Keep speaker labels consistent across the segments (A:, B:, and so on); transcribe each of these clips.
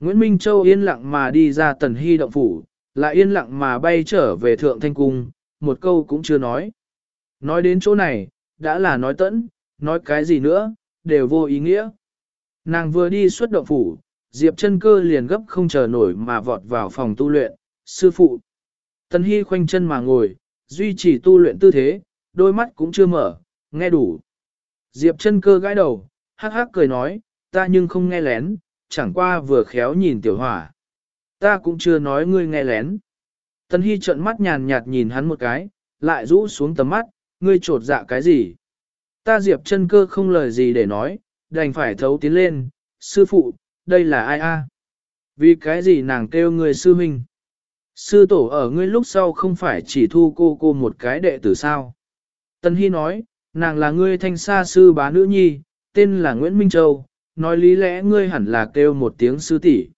A: Nguyễn Minh Châu yên lặng mà đi ra tần hy động phủ, lại yên lặng mà bay trở về thượng thanh cung, một câu cũng chưa nói. Nói đến chỗ này, đã là nói tẫn, nói cái gì nữa, đều vô ý nghĩa. Nàng vừa đi xuất động phủ, Diệp chân cơ liền gấp không chờ nổi mà vọt vào phòng tu luyện, sư phụ. Tần Hy khoanh chân mà ngồi, duy trì tu luyện tư thế, đôi mắt cũng chưa mở, nghe đủ. Diệp chân cơ gãi đầu, hắc hắc cười nói, ta nhưng không nghe lén, chẳng qua vừa khéo nhìn tiểu hỏa. Ta cũng chưa nói ngươi nghe lén. Tần Hy trợn mắt nhàn nhạt nhìn hắn một cái, lại rũ xuống tầm mắt, ngươi trột dạ cái gì. Ta Diệp chân cơ không lời gì để nói, đành phải thấu tiến lên, sư phụ, đây là ai a? Vì cái gì nàng kêu người sư huynh? Sư tổ ở ngươi lúc sau không phải chỉ thu cô cô một cái đệ tử sao? Tân Hy nói, nàng là ngươi thanh xa sư bá nữ nhi, tên là Nguyễn Minh Châu, nói lý lẽ ngươi hẳn là kêu một tiếng sư tỷ.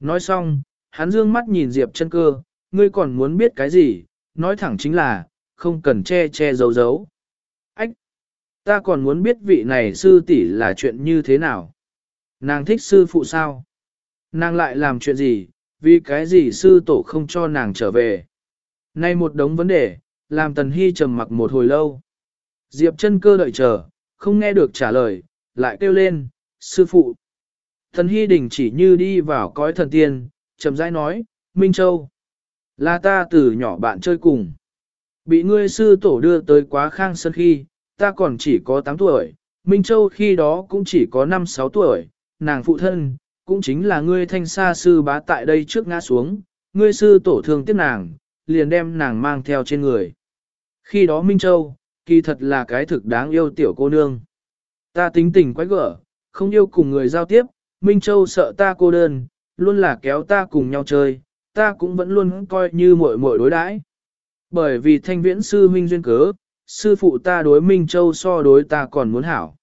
A: Nói xong, hắn dương mắt nhìn Diệp chân cơ, ngươi còn muốn biết cái gì, nói thẳng chính là, không cần che che giấu giấu. Ách! Ta còn muốn biết vị này sư tỷ là chuyện như thế nào? Nàng thích sư phụ sao? Nàng lại làm chuyện gì, vì cái gì sư tổ không cho nàng trở về? Nay một đống vấn đề, làm Tần Hy trầm mặc một hồi lâu. Diệp chân cơ đợi chờ, không nghe được trả lời, lại kêu lên, sư phụ. thần Hy đình chỉ như đi vào cõi thần tiên, trầm rãi nói, Minh Châu. Là ta từ nhỏ bạn chơi cùng. Bị ngươi sư tổ đưa tới quá khang sân khi, ta còn chỉ có 8 tuổi, Minh Châu khi đó cũng chỉ có 5-6 tuổi, nàng phụ thân, cũng chính là ngươi thanh sa sư bá tại đây trước ngã xuống, ngươi sư tổ thương tiếc nàng, liền đem nàng mang theo trên người. Khi đó Minh Châu, kỳ thật là cái thực đáng yêu tiểu cô nương. Ta tính tình quái gở, không yêu cùng người giao tiếp, Minh Châu sợ ta cô đơn, luôn là kéo ta cùng nhau chơi, ta cũng vẫn luôn coi như muội muội đối đãi. Bởi vì thanh viễn sư huynh duyên cớ, sư phụ ta đối Minh Châu so đối ta còn muốn hảo.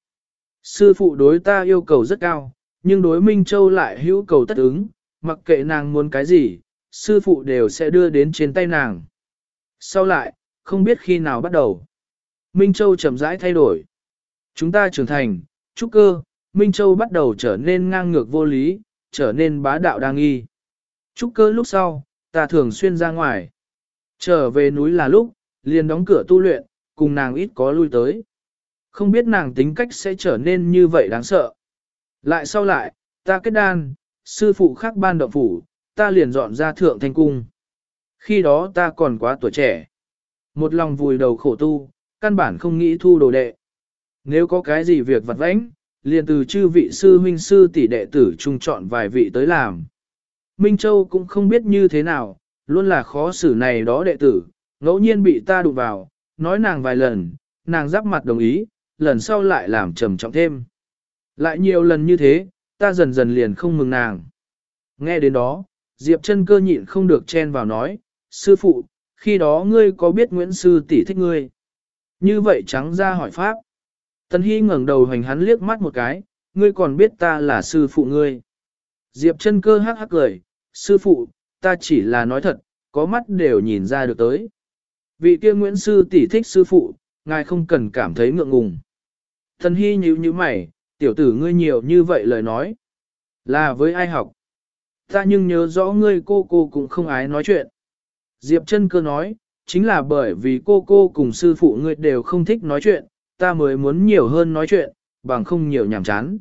A: Sư phụ đối ta yêu cầu rất cao, nhưng đối Minh Châu lại hữu cầu tất ứng, mặc kệ nàng muốn cái gì, sư phụ đều sẽ đưa đến trên tay nàng. Sau lại, không biết khi nào bắt đầu. Minh Châu chậm rãi thay đổi. Chúng ta trưởng thành, trúc cơ, Minh Châu bắt đầu trở nên ngang ngược vô lý, trở nên bá đạo đa nghi. Trúc cơ lúc sau, ta thường xuyên ra ngoài. Trở về núi là lúc, liền đóng cửa tu luyện, cùng nàng ít có lui tới. Không biết nàng tính cách sẽ trở nên như vậy đáng sợ. Lại sau lại, ta kết đan, sư phụ khác ban động phủ, ta liền dọn ra thượng thanh cung. Khi đó ta còn quá tuổi trẻ. Một lòng vùi đầu khổ tu, căn bản không nghĩ thu đồ đệ. Nếu có cái gì việc vặt vãnh, liền từ chư vị sư huynh sư tỷ đệ tử trung chọn vài vị tới làm. Minh Châu cũng không biết như thế nào, luôn là khó xử này đó đệ tử, ngẫu nhiên bị ta đụng vào, nói nàng vài lần, nàng giáp mặt đồng ý, lần sau lại làm trầm trọng thêm. Lại nhiều lần như thế, ta dần dần liền không mừng nàng. Nghe đến đó, Diệp chân cơ nhịn không được chen vào nói, sư phụ, khi đó ngươi có biết Nguyễn Sư tỷ thích ngươi? Như vậy trắng ra hỏi pháp. Tần Hy ngẩng đầu hành hắn liếc mắt một cái, ngươi còn biết ta là sư phụ ngươi. Diệp chân cơ hắc hắc cười, sư phụ, ta chỉ là nói thật, có mắt đều nhìn ra được tới. Vị kia Nguyễn Sư tỷ thích sư phụ, ngài không cần cảm thấy ngượng ngùng. Tần Hy nhíu nhíu mày, tiểu tử ngươi nhiều như vậy lời nói. Là với ai học? Ta nhưng nhớ rõ ngươi cô cô cũng không ái nói chuyện. Diệp chân cơ nói, chính là bởi vì cô cô cùng sư phụ ngươi đều không thích nói chuyện, ta mới muốn nhiều hơn nói chuyện, bằng không nhiều nhảm chán.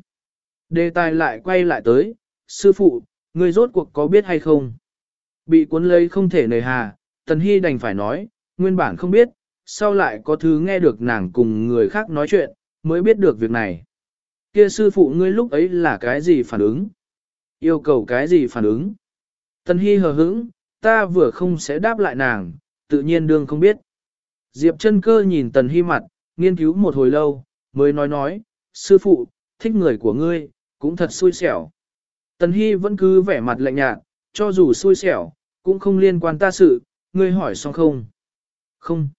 A: Đề tài lại quay lại tới, sư phụ, ngươi rốt cuộc có biết hay không? Bị cuốn lấy không thể nề hà, Tần Hy đành phải nói, nguyên bản không biết, sau lại có thứ nghe được nàng cùng người khác nói chuyện, mới biết được việc này kia sư phụ ngươi lúc ấy là cái gì phản ứng? Yêu cầu cái gì phản ứng? Tần Hy hờ hững, ta vừa không sẽ đáp lại nàng, tự nhiên đương không biết. Diệp chân cơ nhìn Tần Hy mặt, nghiên cứu một hồi lâu, mới nói nói, sư phụ, thích người của ngươi, cũng thật xui xẻo. Tần Hy vẫn cứ vẻ mặt lạnh nhạt, cho dù xui xẻo, cũng không liên quan ta sự, ngươi hỏi xong không? Không.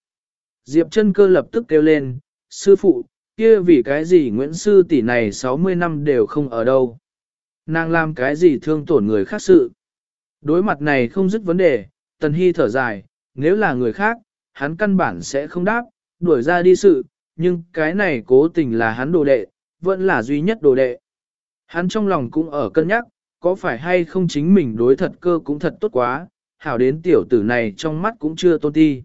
A: Diệp chân cơ lập tức kêu lên, sư phụ, kia vì cái gì Nguyễn Sư tỷ này 60 năm đều không ở đâu. Nàng làm cái gì thương tổn người khác sự. Đối mặt này không dứt vấn đề, Tần Hy thở dài, nếu là người khác, hắn căn bản sẽ không đáp, đuổi ra đi sự, nhưng cái này cố tình là hắn đồ đệ, vẫn là duy nhất đồ đệ. Hắn trong lòng cũng ở cân nhắc, có phải hay không chính mình đối thật cơ cũng thật tốt quá, hảo đến tiểu tử này trong mắt cũng chưa tôn ti.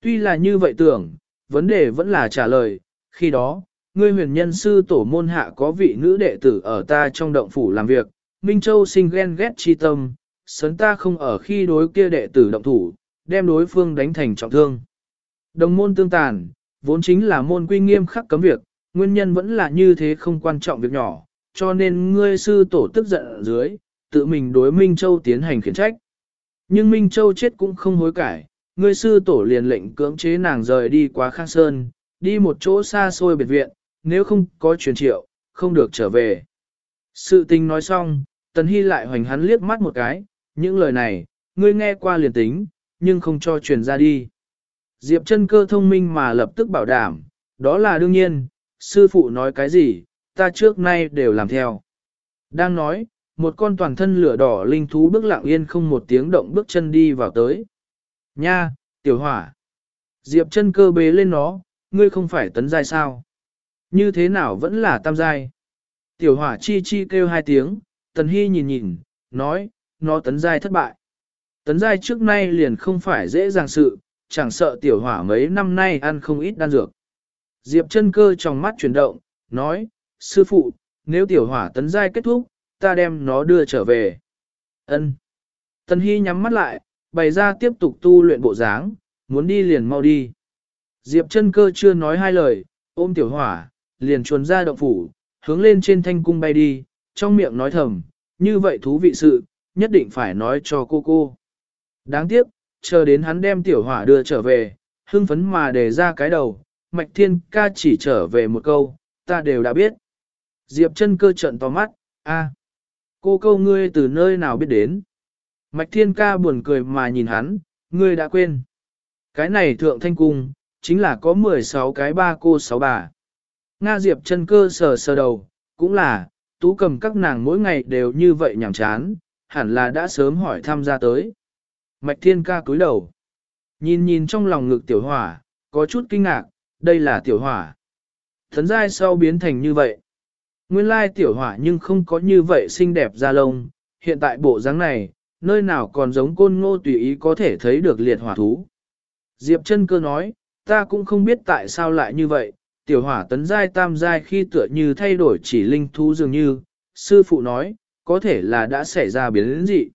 A: Tuy là như vậy tưởng, vấn đề vẫn là trả lời, khi đó, ngươi huyền nhân sư tổ môn hạ có vị nữ đệ tử ở ta trong động phủ làm việc, Minh Châu sinh ghen ghét chi tâm, sớn ta không ở khi đối kia đệ tử động thủ, đem đối phương đánh thành trọng thương. Đồng môn tương tàn, vốn chính là môn quy nghiêm khắc cấm việc, nguyên nhân vẫn là như thế không quan trọng việc nhỏ, cho nên ngươi sư tổ tức giận ở dưới, tự mình đối Minh Châu tiến hành khiển trách. Nhưng Minh Châu chết cũng không hối cải, ngươi sư tổ liền lệnh cưỡng chế nàng rời đi qua Khang Sơn, đi một chỗ xa xôi biệt viện, nếu không có truyền triệu, không được trở về. Sự tình nói xong, Tần Hy lại hoành hắn liếc mắt một cái, những lời này, ngươi nghe qua liền tính, nhưng không cho truyền ra đi. Diệp chân cơ thông minh mà lập tức bảo đảm, đó là đương nhiên, sư phụ nói cái gì, ta trước nay đều làm theo. Đang nói, một con toàn thân lửa đỏ linh thú bước lặng yên không một tiếng động bước chân đi vào tới. Nha, tiểu hỏa. Diệp chân cơ bế lên nó, ngươi không phải tấn giai sao? Như thế nào vẫn là tam giai? Tiểu hỏa chi chi kêu hai tiếng, tần hy nhìn nhìn, nói, nó tấn giai thất bại. Tấn giai trước nay liền không phải dễ dàng sự, chẳng sợ tiểu hỏa mấy năm nay ăn không ít đan dược. Diệp chân cơ trong mắt chuyển động, nói, sư phụ, nếu tiểu hỏa tấn giai kết thúc, ta đem nó đưa trở về. Ân. Tần Hy nhắm mắt lại, bày ra tiếp tục tu luyện bộ dáng, muốn đi liền mau đi. Diệp chân cơ chưa nói hai lời, ôm tiểu hỏa, liền chuồn ra động phủ, hướng lên trên thanh cung bay đi, trong miệng nói thầm, như vậy thú vị sự, nhất định phải nói cho cô cô. Đáng tiếc, chờ đến hắn đem tiểu hỏa đưa trở về, hưng phấn mà để ra cái đầu, mạch thiên ca chỉ trở về một câu, ta đều đã biết. Diệp chân cơ trận to mắt, a, cô câu ngươi từ nơi nào biết đến. Mạch thiên ca buồn cười mà nhìn hắn, ngươi đã quên. Cái này thượng thanh cung, chính là có 16 cái ba cô sáu bà. Nga Diệp chân cơ sờ sờ đầu, cũng là, tú cầm các nàng mỗi ngày đều như vậy nhảm chán, hẳn là đã sớm hỏi tham gia tới. Mạch thiên ca cúi đầu. Nhìn nhìn trong lòng ngực tiểu hỏa, có chút kinh ngạc, đây là tiểu hỏa. Thấn giai sau biến thành như vậy. Nguyên lai tiểu hỏa nhưng không có như vậy xinh đẹp da lông, hiện tại bộ dáng này, nơi nào còn giống côn ngô tùy ý có thể thấy được liệt hỏa thú. Diệp chân cơ nói, ta cũng không biết tại sao lại như vậy, tiểu hỏa tấn giai tam giai khi tựa như thay đổi chỉ linh thú dường như, sư phụ nói, có thể là đã xảy ra biến dị.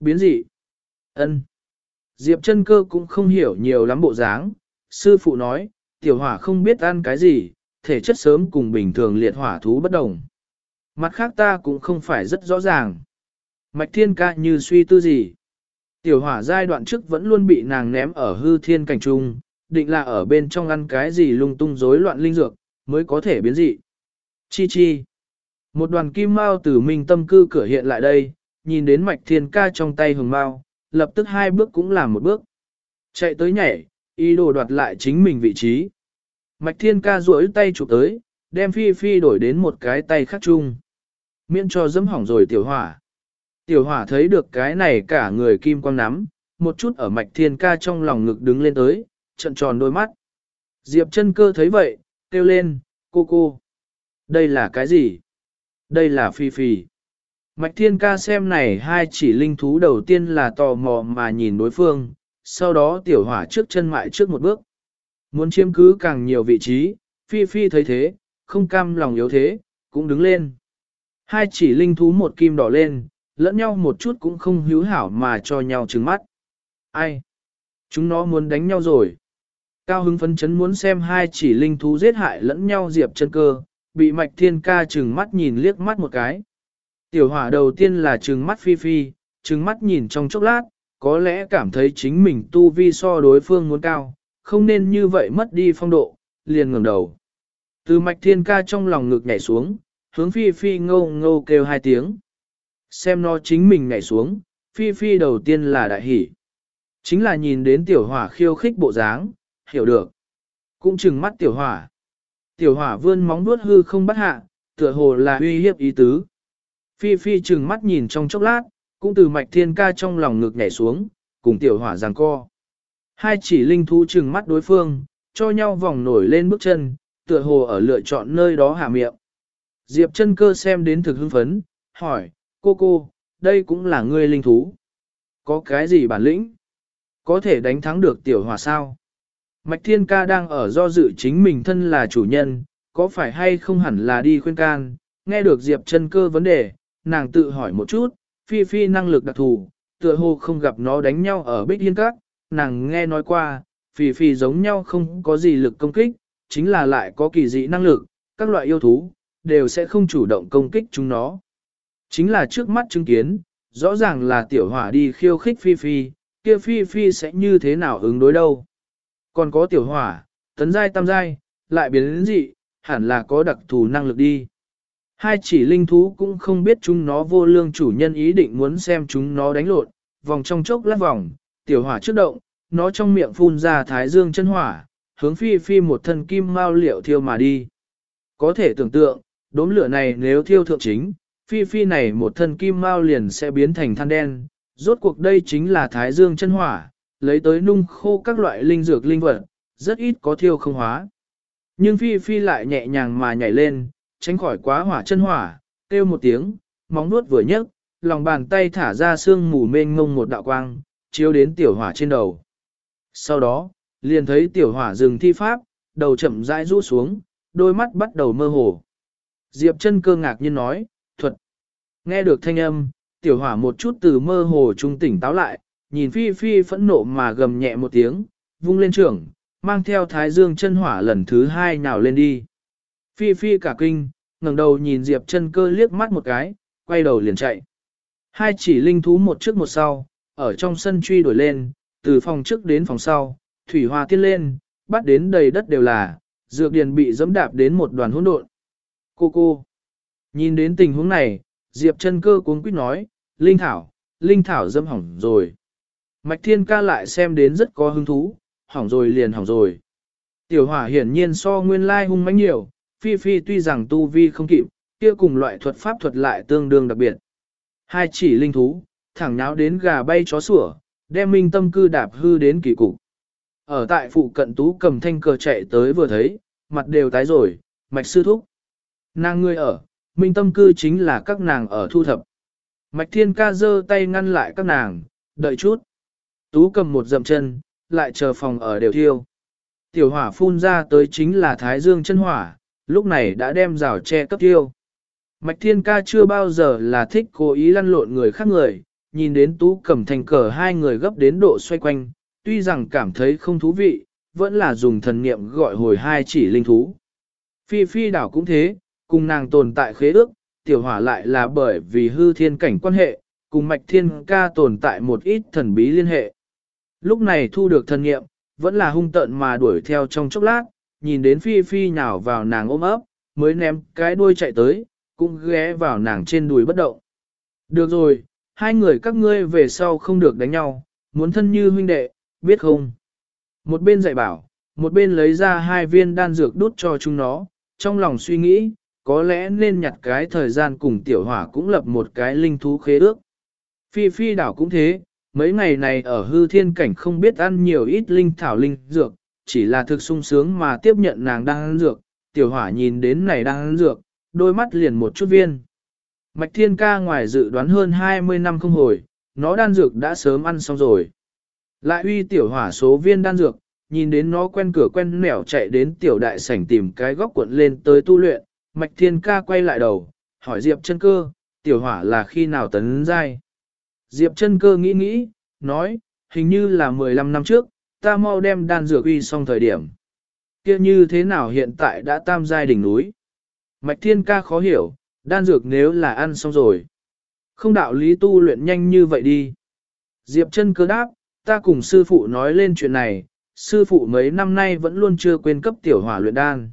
A: Biến dị? Ân Diệp chân cơ cũng không hiểu nhiều lắm bộ dáng, sư phụ nói, tiểu hỏa không biết ăn cái gì, thể chất sớm cùng bình thường liệt hỏa thú bất đồng. Mặt khác ta cũng không phải rất rõ ràng. Mạch thiên ca như suy tư gì. Tiểu hỏa giai đoạn trước vẫn luôn bị nàng ném ở hư thiên cảnh trung, định là ở bên trong ăn cái gì lung tung rối loạn linh dược, mới có thể biến dị. Chi chi. Một đoàn kim mao từ minh tâm cư cửa hiện lại đây, nhìn đến mạch thiên ca trong tay hồng mao, lập tức hai bước cũng làm một bước. Chạy tới nhảy, ý đồ đoạt lại chính mình vị trí. Mạch thiên ca duỗi tay chụp tới, đem phi phi đổi đến một cái tay khác chung. Miễn cho dẫm hỏng rồi tiểu hỏa. Tiểu hỏa thấy được cái này cả người kim quang nắm, một chút ở mạch thiên ca trong lòng ngực đứng lên tới, trận tròn đôi mắt. Diệp chân cơ thấy vậy, kêu lên, cô cô. Đây là cái gì? Đây là phi phi. Mạch thiên ca xem này hai chỉ linh thú đầu tiên là tò mò mà nhìn đối phương, sau đó tiểu hỏa trước chân mại trước một bước. Muốn chiếm cứ càng nhiều vị trí, phi phi thấy thế, không cam lòng yếu thế, cũng đứng lên. Hai chỉ linh thú một kim đỏ lên, lẫn nhau một chút cũng không hữu hảo mà cho nhau trừng mắt. Ai? Chúng nó muốn đánh nhau rồi. Cao hứng phấn chấn muốn xem hai chỉ linh thú giết hại lẫn nhau diệp chân cơ, bị mạch thiên ca trừng mắt nhìn liếc mắt một cái. Tiểu hỏa đầu tiên là trừng mắt phi phi, trừng mắt nhìn trong chốc lát, có lẽ cảm thấy chính mình tu vi so đối phương muốn cao, không nên như vậy mất đi phong độ, liền ngẩng đầu. Từ mạch thiên ca trong lòng ngực nhảy xuống, hướng phi phi ngô ngô kêu hai tiếng. Xem nó chính mình nhảy xuống, phi phi đầu tiên là đại hỷ. Chính là nhìn đến tiểu hỏa khiêu khích bộ dáng, hiểu được. Cũng chừng mắt tiểu hỏa. Tiểu hỏa vươn móng vuốt hư không bắt hạ, tựa hồ là uy hiếp ý tứ. Phi phi chừng mắt nhìn trong chốc lát, cũng từ mạch thiên ca trong lòng ngực nhảy xuống, cùng tiểu hỏa giằng co. Hai chỉ linh thú chừng mắt đối phương, cho nhau vòng nổi lên bước chân, tựa hồ ở lựa chọn nơi đó hạ miệng. Diệp chân cơ xem đến thực hưng phấn, hỏi, Cô cô, đây cũng là ngươi linh thú. Có cái gì bản lĩnh? Có thể đánh thắng được tiểu hòa sao? Mạch Thiên Ca đang ở do dự chính mình thân là chủ nhân, có phải hay không hẳn là đi khuyên can, nghe được Diệp chân cơ vấn đề, nàng tự hỏi một chút, phi phi năng lực đặc thù, tựa hồ không gặp nó đánh nhau ở Bích yên Các, nàng nghe nói qua, phi phi giống nhau không có gì lực công kích, chính là lại có kỳ dị năng lực, các loại yêu thú, đều sẽ không chủ động công kích chúng nó. Chính là trước mắt chứng kiến, rõ ràng là tiểu hỏa đi khiêu khích phi phi, kia phi phi sẽ như thế nào ứng đối đâu. Còn có tiểu hỏa, tấn giai tam giai, lại biến đến dị, hẳn là có đặc thù năng lực đi. Hai chỉ linh thú cũng không biết chúng nó vô lương chủ nhân ý định muốn xem chúng nó đánh lộn, vòng trong chốc lát vòng, tiểu hỏa trước động, nó trong miệng phun ra thái dương chân hỏa, hướng phi phi một thân kim mao liệu thiêu mà đi. Có thể tưởng tượng, đốm lửa này nếu thiêu thượng chính, phi phi này một thân kim mao liền sẽ biến thành than đen, rốt cuộc đây chính là thái dương chân hỏa, lấy tới nung khô các loại linh dược linh vật, rất ít có thiêu không hóa. Nhưng phi phi lại nhẹ nhàng mà nhảy lên, tránh khỏi quá hỏa chân hỏa, kêu một tiếng, móng nuốt vừa nhấc, lòng bàn tay thả ra sương mù mênh ngông một đạo quang, chiếu đến tiểu hỏa trên đầu. Sau đó, liền thấy tiểu hỏa dừng thi pháp, đầu chậm rãi rũ xuống, đôi mắt bắt đầu mơ hồ. Diệp chân cơ ngạc nhiên nói, thuật. Nghe được thanh âm, tiểu hỏa một chút từ mơ hồ trung tỉnh táo lại, nhìn phi phi phẫn nộ mà gầm nhẹ một tiếng, vung lên trưởng, mang theo thái dương chân hỏa lần thứ hai nào lên đi. Phi phi cả kinh, ngẩng đầu nhìn Diệp chân cơ liếc mắt một cái, quay đầu liền chạy. Hai chỉ linh thú một trước một sau, ở trong sân truy đuổi lên, từ phòng trước đến phòng sau, thủy hoa tiên lên, bắt đến đầy đất đều là, dược điền bị dẫm đạp đến một đoàn hỗn độn. Cô cô, nhìn đến tình huống này, Diệp chân cơ cuống quýt nói, Linh Thảo, Linh Thảo dâm hỏng rồi. Mạch Thiên ca lại xem đến rất có hứng thú, hỏng rồi liền hỏng rồi. Tiểu hỏa hiển nhiên so nguyên lai hung mãnh nhiều, Phi Phi tuy rằng tu vi không kịp, kia cùng loại thuật pháp thuật lại tương đương đặc biệt. Hai chỉ linh thú, thẳng nháo đến gà bay chó sủa, đem minh tâm cư đạp hư đến kỳ cục. Ở tại phụ cận tú cầm thanh cờ chạy tới vừa thấy, mặt đều tái rồi, mạch sư thúc. Nàng ngươi ở, minh tâm cư chính là các nàng ở thu thập. Mạch thiên ca giơ tay ngăn lại các nàng, đợi chút. Tú cầm một dậm chân, lại chờ phòng ở đều thiêu. Tiểu hỏa phun ra tới chính là thái dương chân hỏa, lúc này đã đem rào che cấp tiêu. Mạch thiên ca chưa bao giờ là thích cố ý lăn lộn người khác người, nhìn đến tú cầm thành cờ hai người gấp đến độ xoay quanh, tuy rằng cảm thấy không thú vị, vẫn là dùng thần niệm gọi hồi hai chỉ linh thú. Phi phi đảo cũng thế, cùng nàng tồn tại khế ước, tiểu hỏa lại là bởi vì hư thiên cảnh quan hệ, cùng mạch thiên ca tồn tại một ít thần bí liên hệ. Lúc này thu được thần niệm, vẫn là hung tận mà đuổi theo trong chốc lát, nhìn đến phi phi nhào vào nàng ôm ấp, mới ném cái đuôi chạy tới, cũng ghé vào nàng trên đùi bất động. Được rồi, hai người các ngươi về sau không được đánh nhau, muốn thân như huynh đệ, biết không? Một bên dạy bảo, một bên lấy ra hai viên đan dược đút cho chúng nó, trong lòng suy nghĩ, có lẽ nên nhặt cái thời gian cùng tiểu hỏa cũng lập một cái linh thú khế ước. Phi phi đảo cũng thế, mấy ngày này ở hư thiên cảnh không biết ăn nhiều ít linh thảo linh dược, chỉ là thực sung sướng mà tiếp nhận nàng đang ăn dược, tiểu hỏa nhìn đến này đang ăn dược, đôi mắt liền một chút viên. Mạch thiên ca ngoài dự đoán hơn 20 năm không hồi, nó đan dược đã sớm ăn xong rồi. Lại uy tiểu hỏa số viên đan dược, nhìn đến nó quen cửa quen nẻo chạy đến tiểu đại sảnh tìm cái góc cuộn lên tới tu luyện, mạch thiên ca quay lại đầu, hỏi Diệp chân cơ, tiểu hỏa là khi nào tấn giai. Diệp chân cơ nghĩ nghĩ, nói, hình như là 15 năm trước, ta mau đem đan dược uy xong thời điểm. kia như thế nào hiện tại đã tam giai đỉnh núi. Mạch thiên ca khó hiểu, đan dược nếu là ăn xong rồi. Không đạo lý tu luyện nhanh như vậy đi. Diệp chân cơ đáp, ta cùng sư phụ nói lên chuyện này, sư phụ mấy năm nay vẫn luôn chưa quên cấp tiểu hỏa luyện đan.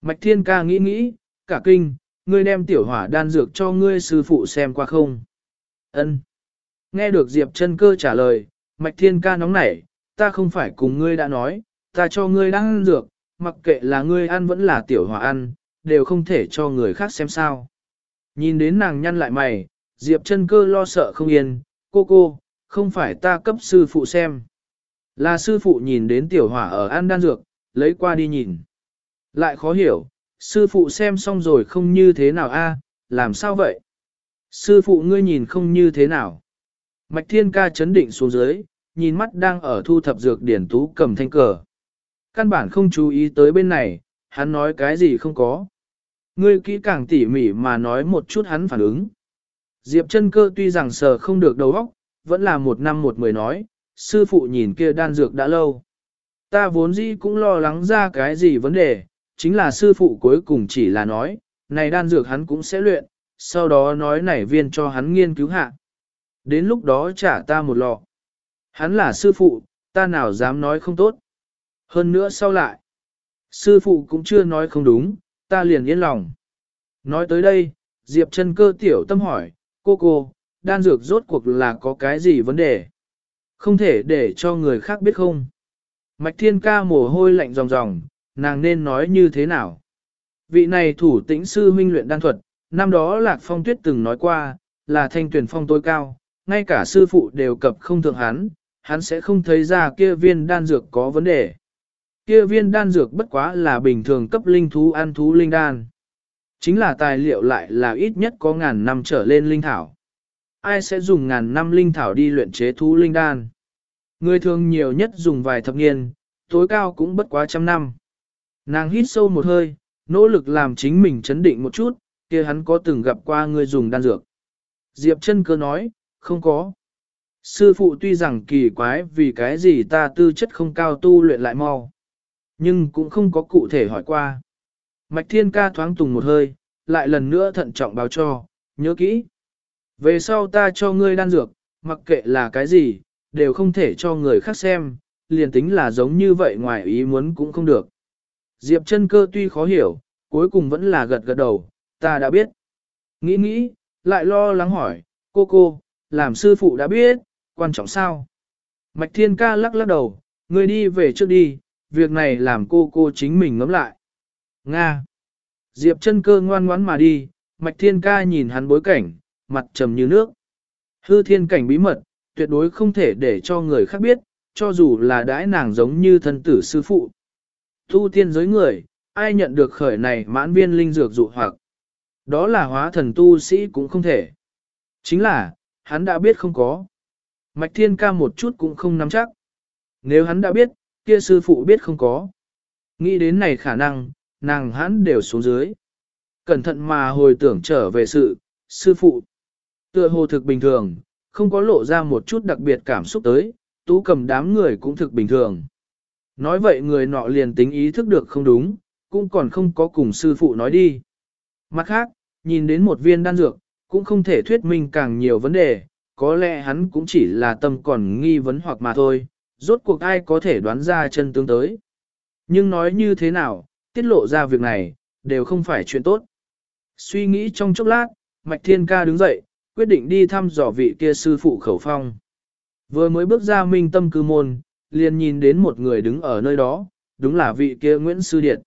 A: Mạch thiên ca nghĩ nghĩ, cả kinh, ngươi đem tiểu hỏa đan dược cho ngươi sư phụ xem qua không? Ân. Nghe được Diệp chân cơ trả lời, Mạch thiên ca nóng nảy, ta không phải cùng ngươi đã nói, ta cho ngươi ăn dược, mặc kệ là ngươi ăn vẫn là tiểu hỏa ăn, đều không thể cho người khác xem sao. Nhìn đến nàng nhăn lại mày, Diệp chân cơ lo sợ không yên, cô cô, không phải ta cấp sư phụ xem. Là sư phụ nhìn đến tiểu hỏa ở ăn đan dược, lấy qua đi nhìn. Lại khó hiểu, sư phụ xem xong rồi không như thế nào a, làm sao vậy? Sư phụ ngươi nhìn không như thế nào. Mạch thiên ca chấn định xuống dưới, nhìn mắt đang ở thu thập dược điển tú cầm thanh cờ. Căn bản không chú ý tới bên này, hắn nói cái gì không có. Ngươi kỹ càng tỉ mỉ mà nói một chút hắn phản ứng. Diệp chân cơ tuy rằng sờ không được đầu óc, vẫn là một năm một mười nói, sư phụ nhìn kia đan dược đã lâu. Ta vốn dĩ cũng lo lắng ra cái gì vấn đề, chính là sư phụ cuối cùng chỉ là nói, này đan dược hắn cũng sẽ luyện, sau đó nói nảy viên cho hắn nghiên cứu hạ. Đến lúc đó trả ta một lọ. Hắn là sư phụ, ta nào dám nói không tốt. Hơn nữa sau lại, sư phụ cũng chưa nói không đúng, ta liền yên lòng. Nói tới đây, Diệp chân cơ tiểu tâm hỏi, cô cô, đan dược rốt cuộc là có cái gì vấn đề? Không thể để cho người khác biết không? Mạch thiên ca mồ hôi lạnh ròng ròng, nàng nên nói như thế nào? Vị này thủ tĩnh sư huynh luyện đan thuật, năm đó Lạc Phong Tuyết từng nói qua, là thanh tuyển phong tối cao, ngay cả sư phụ đều cập không thượng hắn, hắn sẽ không thấy ra kia viên đan dược có vấn đề. Kia viên đan dược bất quá là bình thường cấp linh thú ăn thú linh đan. Chính là tài liệu lại là ít nhất có ngàn năm trở lên linh thảo. Ai sẽ dùng ngàn năm linh thảo đi luyện chế thú linh đan? Người thường nhiều nhất dùng vài thập niên, tối cao cũng bất quá trăm năm. Nàng hít sâu một hơi, nỗ lực làm chính mình chấn định một chút, kia hắn có từng gặp qua người dùng đan dược. Diệp chân cơ nói, không có. Sư phụ tuy rằng kỳ quái vì cái gì ta tư chất không cao tu luyện lại mau, nhưng cũng không có cụ thể hỏi qua. Mạch thiên ca thoáng tùng một hơi, lại lần nữa thận trọng báo cho, nhớ kỹ. Về sau ta cho ngươi đan dược, mặc kệ là cái gì, đều không thể cho người khác xem, liền tính là giống như vậy ngoài ý muốn cũng không được. Diệp chân cơ tuy khó hiểu, cuối cùng vẫn là gật gật đầu, ta đã biết. Nghĩ nghĩ, lại lo lắng hỏi, cô cô, làm sư phụ đã biết, quan trọng sao? Mạch thiên ca lắc lắc đầu, ngươi đi về trước đi, việc này làm cô cô chính mình ngẫm lại. Nga. Diệp chân cơ ngoan ngoãn mà đi, mạch thiên ca nhìn hắn bối cảnh, mặt trầm như nước. Hư thiên cảnh bí mật, tuyệt đối không thể để cho người khác biết, cho dù là đãi nàng giống như thân tử sư phụ. Thu tiên giới người, ai nhận được khởi này mãn viên linh dược dụ hoặc. Đó là hóa thần tu sĩ cũng không thể. Chính là, hắn đã biết không có. Mạch thiên ca một chút cũng không nắm chắc. Nếu hắn đã biết, kia sư phụ biết không có. Nghĩ đến này khả năng, nàng hắn đều xuống dưới. Cẩn thận mà hồi tưởng trở về sự, sư phụ. Tựa hồ thực bình thường, không có lộ ra một chút đặc biệt cảm xúc tới, tú cầm đám người cũng thực bình thường. Nói vậy người nọ liền tính ý thức được không đúng, cũng còn không có cùng sư phụ nói đi. Mặt khác, nhìn đến một viên đan dược, cũng không thể thuyết minh càng nhiều vấn đề, có lẽ hắn cũng chỉ là tâm còn nghi vấn hoặc mà thôi, rốt cuộc ai có thể đoán ra chân tướng tới. Nhưng nói như thế nào, tiết lộ ra việc này, đều không phải chuyện tốt. Suy nghĩ trong chốc lát, Mạch Thiên Ca đứng dậy, quyết định đi thăm dò vị kia sư phụ khẩu phong. Vừa mới bước ra minh tâm cư môn, liền nhìn đến một người đứng ở nơi đó, đúng là vị kia Nguyễn Sư Điện.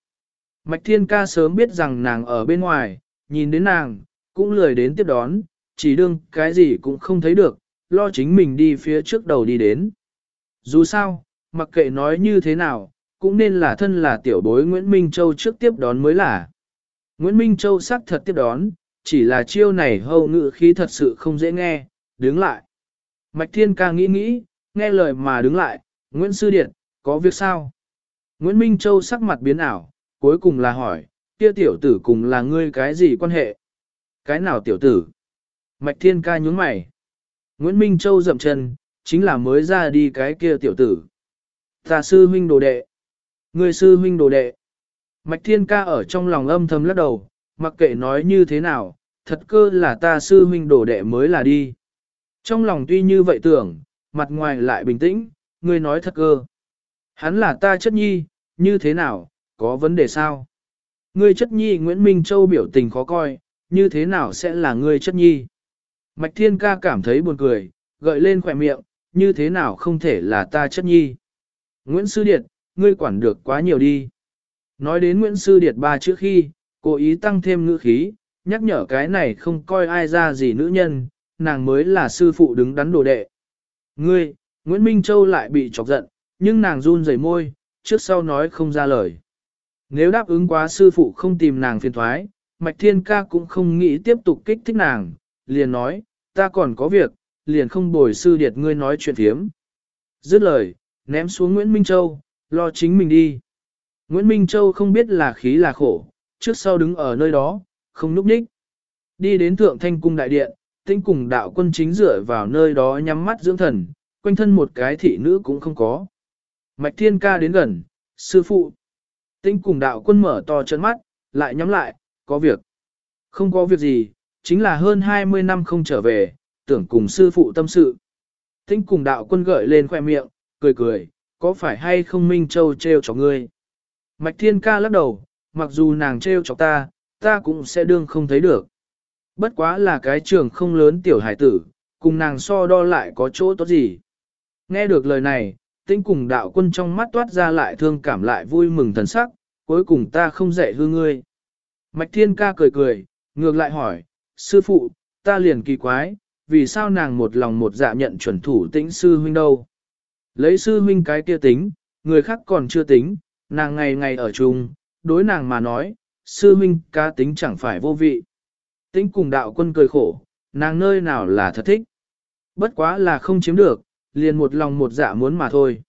A: Mạch Thiên Ca sớm biết rằng nàng ở bên ngoài, nhìn đến nàng, cũng lười đến tiếp đón, chỉ đương cái gì cũng không thấy được, lo chính mình đi phía trước đầu đi đến. Dù sao, mặc kệ nói như thế nào, cũng nên là thân là tiểu bối Nguyễn Minh Châu trước tiếp đón mới là. Nguyễn Minh Châu sắc thật tiếp đón, chỉ là chiêu này hầu ngự khí thật sự không dễ nghe, đứng lại. Mạch Thiên ca nghĩ nghĩ, nghe lời mà đứng lại, Nguyễn Sư Điện, có việc sao? Nguyễn Minh Châu sắc mặt biến ảo, cuối cùng là hỏi, kia tiểu tử cùng là ngươi cái gì quan hệ? Cái nào tiểu tử? Mạch Thiên ca nhún mày. Nguyễn Minh Châu dậm chân, chính là mới ra đi cái kia tiểu tử. Ta sư huynh đồ đệ. người sư huynh đồ đệ. Mạch Thiên ca ở trong lòng âm thầm lắc đầu, mặc kệ nói như thế nào, thật cơ là ta sư huynh đồ đệ mới là đi. Trong lòng tuy như vậy tưởng, mặt ngoài lại bình tĩnh, ngươi nói thật cơ. Hắn là ta chất nhi, như thế nào, có vấn đề sao? Ngươi chất nhi Nguyễn Minh Châu biểu tình khó coi, như thế nào sẽ là ngươi chất nhi? Mạch Thiên ca cảm thấy buồn cười, gợi lên khỏe miệng, như thế nào không thể là ta chất nhi? Nguyễn Sư Điệt, ngươi quản được quá nhiều đi. Nói đến Nguyễn Sư Điệt ba trước khi, cố ý tăng thêm ngữ khí, nhắc nhở cái này không coi ai ra gì nữ nhân, nàng mới là sư phụ đứng đắn đồ đệ. Ngươi, Nguyễn Minh Châu lại bị chọc giận, nhưng nàng run rẩy môi, trước sau nói không ra lời. Nếu đáp ứng quá sư phụ không tìm nàng phiền thoái, Mạch Thiên Ca cũng không nghĩ tiếp tục kích thích nàng, liền nói, ta còn có việc, liền không bồi sư điệt ngươi nói chuyện thiếm. Dứt lời, ném xuống Nguyễn Minh Châu, lo chính mình đi. Nguyễn Minh Châu không biết là khí là khổ, trước sau đứng ở nơi đó, không núp ních. Đi đến thượng thanh cung đại điện, tinh cùng đạo quân chính dựa vào nơi đó nhắm mắt dưỡng thần, quanh thân một cái thị nữ cũng không có. Mạch thiên ca đến gần, sư phụ. Tinh cùng đạo quân mở to chân mắt, lại nhắm lại, có việc. Không có việc gì, chính là hơn 20 năm không trở về, tưởng cùng sư phụ tâm sự. Tinh cùng đạo quân gợi lên khoe miệng, cười cười, có phải hay không Minh Châu treo cho ngươi? Mạch thiên ca lắc đầu, mặc dù nàng treo cho ta, ta cũng sẽ đương không thấy được. Bất quá là cái trường không lớn tiểu hải tử, cùng nàng so đo lại có chỗ tốt gì. Nghe được lời này, tinh cùng đạo quân trong mắt toát ra lại thương cảm lại vui mừng thần sắc, cuối cùng ta không dạy hư ngươi. Mạch thiên ca cười cười, ngược lại hỏi, sư phụ, ta liền kỳ quái, vì sao nàng một lòng một dạ nhận chuẩn thủ tĩnh sư huynh đâu. Lấy sư huynh cái kia tính, người khác còn chưa tính, nàng ngày ngày ở chung, đối nàng mà nói, sư huynh cá tính chẳng phải vô vị. Tĩnh cùng đạo quân cười khổ, nàng nơi nào là thật thích. Bất quá là không chiếm được, liền một lòng một dạ muốn mà thôi.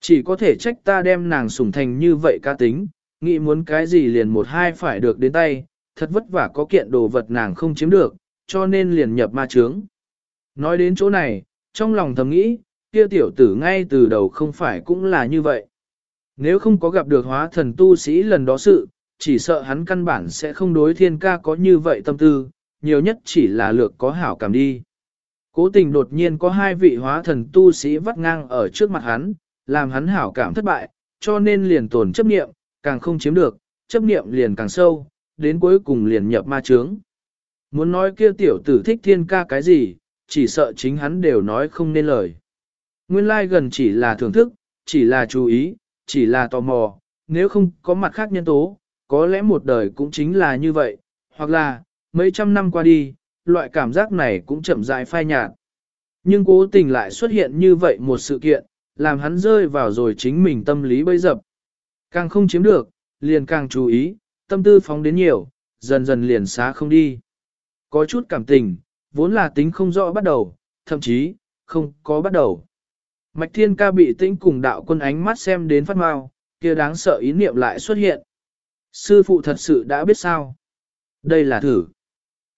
A: Chỉ có thể trách ta đem nàng sủng thành như vậy cá tính, nghĩ muốn cái gì liền một hai phải được đến tay, thật vất vả có kiện đồ vật nàng không chiếm được, cho nên liền nhập ma trướng. Nói đến chỗ này, trong lòng thầm nghĩ, kia tiểu tử ngay từ đầu không phải cũng là như vậy. Nếu không có gặp được hóa thần tu sĩ lần đó sự, chỉ sợ hắn căn bản sẽ không đối thiên ca có như vậy tâm tư, nhiều nhất chỉ là lược có hảo cảm đi. Cố tình đột nhiên có hai vị hóa thần tu sĩ vắt ngang ở trước mặt hắn, làm hắn hảo cảm thất bại, cho nên liền tổn chấp niệm, càng không chiếm được, chấp niệm liền càng sâu, đến cuối cùng liền nhập ma trướng. Muốn nói kia tiểu tử thích thiên ca cái gì, chỉ sợ chính hắn đều nói không nên lời. Nguyên lai gần chỉ là thưởng thức, chỉ là chú ý, chỉ là tò mò, nếu không có mặt khác nhân tố, có lẽ một đời cũng chính là như vậy, hoặc là, mấy trăm năm qua đi, loại cảm giác này cũng chậm rãi phai nhạt. Nhưng cố tình lại xuất hiện như vậy một sự kiện, làm hắn rơi vào rồi chính mình tâm lý bấy dập. Càng không chiếm được, liền càng chú ý, tâm tư phóng đến nhiều, dần dần liền xá không đi. Có chút cảm tình, vốn là tính không rõ bắt đầu, thậm chí, không có bắt đầu. Mạch Thiên Ca bị tĩnh cùng đạo quân ánh mắt xem đến phát mau, kia đáng sợ ý niệm lại xuất hiện. Sư phụ thật sự đã biết sao. Đây là thử.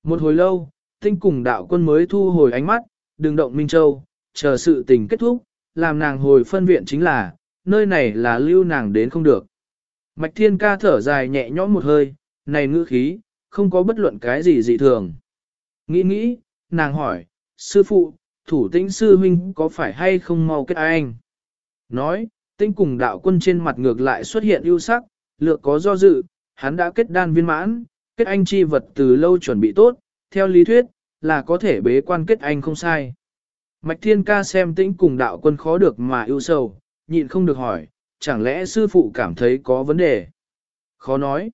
A: Một hồi lâu, tinh cùng đạo quân mới thu hồi ánh mắt, đừng động Minh Châu, chờ sự tình kết thúc, làm nàng hồi phân viện chính là, nơi này là lưu nàng đến không được. Mạch Thiên Ca thở dài nhẹ nhõm một hơi, này ngữ khí, không có bất luận cái gì dị thường. Nghĩ nghĩ, nàng hỏi, sư phụ, thủ tĩnh sư huynh có phải hay không mau kết anh? Nói, tinh cùng đạo quân trên mặt ngược lại xuất hiện ưu sắc, lược có do dự, hắn đã kết đan viên mãn, kết anh chi vật từ lâu chuẩn bị tốt, theo lý thuyết, là có thể bế quan kết anh không sai. Mạch thiên ca xem tĩnh cùng đạo quân khó được mà ưu sầu, nhịn không được hỏi, chẳng lẽ sư phụ cảm thấy có vấn đề? Khó nói.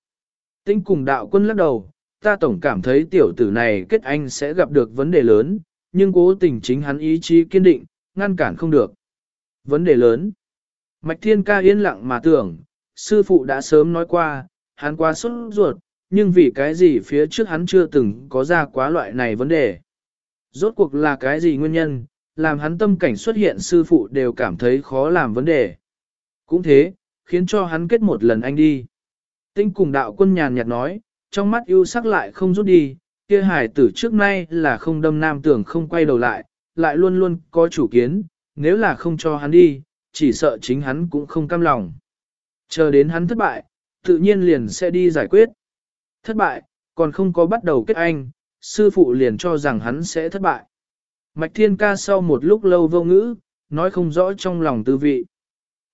A: tinh cùng đạo quân lắc đầu, ta tổng cảm thấy tiểu tử này kết anh sẽ gặp được vấn đề lớn, nhưng cố tình chính hắn ý chí kiên định, ngăn cản không được. Vấn đề lớn. Mạch Thiên Ca yên lặng mà tưởng, sư phụ đã sớm nói qua, hắn quá sốt ruột, nhưng vì cái gì phía trước hắn chưa từng có ra quá loại này vấn đề. Rốt cuộc là cái gì nguyên nhân, làm hắn tâm cảnh xuất hiện sư phụ đều cảm thấy khó làm vấn đề. Cũng thế, khiến cho hắn kết một lần anh đi. Tinh cùng đạo quân nhàn nhạt nói, trong mắt yêu sắc lại không rút đi, kia hải tử trước nay là không đâm nam tưởng không quay đầu lại, lại luôn luôn có chủ kiến, nếu là không cho hắn đi, chỉ sợ chính hắn cũng không cam lòng. Chờ đến hắn thất bại, tự nhiên liền sẽ đi giải quyết. Thất bại, còn không có bắt đầu kết anh, sư phụ liền cho rằng hắn sẽ thất bại. Mạch thiên ca sau một lúc lâu vô ngữ, nói không rõ trong lòng tư vị.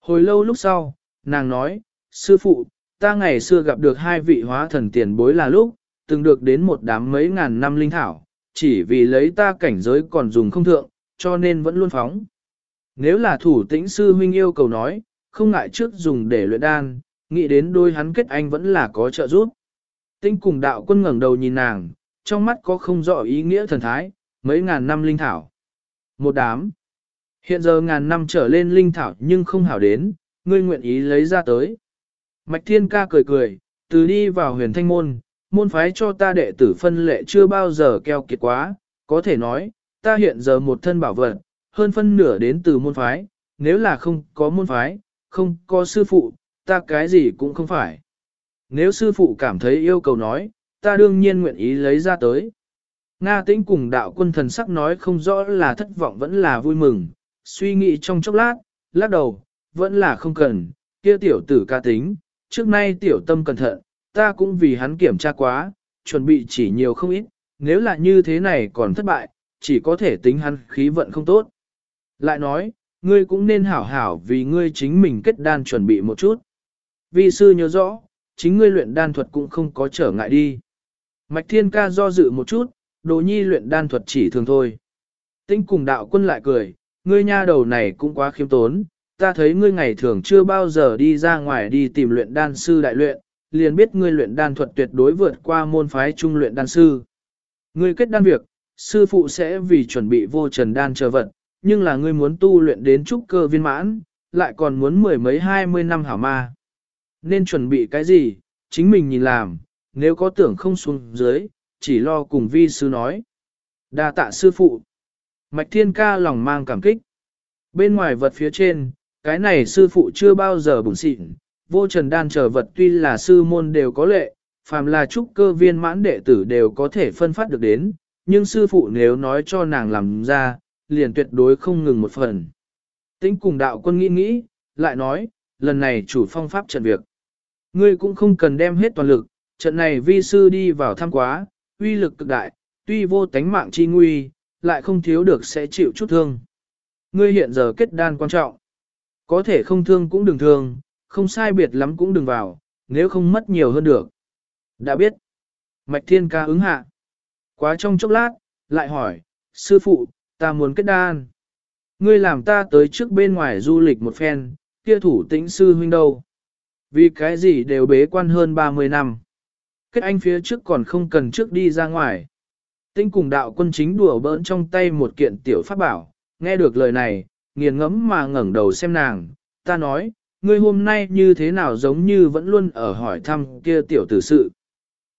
A: Hồi lâu lúc sau, nàng nói, sư phụ, ta ngày xưa gặp được hai vị hóa thần tiền bối là lúc, từng được đến một đám mấy ngàn năm linh thảo, chỉ vì lấy ta cảnh giới còn dùng không thượng, cho nên vẫn luôn phóng. Nếu là thủ tĩnh sư huynh yêu cầu nói, không ngại trước dùng để luyện đan, nghĩ đến đôi hắn kết anh vẫn là có trợ giúp. Tinh cùng đạo quân ngẩng đầu nhìn nàng, trong mắt có không rõ ý nghĩa thần thái, mấy ngàn năm linh thảo. Một đám. Hiện giờ ngàn năm trở lên linh thảo nhưng không hảo đến, ngươi nguyện ý lấy ra tới. Mạch thiên ca cười cười, từ đi vào huyền thanh môn, môn phái cho ta đệ tử phân lệ chưa bao giờ keo kiệt quá, có thể nói, ta hiện giờ một thân bảo vật, hơn phân nửa đến từ môn phái, nếu là không có môn phái, không có sư phụ, ta cái gì cũng không phải. Nếu sư phụ cảm thấy yêu cầu nói, ta đương nhiên nguyện ý lấy ra tới. Nga tĩnh cùng đạo quân thần sắc nói không rõ là thất vọng vẫn là vui mừng, suy nghĩ trong chốc lát, lắc đầu, vẫn là không cần, kia tiểu tử ca tính, trước nay tiểu tâm cẩn thận, ta cũng vì hắn kiểm tra quá, chuẩn bị chỉ nhiều không ít, nếu là như thế này còn thất bại, chỉ có thể tính hắn khí vận không tốt. Lại nói, ngươi cũng nên hảo hảo vì ngươi chính mình kết đan chuẩn bị một chút. Vi sư nhớ rõ, chính ngươi luyện đan thuật cũng không có trở ngại đi. Mạch Thiên Ca do dự một chút, đồ nhi luyện đan thuật chỉ thường thôi. Tinh cùng đạo quân lại cười, ngươi nha đầu này cũng quá khiêm tốn, ta thấy ngươi ngày thường chưa bao giờ đi ra ngoài đi tìm luyện đan sư đại luyện, liền biết ngươi luyện đan thuật tuyệt đối vượt qua môn phái trung luyện đan sư. Ngươi kết đan việc, sư phụ sẽ vì chuẩn bị vô trần đan chờ vật, nhưng là ngươi muốn tu luyện đến trúc cơ viên mãn, lại còn muốn mười mấy hai mươi năm hảo ma. Nên chuẩn bị cái gì, chính mình nhìn làm, nếu có tưởng không xuống dưới, chỉ lo cùng vi sư nói. đa tạ sư phụ. Mạch thiên ca lòng mang cảm kích. Bên ngoài vật phía trên, cái này sư phụ chưa bao giờ bùng xịn, vô trần đan chờ vật tuy là sư môn đều có lệ, phàm là trúc cơ viên mãn đệ tử đều có thể phân phát được đến, nhưng sư phụ nếu nói cho nàng làm ra, liền tuyệt đối không ngừng một phần. Tĩnh cùng đạo quân nghĩ nghĩ, lại nói, lần này chủ phong pháp trận việc. Ngươi cũng không cần đem hết toàn lực, trận này vi sư đi vào thăm quá, uy lực cực đại, tuy vô tánh mạng chi nguy, lại không thiếu được sẽ chịu chút thương. Ngươi hiện giờ kết đan quan trọng. Có thể không thương cũng đừng thương, không sai biệt lắm cũng đừng vào, nếu không mất nhiều hơn được. Đã biết. Mạch Thiên ca ứng hạ. Quá trong chốc lát, lại hỏi, sư phụ, ta muốn kết đan. Ngươi làm ta tới trước bên ngoài du lịch một phen, kia thủ tĩnh sư huynh đâu. Vì cái gì đều bế quan hơn 30 năm. Kết anh phía trước còn không cần trước đi ra ngoài. Tinh cùng đạo quân chính đùa bỡn trong tay một kiện tiểu pháp bảo, nghe được lời này, nghiền ngẫm mà ngẩng đầu xem nàng, ta nói, ngươi hôm nay như thế nào giống như vẫn luôn ở hỏi thăm kia tiểu tử sự.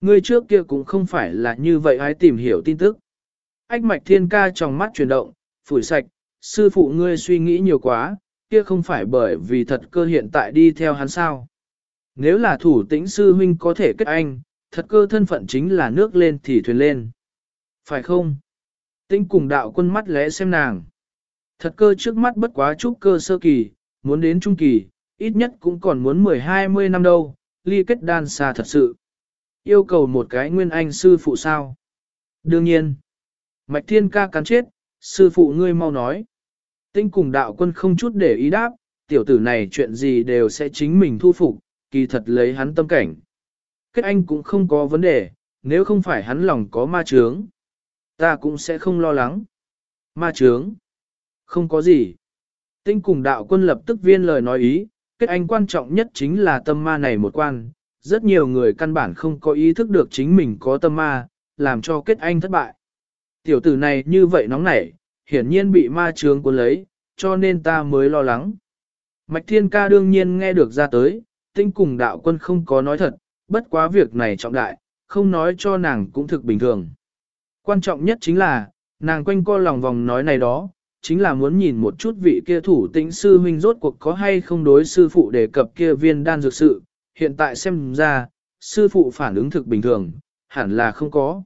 A: Ngươi trước kia cũng không phải là như vậy ai tìm hiểu tin tức. Ách mạch thiên ca trong mắt chuyển động, phủi sạch, sư phụ ngươi suy nghĩ nhiều quá, kia không phải bởi vì thật cơ hiện tại đi theo hắn sao. Nếu là thủ tĩnh sư huynh có thể kết anh, thật cơ thân phận chính là nước lên thì thuyền lên. Phải không? tinh cùng đạo quân mắt lẽ xem nàng. Thật cơ trước mắt bất quá chút cơ sơ kỳ, muốn đến trung kỳ, ít nhất cũng còn muốn 10-20 năm đâu, ly kết đan xa thật sự. Yêu cầu một cái nguyên anh sư phụ sao? Đương nhiên. Mạch thiên ca cắn chết, sư phụ ngươi mau nói. Tinh cùng đạo quân không chút để ý đáp, tiểu tử này chuyện gì đều sẽ chính mình thu phục, kỳ thật lấy hắn tâm cảnh. Kết anh cũng không có vấn đề, nếu không phải hắn lòng có ma trướng. Ta cũng sẽ không lo lắng. Ma trướng. Không có gì. Tinh cùng đạo quân lập tức viên lời nói ý, kết anh quan trọng nhất chính là tâm ma này một quan. Rất nhiều người căn bản không có ý thức được chính mình có tâm ma, làm cho kết anh thất bại. Tiểu tử này như vậy nóng nảy, hiển nhiên bị ma trướng cuốn lấy, cho nên ta mới lo lắng. Mạch Thiên Ca đương nhiên nghe được ra tới, tinh cùng đạo quân không có nói thật, bất quá việc này trọng đại, không nói cho nàng cũng thực bình thường. Quan trọng nhất chính là, nàng quanh co lòng vòng nói này đó, chính là muốn nhìn một chút vị kia thủ tĩnh sư huynh rốt cuộc có hay không đối sư phụ đề cập kia viên đan dược sự, hiện tại xem ra, sư phụ phản ứng thực bình thường, hẳn là không có.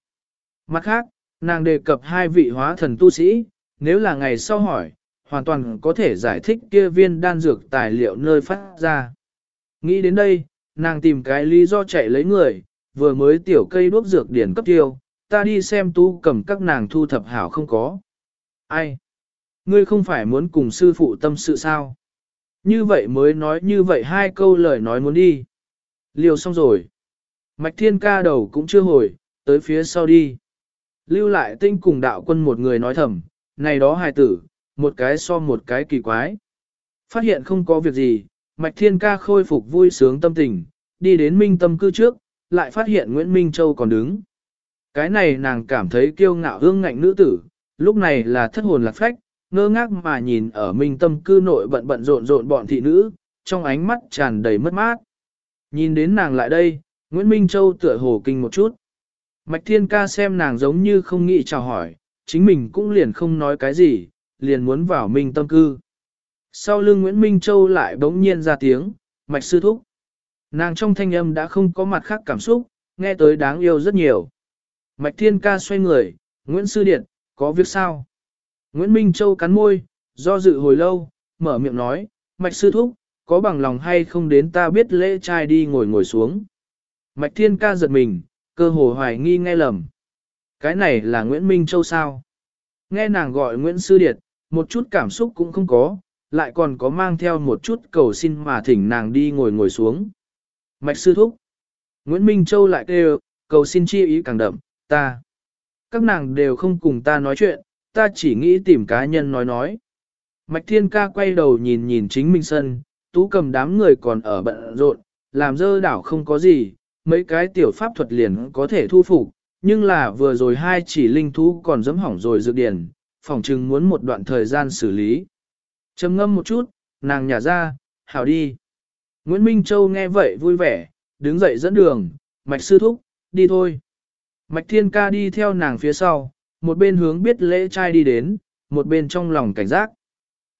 A: Mặt khác, nàng đề cập hai vị hóa thần tu sĩ, nếu là ngày sau hỏi, hoàn toàn có thể giải thích kia viên đan dược tài liệu nơi phát ra. Nghĩ đến đây, nàng tìm cái lý do chạy lấy người, vừa mới tiểu cây đuốc dược điển cấp tiêu, ta đi xem tu cầm các nàng thu thập hảo không có. Ai? Ngươi không phải muốn cùng sư phụ tâm sự sao? Như vậy mới nói như vậy hai câu lời nói muốn đi. Liều xong rồi. Mạch thiên ca đầu cũng chưa hồi, tới phía sau đi. Lưu lại tinh cùng đạo quân một người nói thầm, này đó hài tử, một cái so một cái kỳ quái. Phát hiện không có việc gì, Mạch Thiên Ca khôi phục vui sướng tâm tình, đi đến Minh Tâm cư trước, lại phát hiện Nguyễn Minh Châu còn đứng. Cái này nàng cảm thấy kiêu ngạo hương ngạnh nữ tử, lúc này là thất hồn lạc phách, ngơ ngác mà nhìn ở Minh Tâm cư nội bận bận rộn rộn bọn thị nữ, trong ánh mắt tràn đầy mất mát. Nhìn đến nàng lại đây, Nguyễn Minh Châu tựa hồ kinh một chút. Mạch Thiên Ca xem nàng giống như không nghĩ chào hỏi, chính mình cũng liền không nói cái gì, liền muốn vào Minh tâm cư. Sau lưng Nguyễn Minh Châu lại bỗng nhiên ra tiếng, Mạch Sư Thúc. Nàng trong thanh âm đã không có mặt khác cảm xúc, nghe tới đáng yêu rất nhiều. Mạch Thiên Ca xoay người, Nguyễn Sư Điện, có việc sao? Nguyễn Minh Châu cắn môi, do dự hồi lâu, mở miệng nói, Mạch Sư Thúc, có bằng lòng hay không đến ta biết lễ trai đi ngồi ngồi xuống. Mạch Thiên Ca giật mình, cơ hồ hoài nghi nghe lầm. Cái này là Nguyễn Minh Châu sao? Nghe nàng gọi Nguyễn Sư Điệt, một chút cảm xúc cũng không có, lại còn có mang theo một chút cầu xin mà thỉnh nàng đi ngồi ngồi xuống. Mạch Sư Thúc. Nguyễn Minh Châu lại kêu, cầu xin chi ý càng đậm, ta. Các nàng đều không cùng ta nói chuyện, ta chỉ nghĩ tìm cá nhân nói nói. Mạch Thiên Ca quay đầu nhìn nhìn chính Minh Sân, tú cầm đám người còn ở bận rộn, làm dơ đảo không có gì, mấy cái tiểu pháp thuật liền có thể thu phục, nhưng là vừa rồi hai chỉ linh thú còn dẫm hỏng rồi dược điển, phòng chừng muốn một đoạn thời gian xử lý. Trầm ngâm một chút, nàng nhả ra, hảo đi. Nguyễn Minh Châu nghe vậy vui vẻ, đứng dậy dẫn đường, mạch sư thúc, đi thôi. Mạch thiên ca đi theo nàng phía sau, một bên hướng biết lễ trai đi đến, một bên trong lòng cảnh giác.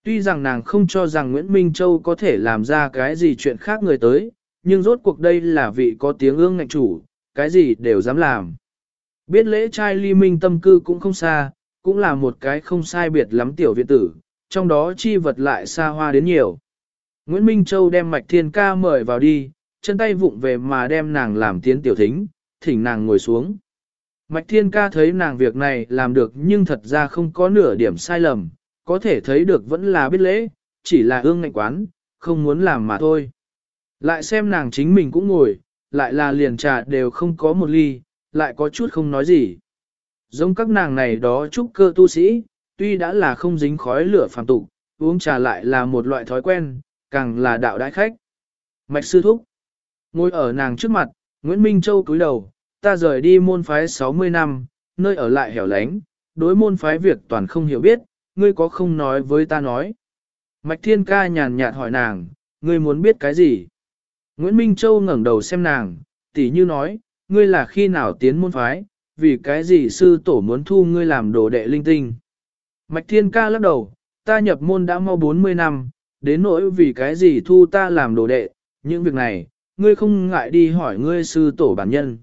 A: Tuy rằng nàng không cho rằng Nguyễn Minh Châu có thể làm ra cái gì chuyện khác người tới, nhưng rốt cuộc đây là vị có tiếng ương ngạnh chủ, cái gì đều dám làm. Biết lễ trai ly minh tâm cư cũng không xa, cũng là một cái không sai biệt lắm tiểu viện tử, trong đó chi vật lại xa hoa đến nhiều. Nguyễn Minh Châu đem Mạch Thiên Ca mời vào đi, chân tay vụng về mà đem nàng làm tiến tiểu thính, thỉnh nàng ngồi xuống. Mạch Thiên Ca thấy nàng việc này làm được nhưng thật ra không có nửa điểm sai lầm, có thể thấy được vẫn là biết lễ, chỉ là ương ngạnh quán, không muốn làm mà thôi. Lại xem nàng chính mình cũng ngồi, lại là liền trà đều không có một ly, lại có chút không nói gì. Giống các nàng này đó trúc cơ tu sĩ, tuy đã là không dính khói lửa phàm tục, uống trà lại là một loại thói quen, càng là đạo đại khách. Mạch sư thúc, ngồi ở nàng trước mặt, Nguyễn Minh Châu cúi đầu, ta rời đi môn phái 60 năm, nơi ở lại hẻo lánh, đối môn phái việc toàn không hiểu biết, ngươi có không nói với ta nói. Mạch Thiên Ca nhàn nhạt hỏi nàng, ngươi muốn biết cái gì? Nguyễn Minh Châu ngẩng đầu xem nàng, tỉ như nói, ngươi là khi nào tiến môn phái, vì cái gì sư tổ muốn thu ngươi làm đồ đệ linh tinh. Mạch Thiên Ca lắc đầu, ta nhập môn đã mau 40 năm, đến nỗi vì cái gì thu ta làm đồ đệ, những việc này, ngươi không ngại đi hỏi ngươi sư tổ bản nhân.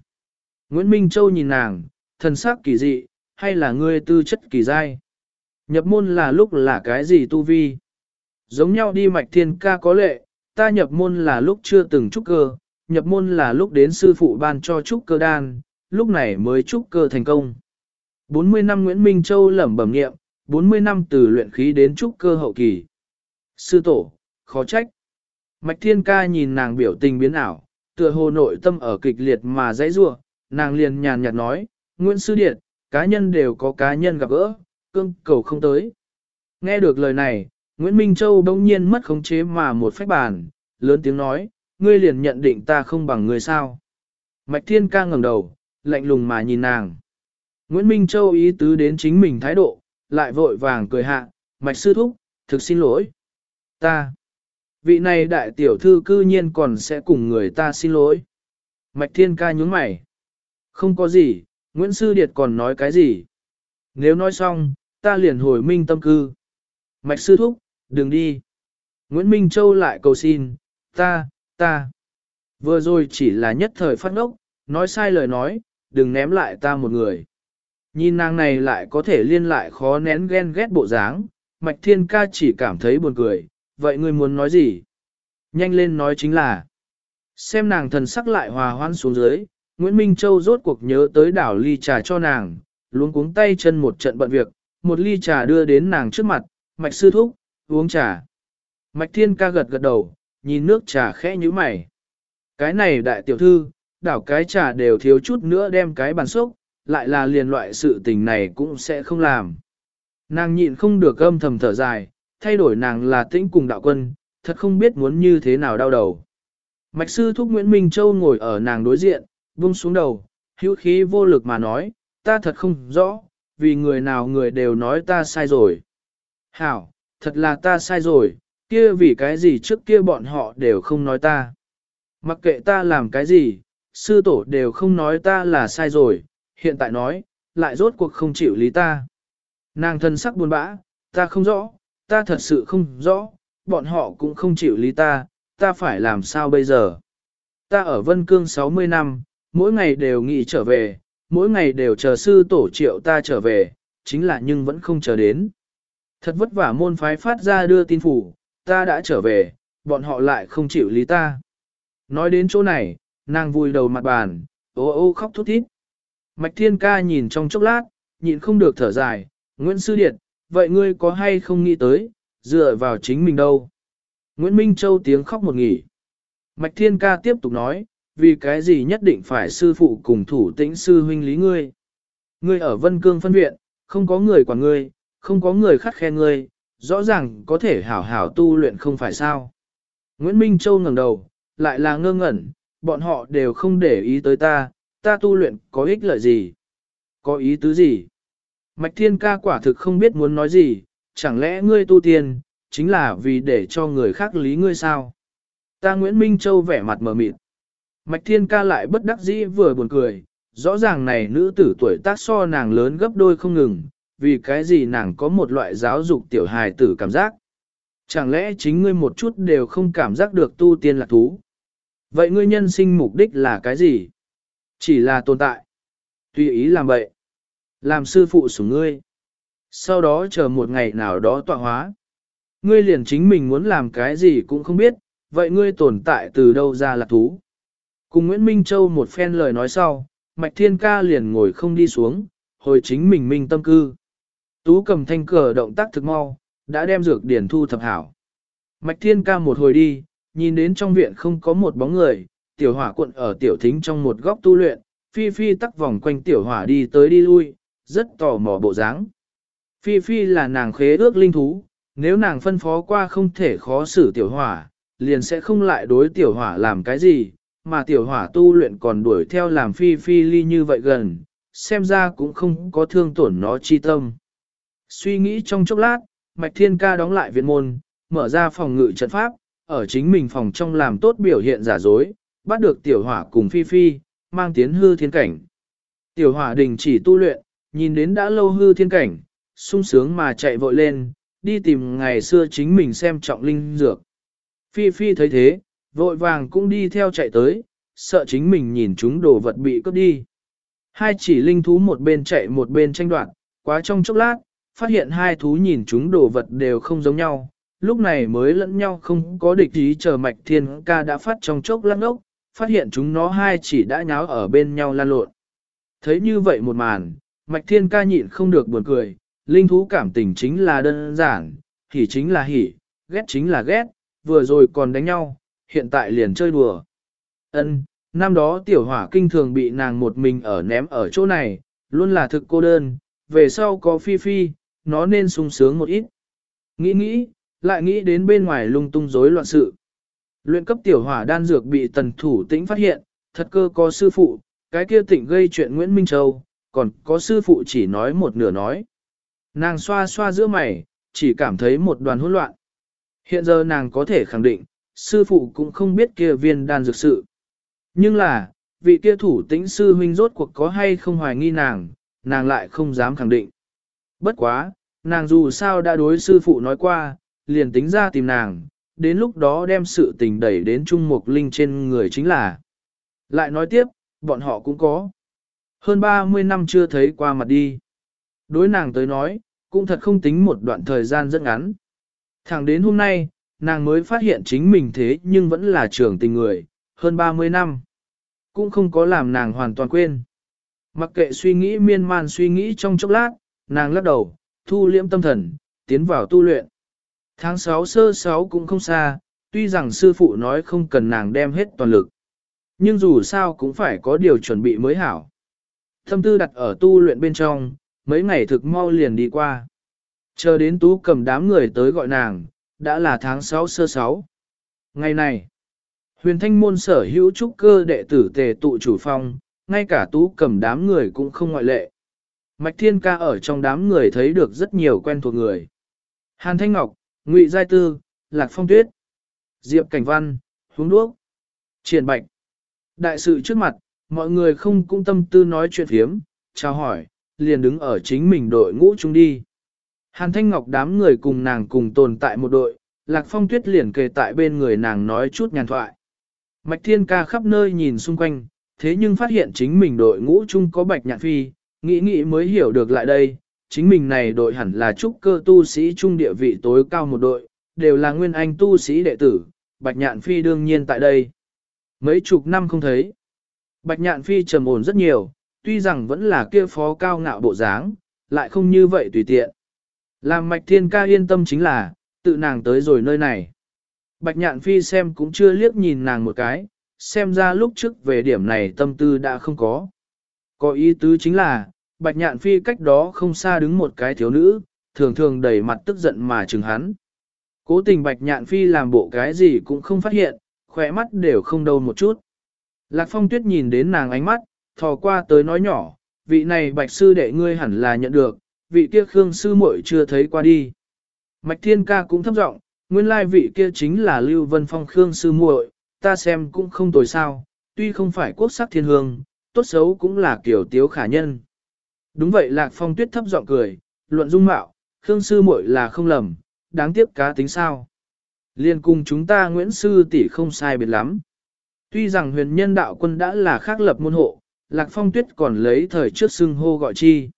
A: Nguyễn Minh Châu nhìn nàng, thần sắc kỳ dị, hay là ngươi tư chất kỳ dai. Nhập môn là lúc là cái gì tu vi? Giống nhau đi mạch thiên ca có lệ, ta nhập môn là lúc chưa từng trúc cơ, nhập môn là lúc đến sư phụ ban cho trúc cơ đan, lúc này mới trúc cơ thành công. 40 năm Nguyễn Minh Châu lẩm bẩm nghiệm, 40 năm từ luyện khí đến trúc cơ hậu kỳ. Sư tổ, khó trách. Mạch Thiên Ca nhìn nàng biểu tình biến ảo, tựa hồ nội tâm ở kịch liệt mà dãy rủa, nàng liền nhàn nhạt nói, Nguyễn Sư Điện, cá nhân đều có cá nhân gặp gỡ, cương cầu không tới. Nghe được lời này, Nguyễn Minh Châu đông nhiên mất khống chế mà một phách bàn, lớn tiếng nói, ngươi liền nhận định ta không bằng ngươi sao. Mạch Thiên ca ngẩng đầu, lạnh lùng mà nhìn nàng. Nguyễn Minh Châu ý tứ đến chính mình thái độ, lại vội vàng cười hạ, Mạch Sư Thúc, thực xin lỗi. Ta, vị này đại tiểu thư cư nhiên còn sẽ cùng người ta xin lỗi. Mạch Thiên ca nhún mày. Không có gì, Nguyễn Sư Điệt còn nói cái gì? Nếu nói xong, ta liền hồi minh tâm cư. Mạch Sư Thúc, đừng đi. Nguyễn Minh Châu lại cầu xin, ta, ta. Vừa rồi chỉ là nhất thời phát ngốc, nói sai lời nói, đừng ném lại ta một người. Nhìn nàng này lại có thể liên lại khó nén ghen ghét bộ dáng, Mạch Thiên Ca chỉ cảm thấy buồn cười, vậy ngươi muốn nói gì? Nhanh lên nói chính là, xem nàng thần sắc lại hòa hoãn xuống dưới, Nguyễn Minh Châu rốt cuộc nhớ tới đảo ly trà cho nàng, luống cuống tay chân một trận bận việc, một ly trà đưa đến nàng trước mặt, Mạch Sư Thúc, uống trà. Mạch Thiên ca gật gật đầu, nhìn nước trà khẽ như mày. Cái này đại tiểu thư, đảo cái trà đều thiếu chút nữa đem cái bàn sốc, lại là liền loại sự tình này cũng sẽ không làm. Nàng nhịn không được âm thầm thở dài, thay đổi nàng là tĩnh cùng đạo quân, thật không biết muốn như thế nào đau đầu. Mạch sư thúc Nguyễn Minh Châu ngồi ở nàng đối diện, buông xuống đầu, hữu khí vô lực mà nói, ta thật không rõ, vì người nào người đều nói ta sai rồi. Hảo, thật là ta sai rồi, kia vì cái gì trước kia bọn họ đều không nói ta. Mặc kệ ta làm cái gì, sư tổ đều không nói ta là sai rồi, hiện tại nói, lại rốt cuộc không chịu lý ta. Nàng thân sắc buồn bã, ta không rõ, ta thật sự không rõ, bọn họ cũng không chịu lý ta, ta phải làm sao bây giờ. Ta ở Vân Cương 60 năm, mỗi ngày đều nghĩ trở về, mỗi ngày đều chờ sư tổ triệu ta trở về, chính là nhưng vẫn không chờ đến. Thật vất vả môn phái phát ra đưa tin phủ, ta đã trở về, bọn họ lại không chịu lý ta. Nói đến chỗ này, nàng vùi đầu mặt bàn, ô ô khóc thút thít. Mạch Thiên Ca nhìn trong chốc lát, nhịn không được thở dài, Nguyễn Sư Điệt, vậy ngươi có hay không nghĩ tới, dựa vào chính mình đâu? Nguyễn Minh Châu tiếng khóc một nghỉ. Mạch Thiên Ca tiếp tục nói, vì cái gì nhất định phải sư phụ cùng thủ tĩnh sư huynh lý ngươi. Ngươi ở Vân Cương phân viện, không có người quản ngươi, không có người khắt khe ngươi, rõ ràng có thể hảo hảo tu luyện không phải sao. Nguyễn Minh Châu ngẩng đầu, lại là ngơ ngẩn, bọn họ đều không để ý tới ta, ta tu luyện có ích lợi gì? Có ý tứ gì? Mạch Thiên ca quả thực không biết muốn nói gì, chẳng lẽ ngươi tu tiên, chính là vì để cho người khác lý ngươi sao? Ta Nguyễn Minh Châu vẻ mặt mờ mịt. Mạch Thiên ca lại bất đắc dĩ vừa buồn cười, rõ ràng này nữ tử tuổi tác so nàng lớn gấp đôi không ngừng, vì cái gì nàng có một loại giáo dục tiểu hài tử cảm giác. Chẳng lẽ chính ngươi một chút đều không cảm giác được tu tiên là thú? Vậy ngươi nhân sinh mục đích là cái gì? Chỉ là tồn tại. Tùy ý làm vậy. Làm sư phụ sủng ngươi. Sau đó chờ một ngày nào đó tọa hóa. Ngươi liền chính mình muốn làm cái gì cũng không biết, vậy ngươi tồn tại từ đâu ra là thú. Cùng Nguyễn Minh Châu một phen lời nói sau, Mạch Thiên Ca liền ngồi không đi xuống, hồi chính mình minh tâm cư. Tú cầm thanh cờ động tác thực mau, đã đem dược điển thu thập hảo. Mạch Thiên Ca một hồi đi, nhìn đến trong viện không có một bóng người, tiểu hỏa cuộn ở tiểu thính trong một góc tu luyện, Phi Phi tắc vòng quanh tiểu hỏa đi tới đi lui, rất tò mò bộ dáng. Phi Phi là nàng khế ước linh thú, nếu nàng phân phó qua không thể khó xử tiểu hỏa, liền sẽ không lại đối tiểu hỏa làm cái gì, mà tiểu hỏa tu luyện còn đuổi theo làm Phi Phi ly như vậy gần, xem ra cũng không có thương tổn nó chi tâm. Suy nghĩ trong chốc lát, Mạch Thiên Ca đóng lại viện môn, mở ra phòng ngự trận pháp, ở chính mình phòng trong làm tốt biểu hiện giả dối, bắt được tiểu hỏa cùng Phi Phi, mang tiến hư thiên cảnh. Tiểu hỏa đình chỉ tu luyện, nhìn đến đã lâu hư thiên cảnh, sung sướng mà chạy vội lên, đi tìm ngày xưa chính mình xem trọng linh dược. Phi Phi thấy thế, vội vàng cũng đi theo chạy tới, sợ chính mình nhìn chúng đồ vật bị cướp đi. Hai chỉ linh thú một bên chạy một bên tranh đoạt, quá trong chốc lát, phát hiện hai thú nhìn chúng đồ vật đều không giống nhau, lúc này mới lẫn nhau không có địch ý chờ mạch thiên ca đã phát trong chốc lát ốc, phát hiện chúng nó hai chỉ đã nháo ở bên nhau lan lộn. Thấy như vậy một màn, mạch thiên ca nhịn không được buồn cười, linh thú cảm tình chính là đơn giản, hỉ chính là hỉ, ghét chính là ghét, vừa rồi còn đánh nhau, hiện tại liền chơi đùa. Ân, năm đó tiểu hỏa kinh thường bị nàng một mình ở ném ở chỗ này, luôn là thực cô đơn, về sau có phi phi, nó nên sung sướng một ít. Nghĩ nghĩ, lại nghĩ đến bên ngoài lung tung rối loạn sự. Luyện cấp tiểu hỏa đan dược bị tần thủ tĩnh phát hiện, thật cơ có sư phụ, cái kia tỉnh gây chuyện Nguyễn Minh Châu, còn có sư phụ chỉ nói một nửa nói. Nàng xoa xoa giữa mày, chỉ cảm thấy một đoàn hỗn loạn. Hiện giờ nàng có thể khẳng định, sư phụ cũng không biết kia viên đan dược sự. Nhưng là, vị kia thủ tĩnh sư huynh rốt cuộc có hay không hoài nghi nàng, nàng lại không dám khẳng định. Bất quá, nàng dù sao đã đối sư phụ nói qua, liền tính ra tìm nàng, đến lúc đó đem sự tình đẩy đến Trung Mục Linh trên người chính là. Lại nói tiếp, bọn họ cũng có. Hơn 30 năm chưa thấy qua mặt đi. Đối nàng tới nói, cũng thật không tính một đoạn thời gian rất ngắn. Thẳng đến hôm nay, nàng mới phát hiện chính mình thế nhưng vẫn là trưởng tình người, hơn 30 năm. Cũng không có làm nàng hoàn toàn quên. Mặc kệ suy nghĩ miên man suy nghĩ trong chốc lát, nàng lắc đầu, thu liễm tâm thần, tiến vào tu luyện. Tháng 6 sơ 6 cũng không xa, tuy rằng sư phụ nói không cần nàng đem hết toàn lực. Nhưng dù sao cũng phải có điều chuẩn bị mới hảo. Thâm tư đặt ở tu luyện bên trong, mấy ngày thực mau liền đi qua. Chờ đến tú cầm đám người tới gọi nàng, đã là tháng 6 sơ 6. Ngày này, huyền thanh môn sở hữu trúc cơ đệ tử tề tụ chủ phong, ngay cả tú cầm đám người cũng không ngoại lệ. Mạch Thiên Ca ở trong đám người thấy được rất nhiều quen thuộc người. Hàn Thanh Ngọc, Ngụy Giai Tư, Lạc Phong Tuyết, Diệp Cảnh Văn, Hướng Đuốc, Triển Bạch. Đại sự trước mặt, mọi người không cũng tâm tư nói chuyện phiếm, chào hỏi, liền đứng ở chính mình đội ngũ chung đi. Hàn Thanh Ngọc đám người cùng nàng cùng tồn tại một đội, Lạc Phong Tuyết liền kề tại bên người nàng nói chút nhàn thoại. Mạch Thiên Ca khắp nơi nhìn xung quanh, thế nhưng phát hiện chính mình đội ngũ chung có Bạch Nhạn Phi, nghĩ nghĩ mới hiểu được lại đây, chính mình này đội hẳn là trúc cơ tu sĩ trung địa vị tối cao một đội, đều là nguyên anh tu sĩ đệ tử, Bạch Nhạn Phi đương nhiên tại đây. Mấy chục năm không thấy. Bạch Nhạn Phi trầm ổn rất nhiều, tuy rằng vẫn là kia phó cao ngạo bộ dáng, lại không như vậy tùy tiện. Làm Mạch Thiên Ca yên tâm chính là, tự nàng tới rồi nơi này. Bạch Nhạn Phi xem cũng chưa liếc nhìn nàng một cái, xem ra lúc trước về điểm này tâm tư đã không có. Có ý tứ chính là, Bạch Nhạn Phi cách đó không xa đứng một cái thiếu nữ, thường thường đầy mặt tức giận mà chừng hắn. Cố tình Bạch Nhạn Phi làm bộ cái gì cũng không phát hiện, khỏe mắt đều không đâu một chút. Lạc Phong Tuyết nhìn đến nàng ánh mắt, thò qua tới nói nhỏ, vị này Bạch Sư đệ ngươi hẳn là nhận được, vị kia Khương Sư muội chưa thấy qua đi. Mạch Thiên Ca cũng thấp giọng, nguyên lai vị kia chính là Lưu Vân Phong Khương Sư muội, ta xem cũng không tồi sao, tuy không phải quốc sắc thiên hương, tốt xấu cũng là kiểu tiếu khả nhân. Đúng vậy Lạc Phong Tuyết thấp giọng cười, luận dung mạo, Khương Sư muội là không lầm, đáng tiếc cá tính sao. Liên cùng chúng ta Nguyễn Sư tỷ không sai biệt lắm. Tuy rằng huyền nhân đạo quân đã là khác lập môn hộ, Lạc Phong Tuyết còn lấy thời trước xưng hô gọi chi.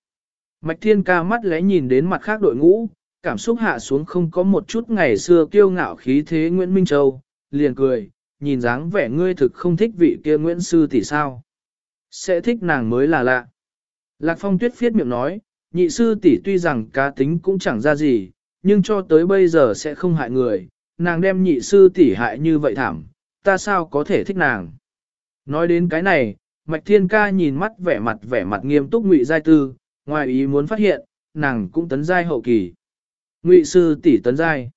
A: Mạch Thiên ca mắt lẽ nhìn đến mặt khác đội ngũ, cảm xúc hạ xuống không có một chút ngày xưa kiêu ngạo khí thế Nguyễn Minh Châu, liền cười, nhìn dáng vẻ ngươi thực không thích vị kia Nguyễn Sư tỷ sao. Sẽ thích nàng mới là lạ. Lạc Phong Tuyết phiết miệng nói, nhị sư tỷ tuy rằng cá tính cũng chẳng ra gì, nhưng cho tới bây giờ sẽ không hại người, nàng đem nhị sư tỷ hại như vậy thảm, ta sao có thể thích nàng. Nói đến cái này, Mạch Thiên Ca nhìn mắt vẻ mặt vẻ mặt nghiêm túc Ngụy Giai Tư, ngoài ý muốn phát hiện, nàng cũng tấn giai hậu kỳ. Ngụy sư tỷ tấn giai.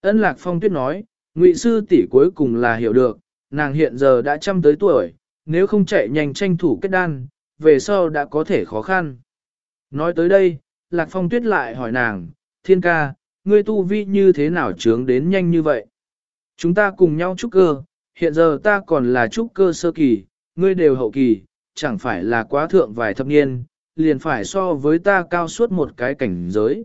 A: Ân Lạc Phong Tuyết nói, Ngụy sư tỷ cuối cùng là hiểu được, nàng hiện giờ đã trăm tới tuổi, nếu không chạy nhanh tranh thủ kết đan, về sau đã có thể khó khăn. Nói tới đây, Lạc Phong Tuyết lại hỏi nàng, Thiên ca, ngươi tu vi như thế nào trướng đến nhanh như vậy? Chúng ta cùng nhau trúc cơ, hiện giờ ta còn là trúc cơ sơ kỳ, ngươi đều hậu kỳ, chẳng phải là quá thượng vài thập niên, liền phải so với ta cao suốt một cái cảnh giới.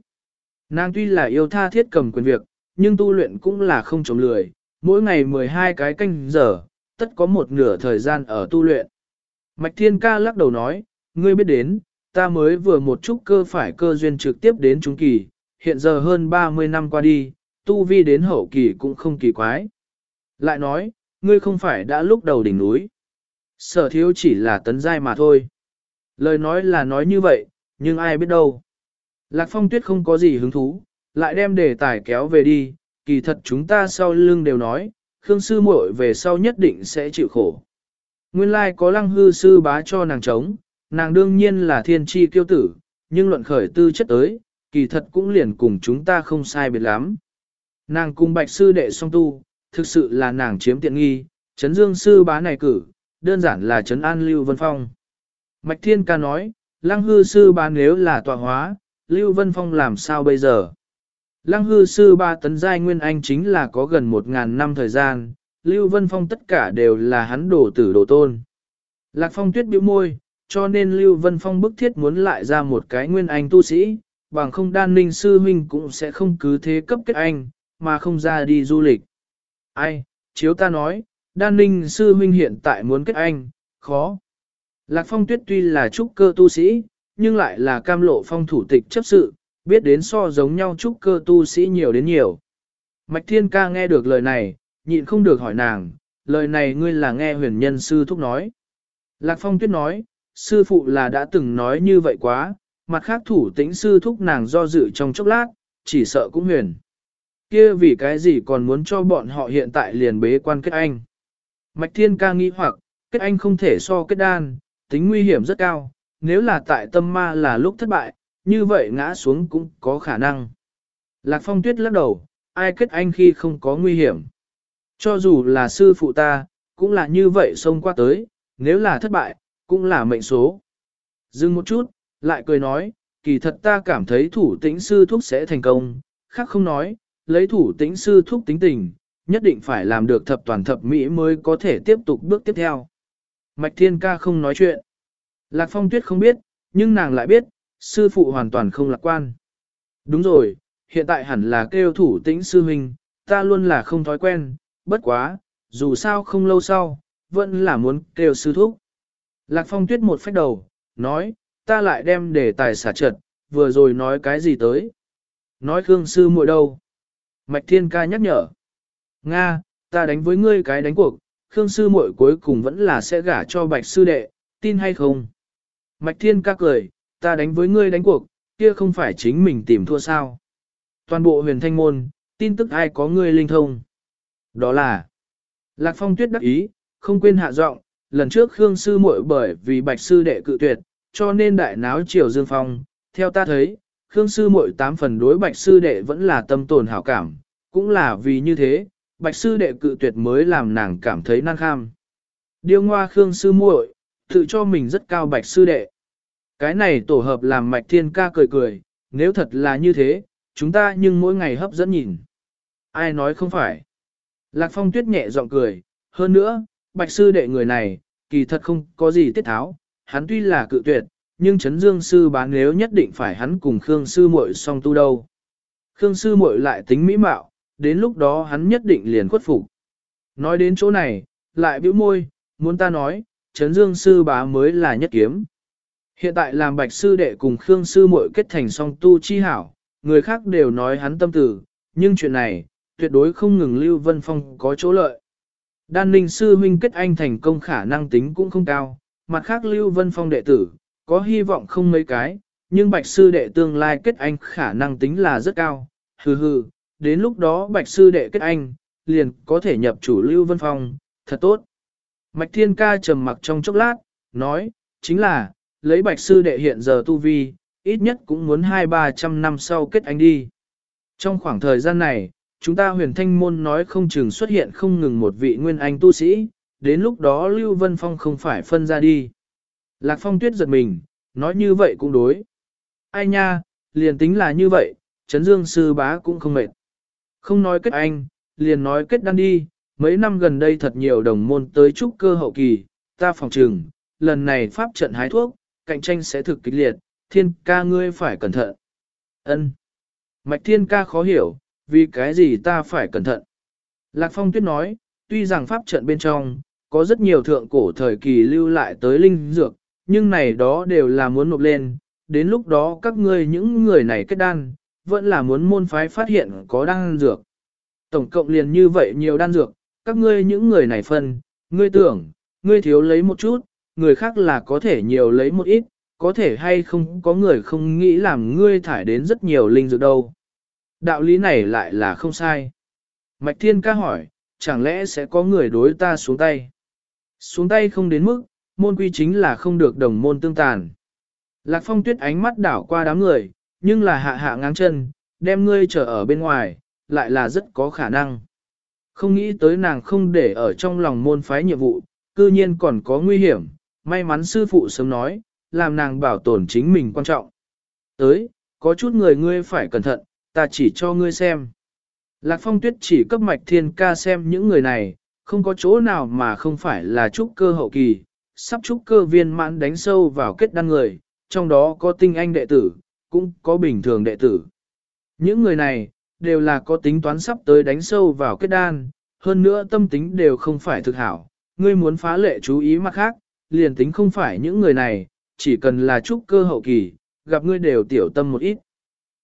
A: Nàng tuy là yêu tha thiết cầm quyền việc, nhưng tu luyện cũng là không chống lười, mỗi ngày 12 cái canh giờ, tất có một nửa thời gian ở tu luyện. Mạch Thiên Ca lắc đầu nói, ngươi biết đến, ta mới vừa một chút cơ phải cơ duyên trực tiếp đến trung kỳ, hiện giờ hơn 30 năm qua đi, tu vi đến hậu kỳ cũng không kỳ quái. Lại nói, ngươi không phải đã lúc đầu đỉnh núi. Sở thiếu chỉ là tấn giai mà thôi. Lời nói là nói như vậy, nhưng ai biết đâu. Lạc phong tuyết không có gì hứng thú, lại đem đề tài kéo về đi, kỳ thật chúng ta sau lưng đều nói, Khương sư muội về sau nhất định sẽ chịu khổ. Nguyên lai có lăng hư sư bá cho nàng chống, nàng đương nhiên là thiên tri kiêu tử, nhưng luận khởi tư chất tới, kỳ thật cũng liền cùng chúng ta không sai biệt lắm. Nàng cùng bạch sư đệ song tu, thực sự là nàng chiếm tiện nghi, chấn dương sư bá này cử, đơn giản là chấn an Lưu Vân Phong. Mạch Thiên ca nói, lăng hư sư ba nếu là tọa hóa, Lưu Vân Phong làm sao bây giờ? Lăng hư sư ba tấn giai nguyên anh chính là có gần một ngàn năm thời gian, Lưu Vân Phong tất cả đều là hắn đổ tử đổ tôn. Lạc Phong tuyết bĩu môi, cho nên Lưu Vân Phong bức thiết muốn lại ra một cái nguyên anh tu sĩ, bằng không đan ninh sư huynh cũng sẽ không cứ thế cấp kết anh, mà không ra đi du lịch. Ai, chiếu ta nói, đan ninh sư huynh hiện tại muốn kết anh, khó. Lạc Phong tuyết tuy là trúc cơ tu sĩ, nhưng lại là cam lộ phong thủ tịch chấp sự, biết đến so giống nhau trúc cơ tu sĩ nhiều đến nhiều. Mạch Thiên Ca nghe được lời này, nhịn không được hỏi nàng, lời này ngươi là nghe huyền nhân sư thúc nói. Lạc Phong Tuyết nói, sư phụ là đã từng nói như vậy quá, mặt khác thủ tĩnh sư thúc nàng do dự trong chốc lát, chỉ sợ cũng huyền. kia vì cái gì còn muốn cho bọn họ hiện tại liền bế quan kết anh. Mạch Thiên Ca nghĩ hoặc, kết anh không thể so kết đan, tính nguy hiểm rất cao, nếu là tại tâm ma là lúc thất bại, như vậy ngã xuống cũng có khả năng. Lạc Phong Tuyết lắc đầu, ai kết anh khi không có nguy hiểm. Cho dù là sư phụ ta, cũng là như vậy xông qua tới, nếu là thất bại, cũng là mệnh số. Dừng một chút, lại cười nói, kỳ thật ta cảm thấy thủ tĩnh sư thúc sẽ thành công, khác không nói, lấy thủ tĩnh sư thúc tính tình, nhất định phải làm được thập toàn thập mỹ mới có thể tiếp tục bước tiếp theo. Mạch Thiên Ca không nói chuyện. Lạc Phong Tuyết không biết, nhưng nàng lại biết, sư phụ hoàn toàn không lạc quan. Đúng rồi, hiện tại hẳn là kêu thủ tĩnh sư huynh, ta luôn là không thói quen, bất quá, dù sao không lâu sau, vẫn là muốn kêu sư thúc. Lạc Phong Tuyết một phách đầu, nói, ta lại đem để tài xả trật, vừa rồi nói cái gì tới. Nói Khương sư muội đâu? Mạch Thiên Ca nhắc nhở. Nga, ta đánh với ngươi cái đánh cuộc, Khương sư muội cuối cùng vẫn là sẽ gả cho Bạch sư đệ, tin hay không? Mạch Thiên Ca cười, ta đánh với ngươi đánh cuộc, kia không phải chính mình tìm thua sao? Toàn bộ huyền thanh môn, tin tức ai có ngươi linh thông? Đó là Lạc Phong Tuyết đắc ý, không quên hạ giọng, lần trước Khương sư muội bởi vì Bạch sư đệ cự tuyệt, cho nên đại náo triều Dương Phong, theo ta thấy, Khương sư muội tám phần đối bạch sư đệ vẫn là tâm tồn hảo cảm, cũng là vì như thế, bạch sư đệ cự tuyệt mới làm nàng cảm thấy năng kham. Điêu ngoa Khương sư muội, tự cho mình rất cao bạch sư đệ. Cái này tổ hợp làm mạch thiên ca cười cười, nếu thật là như thế, chúng ta nhưng mỗi ngày hấp dẫn nhìn. Ai nói không phải. Lạc phong tuyết nhẹ giọng cười, hơn nữa, bạch sư đệ người này, kỳ thật không có gì tiết tháo, hắn tuy là cự tuyệt, nhưng chấn dương sư bán nếu nhất định phải hắn cùng Khương sư muội song tu đâu. Khương sư muội lại tính mỹ mạo, đến lúc đó hắn nhất định liền khuất phục. Nói đến chỗ này, lại bĩu môi, muốn ta nói, chấn dương sư bá mới là nhất kiếm. Hiện tại làm bạch sư đệ cùng Khương sư muội kết thành song tu chi hảo, người khác đều nói hắn tâm tử, nhưng chuyện này, tuyệt đối không ngừng Lưu Vân Phong có chỗ lợi. Đan ninh sư huynh kết anh thành công khả năng tính cũng không cao, mặt khác Lưu Vân Phong đệ tử, có hy vọng không mấy cái, nhưng bạch sư đệ tương lai kết anh khả năng tính là rất cao, hừ hừ, đến lúc đó bạch sư đệ kết anh, liền có thể nhập chủ Lưu Vân Phong, thật tốt. Mạch Thiên Ca trầm mặc trong chốc lát, nói, chính là, lấy bạch sư đệ hiện giờ tu vi, ít nhất cũng muốn hai ba trăm năm sau kết anh đi. Trong khoảng thời gian này, chúng ta huyền thanh môn nói không chừng xuất hiện không ngừng một vị nguyên anh tu sĩ, đến lúc đó Lưu Vân Phong không phải phân ra đi. Lạc Phong tuyết giật mình, nói như vậy cũng đối. Ai nha, liền tính là như vậy, Trấn Dương sư bá cũng không mệt. Không nói kết anh, liền nói kết đan đi, mấy năm gần đây thật nhiều đồng môn tới trúc cơ hậu kỳ, ta phòng trừng, lần này pháp trận hái thuốc, cạnh tranh sẽ thực kịch liệt, thiên ca ngươi phải cẩn thận. Ân. Mạch thiên ca khó hiểu, vì cái gì ta phải cẩn thận. Lạc Phong tuyết nói, tuy rằng pháp trận bên trong, có rất nhiều thượng cổ thời kỳ lưu lại tới linh dược, nhưng này đó đều là muốn nộp lên, đến lúc đó các ngươi những người này kết đan, vẫn là muốn môn phái phát hiện có đan dược. Tổng cộng liền như vậy nhiều đan dược, các ngươi những người này phân, ngươi tưởng, ngươi thiếu lấy một chút, người khác là có thể nhiều lấy một ít, có thể hay không có người không nghĩ làm ngươi thải đến rất nhiều linh dược đâu. Đạo lý này lại là không sai. Mạch Thiên ca hỏi, chẳng lẽ sẽ có người đối ta xuống tay? Xuống tay không đến mức, môn quy chính là không được đồng môn tương tàn. Lạc phong tuyết ánh mắt đảo qua đám người, nhưng là hạ hạ ngang chân, đem ngươi trở ở bên ngoài, lại là rất có khả năng. Không nghĩ tới nàng không để ở trong lòng môn phái nhiệm vụ, cư nhiên còn có nguy hiểm, may mắn sư phụ sớm nói, làm nàng bảo tồn chính mình quan trọng. Tới, có chút người ngươi phải cẩn thận, ta chỉ cho ngươi xem. Lạc phong tuyết chỉ cấp mạch thiên ca xem những người này, không có chỗ nào mà không phải là trúc cơ hậu kỳ, sắp trúc cơ viên mãn đánh sâu vào kết đan người, trong đó có tinh anh đệ tử, cũng có bình thường đệ tử. Những người này, đều là có tính toán sắp tới đánh sâu vào kết đan, hơn nữa tâm tính đều không phải thực hảo. Ngươi muốn phá lệ chú ý mặt khác, liền tính không phải những người này, chỉ cần là trúc cơ hậu kỳ, gặp ngươi đều tiểu tâm một ít.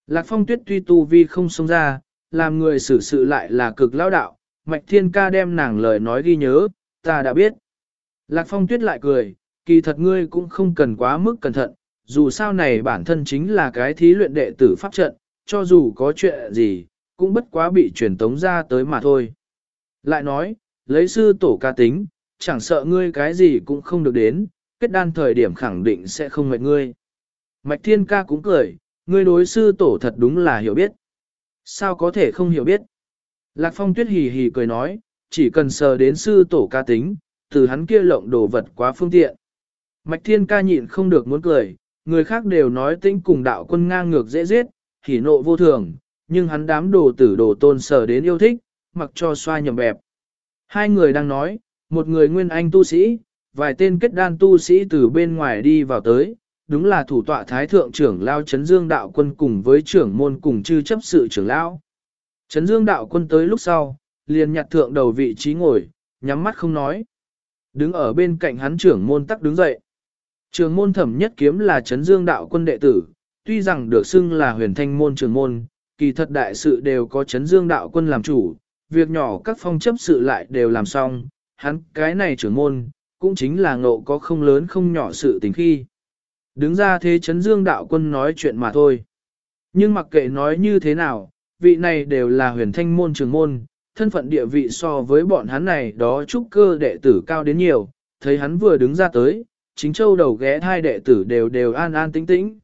A: Lạc phong tuyết tuy tu vi không xông ra, làm người xử sự lại là cực lao đạo, mạch thiên ca đem nàng lời nói ghi nhớ, ta đã biết. Lạc phong tuyết lại cười, kỳ thật ngươi cũng không cần quá mức cẩn thận, dù sao này bản thân chính là cái thí luyện đệ tử pháp trận, cho dù có chuyện gì, cũng bất quá bị truyền tống ra tới mà thôi. Lại nói, lấy sư tổ ca tính, chẳng sợ ngươi cái gì cũng không được đến, kết đan thời điểm khẳng định sẽ không mệt ngươi. Mạch thiên ca cũng cười, ngươi đối sư tổ thật đúng là hiểu biết. Sao có thể không hiểu biết? Lạc phong tuyết hì hì cười nói, chỉ cần sờ đến sư tổ ca tính, từ hắn kia lộng đồ vật quá phương tiện. Mạch thiên ca nhịn không được muốn cười, người khác đều nói tinh cùng đạo quân ngang ngược dễ giết, hỉ nộ vô thường, nhưng hắn đám đồ tử đồ tôn sở đến yêu thích, mặc cho xoa nhầm bẹp. Hai người đang nói, một người nguyên anh tu sĩ, vài tên kết đan tu sĩ từ bên ngoài đi vào tới, đúng là thủ tọa thái thượng trưởng lao Trấn Dương đạo quân cùng với trưởng môn cùng chư chấp sự trưởng lão. Trấn Dương đạo quân tới lúc sau, liền nhặt thượng đầu vị trí ngồi, nhắm mắt không nói. Đứng ở bên cạnh hắn trưởng môn tắc đứng dậy. Trường môn thẩm nhất kiếm là Trấn Dương đạo quân đệ tử, tuy rằng được xưng là huyền thanh môn trường môn, kỳ thật đại sự đều có Trấn Dương đạo quân làm chủ, việc nhỏ các phong chấp sự lại đều làm xong, hắn cái này trưởng môn, cũng chính là ngộ có không lớn không nhỏ sự tình khi. Đứng ra thế Trấn Dương đạo quân nói chuyện mà thôi. Nhưng mặc kệ nói như thế nào, vị này đều là huyền thanh môn trường môn, thân phận địa vị so với bọn hắn này đó trúc cơ đệ tử cao đến nhiều, thấy hắn vừa đứng ra tới, chính châu đầu ghé hai đệ tử đều đều an an tĩnh tĩnh.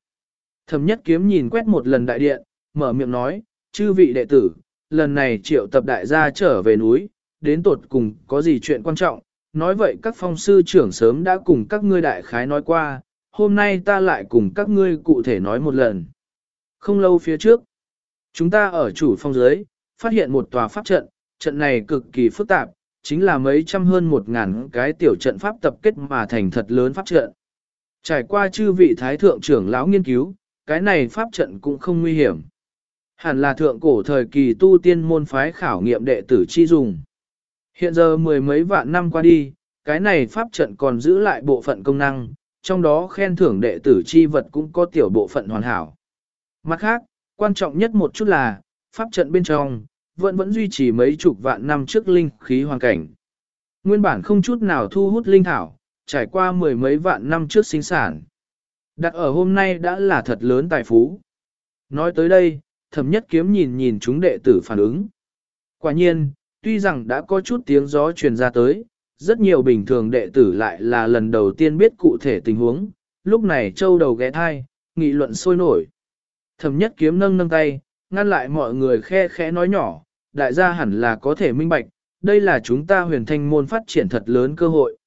A: Thẩm nhất kiếm nhìn quét một lần đại điện, mở miệng nói, chư vị đệ tử, lần này triệu tập đại gia trở về núi, đến tột cùng có gì chuyện quan trọng, nói vậy các phong sư trưởng sớm đã cùng các ngươi đại khái nói qua, hôm nay ta lại cùng các ngươi cụ thể nói một lần. Không lâu phía trước, chúng ta ở chủ phong giới phát hiện một tòa pháp trận, trận này cực kỳ phức tạp, chính là mấy trăm hơn một ngàn cái tiểu trận pháp tập kết mà thành thật lớn pháp trận. Trải qua chư vị thái thượng trưởng lão nghiên cứu, cái này pháp trận cũng không nguy hiểm. Hẳn là thượng cổ thời kỳ tu tiên môn phái khảo nghiệm đệ tử chi dùng. Hiện giờ mười mấy vạn năm qua đi, cái này pháp trận còn giữ lại bộ phận công năng, trong đó khen thưởng đệ tử chi vật cũng có tiểu bộ phận hoàn hảo. Mặt khác, quan trọng nhất một chút là, pháp trận bên trong, vẫn vẫn duy trì mấy chục vạn năm trước linh khí hoàn cảnh. Nguyên bản không chút nào thu hút linh thảo, trải qua mười mấy vạn năm trước sinh sản. Đặt ở hôm nay đã là thật lớn tài phú. Nói tới đây, thẩm nhất kiếm nhìn nhìn chúng đệ tử phản ứng. Quả nhiên, tuy rằng đã có chút tiếng gió truyền ra tới, rất nhiều bình thường đệ tử lại là lần đầu tiên biết cụ thể tình huống, lúc này châu đầu ghé thai, nghị luận sôi nổi. Thẩm nhất kiếm nâng nâng tay, ngăn lại mọi người khe khẽ nói nhỏ, đại gia hẳn là có thể minh bạch, đây là chúng ta huyền thanh môn phát triển thật lớn cơ hội.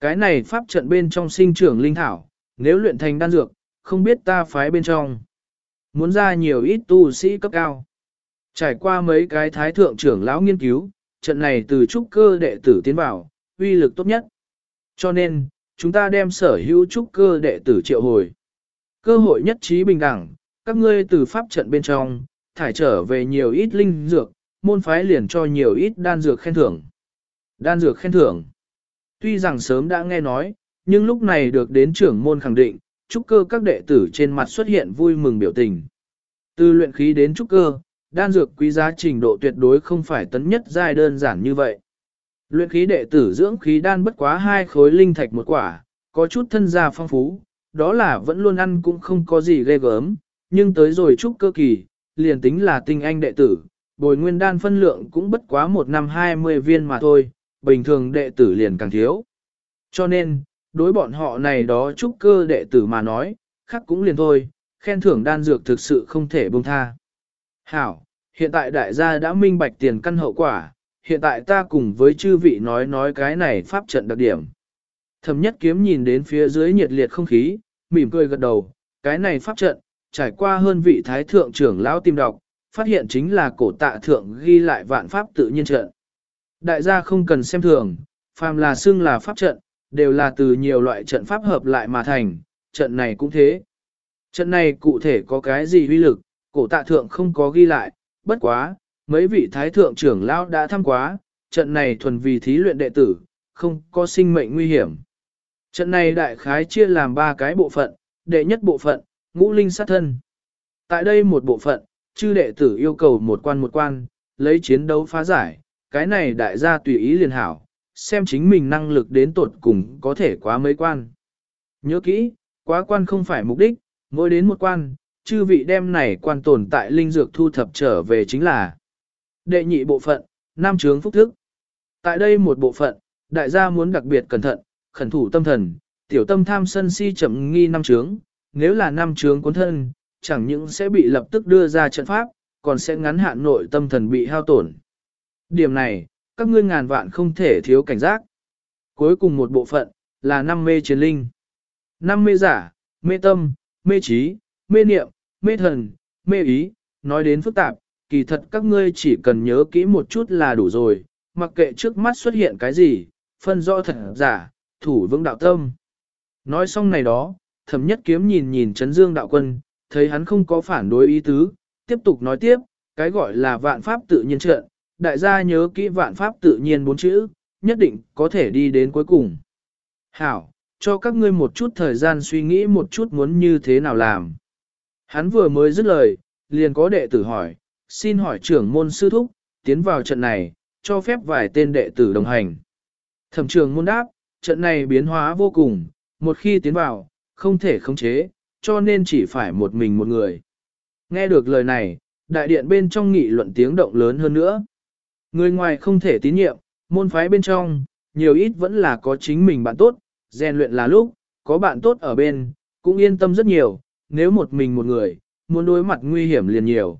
A: Cái này pháp trận bên trong sinh trưởng linh thảo, nếu luyện thành đan dược, không biết ta phái bên trong. Muốn ra nhiều ít tu sĩ cấp cao. Trải qua mấy cái thái thượng trưởng lão nghiên cứu, trận này từ trúc cơ đệ tử tiến vào, uy lực tốt nhất. Cho nên, chúng ta đem sở hữu trúc cơ đệ tử triệu hồi. Cơ hội nhất trí bình đẳng, các ngươi từ pháp trận bên trong, thải trở về nhiều ít linh dược, môn phái liền cho nhiều ít đan dược khen thưởng. Đan dược khen thưởng. Tuy rằng sớm đã nghe nói, nhưng lúc này được đến trưởng môn khẳng định, trúc cơ các đệ tử trên mặt xuất hiện vui mừng biểu tình. Từ luyện khí đến trúc cơ, đan dược quý giá trình độ tuyệt đối không phải tấn nhất giai đơn giản như vậy. Luyện khí đệ tử dưỡng khí đan bất quá hai khối linh thạch một quả, có chút thân gia phong phú, đó là vẫn luôn ăn cũng không có gì ghê gớm, nhưng tới rồi trúc cơ kỳ, liền tính là tinh anh đệ tử, bồi nguyên đan phân lượng cũng bất quá một năm 20 viên mà thôi, bình thường đệ tử liền càng thiếu. Cho nên, đối bọn họ này đó trúc cơ đệ tử mà nói, khác cũng liền thôi, khen thưởng đan dược thực sự không thể buông tha. Hảo, hiện tại đại gia đã minh bạch tiền căn hậu quả, hiện tại ta cùng với chư vị nói nói cái này pháp trận đặc điểm. Thẩm nhất kiếm nhìn đến phía dưới nhiệt liệt không khí, mỉm cười gật đầu, cái này pháp trận, trải qua hơn vị thái thượng trưởng lão tìm đọc, phát hiện chính là cổ tạ thượng ghi lại vạn pháp tự nhiên trận. Đại gia không cần xem thường, phàm là xưng là pháp trận, đều là từ nhiều loại trận pháp hợp lại mà thành, trận này cũng thế. Trận này cụ thể có cái gì uy lực, cổ tạ thượng không có ghi lại, bất quá, mấy vị thái thượng trưởng lão đã thăm quá, trận này thuần vì thí luyện đệ tử, không có sinh mệnh nguy hiểm. Trận này đại khái chia làm ba cái bộ phận, đệ nhất bộ phận, ngũ linh sát thân. Tại đây một bộ phận, chư đệ tử yêu cầu một quan một quan, lấy chiến đấu phá giải, cái này đại gia tùy ý liền hảo, xem chính mình năng lực đến tột cùng có thể quá mấy quan. Nhớ kỹ, quá quan không phải mục đích, mỗi đến một quan, chư vị đem này quan tồn tại linh dược thu thập trở về chính là đệ nhị bộ phận, nam trướng phúc thức. Tại đây một bộ phận, đại gia muốn đặc biệt cẩn thận, khẩn thủ tâm thần, tiểu tâm tham sân si chậm nghi năm trướng, nếu là năm trướng cuốn thân, chẳng những sẽ bị lập tức đưa ra trận pháp, còn sẽ ngắn hạn nội tâm thần bị hao tổn. Điểm này, các ngươi ngàn vạn không thể thiếu cảnh giác. Cuối cùng một bộ phận, là năm mê chiến linh. Năm mê giả, mê tâm, mê trí, mê niệm, mê thần, mê ý, nói đến phức tạp, kỳ thật các ngươi chỉ cần nhớ kỹ một chút là đủ rồi, mặc kệ trước mắt xuất hiện cái gì, phân rõ thật giả, thủ vững đạo tâm. Nói xong này đó, thẩm nhất kiếm nhìn nhìn Trấn Dương đạo quân, thấy hắn không có phản đối ý tứ, tiếp tục nói tiếp, cái gọi là vạn pháp tự nhiên trận, đại gia nhớ kỹ vạn pháp tự nhiên bốn chữ, nhất định có thể đi đến cuối cùng. Hảo, cho các ngươi một chút thời gian suy nghĩ một chút muốn như thế nào làm. Hắn vừa mới dứt lời, liền có đệ tử hỏi, xin hỏi trưởng môn sư thúc, tiến vào trận này, cho phép vài tên đệ tử đồng hành. Thẩm trường môn đáp, trận này biến hóa vô cùng, một khi tiến vào, không thể khống chế, cho nên chỉ phải một mình một người. Nghe được lời này, đại điện bên trong nghị luận tiếng động lớn hơn nữa. Người ngoài không thể tín nhiệm, môn phái bên trong, nhiều ít vẫn là có chính mình bạn tốt, rèn luyện là lúc, có bạn tốt ở bên, cũng yên tâm rất nhiều, nếu một mình một người, muốn đối mặt nguy hiểm liền nhiều.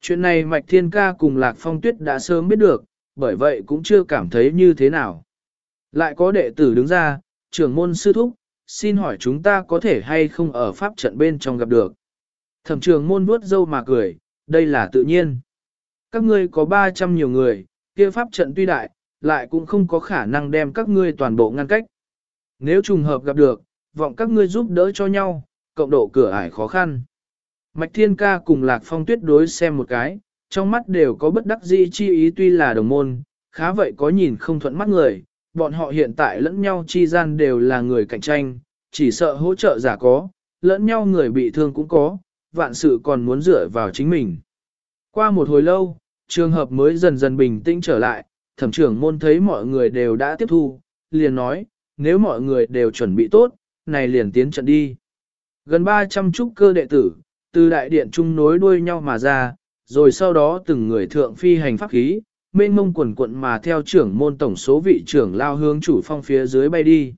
A: Chuyện này Mạch Thiên Ca cùng Lạc Phong Tuyết đã sớm biết được, bởi vậy cũng chưa cảm thấy như thế nào. Lại có đệ tử đứng ra, trưởng môn sư thúc, xin hỏi chúng ta có thể hay không ở pháp trận bên trong gặp được. Thẩm trường môn vuốt dâu mà cười, đây là tự nhiên. Các ngươi có 300 nhiều người, kia pháp trận tuy đại, lại cũng không có khả năng đem các ngươi toàn bộ ngăn cách. Nếu trùng hợp gặp được, vọng các ngươi giúp đỡ cho nhau, cộng độ cửa ải khó khăn. Mạch Thiên Ca cùng Lạc Phong tuyết đối xem một cái, trong mắt đều có bất đắc dĩ chi ý tuy là đồng môn, khá vậy có nhìn không thuận mắt người, bọn họ hiện tại lẫn nhau chi gian đều là người cạnh tranh, chỉ sợ hỗ trợ giả có, lẫn nhau người bị thương cũng có, vạn sự còn muốn dựa vào chính mình. Qua một hồi lâu, trường hợp mới dần dần bình tĩnh trở lại, thẩm trưởng môn thấy mọi người đều đã tiếp thu, liền nói, nếu mọi người đều chuẩn bị tốt, này liền tiến trận đi. Gần 300 trúc cơ đệ tử, từ đại điện trung nối đuôi nhau mà ra, rồi sau đó từng người thượng phi hành pháp khí, mênh mông quần quận mà theo trưởng môn tổng số vị trưởng lao hướng chủ phong phía dưới bay đi.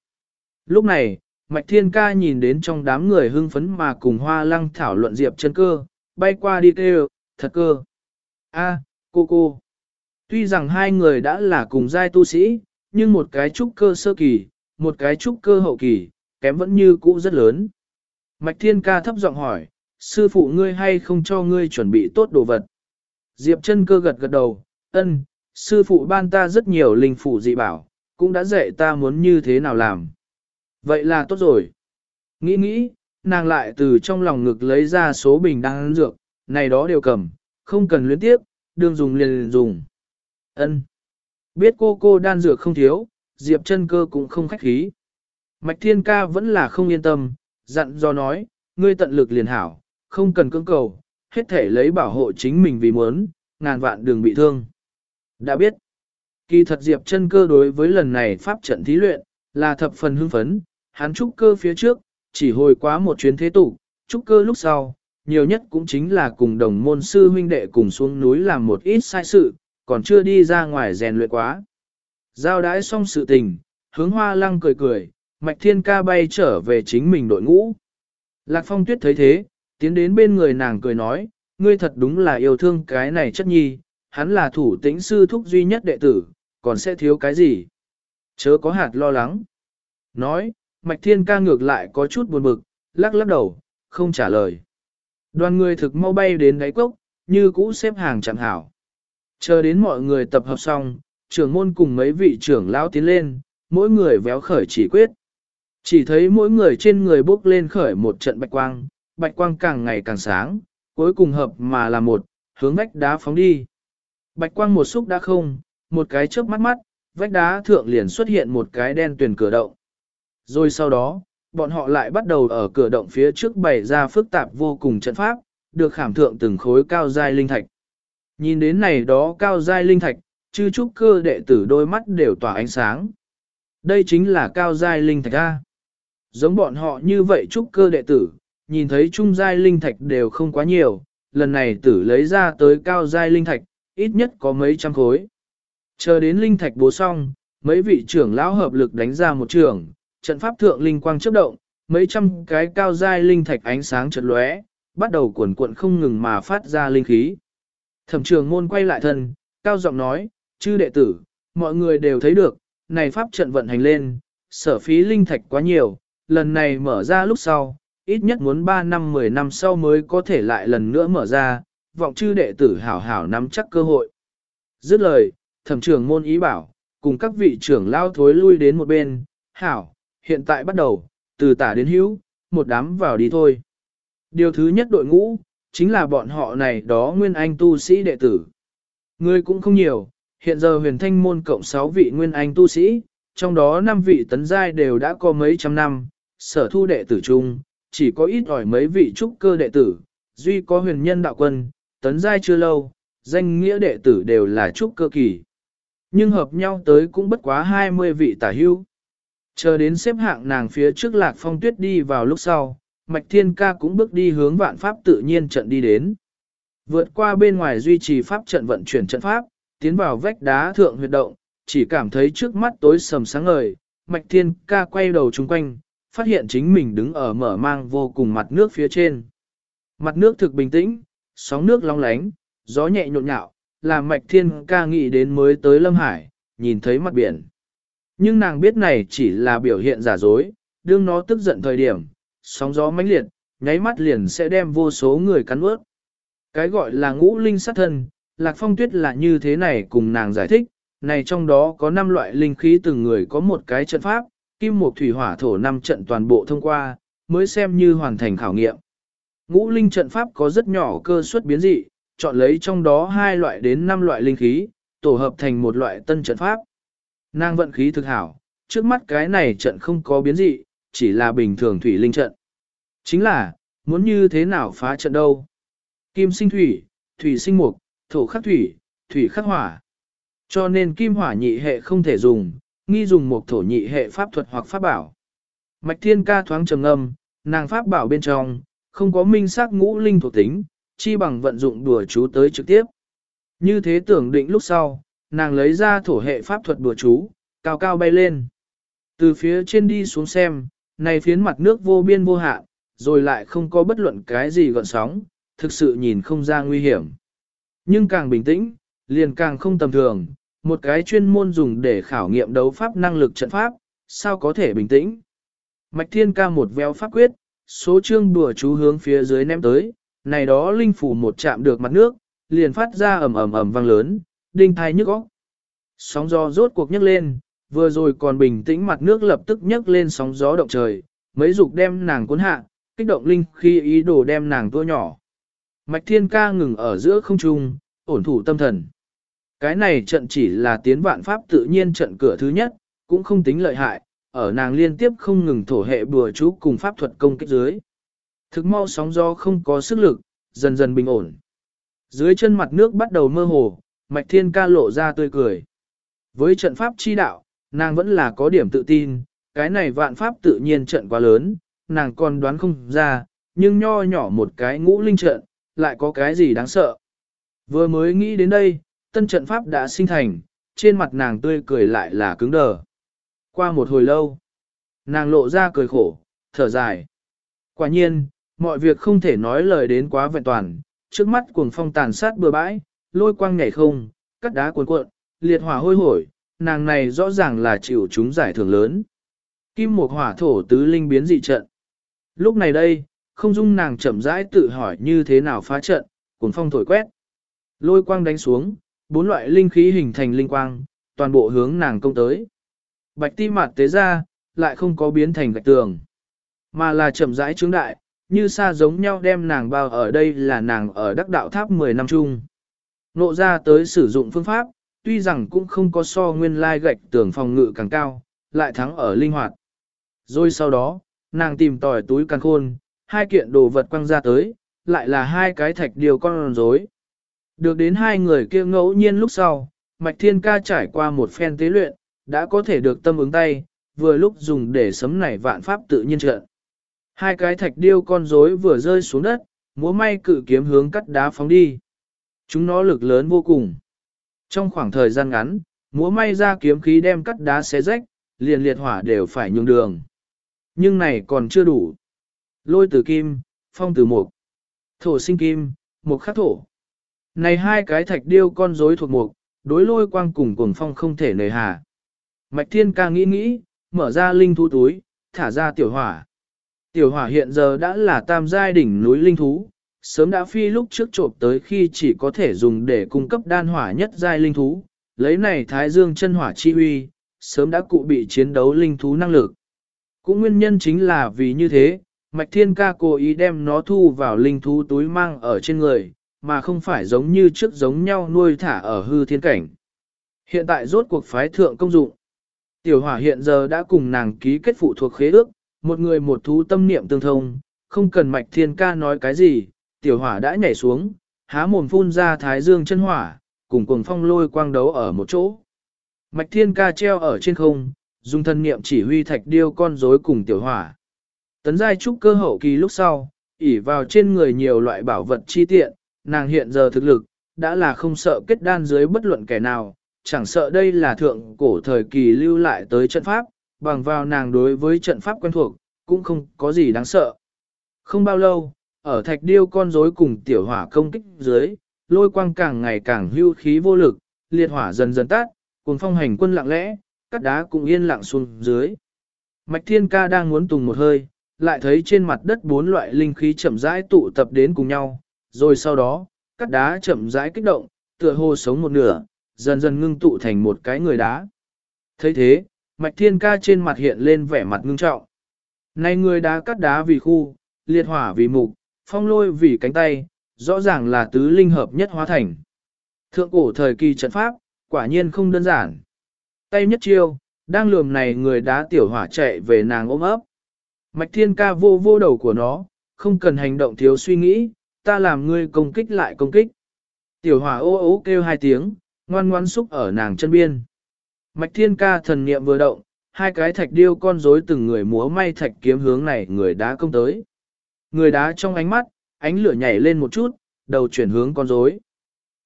A: Lúc này, Mạch Thiên Ca nhìn đến trong đám người hưng phấn mà cùng hoa lăng thảo luận diệp chân cơ, bay qua đi kêu, thật cơ. a cô cô. Tuy rằng hai người đã là cùng giai tu sĩ, nhưng một cái trúc cơ sơ kỳ, một cái trúc cơ hậu kỳ, kém vẫn như cũ rất lớn. Mạch Thiên Ca thấp giọng hỏi, sư phụ ngươi hay không cho ngươi chuẩn bị tốt đồ vật? Diệp chân cơ gật gật đầu, ân, sư phụ ban ta rất nhiều linh phụ dị bảo, cũng đã dạy ta muốn như thế nào làm. Vậy là tốt rồi. Nghĩ nghĩ, nàng lại từ trong lòng ngực lấy ra số bình đan dược, này đó đều cầm, không cần luyến tiếp, đương dùng liền, liền dùng. Ân. Biết cô cô đan dược không thiếu, Diệp chân cơ cũng không khách khí. Mạch Thiên Ca vẫn là không yên tâm, dặn do nói, ngươi tận lực liền hảo, không cần cưỡng cầu, hết thể lấy bảo hộ chính mình vì muốn, ngàn vạn đường bị thương. Đã biết, kỳ thật Diệp chân cơ đối với lần này pháp trận thí luyện, là thập phần hưng phấn, hắn trúc cơ phía trước, chỉ hồi quá một chuyến thế tục, trúc cơ lúc sau, nhiều nhất cũng chính là cùng đồng môn sư huynh đệ cùng xuống núi làm một ít sai sự, còn chưa đi ra ngoài rèn luyện quá. Giao đãi xong sự tình, hướng hoa lăng cười cười, mạch thiên ca bay trở về chính mình đội ngũ. Lạc phong tuyết thấy thế, tiến đến bên người nàng cười nói, ngươi thật đúng là yêu thương cái này chất nhi, hắn là thủ tĩnh sư thúc duy nhất đệ tử, còn sẽ thiếu cái gì? Chớ có hạt lo lắng. Nói, Mạch Thiên ca ngược lại có chút buồn bực, lắc lắc đầu, không trả lời. Đoàn người thực mau bay đến đáy cốc, như cũ xếp hàng chẳng hảo. Chờ đến mọi người tập hợp xong, trưởng môn cùng mấy vị trưởng lão tiến lên, mỗi người véo khởi chỉ quyết. Chỉ thấy mỗi người trên người bốc lên khởi một trận bạch quang, bạch quang càng ngày càng sáng, cuối cùng hợp mà là một, hướng vách đá phóng đi. Bạch quang một xúc đã không, một cái chớp mắt mắt, vách đá thượng liền xuất hiện một cái đen tuyển cửa động. Rồi sau đó, bọn họ lại bắt đầu ở cửa động phía trước bày ra phức tạp vô cùng trận pháp, được khảm thượng từng khối cao giai linh thạch. Nhìn đến này đó cao giai linh thạch, chư trúc cơ đệ tử đôi mắt đều tỏa ánh sáng. Đây chính là cao giai linh thạch A. Giống bọn họ như vậy trúc cơ đệ tử, nhìn thấy trung giai linh thạch đều không quá nhiều, lần này tử lấy ra tới cao giai linh thạch, ít nhất có mấy trăm khối. Chờ đến linh thạch bố xong, mấy vị trưởng lão hợp lực đánh ra một trường, trận pháp thượng linh quang chớp động, mấy trăm cái cao giai linh thạch ánh sáng chợt lóe, bắt đầu cuộn cuộn không ngừng mà phát ra linh khí. Thẩm trường môn quay lại thân, cao giọng nói, chư đệ tử, mọi người đều thấy được, này pháp trận vận hành lên, sở phí linh thạch quá nhiều, lần này mở ra lúc sau, ít nhất muốn 3 năm 10 năm sau mới có thể lại lần nữa mở ra, vọng chư đệ tử hảo hảo nắm chắc cơ hội. Dứt lời, thẩm trưởng môn ý bảo, cùng các vị trưởng lao thối lui đến một bên, hảo, hiện tại bắt đầu, từ tả đến hữu, một đám vào đi thôi. Điều thứ nhất đội ngũ, chính là bọn họ này đó nguyên anh tu sĩ đệ tử. Người cũng không nhiều, hiện giờ huyền thanh môn cộng 6 vị nguyên anh tu sĩ, trong đó 5 vị tấn giai đều đã có mấy trăm năm, sở thu đệ tử chung, chỉ có ít ỏi mấy vị trúc cơ đệ tử, duy có huyền nhân đạo quân, tấn giai chưa lâu, danh nghĩa đệ tử đều là trúc cơ kỳ. Nhưng hợp nhau tới cũng bất quá 20 vị tả hưu. Chờ đến xếp hạng nàng phía trước lạc phong tuyết đi vào lúc sau, Mạch Thiên Ca cũng bước đi hướng vạn pháp tự nhiên trận đi đến. Vượt qua bên ngoài duy trì pháp trận vận chuyển trận pháp, tiến vào vách đá thượng huyệt động, chỉ cảm thấy trước mắt tối sầm sáng ngời, Mạch Thiên Ca quay đầu chung quanh, phát hiện chính mình đứng ở mở mang vô cùng mặt nước phía trên. Mặt nước thực bình tĩnh, sóng nước long lánh, gió nhẹ nhộn nhạo, làm Mạch Thiên Ca nghĩ đến mới tới Lâm Hải, nhìn thấy mặt biển. Nhưng nàng biết này chỉ là biểu hiện giả dối, đương nó tức giận thời điểm, sóng gió mãnh liệt, nháy mắt liền sẽ đem vô số người cắn ướt. Cái gọi là ngũ linh sát thân, Lạc Phong Tuyết là như thế này cùng nàng giải thích, này trong đó có 5 loại linh khí từng người có một cái trận pháp, kim mục thủy hỏa thổ năm trận toàn bộ thông qua, mới xem như hoàn thành khảo nghiệm. Ngũ linh trận pháp có rất nhỏ cơ suất biến dị, chọn lấy trong đó hai loại đến 5 loại linh khí, tổ hợp thành một loại tân trận pháp. Nàng vận khí thực hảo, trước mắt cái này trận không có biến dị, chỉ là bình thường thủy linh trận. Chính là, muốn như thế nào phá trận đâu? Kim sinh thủy, thủy sinh mục, thổ khắc thủy, thủy khắc hỏa. Cho nên kim hỏa nhị hệ không thể dùng, nghi dùng một thổ nhị hệ pháp thuật hoặc pháp bảo. Mạch thiên ca thoáng trầm ngâm, nàng pháp bảo bên trong, không có minh xác ngũ linh thuộc tính, chi bằng vận dụng đùa chú tới trực tiếp. Như thế tưởng định lúc sau, nàng lấy ra thổ hệ pháp thuật đùa chú, cao cao bay lên. Từ phía trên đi xuống xem, này phiến mặt nước vô biên vô hạn, rồi lại không có bất luận cái gì gọn sóng, thực sự nhìn không ra nguy hiểm. Nhưng càng bình tĩnh, liền càng không tầm thường, một cái chuyên môn dùng để khảo nghiệm đấu pháp năng lực trận pháp, sao có thể bình tĩnh. Mạch thiên ca một véo pháp quyết, số chương đùa chú hướng phía dưới ném tới, này đó linh phủ một chạm được mặt nước, liền phát ra ầm ầm ầm vang lớn, đinh thai nhức óc. Sóng gió rốt cuộc nhấc lên, vừa rồi còn bình tĩnh mặt nước lập tức nhấc lên sóng gió động trời, mấy dục đem nàng cuốn hạ, kích động linh khi ý đồ đem nàng tua nhỏ. Mạch thiên ca ngừng ở giữa không trung, ổn thủ tâm thần. Cái này trận chỉ là tiến vạn pháp tự nhiên trận cửa thứ nhất, cũng không tính lợi hại, ở nàng liên tiếp không ngừng thổ hệ bùa chú cùng pháp thuật công kích dưới. Thực mau sóng gió không có sức lực, dần dần bình ổn. Dưới chân mặt nước bắt đầu mơ hồ, mạch thiên ca lộ ra tươi cười. Với trận pháp chi đạo, nàng vẫn là có điểm tự tin, cái này vạn pháp tự nhiên trận quá lớn, nàng còn đoán không ra, nhưng nho nhỏ một cái ngũ linh trận, lại có cái gì đáng sợ. Vừa mới nghĩ đến đây, tân trận pháp đã sinh thành, trên mặt nàng tươi cười lại là cứng đờ. Qua một hồi lâu, nàng lộ ra cười khổ, thở dài. Quả nhiên, mọi việc không thể nói lời đến quá vẹn toàn, trước mắt cuồng phong tàn sát bừa bãi, lôi quang nhảy không, cắt đá cuộn cuộn, liệt hỏa hôi hổi, nàng này rõ ràng là chịu chúng giải thưởng lớn. Kim một hỏa thổ tứ linh biến dị trận. Lúc này đây, không dung nàng chậm rãi tự hỏi như thế nào phá trận, cuồng phong thổi quét. Lôi quang đánh xuống, bốn loại linh khí hình thành linh quang, toàn bộ hướng nàng công tới. Bạch ti mạt tế ra, lại không có biến thành gạch tường, mà là chậm rãi trướng đại, như xa giống nhau đem nàng bao ở đây là nàng ở đắc đạo tháp 10 năm chung. Nộ ra tới sử dụng phương pháp, tuy rằng cũng không có so nguyên lai gạch tường phòng ngự càng cao, lại thắng ở linh hoạt. Rồi sau đó, nàng tìm tỏi túi càng khôn, hai kiện đồ vật quăng ra tới, lại là hai cái thạch điều con rối. Được đến hai người kia ngẫu nhiên lúc sau, Mạch Thiên Ca trải qua một phen tế luyện, đã có thể được tâm ứng tay, vừa lúc dùng để sấm nảy vạn pháp tự nhiên trợ. Hai cái thạch điêu con rối vừa rơi xuống đất, múa may cự kiếm hướng cắt đá phóng đi. Chúng nó lực lớn vô cùng. Trong khoảng thời gian ngắn, múa may ra kiếm khí đem cắt đá xé rách, liền liệt hỏa đều phải nhường đường. Nhưng này còn chưa đủ. Lôi từ kim, phong từ mục. Thổ sinh kim, mục khắc thổ. Này hai cái thạch điêu con rối thuộc mục, đối lôi quang cùng cuồng phong không thể nề hà. Mạch thiên ca nghĩ nghĩ, mở ra linh thú túi, thả ra tiểu hỏa. Tiểu hỏa hiện giờ đã là tam giai đỉnh núi linh thú, sớm đã phi lúc trước trộm tới khi chỉ có thể dùng để cung cấp đan hỏa nhất giai linh thú, lấy này thái dương chân hỏa chi huy, sớm đã cụ bị chiến đấu linh thú năng lực. Cũng nguyên nhân chính là vì như thế, Mạch Thiên Ca cố ý đem nó thu vào linh thú túi mang ở trên người, mà không phải giống như trước giống nhau nuôi thả ở hư thiên cảnh. Hiện tại rốt cuộc phái thượng công dụng. Tiểu hỏa hiện giờ đã cùng nàng ký kết phụ thuộc khế ước, một người một thú tâm niệm tương thông, không cần Mạch Thiên Ca nói cái gì, tiểu hỏa đã nhảy xuống, há mồm phun ra thái dương chân hỏa, cùng cuồng phong lôi quang đấu ở một chỗ. Mạch Thiên Ca treo ở trên không, dùng thân niệm chỉ huy thạch điêu con rối cùng tiểu hỏa. Tấn giai trúc cơ hậu kỳ lúc sau, ỉ vào trên người nhiều loại bảo vật chi tiện, nàng hiện giờ thực lực, đã là không sợ kết đan dưới bất luận kẻ nào, chẳng sợ đây là thượng cổ thời kỳ lưu lại tới trận pháp, bằng vào nàng đối với trận pháp quen thuộc, cũng không có gì đáng sợ. Không bao lâu, ở thạch điêu con rối cùng tiểu hỏa công kích dưới, lôi quang càng ngày càng hưu khí vô lực, liệt hỏa dần dần tắt, cùng phong hành quân lặng lẽ, cắt đá cũng yên lặng xuống dưới. Mạch Thiên Ca đang muốn tùng một hơi, lại thấy trên mặt đất bốn loại linh khí chậm rãi tụ tập đến cùng nhau, rồi sau đó, cắt đá chậm rãi kích động, tựa hồ sống một nửa, dần dần ngưng tụ thành một cái người đá. thấy thế, Mạch Thiên Ca trên mặt hiện lên vẻ mặt ngưng trọng. Này người đá cắt đá vì khu, liệt hỏa vì mục, phong lôi vì cánh tay, rõ ràng là tứ linh hợp nhất hóa thành. Thượng cổ thời kỳ trận pháp, quả nhiên không đơn giản. Tay nhất chiêu, đang lườm này người đá tiểu hỏa chạy về nàng ôm ấp. Mạch thiên ca vô vô đầu của nó, không cần hành động thiếu suy nghĩ, ta làm ngươi công kích lại công kích. Tiểu hỏa ô ô kêu hai tiếng, ngoan ngoan xúc ở nàng chân biên. Mạch thiên ca thần niệm vừa động, hai cái thạch điêu con rối từng người múa may thạch kiếm hướng này người đá công tới. Người đá trong ánh mắt, ánh lửa nhảy lên một chút, đầu chuyển hướng con rối.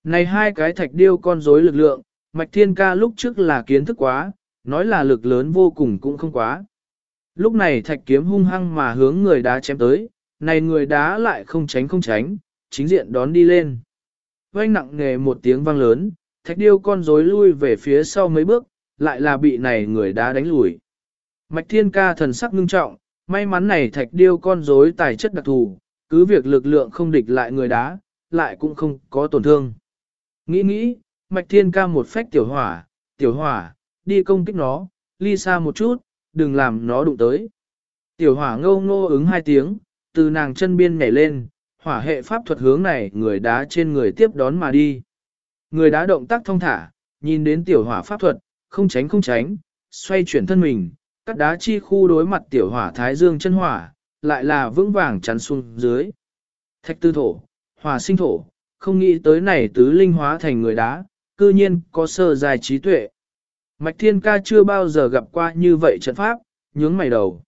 A: Này hai cái thạch điêu con rối lực lượng, Mạch Thiên Ca lúc trước là kiến thức quá, nói là lực lớn vô cùng cũng không quá. Lúc này thạch kiếm hung hăng mà hướng người đá chém tới, này người đá lại không tránh không tránh, chính diện đón đi lên. Vang nặng nghề một tiếng vang lớn, thạch điêu con rối lui về phía sau mấy bước, lại là bị này người đá đánh lùi. Mạch Thiên Ca thần sắc ngưng trọng, may mắn này thạch điêu con rối tài chất đặc thù, cứ việc lực lượng không địch lại người đá, lại cũng không có tổn thương. Nghĩ nghĩ, Mạch Thiên ca một phách tiểu hỏa, tiểu hỏa, đi công kích nó, ly xa một chút, đừng làm nó đụng tới. Tiểu hỏa ngâu ngô ứng hai tiếng, từ nàng chân biên nhảy lên, hỏa hệ pháp thuật hướng này người đá trên người tiếp đón mà đi. Người đá động tác thông thả, nhìn đến tiểu hỏa pháp thuật, không tránh không tránh, xoay chuyển thân mình, cắt đá chi khu đối mặt tiểu hỏa thái dương chân hỏa, lại là vững vàng chắn xuống dưới. Thạch tư thổ, hỏa sinh thổ, không nghĩ tới này tứ linh hóa thành người đá, cư nhiên có sơ dài trí tuệ. Mạch Thiên Ca chưa bao giờ gặp qua như vậy trận pháp, nhướng mày đầu.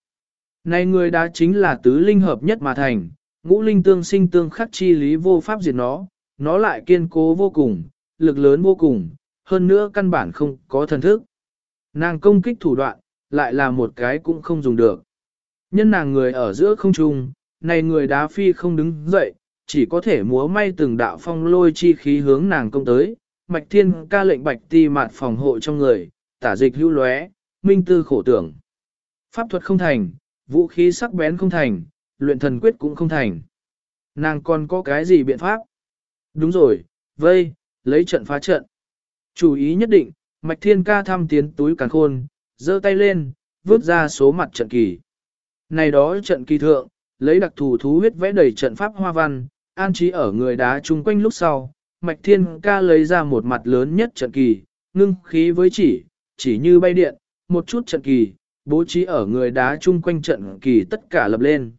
A: Này người đá chính là tứ linh hợp nhất mà thành, ngũ linh tương sinh tương khắc chi lý vô pháp diệt nó, nó lại kiên cố vô cùng, lực lớn vô cùng, hơn nữa căn bản không có thần thức. Nàng công kích thủ đoạn, lại là một cái cũng không dùng được. Nhân nàng người ở giữa không trung, này người đá phi không đứng dậy, chỉ có thể múa may từng đạo phong lôi chi khí hướng nàng công tới, mạch thiên ca lệnh bạch ti mạt phòng hộ trong người, tả dịch hữu lóe, minh tư khổ tưởng. Pháp thuật không thành, vũ khí sắc bén không thành, luyện thần quyết cũng không thành. Nàng còn có cái gì biện pháp? Đúng rồi, vây, lấy trận phá trận. Chủ ý nhất định, mạch thiên ca thăm tiến túi càn khôn, giơ tay lên, vứt ra số mặt trận kỳ. Này đó trận kỳ thượng, lấy đặc thù thú huyết vẽ đầy trận pháp hoa văn, an trí ở người đá chung quanh lúc sau, Mạch Thiên ca lấy ra một mặt lớn nhất trận kỳ, ngưng khí với chỉ, chỉ như bay điện, một chút trận kỳ, bố trí ở người đá chung quanh trận kỳ tất cả lập lên.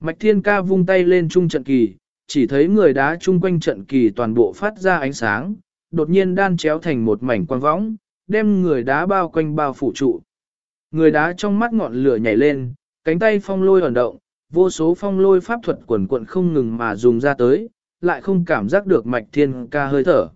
A: Mạch Thiên ca vung tay lên chung trận kỳ, chỉ thấy người đá chung quanh trận kỳ toàn bộ phát ra ánh sáng, đột nhiên đan chéo thành một mảnh quang võng, đem người đá bao quanh bao phủ trụ. Người đá trong mắt ngọn lửa nhảy lên, cánh tay phong lôi ẩn động, vô số phong lôi pháp thuật quần quận không ngừng mà dùng ra tới, lại không cảm giác được mạch thiên ca hơi thở.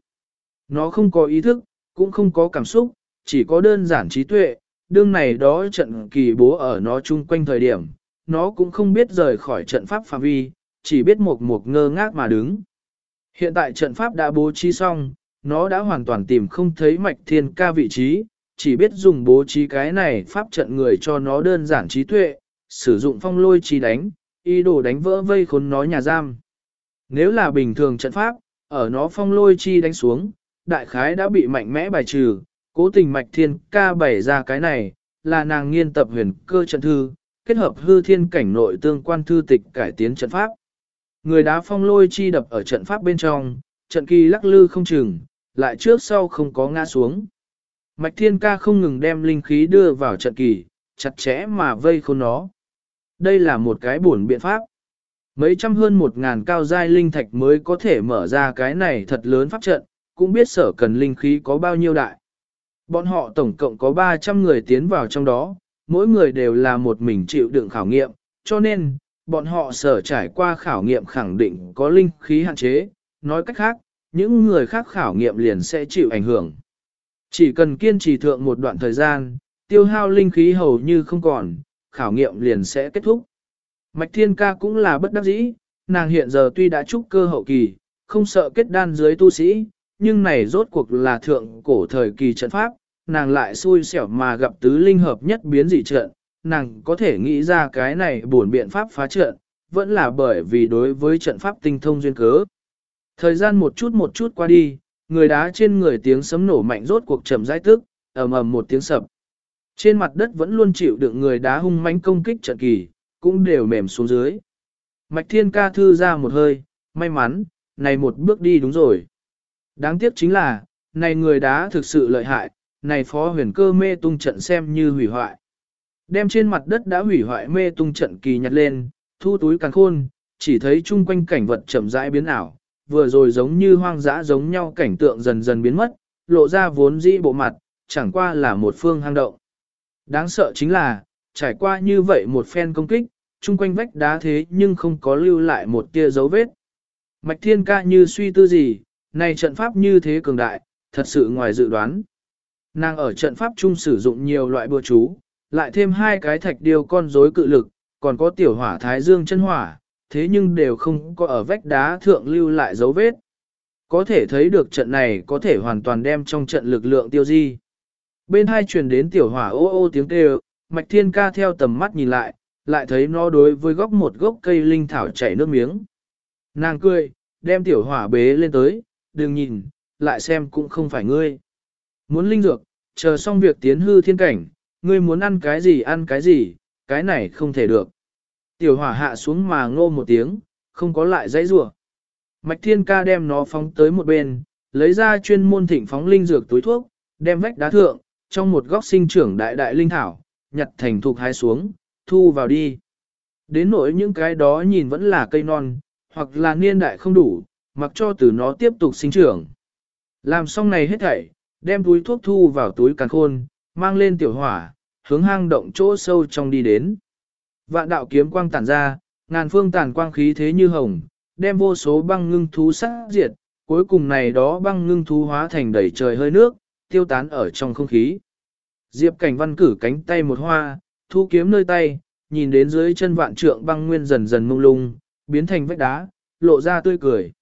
A: Nó không có ý thức, cũng không có cảm xúc, chỉ có đơn giản trí tuệ, đương này đó trận kỳ bố ở nó chung quanh thời điểm, nó cũng không biết rời khỏi trận pháp phạm vi, chỉ biết một một ngơ ngác mà đứng. Hiện tại trận pháp đã bố trí xong, nó đã hoàn toàn tìm không thấy mạch thiên ca vị trí, chỉ biết dùng bố trí cái này pháp trận người cho nó đơn giản trí tuệ, sử dụng phong lôi chi đánh, ý đồ đánh vỡ vây khốn nó nhà giam. Nếu là bình thường trận pháp, ở nó phong lôi chi đánh xuống, đại khái đã bị mạnh mẽ bài trừ, Cố tình mạch thiên ca bày ra cái này, là nàng nghiên tập huyền cơ trận thư, kết hợp hư thiên cảnh nội tương quan thư tịch cải tiến trận pháp. Người đá phong lôi chi đập ở trận pháp bên trong, trận kỳ lắc lư không chừng, lại trước sau không có ngã xuống. Mạch thiên ca không ngừng đem linh khí đưa vào trận kỳ, chặt chẽ mà vây khôn nó. Đây là một cái buồn biện pháp. Mấy trăm hơn một ngàn cao giai linh thạch mới có thể mở ra cái này thật lớn pháp trận, cũng biết sở cần linh khí có bao nhiêu đại. Bọn họ tổng cộng có 300 người tiến vào trong đó, mỗi người đều là một mình chịu đựng khảo nghiệm, cho nên, bọn họ sở trải qua khảo nghiệm khẳng định có linh khí hạn chế, nói cách khác, những người khác khảo nghiệm liền sẽ chịu ảnh hưởng. Chỉ cần kiên trì thượng một đoạn thời gian, tiêu hao linh khí hầu như không còn, khảo nghiệm liền sẽ kết thúc. Mạch Thiên Ca cũng là bất đắc dĩ, nàng hiện giờ tuy đã trúc cơ hậu kỳ, không sợ kết đan dưới tu sĩ, nhưng này rốt cuộc là thượng cổ thời kỳ trận pháp, nàng lại xui xẻo mà gặp tứ linh hợp nhất biến dị trận, nàng có thể nghĩ ra cái này buồn biện pháp phá trận, vẫn là bởi vì đối với trận pháp tinh thông duyên cớ. Thời gian một chút một chút qua đi, người đá trên người tiếng sấm nổ mạnh rốt cuộc chậm rãi tức, ầm ầm một tiếng sập. Trên mặt đất vẫn luôn chịu đựng người đá hung mãnh công kích trận kỳ, cũng đều mềm xuống dưới. Mạch thiên ca thư ra một hơi, may mắn, này một bước đi đúng rồi. Đáng tiếc chính là, này người đá thực sự lợi hại, này phó huyền cơ mê tung trận xem như hủy hoại. Đem trên mặt đất đã hủy hoại mê tung trận kỳ nhặt lên, thu túi càng khôn, chỉ thấy chung quanh cảnh vật chậm rãi biến ảo, vừa rồi giống như hoang dã giống nhau cảnh tượng dần dần biến mất, lộ ra vốn dĩ bộ mặt, chẳng qua là một phương hang động. Đáng sợ chính là, trải qua như vậy một phen công kích, chung quanh vách đá thế nhưng không có lưu lại một tia dấu vết. Mạch thiên ca như suy tư gì, này trận pháp như thế cường đại, thật sự ngoài dự đoán. Nàng ở trận pháp chung sử dụng nhiều loại bùa chú, lại thêm hai cái thạch điêu con rối cự lực, còn có tiểu hỏa thái dương chân hỏa, thế nhưng đều không có ở vách đá thượng lưu lại dấu vết. Có thể thấy được trận này có thể hoàn toàn đem trong trận lực lượng tiêu di. Bên hai truyền đến tiểu hỏa ô ô tiếng kêu, mạch thiên ca theo tầm mắt nhìn lại, lại thấy nó đối với góc một gốc cây linh thảo chảy nước miếng. Nàng cười, đem tiểu hỏa bế lên tới, đừng nhìn, lại xem cũng không phải ngươi. Muốn linh dược, chờ xong việc tiến hư thiên cảnh, ngươi muốn ăn cái gì ăn cái gì, cái này không thể được. Tiểu hỏa hạ xuống mà ngô một tiếng, không có lại dãy rủa. Mạch thiên ca đem nó phóng tới một bên, lấy ra chuyên môn thỉnh phóng linh dược túi thuốc, đem vách đá thượng, trong một góc sinh trưởng đại đại linh thảo, nhặt thành thục hái xuống, thu vào đi. Đến nỗi những cái đó nhìn vẫn là cây non, hoặc là niên đại không đủ, mặc cho từ nó tiếp tục sinh trưởng. Làm xong này hết thảy, đem túi thuốc thu vào túi càn khôn, mang lên tiểu hỏa, hướng hang động chỗ sâu trong đi đến. Vạn đạo kiếm quang tản ra, ngàn phương tản quang khí thế như hồng, đem vô số băng ngưng thú sát diệt, cuối cùng này đó băng ngưng thú hóa thành đầy trời hơi nước, tiêu tán ở trong không khí. Diệp cảnh văn cử cánh tay một hoa, thu kiếm nơi tay, nhìn đến dưới chân vạn trượng băng nguyên dần dần mông lung, biến thành vách đá, lộ ra tươi cười.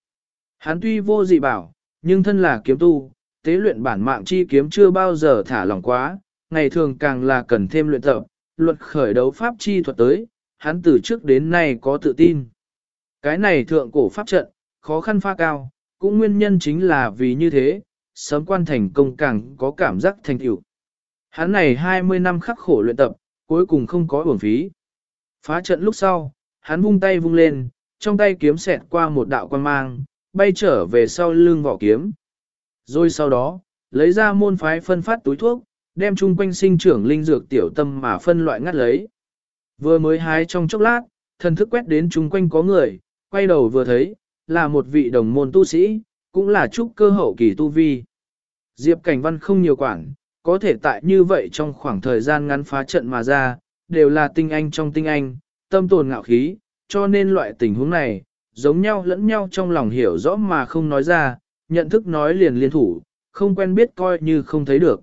A: Hắn tuy vô dị bảo, nhưng thân là kiếm tu, tế luyện bản mạng chi kiếm chưa bao giờ thả lỏng quá, ngày thường càng là cần thêm luyện tập, luật khởi đấu pháp chi thuật tới, hắn từ trước đến nay có tự tin. Cái này thượng cổ pháp trận, khó khăn pha cao, cũng nguyên nhân chính là vì như thế, sớm quan thành công càng có cảm giác thành tựu. Hắn này 20 năm khắc khổ luyện tập, cuối cùng không có uổng phí. Phá trận lúc sau, hắn vung tay vung lên, trong tay kiếm xẹt qua một đạo quan mang, bay trở về sau lưng vỏ kiếm. Rồi sau đó, lấy ra môn phái phân phát túi thuốc, đem chung quanh sinh trưởng linh dược tiểu tâm mà phân loại ngắt lấy. Vừa mới hái trong chốc lát, thần thức quét đến chung quanh có người, quay đầu vừa thấy, là một vị đồng môn tu sĩ, cũng là trúc cơ hậu kỳ tu vi. Diệp Cảnh Văn không nhiều quản, có thể tại như vậy trong khoảng thời gian ngắn phá trận mà ra, đều là tinh anh trong tinh anh, tâm tồn ngạo khí, cho nên loại tình huống này, giống nhau lẫn nhau trong lòng hiểu rõ mà không nói ra, nhận thức nói liền liên thủ, không quen biết coi như không thấy được.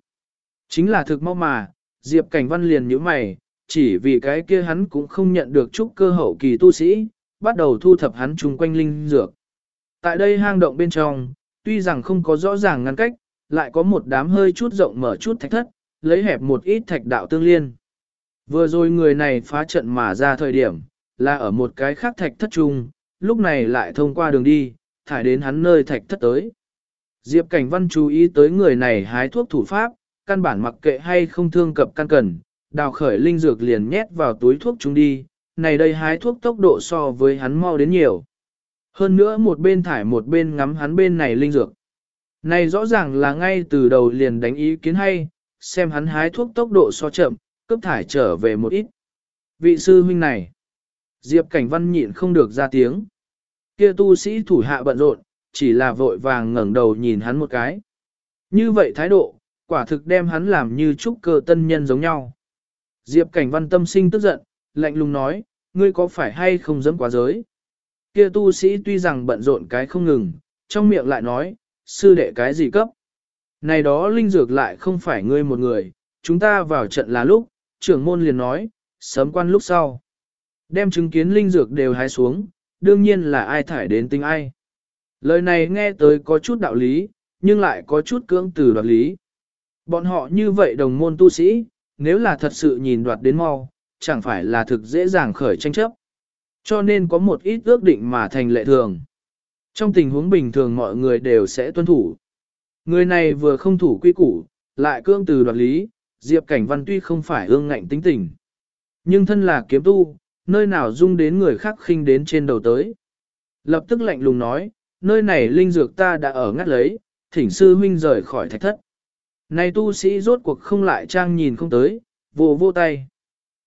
A: Chính là thực mau mà, Diệp Cảnh Văn liền nhíu mày, chỉ vì cái kia hắn cũng không nhận được chút cơ hậu kỳ tu sĩ, bắt đầu thu thập hắn chung quanh linh dược. Tại đây hang động bên trong, tuy rằng không có rõ ràng ngăn cách, lại có một đám hơi chút rộng mở chút thạch thất, lấy hẹp một ít thạch đạo tương liên. Vừa rồi người này phá trận mà ra thời điểm, là ở một cái khác thạch thất chung, lúc này lại thông qua đường đi, thải đến hắn nơi thạch thất tới. Diệp Cảnh Văn chú ý tới người này hái thuốc thủ pháp, căn bản mặc kệ hay không thương cập căn cần, đào khởi linh dược liền nhét vào túi thuốc chúng đi, này đây hái thuốc tốc độ so với hắn mau đến nhiều. Hơn nữa một bên thải một bên ngắm hắn bên này linh dược. Này rõ ràng là ngay từ đầu liền đánh ý kiến hay, xem hắn hái thuốc tốc độ so chậm, cấp thải trở về một ít. Vị sư huynh này, Diệp Cảnh Văn nhịn không được ra tiếng. Kia tu sĩ thủ hạ bận rộn, chỉ là vội vàng ngẩng đầu nhìn hắn một cái. Như vậy thái độ, quả thực đem hắn làm như trúc cơ tân nhân giống nhau. Diệp Cảnh Văn tâm sinh tức giận, lạnh lùng nói, ngươi có phải hay không dẫm quá giới? Kia tu sĩ tuy rằng bận rộn cái không ngừng, trong miệng lại nói, sư đệ cái gì cấp? Này đó linh dược lại không phải ngươi một người, chúng ta vào trận là lúc, trưởng môn liền nói, sớm quan lúc sau. Đem chứng kiến linh dược đều hái xuống, đương nhiên là ai thải đến tinh ai. Lời này nghe tới có chút đạo lý, nhưng lại có chút cưỡng từ đoạt lý. Bọn họ như vậy đồng môn tu sĩ, nếu là thật sự nhìn đoạt đến mau, chẳng phải là thực dễ dàng khởi tranh chấp. Cho nên có một ít ước định mà thành lệ thường. Trong tình huống bình thường mọi người đều sẽ tuân thủ. Người này vừa không thủ quy củ, lại cương từ đoạt lý, Diệp Cảnh Văn tuy không phải ương ngạnh tính tình. Nhưng thân là kiếm tu, nơi nào dung đến người khác khinh đến trên đầu tới. Lập tức lạnh lùng nói, nơi này linh dược ta đã ở ngắt lấy, thỉnh sư huynh rời khỏi thạch thất. Này tu sĩ rốt cuộc không lại trang nhìn không tới, vô vô tay.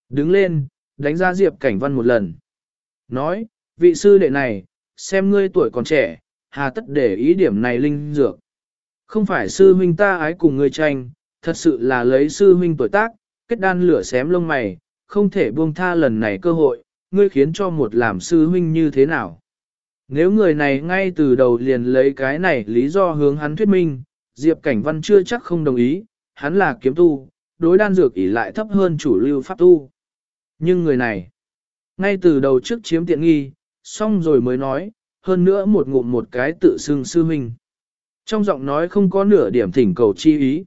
A: Đứng lên, đánh ra Diệp Cảnh Văn một lần. Nói, vị sư đệ này, xem ngươi tuổi còn trẻ, hà tất để ý điểm này linh dược. Không phải sư huynh ta ái cùng ngươi tranh, thật sự là lấy sư huynh tuổi tác, kết đan lửa xém lông mày, không thể buông tha lần này cơ hội, ngươi khiến cho một làm sư huynh như thế nào. Nếu người này ngay từ đầu liền lấy cái này lý do hướng hắn thuyết minh, Diệp Cảnh Văn chưa chắc không đồng ý, hắn là kiếm tu, đối đan dược ỷ lại thấp hơn chủ lưu pháp tu. Nhưng người này, ngay từ đầu trước chiếm tiện nghi, xong rồi mới nói, hơn nữa một ngụm một cái tự xưng sư huynh. Trong giọng nói không có nửa điểm thỉnh cầu chi ý.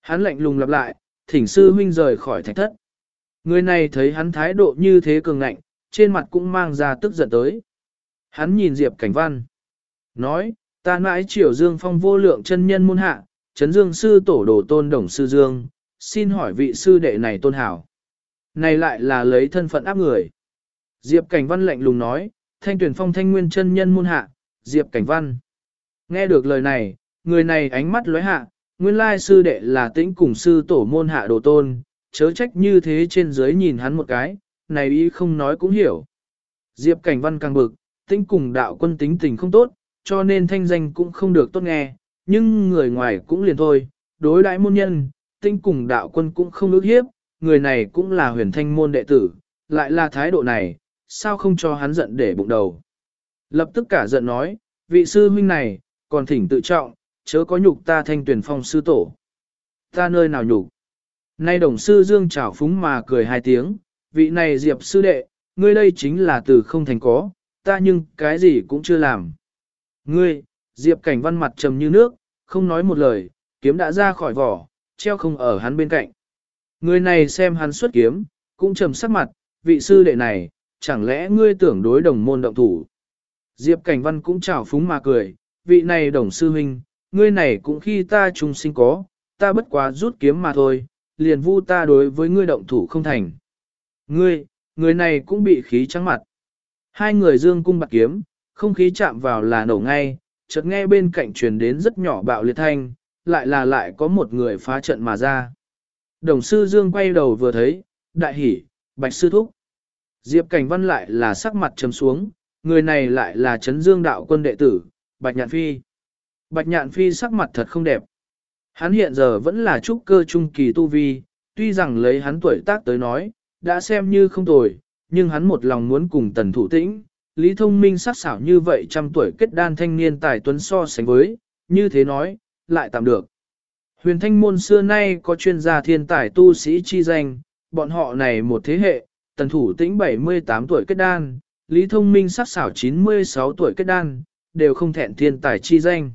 A: Hắn lạnh lùng lặp lại, thỉnh sư huynh rời khỏi thạch thất. Người này thấy hắn thái độ như thế cường ngạnh, trên mặt cũng mang ra tức giận tới. Hắn nhìn Diệp Cảnh Văn. Nói, ta mãi triều dương phong vô lượng chân nhân môn hạ, chấn dương sư tổ đồ tôn đồng sư dương, xin hỏi vị sư đệ này tôn hảo. Này lại là lấy thân phận áp người. Diệp Cảnh Văn lạnh lùng nói, thanh tuyển phong thanh nguyên chân nhân môn hạ, Diệp Cảnh Văn. Nghe được lời này, người này ánh mắt lóe hạ, nguyên lai sư đệ là tĩnh cùng sư tổ môn hạ đồ tôn, chớ trách như thế trên dưới nhìn hắn một cái, này ý không nói cũng hiểu. Diệp Cảnh Văn càng bực, tĩnh cùng đạo quân tính tình không tốt, cho nên thanh danh cũng không được tốt nghe, nhưng người ngoài cũng liền thôi, đối đãi môn nhân, tinh cùng đạo quân cũng không ước hiếp, người này cũng là huyền thanh môn đệ tử, lại là thái độ này, sao không cho hắn giận để bụng đầu. Lập tức cả giận nói, vị sư huynh này, còn thỉnh tự trọng, chớ có nhục ta thanh tuyển phong sư tổ. Ta nơi nào nhục? Nay đồng sư dương chảo phúng mà cười hai tiếng, vị này diệp sư đệ, ngươi đây chính là từ không thành có, ta nhưng cái gì cũng chưa làm. Ngươi, diệp cảnh văn mặt trầm như nước, không nói một lời, kiếm đã ra khỏi vỏ, treo không ở hắn bên cạnh. Người này xem hắn xuất kiếm, cũng trầm sắc mặt, vị sư đệ này, chẳng lẽ ngươi tưởng đối đồng môn động thủ. Diệp Cảnh Văn cũng chào phúng mà cười, vị này đồng sư huynh, ngươi này cũng khi ta trung sinh có, ta bất quá rút kiếm mà thôi, liền vu ta đối với ngươi động thủ không thành. Ngươi, người này cũng bị khí trắng mặt. Hai người dương cung bạc kiếm, không khí chạm vào là nổ ngay, chợt nghe bên cạnh truyền đến rất nhỏ bạo liệt thanh, lại là lại có một người phá trận mà ra. Đồng sư Dương quay đầu vừa thấy, đại hỉ, bạch sư thúc. Diệp Cảnh Văn lại là sắc mặt trầm xuống, người này lại là Trấn Dương đạo quân đệ tử, Bạch Nhạn Phi. Bạch Nhạn Phi sắc mặt thật không đẹp. Hắn hiện giờ vẫn là trúc cơ trung kỳ tu vi, tuy rằng lấy hắn tuổi tác tới nói, đã xem như không tồi, nhưng hắn một lòng muốn cùng tần thủ tĩnh, Lý Thông Minh sắc xảo như vậy trăm tuổi kết đan thanh niên tài tuấn so sánh với, như thế nói, lại tạm được. Huyền thanh môn xưa nay có chuyên gia thiên tài tu sĩ chi danh, bọn họ này một thế hệ, tần thủ tĩnh 78 tuổi kết đan, Lý Thông Minh sắc xảo 96 tuổi kết đan, đều không thẹn thiên tài chi danh.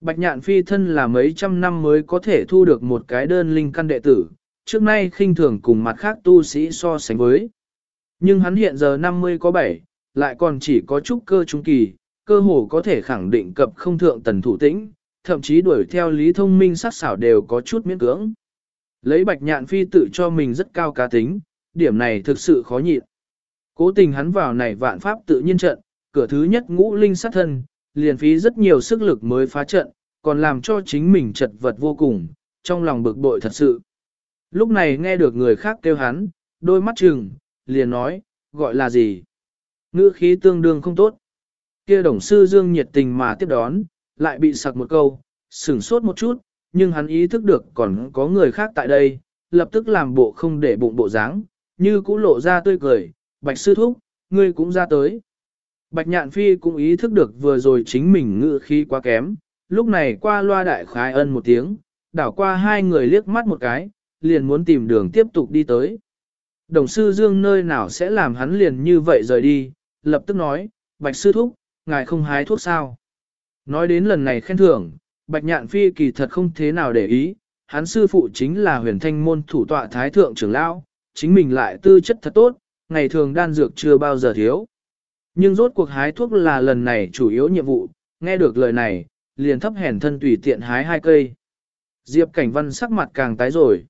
A: Bạch nhạn phi thân là mấy trăm năm mới có thể thu được một cái đơn linh căn đệ tử, trước nay khinh thường cùng mặt khác tu sĩ so sánh với. Nhưng hắn hiện giờ 50 có 7, lại còn chỉ có chút cơ trung kỳ, cơ hồ có thể khẳng định cập không thượng tần thủ tĩnh, thậm chí đuổi theo Lý Thông Minh sát xảo đều có chút miễn cưỡng. Lấy bạch nhạn phi tự cho mình rất cao cá tính, điểm này thực sự khó nhịn. Cố tình hắn vào này vạn pháp tự nhiên trận, cửa thứ nhất ngũ linh sát thân, liền phí rất nhiều sức lực mới phá trận, còn làm cho chính mình chật vật vô cùng, trong lòng bực bội thật sự. Lúc này nghe được người khác kêu hắn, đôi mắt trừng, liền nói, gọi là gì? Ngữ khí tương đương không tốt. Kia đồng sư dương nhiệt tình mà tiếp đón, lại bị sặc một câu, sửng sốt một chút, nhưng hắn ý thức được còn có người khác tại đây, lập tức làm bộ không để bụng bộ dáng, như cũ lộ ra tươi cười, bạch sư thúc, ngươi cũng ra tới. Bạch nhạn phi cũng ý thức được vừa rồi chính mình ngữ khí quá kém, lúc này qua loa đại khái ân một tiếng, đảo qua hai người liếc mắt một cái, liền muốn tìm đường tiếp tục đi tới. Đồng sư Dương nơi nào sẽ làm hắn liền như vậy rời đi, lập tức nói, Bạch sư thúc, ngài không hái thuốc sao. Nói đến lần này khen thưởng, Bạch nhạn phi kỳ thật không thế nào để ý, hắn sư phụ chính là huyền thanh môn thủ tọa thái thượng trưởng lão, chính mình lại tư chất thật tốt, ngày thường đan dược chưa bao giờ thiếu. Nhưng rốt cuộc hái thuốc là lần này chủ yếu nhiệm vụ, nghe được lời này, liền thấp hèn thân tùy tiện hái hai cây. Diệp Cảnh Văn sắc mặt càng tái rồi.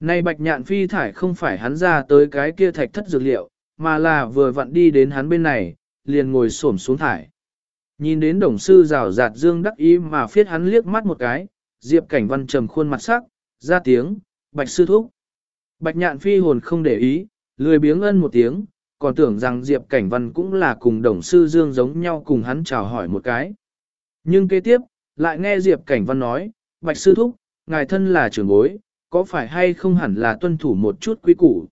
A: Này bạch nhạn phi thải không phải hắn ra tới cái kia thạch thất dược liệu, mà là vừa vặn đi đến hắn bên này, liền ngồi xổm xuống thải. Nhìn đến đồng sư rào rạt dương đắc ý mà phiết hắn liếc mắt một cái, Diệp Cảnh Văn trầm khuôn mặt sắc, ra tiếng, bạch sư thúc. Bạch nhạn phi hồn không để ý, lười biếng ân một tiếng, còn tưởng rằng Diệp Cảnh Văn cũng là cùng đồng sư dương giống nhau cùng hắn chào hỏi một cái. Nhưng kế tiếp, lại nghe Diệp Cảnh Văn nói, Bạch Sư Thúc, ngài thân là trưởng bối, có phải hay không hẳn là tuân thủ một chút quý củ.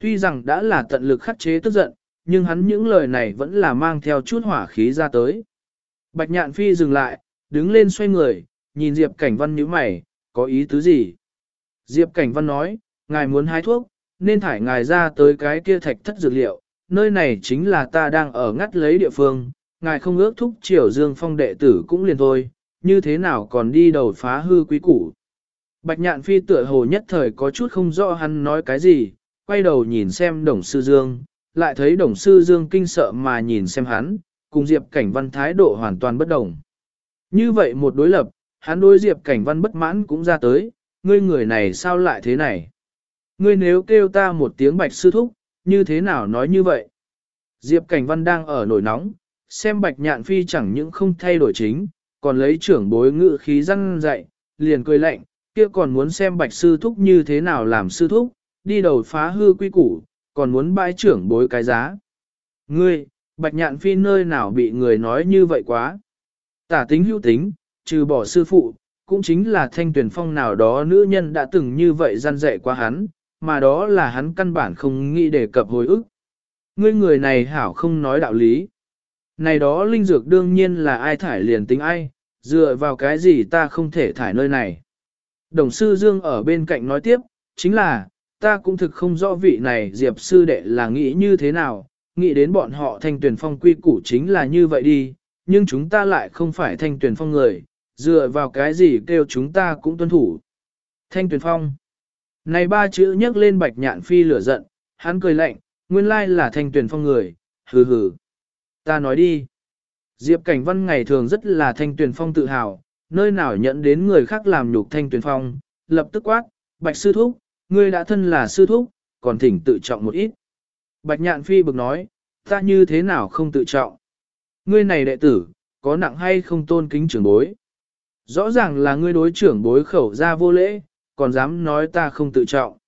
A: Tuy rằng đã là tận lực khắc chế tức giận, nhưng hắn những lời này vẫn là mang theo chút hỏa khí ra tới. Bạch Nhạn Phi dừng lại, đứng lên xoay người, nhìn Diệp Cảnh Văn như mày, có ý tứ gì? Diệp Cảnh Văn nói, ngài muốn hái thuốc, nên thải ngài ra tới cái kia thạch thất dược liệu, nơi này chính là ta đang ở ngắt lấy địa phương, ngài không ước thúc triều dương phong đệ tử cũng liền thôi, như thế nào còn đi đầu phá hư quý củ. Bạch nhạn phi tựa hồ nhất thời có chút không rõ hắn nói cái gì, quay đầu nhìn xem đồng sư dương, lại thấy đồng sư dương kinh sợ mà nhìn xem hắn, cùng Diệp Cảnh Văn thái độ hoàn toàn bất đồng. Như vậy một đối lập, hắn đối Diệp Cảnh Văn bất mãn cũng ra tới, ngươi người này sao lại thế này? Ngươi nếu kêu ta một tiếng bạch sư thúc, như thế nào nói như vậy? Diệp Cảnh Văn đang ở nổi nóng, xem bạch nhạn phi chẳng những không thay đổi chính, còn lấy trưởng bối ngự khí răng dạy, liền cười lạnh, kia còn muốn xem bạch sư thúc như thế nào làm sư thúc, đi đầu phá hư quy củ, còn muốn bãi trưởng bối cái giá. Ngươi, bạch nhạn phi nơi nào bị người nói như vậy quá. Tả tính hữu tính, trừ bỏ sư phụ, cũng chính là thanh tuyển phong nào đó nữ nhân đã từng như vậy gian dạy qua hắn, mà đó là hắn căn bản không nghĩ đề cập hồi ức. Ngươi người này hảo không nói đạo lý. Này đó linh dược đương nhiên là ai thải liền tính ai, dựa vào cái gì ta không thể thải nơi này. Đồng sư Dương ở bên cạnh nói tiếp, chính là, ta cũng thực không rõ vị này Diệp sư đệ là nghĩ như thế nào, nghĩ đến bọn họ thanh tuyển phong quy củ chính là như vậy đi, nhưng chúng ta lại không phải thanh tuyển phong người, dựa vào cái gì kêu chúng ta cũng tuân thủ. Thanh tuyển phong. Này ba chữ nhắc lên bạch nhạn phi lửa giận, hắn cười lạnh, nguyên lai là thanh tuyển phong người, hừ hừ. Ta nói đi. Diệp Cảnh Văn ngày thường rất là thanh tuyển phong tự hào, nơi nào nhận đến người khác làm nhục thanh tuyển phong, lập tức quát, bạch sư thúc, ngươi đã thân là sư thúc, còn thỉnh tự trọng một ít. Bạch nhạn phi bực nói, ta như thế nào không tự trọng. Ngươi này đệ tử, có nặng hay không tôn kính trưởng bối. Rõ ràng là ngươi đối trưởng bối khẩu ra vô lễ, còn dám nói ta không tự trọng.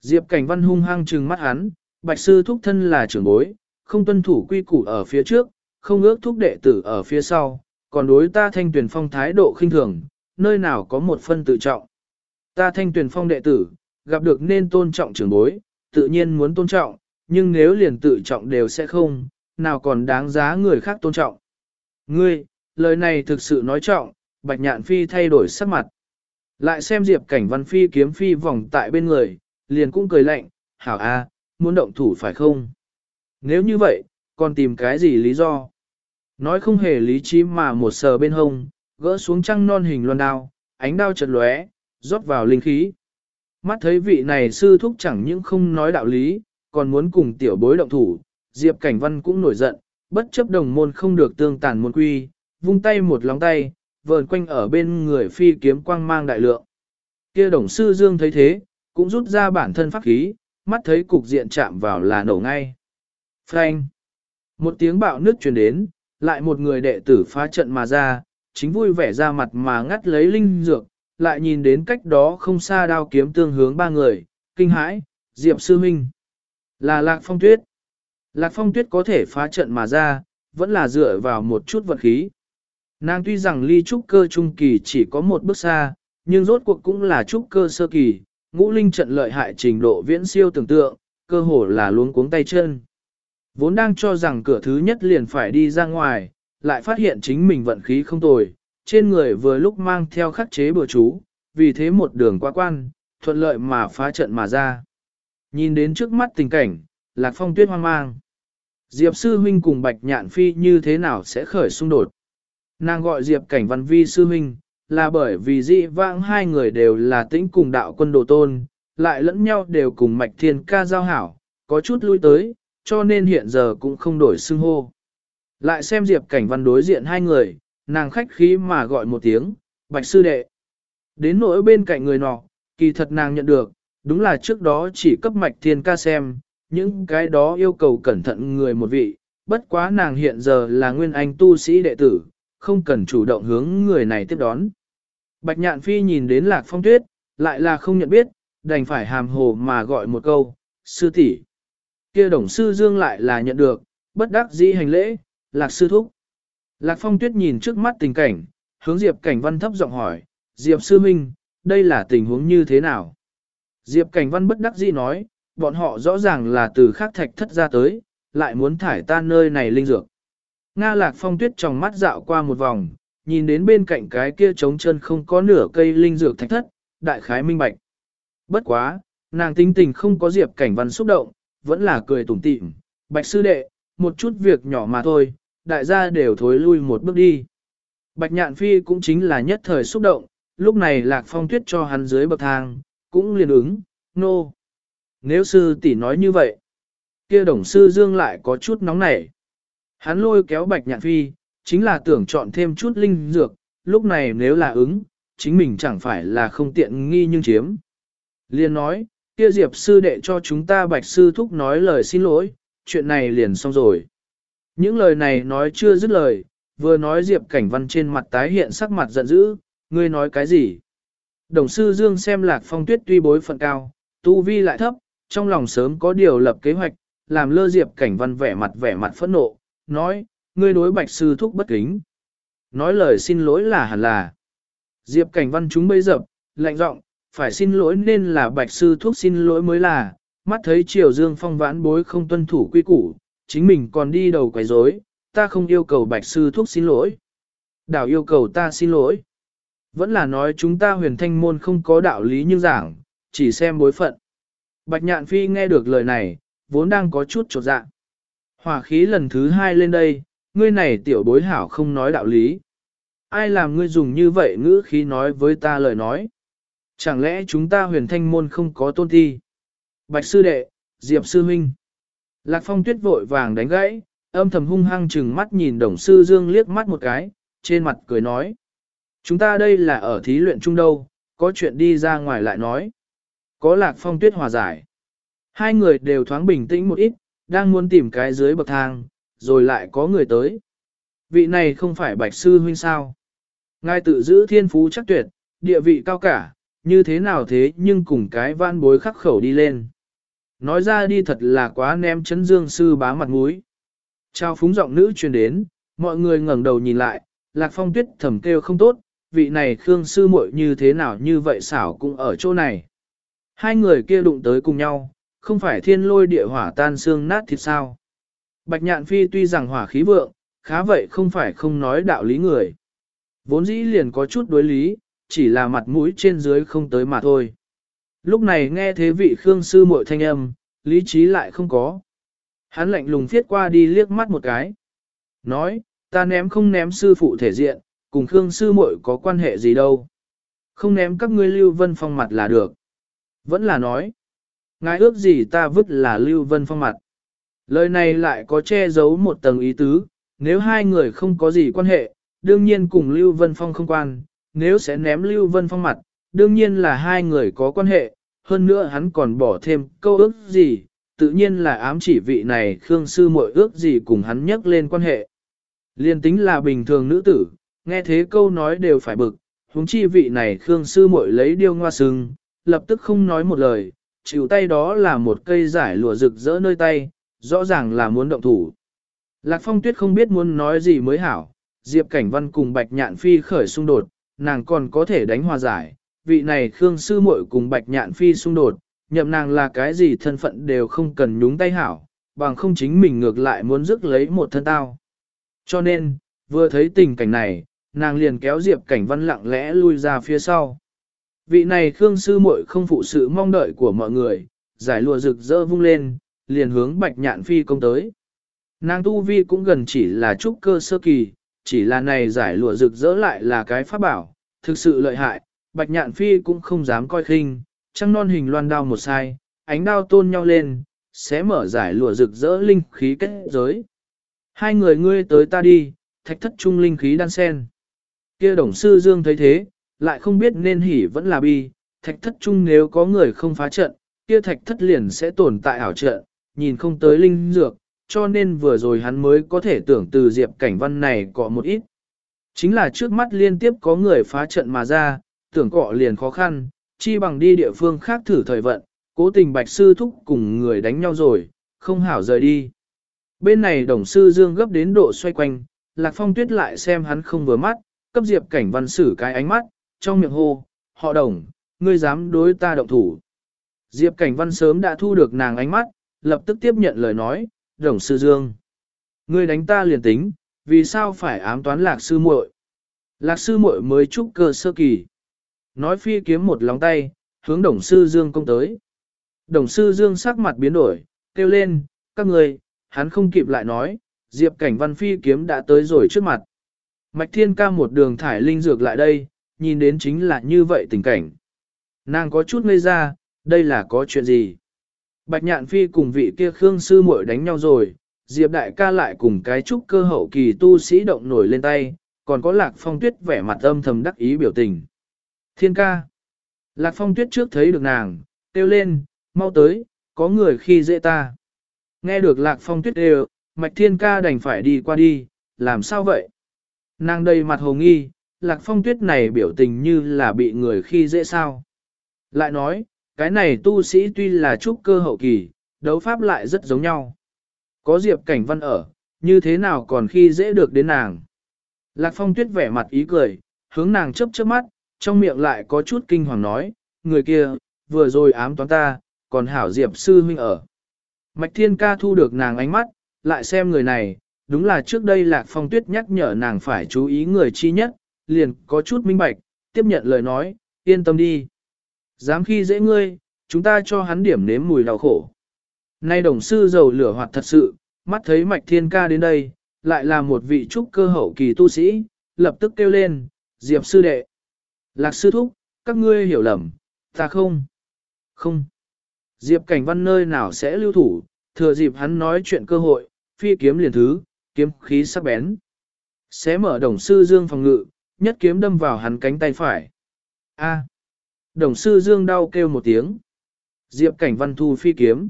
A: Diệp Cảnh Văn hung hăng trừng mắt hắn, bạch sư thúc thân là trưởng bối, không tuân thủ quy củ ở phía trước, không ước thúc đệ tử ở phía sau, còn đối ta thanh tuyển phong thái độ khinh thường, nơi nào có một phân tự trọng. Ta thanh tuyển phong đệ tử, gặp được nên tôn trọng trưởng bối, tự nhiên muốn tôn trọng, nhưng nếu liền tự trọng đều sẽ không, nào còn đáng giá người khác tôn trọng. Ngươi, lời này thực sự nói trọng, bạch nhạn phi thay đổi sắc mặt. Lại xem diệp cảnh văn phi kiếm phi vòng tại bên người, liền cũng cười lạnh, hảo a, muốn động thủ phải không? Nếu như vậy, còn tìm cái gì lý do? Nói không hề lý trí mà một sờ bên hông, gỡ xuống trăng non hình loan đao, ánh đao chật lóe, rót vào linh khí. Mắt thấy vị này sư thúc chẳng những không nói đạo lý, còn muốn cùng tiểu bối động thủ, Diệp Cảnh Văn cũng nổi giận, bất chấp đồng môn không được tương tàn môn quy, vung tay một lóng tay, vờn quanh ở bên người phi kiếm quang mang đại lượng. Kia đồng sư Dương thấy thế, cũng rút ra bản thân pháp khí, mắt thấy cục diện chạm vào là nổ ngay. Phanh! Một tiếng bạo nước truyền đến, lại một người đệ tử phá trận mà ra, chính vui vẻ ra mặt mà ngắt lấy linh dược, lại nhìn đến cách đó không xa đao kiếm tương hướng ba người, kinh hãi, Diệp Sư Minh. Là Lạc Phong Tuyết. Lạc Phong Tuyết có thể phá trận mà ra, vẫn là dựa vào một chút vật khí. Nàng tuy rằng ly trúc cơ trung kỳ chỉ có một bước xa, nhưng rốt cuộc cũng là trúc cơ sơ kỳ, ngũ linh trận lợi hại trình độ viễn siêu tưởng tượng, cơ hồ là luống cuống tay chân. Vốn đang cho rằng cửa thứ nhất liền phải đi ra ngoài, lại phát hiện chính mình vận khí không tồi, trên người vừa lúc mang theo khắc chế bừa chú, vì thế một đường qua quan, thuận lợi mà phá trận mà ra. Nhìn đến trước mắt tình cảnh, Lạc Phong tuyết hoang mang. Diệp Sư Huynh cùng Bạch Nhạn Phi như thế nào sẽ khởi xung đột? Nàng gọi Diệp Cảnh Văn Vi Sư Huynh, là bởi vì dị vãng hai người đều là tĩnh cùng đạo quân đồ tôn, lại lẫn nhau đều cùng Mạch Thiên ca giao hảo, có chút lui tới, cho nên hiện giờ cũng không đổi xưng hô. Lại xem Diệp Cảnh Văn đối diện hai người, nàng khách khí mà gọi một tiếng, Bạch Sư Đệ. Đến nỗi bên cạnh người nọ, kỳ thật nàng nhận được, đúng là trước đó chỉ cấp Mạch Thiên ca xem, những cái đó yêu cầu cẩn thận người một vị, bất quá nàng hiện giờ là nguyên anh tu sĩ đệ tử, không cần chủ động hướng người này tiếp đón. Bạch Nhạn Phi nhìn đến Lạc Phong Tuyết, lại là không nhận biết, đành phải hàm hồ mà gọi một câu, sư tỷ. Kia đồng sư Dương lại là nhận được, bất đắc dĩ hành lễ, Lạc sư thúc. Lạc Phong Tuyết nhìn trước mắt tình cảnh, hướng Diệp Cảnh Văn thấp giọng hỏi, Diệp sư minh, đây là tình huống như thế nào? Diệp Cảnh Văn bất đắc dĩ nói, bọn họ rõ ràng là từ khắc thạch thất ra tới, lại muốn thải ta nơi này linh dược. Nga Lạc Phong Tuyết trong mắt dạo qua một vòng, nhìn đến bên cạnh cái kia trống chân không có nửa cây linh dược thạch thất, đại khái minh bạch. Bất quá, nàng tinh tình không có Diệp Cảnh Văn xúc động, vẫn là cười tủm tỉm, Bạch sư đệ, một chút việc nhỏ mà thôi, đại gia đều thối lui một bước đi. Bạch nhạn phi cũng chính là nhất thời xúc động, lúc này Lạc Phong Tuyết cho hắn dưới bậc thang, cũng liền ứng, nô. No. Nếu sư tỷ nói như vậy, kia đồng sư dương lại có chút nóng nảy. Hắn lôi kéo bạch nhạn phi, chính là tưởng chọn thêm chút linh dược, lúc này nếu là ứng, chính mình chẳng phải là không tiện nghi nhưng chiếm. Liên nói, kia diệp sư đệ cho chúng ta bạch sư thúc nói lời xin lỗi, chuyện này liền xong rồi. Những lời này nói chưa dứt lời, vừa nói diệp cảnh văn trên mặt tái hiện sắc mặt giận dữ, ngươi nói cái gì? Đồng sư Dương xem lạc phong tuyết tuy bối phận cao, tu vi lại thấp, trong lòng sớm có điều lập kế hoạch, làm lơ diệp cảnh văn vẻ mặt vẻ mặt phẫn nộ, nói, ngươi đối bạch sư thúc bất kính. Nói lời xin lỗi là hẳn là. Diệp cảnh văn chúng bây dập, lạnh giọng, phải xin lỗi nên là bạch sư thúc xin lỗi mới là, mắt thấy triều dương phong vãn bối không tuân thủ quy củ, chính mình còn đi đầu quấy rối, ta không yêu cầu bạch sư thuốc xin lỗi. Đảo yêu cầu ta xin lỗi. Vẫn là nói chúng ta huyền thanh môn không có đạo lý như giảng, chỉ xem bối phận. Bạch nhạn phi nghe được lời này, vốn đang có chút trột dạ. Hỏa khí lần thứ hai lên đây, ngươi này tiểu bối hảo không nói đạo lý. Ai làm ngươi dùng như vậy ngữ khí nói với ta lời nói? Chẳng lẽ chúng ta huyền thanh môn không có tôn thi? Bạch sư đệ, Diệp sư huynh. Lạc phong tuyết vội vàng đánh gãy, âm thầm hung hăng chừng mắt nhìn đồng sư dương liếc mắt một cái, trên mặt cười nói. Chúng ta đây là ở thí luyện chung đâu, có chuyện đi ra ngoài lại nói. Có lạc phong tuyết hòa giải. Hai người đều thoáng bình tĩnh một ít, đang muốn tìm cái dưới bậc thang, rồi lại có người tới. Vị này không phải bạch sư huynh sao. Ngài tự giữ thiên phú chắc tuyệt, địa vị cao cả, như thế nào thế nhưng cùng cái van bối khắc khẩu đi lên. Nói ra đi thật là quá ném chấn dương sư bá mặt mũi. Trao phúng giọng nữ truyền đến, mọi người ngẩng đầu nhìn lại, lạc phong tuyết thầm kêu không tốt, vị này khương sư muội như thế nào như vậy xảo cũng ở chỗ này. Hai người kia đụng tới cùng nhau, không phải thiên lôi địa hỏa tan xương nát thịt sao. Bạch nhạn phi tuy rằng hỏa khí vượng, khá vậy không phải không nói đạo lý người. Vốn dĩ liền có chút đối lý, chỉ là mặt mũi trên dưới không tới mà thôi. Lúc này nghe thế vị Khương sư muội thanh âm, lý trí lại không có. Hắn lạnh lùng viết qua đi liếc mắt một cái. Nói, ta ném không ném sư phụ thể diện, cùng Khương sư muội có quan hệ gì đâu. Không ném các ngươi lưu vân phong mặt là được. Vẫn là nói, ngài ước gì ta vứt là lưu vân phong mặt. Lời này lại có che giấu một tầng ý tứ, nếu hai người không có gì quan hệ, đương nhiên cùng Lưu Vân Phong không quan, nếu sẽ ném Lưu Vân Phong mặt, đương nhiên là hai người có quan hệ, hơn nữa hắn còn bỏ thêm câu ước gì, tự nhiên là ám chỉ vị này Khương Sư muội ước gì cùng hắn nhắc lên quan hệ. Liên tính là bình thường nữ tử, nghe thế câu nói đều phải bực, huống chi vị này Khương Sư muội lấy điêu ngoa sừng, lập tức không nói một lời, chịu tay đó là một cây giải lụa rực rỡ nơi tay, rõ ràng là muốn động thủ. Lạc Phong Tuyết không biết muốn nói gì mới hảo, Diệp Cảnh Văn cùng Bạch Nhạn Phi khởi xung đột, nàng còn có thể đánh hòa giải, vị này Khương Sư muội cùng Bạch Nhạn Phi xung đột, nhậm nàng là cái gì thân phận đều không cần nhúng tay hảo, bằng không chính mình ngược lại muốn rước lấy một thân tao. Cho nên, vừa thấy tình cảnh này, nàng liền kéo Diệp Cảnh Văn lặng lẽ lui ra phía sau. Vị này Khương Sư muội không phụ sự mong đợi của mọi người, giải lụa rực rỡ vung lên, liền hướng Bạch Nhạn Phi công tới. Nàng tu vi cũng gần chỉ là trúc cơ sơ kỳ, chỉ là này giải lụa rực rỡ lại là cái pháp bảo, thực sự lợi hại, Bạch Nhạn Phi cũng không dám coi khinh, trăng non hình loan đao một sai, ánh đao tôn nhau lên, sẽ mở giải lụa rực rỡ linh khí kết giới. Hai người ngươi tới ta đi, thạch thất trung linh khí đan sen. Kia đồng sư Dương thấy thế, lại không biết nên hỉ vẫn là bi, thạch thất trung nếu có người không phá trận, kia thạch thất liền sẽ tồn tại ảo trận, nhìn không tới linh dược, cho nên vừa rồi hắn mới có thể tưởng từ diệp cảnh văn này có một ít. Chính là trước mắt liên tiếp có người phá trận mà ra, tưởng cọ liền khó khăn, chi bằng đi địa phương khác thử thời vận, cố tình bạch sư thúc cùng người đánh nhau rồi, không hảo rời đi. Bên này đồng sư dương gấp đến độ xoay quanh, lạc phong tuyết lại xem hắn không vừa mắt, cấp diệp cảnh văn sử cái ánh mắt, trong miệng hô, họ đồng, ngươi dám đối ta động thủ. Diệp cảnh văn sớm đã thu được nàng ánh mắt, lập tức tiếp nhận lời nói, đồng sư dương. Ngươi đánh ta liền tính, vì sao phải ám toán lạc sư muội? Lạc sư muội mới trúc cơ sơ kỳ. Nói phi kiếm một lòng tay, hướng đồng sư dương công tới. Đồng sư dương sắc mặt biến đổi, kêu lên, các người, hắn không kịp lại nói, diệp cảnh văn phi kiếm đã tới rồi trước mặt. Mạch thiên ca một đường thải linh dược lại đây, nhìn đến chính là như vậy tình cảnh. Nàng có chút ngây ra, đây là có chuyện gì? Bạch nhạn phi cùng vị kia khương sư muội đánh nhau rồi, diệp đại ca lại cùng cái trúc cơ hậu kỳ tu sĩ động nổi lên tay, còn có lạc phong tuyết vẻ mặt âm thầm đắc ý biểu tình. Thiên ca. Lạc phong tuyết trước thấy được nàng, kêu lên, mau tới, có người khi dễ ta. Nghe được lạc phong tuyết đều, mạch thiên ca đành phải đi qua đi, làm sao vậy? Nàng đầy mặt hồ nghi, lạc phong tuyết này biểu tình như là bị người khi dễ sao. Lại nói, cái này tu sĩ tuy là trúc cơ hậu kỳ, đấu pháp lại rất giống nhau. Có diệp cảnh văn ở, như thế nào còn khi dễ được đến nàng. Lạc phong tuyết vẻ mặt ý cười, hướng nàng chớp chớp mắt, trong miệng lại có chút kinh hoàng nói, người kia, vừa rồi ám toán ta, còn hảo diệp sư huynh ở. Mạch thiên ca thu được nàng ánh mắt, lại xem người này, đúng là trước đây lạc phong tuyết nhắc nhở nàng phải chú ý người chi nhất, liền có chút minh bạch, tiếp nhận lời nói, yên tâm đi. Dám khi dễ ngươi, chúng ta cho hắn điểm nếm mùi đau khổ. Nay đồng sư giàu lửa hoạt thật sự, mắt thấy mạch thiên ca đến đây, lại là một vị trúc cơ hậu kỳ tu sĩ, lập tức kêu lên, diệp sư đệ. Lạc sư thúc, các ngươi hiểu lầm, ta không. Không. Diệp cảnh văn nơi nào sẽ lưu thủ, thừa dịp hắn nói chuyện cơ hội, phi kiếm liền thứ, kiếm khí sắc bén. Xé mở đồng sư dương phòng ngự, nhất kiếm đâm vào hắn cánh tay phải. A. Đồng sư dương đau kêu một tiếng. Diệp cảnh văn thu phi kiếm.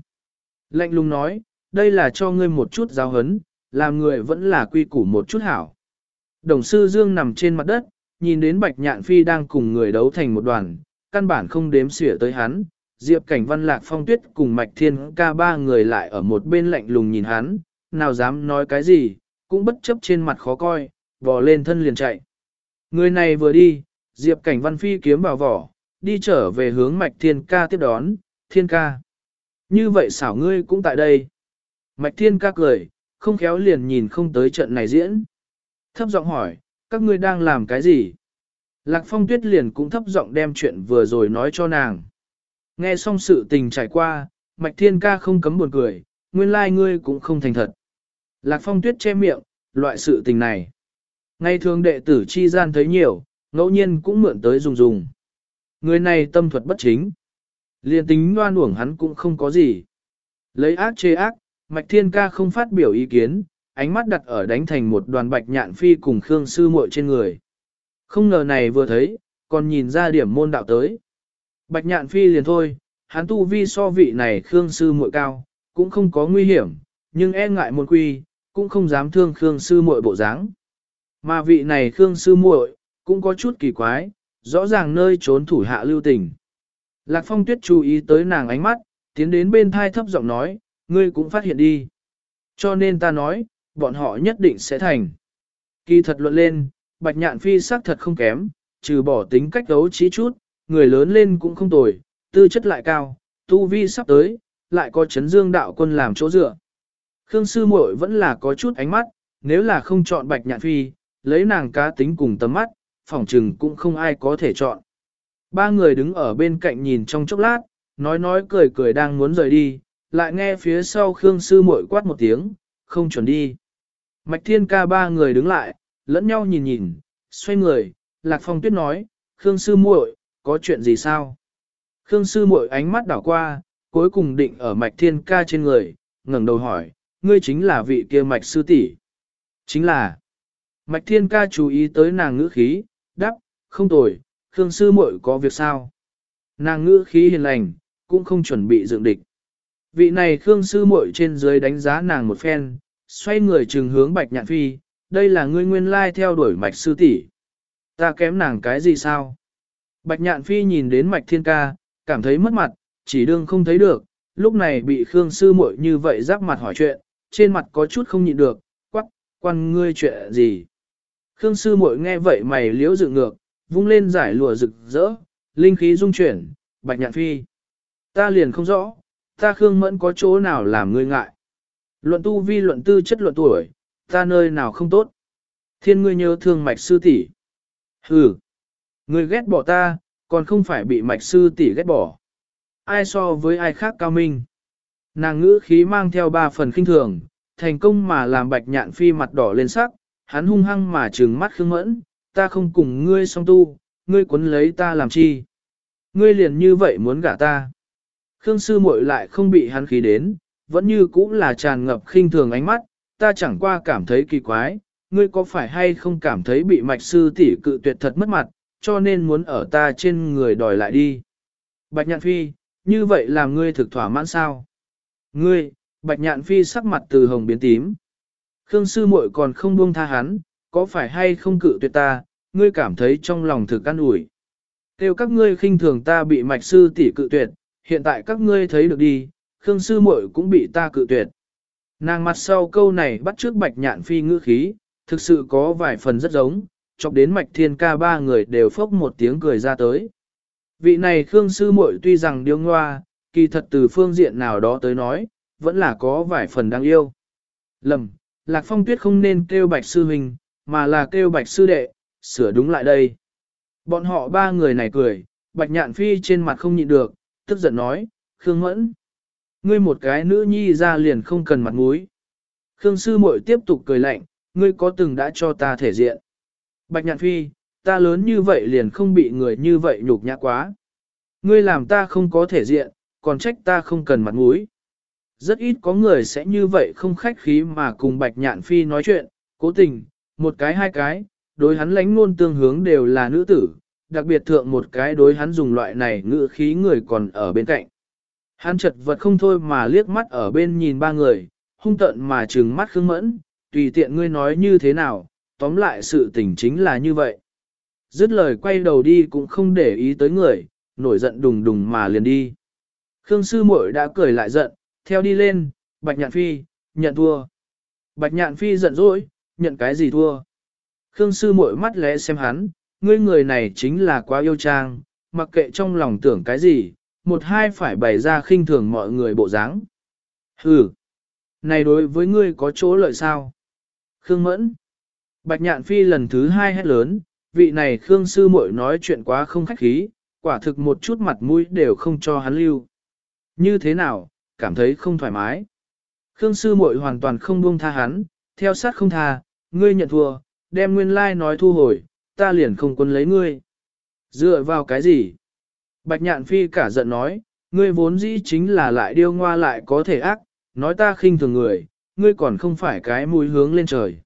A: Lạnh lùng nói, đây là cho ngươi một chút giáo hấn, làm người vẫn là quy củ một chút hảo. Đồng sư dương nằm trên mặt đất, nhìn đến bạch nhạn phi đang cùng người đấu thành một đoàn, căn bản không đếm xỉa tới hắn. Diệp cảnh văn lạc phong tuyết cùng mạch thiên ca ba người lại ở một bên lạnh lùng nhìn hắn, nào dám nói cái gì, cũng bất chấp trên mặt khó coi, vò lên thân liền chạy. Người này vừa đi, Diệp cảnh văn phi kiếm vào vỏ, đi trở về hướng mạch thiên ca tiếp đón, thiên ca. Như vậy xảo ngươi cũng tại đây. Mạch thiên ca cười, không khéo liền nhìn không tới trận này diễn. Thấp giọng hỏi, các ngươi đang làm cái gì? Lạc phong tuyết liền cũng thấp giọng đem chuyện vừa rồi nói cho nàng. Nghe xong sự tình trải qua, mạch thiên ca không cấm buồn cười, nguyên lai like ngươi cũng không thành thật. Lạc phong tuyết che miệng, loại sự tình này. Ngay thường đệ tử chi gian thấy nhiều, ngẫu nhiên cũng mượn tới dùng dùng. Người này tâm thuật bất chính. Liên tính đoan uổng hắn cũng không có gì. Lấy ác chê ác, Mạch Thiên Ca không phát biểu ý kiến, ánh mắt đặt ở đánh thành một đoàn bạch nhạn phi cùng Khương sư muội trên người. Không ngờ này vừa thấy, còn nhìn ra điểm môn đạo tới. Bạch nhạn phi liền thôi, hắn tu vi so vị này Khương sư muội cao, cũng không có nguy hiểm, nhưng e ngại môn quy, cũng không dám thương Khương sư muội bộ dáng. Mà vị này Khương sư muội cũng có chút kỳ quái, rõ ràng nơi trốn thủ hạ lưu tình. Lạc Phong Tuyết chú ý tới nàng ánh mắt, tiến đến bên thai thấp giọng nói, ngươi cũng phát hiện đi. Cho nên ta nói, bọn họ nhất định sẽ thành. Kỳ thật luận lên, Bạch Nhạn Phi xác thật không kém, trừ bỏ tính cách đấu trí chút, người lớn lên cũng không tồi, tư chất lại cao, tu vi sắp tới, lại có chấn dương đạo quân làm chỗ dựa. Khương sư muội vẫn là có chút ánh mắt, nếu là không chọn Bạch Nhạn Phi, lấy nàng cá tính cùng tầm mắt, phỏng trừng cũng không ai có thể chọn. Ba người đứng ở bên cạnh nhìn trong chốc lát, nói nói cười cười đang muốn rời đi, lại nghe phía sau Khương sư muội quát một tiếng, không chuẩn đi. Mạch thiên ca ba người đứng lại, lẫn nhau nhìn nhìn, xoay người, Lạc Phong tuyết nói, Khương sư muội, có chuyện gì sao? Khương sư muội ánh mắt đảo qua, cuối cùng định ở mạch thiên ca trên người, ngẩng đầu hỏi, ngươi chính là vị kia mạch sư tỷ Chính là, mạch thiên ca chú ý tới nàng ngữ khí, đáp, không tồi, Khương sư muội có việc sao? Nàng ngữ khí hiền lành, cũng không chuẩn bị dựng địch. Vị này Khương sư muội trên dưới đánh giá nàng một phen, xoay người trừng hướng Bạch Nhạn Phi, đây là ngươi nguyên lai theo đuổi mạch sư tỷ. Ta kém nàng cái gì sao? Bạch Nhạn Phi nhìn đến mạch thiên ca, cảm thấy mất mặt, chỉ đương không thấy được, lúc này bị Khương sư muội như vậy giáp mặt hỏi chuyện, trên mặt có chút không nhịn được, quắc, quan ngươi chuyện gì? Khương sư muội nghe vậy mày liễu dựng ngược, vung lên giải lụa rực rỡ, linh khí dung chuyển, Bạch Nhạn Phi. Ta liền không rõ, ta Khương Mẫn có chỗ nào làm ngươi ngại. Luận tu vi luận tư chất luận tuổi, ta nơi nào không tốt. Thiên ngươi nhớ thương mạch sư tỷ. Hừ, ngươi ghét bỏ ta, còn không phải bị mạch sư tỷ ghét bỏ. Ai so với ai khác cao minh. Nàng ngữ khí mang theo ba phần khinh thường, thành công mà làm bạch nhạn phi mặt đỏ lên sắc, hắn hung hăng mà trừng mắt khương mẫn, ta không cùng ngươi song tu, ngươi quấn lấy ta làm chi. Ngươi liền như vậy muốn gả ta. Khương sư muội lại không bị hắn khí đến, vẫn như cũng là tràn ngập khinh thường ánh mắt, ta chẳng qua cảm thấy kỳ quái, ngươi có phải hay không cảm thấy bị mạch sư tỷ cự tuyệt thật mất mặt, cho nên muốn ở ta trên người đòi lại đi. Bạch nhạn phi, như vậy làm ngươi thực thỏa mãn sao? Ngươi, bạch nhạn phi sắc mặt từ hồng biến tím. Khương sư muội còn không buông tha hắn, có phải hay không cự tuyệt ta, ngươi cảm thấy trong lòng thực an ủi. tiêu các ngươi khinh thường ta bị mạch sư tỷ cự tuyệt, hiện tại các ngươi thấy được đi, Khương sư muội cũng bị ta cự tuyệt. Nàng mặt sau câu này bắt trước bạch nhạn phi ngữ khí, thực sự có vài phần rất giống, chọc đến mạch thiên ca ba người đều phốc một tiếng cười ra tới. Vị này Khương sư muội tuy rằng điêu ngoa, kỳ thật từ phương diện nào đó tới nói, vẫn là có vài phần đáng yêu. Lầm, Lạc Phong Tuyết không nên kêu bạch sư huynh, mà là kêu bạch sư đệ, sửa đúng lại đây. Bọn họ ba người này cười, bạch nhạn phi trên mặt không nhịn được, tức giận nói, Khương Mẫn. Ngươi một cái nữ nhi ra liền không cần mặt mũi. Khương sư muội tiếp tục cười lạnh, ngươi có từng đã cho ta thể diện. Bạch nhạn phi, ta lớn như vậy liền không bị người như vậy nhục nhã quá. Ngươi làm ta không có thể diện, còn trách ta không cần mặt mũi. Rất ít có người sẽ như vậy không khách khí mà cùng bạch nhạn phi nói chuyện, cố tình, một cái hai cái, đối hắn lánh ngôn tương hướng đều là nữ tử, đặc biệt thượng một cái đối hắn dùng loại này ngữ khí người còn ở bên cạnh. Hắn chật vật không thôi mà liếc mắt ở bên nhìn ba người, hung tận mà trừng mắt khương mẫn, tùy tiện ngươi nói như thế nào, tóm lại sự tình chính là như vậy. Dứt lời quay đầu đi cũng không để ý tới người, nổi giận đùng đùng mà liền đi. Khương sư muội đã cười lại giận, theo đi lên, bạch nhạn phi, nhận thua. Bạch nhạn phi giận dỗi, nhận cái gì thua. Khương sư muội mắt lẽ xem hắn, ngươi người này chính là quá yêu trang, mặc kệ trong lòng tưởng cái gì, một hai phải bày ra khinh thường mọi người bộ dáng. Hừ, này đối với ngươi có chỗ lợi sao? Khương Mẫn, Bạch Nhạn Phi lần thứ hai hét lớn, vị này Khương Sư muội nói chuyện quá không khách khí, quả thực một chút mặt mũi đều không cho hắn lưu. Như thế nào, cảm thấy không thoải mái. Khương Sư muội hoàn toàn không buông tha hắn, theo sát không tha, ngươi nhận thua, đem nguyên lai like nói thu hồi, ta liền không quân lấy ngươi. Dựa vào cái gì? Bạch nhạn phi cả giận nói, ngươi vốn dĩ chính là lại điêu ngoa lại có thể ác, nói ta khinh thường người, ngươi còn không phải cái mũi hướng lên trời.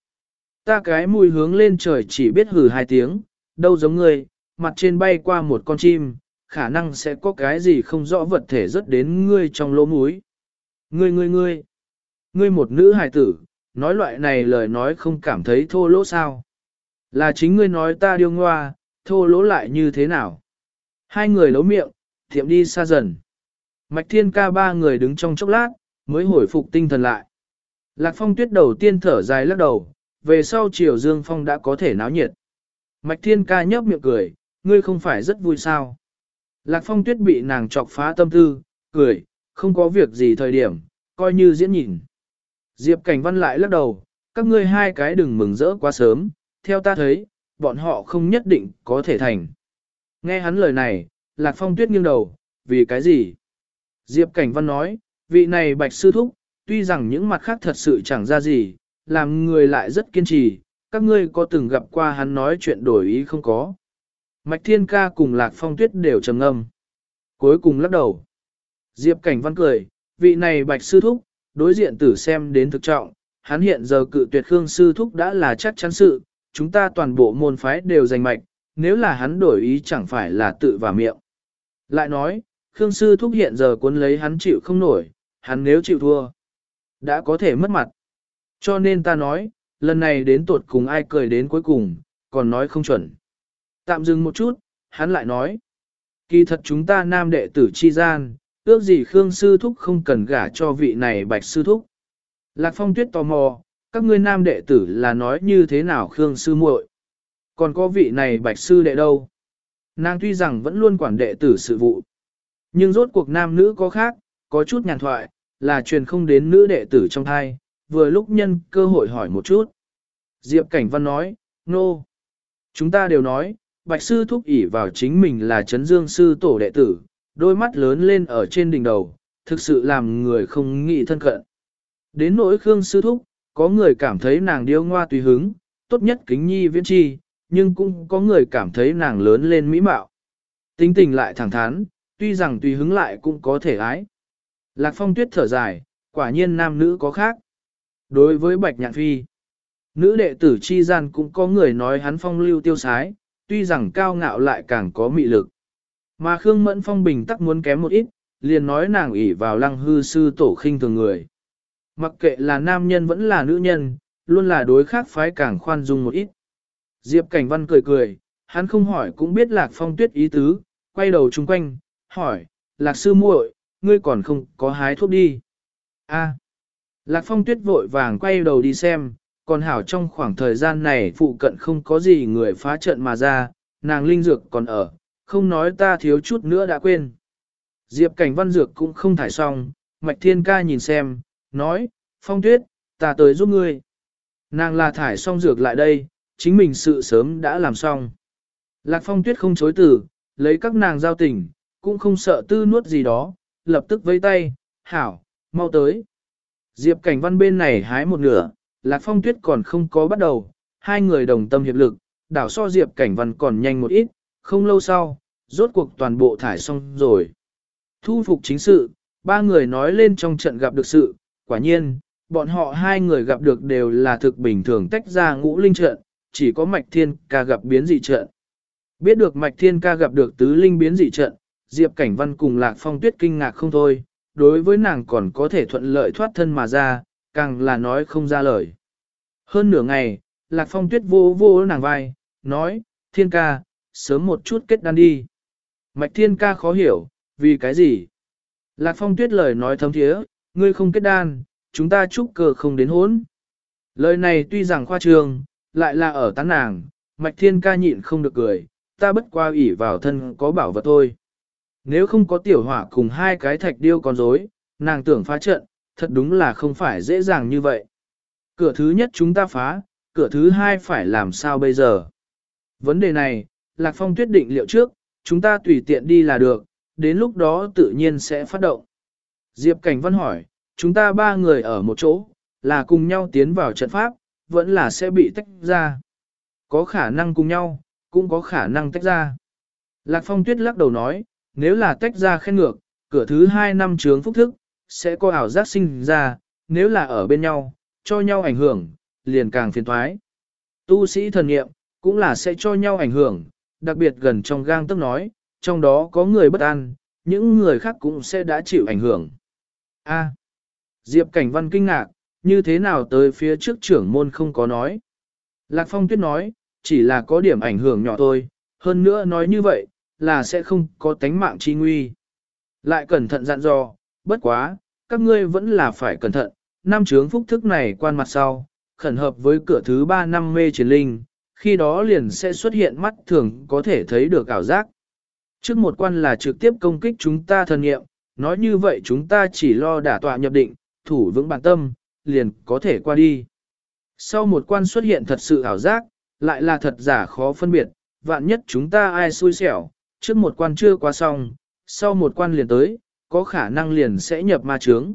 A: Ta cái mũi hướng lên trời chỉ biết hừ hai tiếng, đâu giống ngươi, mặt trên bay qua một con chim, khả năng sẽ có cái gì không rõ vật thể rớt đến ngươi trong lỗ mũi. Ngươi ngươi ngươi, ngươi một nữ hài tử, nói loại này lời nói không cảm thấy thô lỗ sao. Là chính ngươi nói ta điêu ngoa, thô lỗ lại như thế nào. Hai người lấu miệng, thiệm đi xa dần. Mạch thiên ca ba người đứng trong chốc lát, mới hồi phục tinh thần lại. Lạc phong tuyết đầu tiên thở dài lắc đầu, về sau chiều dương phong đã có thể náo nhiệt. Mạch thiên ca nhấp miệng cười, ngươi không phải rất vui sao. Lạc phong tuyết bị nàng chọc phá tâm tư, cười, không có việc gì thời điểm, coi như diễn nhìn. Diệp cảnh văn lại lắc đầu, các ngươi hai cái đừng mừng rỡ quá sớm, theo ta thấy, bọn họ không nhất định có thể thành. Nghe hắn lời này, Lạc Phong tuyết nghiêng đầu, vì cái gì? Diệp Cảnh Văn nói, vị này bạch sư thúc, tuy rằng những mặt khác thật sự chẳng ra gì, làm người lại rất kiên trì, các ngươi có từng gặp qua hắn nói chuyện đổi ý không có. Mạch Thiên Ca cùng Lạc Phong Tuyết đều trầm ngâm. Cuối cùng lắc đầu. Diệp Cảnh Văn cười, vị này bạch sư thúc, đối diện tử xem đến thực trọng, hắn hiện giờ cự tuyệt Khương sư thúc đã là chắc chắn sự, chúng ta toàn bộ môn phái đều giành mạch, nếu là hắn đổi ý chẳng phải là tự vào miệng. Lại nói, Khương sư thúc hiện giờ cuốn lấy hắn chịu không nổi, hắn nếu chịu thua, đã có thể mất mặt. Cho nên ta nói, lần này đến tuột cùng ai cười đến cuối cùng, còn nói không chuẩn. Tạm dừng một chút, hắn lại nói, kỳ thật chúng ta nam đệ tử chi gian, ước gì Khương sư thúc không cần gả cho vị này bạch sư thúc. Lạc phong tuyết tò mò, các ngươi nam đệ tử là nói như thế nào Khương sư muội? Còn có vị này bạch sư đệ đâu? Nàng tuy rằng vẫn luôn quản đệ tử sự vụ, nhưng rốt cuộc nam nữ có khác, có chút nhàn thoại, là truyền không đến nữ đệ tử trong thai, vừa lúc nhân cơ hội hỏi một chút. Diệp Cảnh Văn nói, nô, no. chúng ta đều nói, bạch sư thúc ỷ vào chính mình là chấn dương sư tổ đệ tử, đôi mắt lớn lên ở trên đỉnh đầu, thực sự làm người không nghĩ thân cận. Đến nỗi Khương sư thúc, có người cảm thấy nàng điêu ngoa tùy hứng, tốt nhất kính nhi viễn chi, nhưng cũng có người cảm thấy nàng lớn lên mỹ mạo. Tính tình lại thẳng thắn, tuy rằng tùy hứng lại cũng có thể ái. Lạc phong tuyết thở dài, quả nhiên nam nữ có khác. Đối với bạch nhạn phi, nữ đệ tử chi gian cũng có người nói hắn phong lưu tiêu sái, tuy rằng cao ngạo lại càng có mị lực. Mà Khương Mẫn Phong bình tắc muốn kém một ít, liền nói nàng ỷ vào lăng hư sư tổ khinh thường người. Mặc kệ là nam nhân vẫn là nữ nhân, luôn là đối khác phái càng khoan dung một ít. Diệp Cảnh Văn cười cười, hắn không hỏi cũng biết Lạc Phong Tuyết ý tứ, quay đầu chung quanh, hỏi, Lạc Sư muội, ngươi còn không có hái thuốc đi. A. Lạc Phong Tuyết vội vàng quay đầu đi xem, còn hảo trong khoảng thời gian này phụ cận không có gì người phá trận mà ra, nàng linh dược còn ở, không nói ta thiếu chút nữa đã quên. Diệp Cảnh Văn dược cũng không thải xong, Mạch Thiên Ca nhìn xem, nói, Phong Tuyết, ta tới giúp ngươi. Nàng là thải xong dược lại đây, chính mình sự sớm đã làm xong. Lạc phong tuyết không chối từ, lấy các nàng giao tình, cũng không sợ tư nuốt gì đó, lập tức vây tay, hảo, mau tới. Diệp cảnh văn bên này hái một nửa, lạc phong tuyết còn không có bắt đầu, hai người đồng tâm hiệp lực, đảo so diệp cảnh văn còn nhanh một ít, không lâu sau, rốt cuộc toàn bộ thải xong rồi. Thu phục chính sự, ba người nói lên trong trận gặp được sự, quả nhiên, bọn họ hai người gặp được đều là thực bình thường tách ra ngũ linh trận, chỉ có Mạch Thiên ca gặp biến dị trận. Biết được Mạch Thiên ca gặp được tứ linh biến dị trận, Diệp Cảnh Văn cùng Lạc Phong Tuyết kinh ngạc không thôi, đối với nàng còn có thể thuận lợi thoát thân mà ra, càng là nói không ra lời. Hơn nửa ngày, Lạc Phong Tuyết vô vô nàng vai, nói, Thiên ca, sớm một chút kết đan đi. Mạch Thiên ca khó hiểu, vì cái gì? Lạc Phong Tuyết lời nói thấm thiế, ngươi không kết đan, chúng ta chúc cờ không đến hốn. Lời này tuy rằng khoa trương, lại là ở tán nàng, mạch thiên ca nhịn không được cười, ta bất qua ủy vào thân có bảo vật thôi. Nếu không có tiểu hỏa cùng hai cái thạch điêu con rối, nàng tưởng phá trận, thật đúng là không phải dễ dàng như vậy. Cửa thứ nhất chúng ta phá, cửa thứ hai phải làm sao bây giờ? Vấn đề này, Lạc Phong tuyết định liệu trước, chúng ta tùy tiện đi là được, đến lúc đó tự nhiên sẽ phát động. Diệp Cảnh Văn hỏi, chúng ta ba người ở một chỗ, là cùng nhau tiến vào trận pháp, vẫn là sẽ bị tách ra. Có khả năng cùng nhau, cũng có khả năng tách ra. Lạc Phong Tuyết lắc đầu nói, nếu là tách ra khen ngược, cửa thứ hai năm trướng phúc thức, sẽ có ảo giác sinh ra, nếu là ở bên nhau, cho nhau ảnh hưởng, liền càng phiền thoái. Tu sĩ thần nghiệm, cũng là sẽ cho nhau ảnh hưởng, đặc biệt gần trong gang tức nói, trong đó có người bất an, những người khác cũng sẽ đã chịu ảnh hưởng. A. Diệp Cảnh Văn kinh ngạc, như thế nào tới phía trước trưởng môn không có nói. Lạc Phong Tuyết nói, chỉ là có điểm ảnh hưởng nhỏ thôi, hơn nữa nói như vậy, là sẽ không có tánh mạng chi nguy. Lại cẩn thận dặn dò, bất quá, các ngươi vẫn là phải cẩn thận, năm chướng phúc thức này quan mặt sau, khẩn hợp với cửa thứ ba năm mê chiến linh, khi đó liền sẽ xuất hiện mắt thường có thể thấy được ảo giác. Trước một quan là trực tiếp công kích chúng ta thần nghiệm, nói như vậy chúng ta chỉ lo đả tọa nhập định, thủ vững bản tâm, liền có thể qua đi. Sau một quan xuất hiện thật sự ảo giác, lại là thật giả khó phân biệt, vạn nhất chúng ta ai xui xẻo, trước một quan chưa qua xong, sau một quan liền tới, có khả năng liền sẽ nhập ma trướng.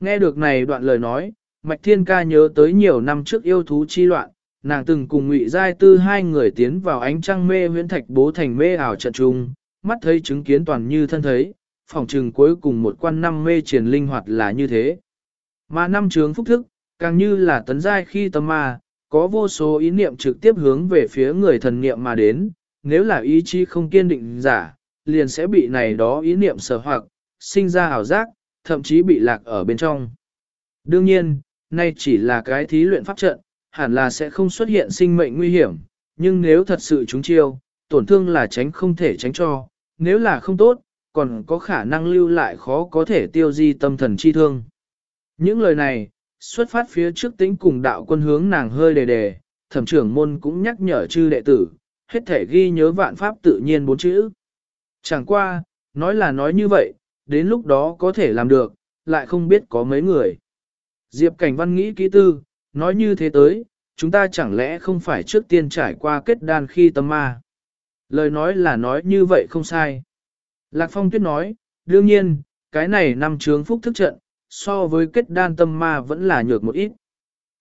A: Nghe được này đoạn lời nói, Mạch Thiên Ca nhớ tới nhiều năm trước yêu thú chi loạn, nàng từng cùng Ngụy Giai Tư hai người tiến vào ánh trăng mê huyễn thạch bố thành mê ảo trận trung, mắt thấy chứng kiến toàn như thân thấy, phòng trừng cuối cùng một quan năm mê triển linh hoạt là như thế. Mà năm trướng phúc thức, càng như là tấn giai khi tâm ma, có vô số ý niệm trực tiếp hướng về phía người thần niệm mà đến, nếu là ý chí không kiên định giả, liền sẽ bị này đó ý niệm sở hoặc, sinh ra ảo giác, thậm chí bị lạc ở bên trong. Đương nhiên, nay chỉ là cái thí luyện pháp trận, hẳn là sẽ không xuất hiện sinh mệnh nguy hiểm, nhưng nếu thật sự chúng chiêu, tổn thương là tránh không thể tránh cho, nếu là không tốt, còn có khả năng lưu lại khó có thể tiêu di tâm thần chi thương. Những lời này, xuất phát phía trước tính cùng đạo quân hướng nàng hơi đề đề, thẩm trưởng môn cũng nhắc nhở chư đệ tử, hết thể ghi nhớ vạn pháp tự nhiên bốn chữ. Chẳng qua, nói là nói như vậy, đến lúc đó có thể làm được, lại không biết có mấy người. Diệp Cảnh Văn nghĩ kỹ tư, nói như thế tới, chúng ta chẳng lẽ không phải trước tiên trải qua kết đan khi tâm ma. Lời nói là nói như vậy không sai. Lạc Phong Tuyết nói, đương nhiên, cái này năm chướng phúc thức trận, so với kết đan tâm ma vẫn là nhược một ít.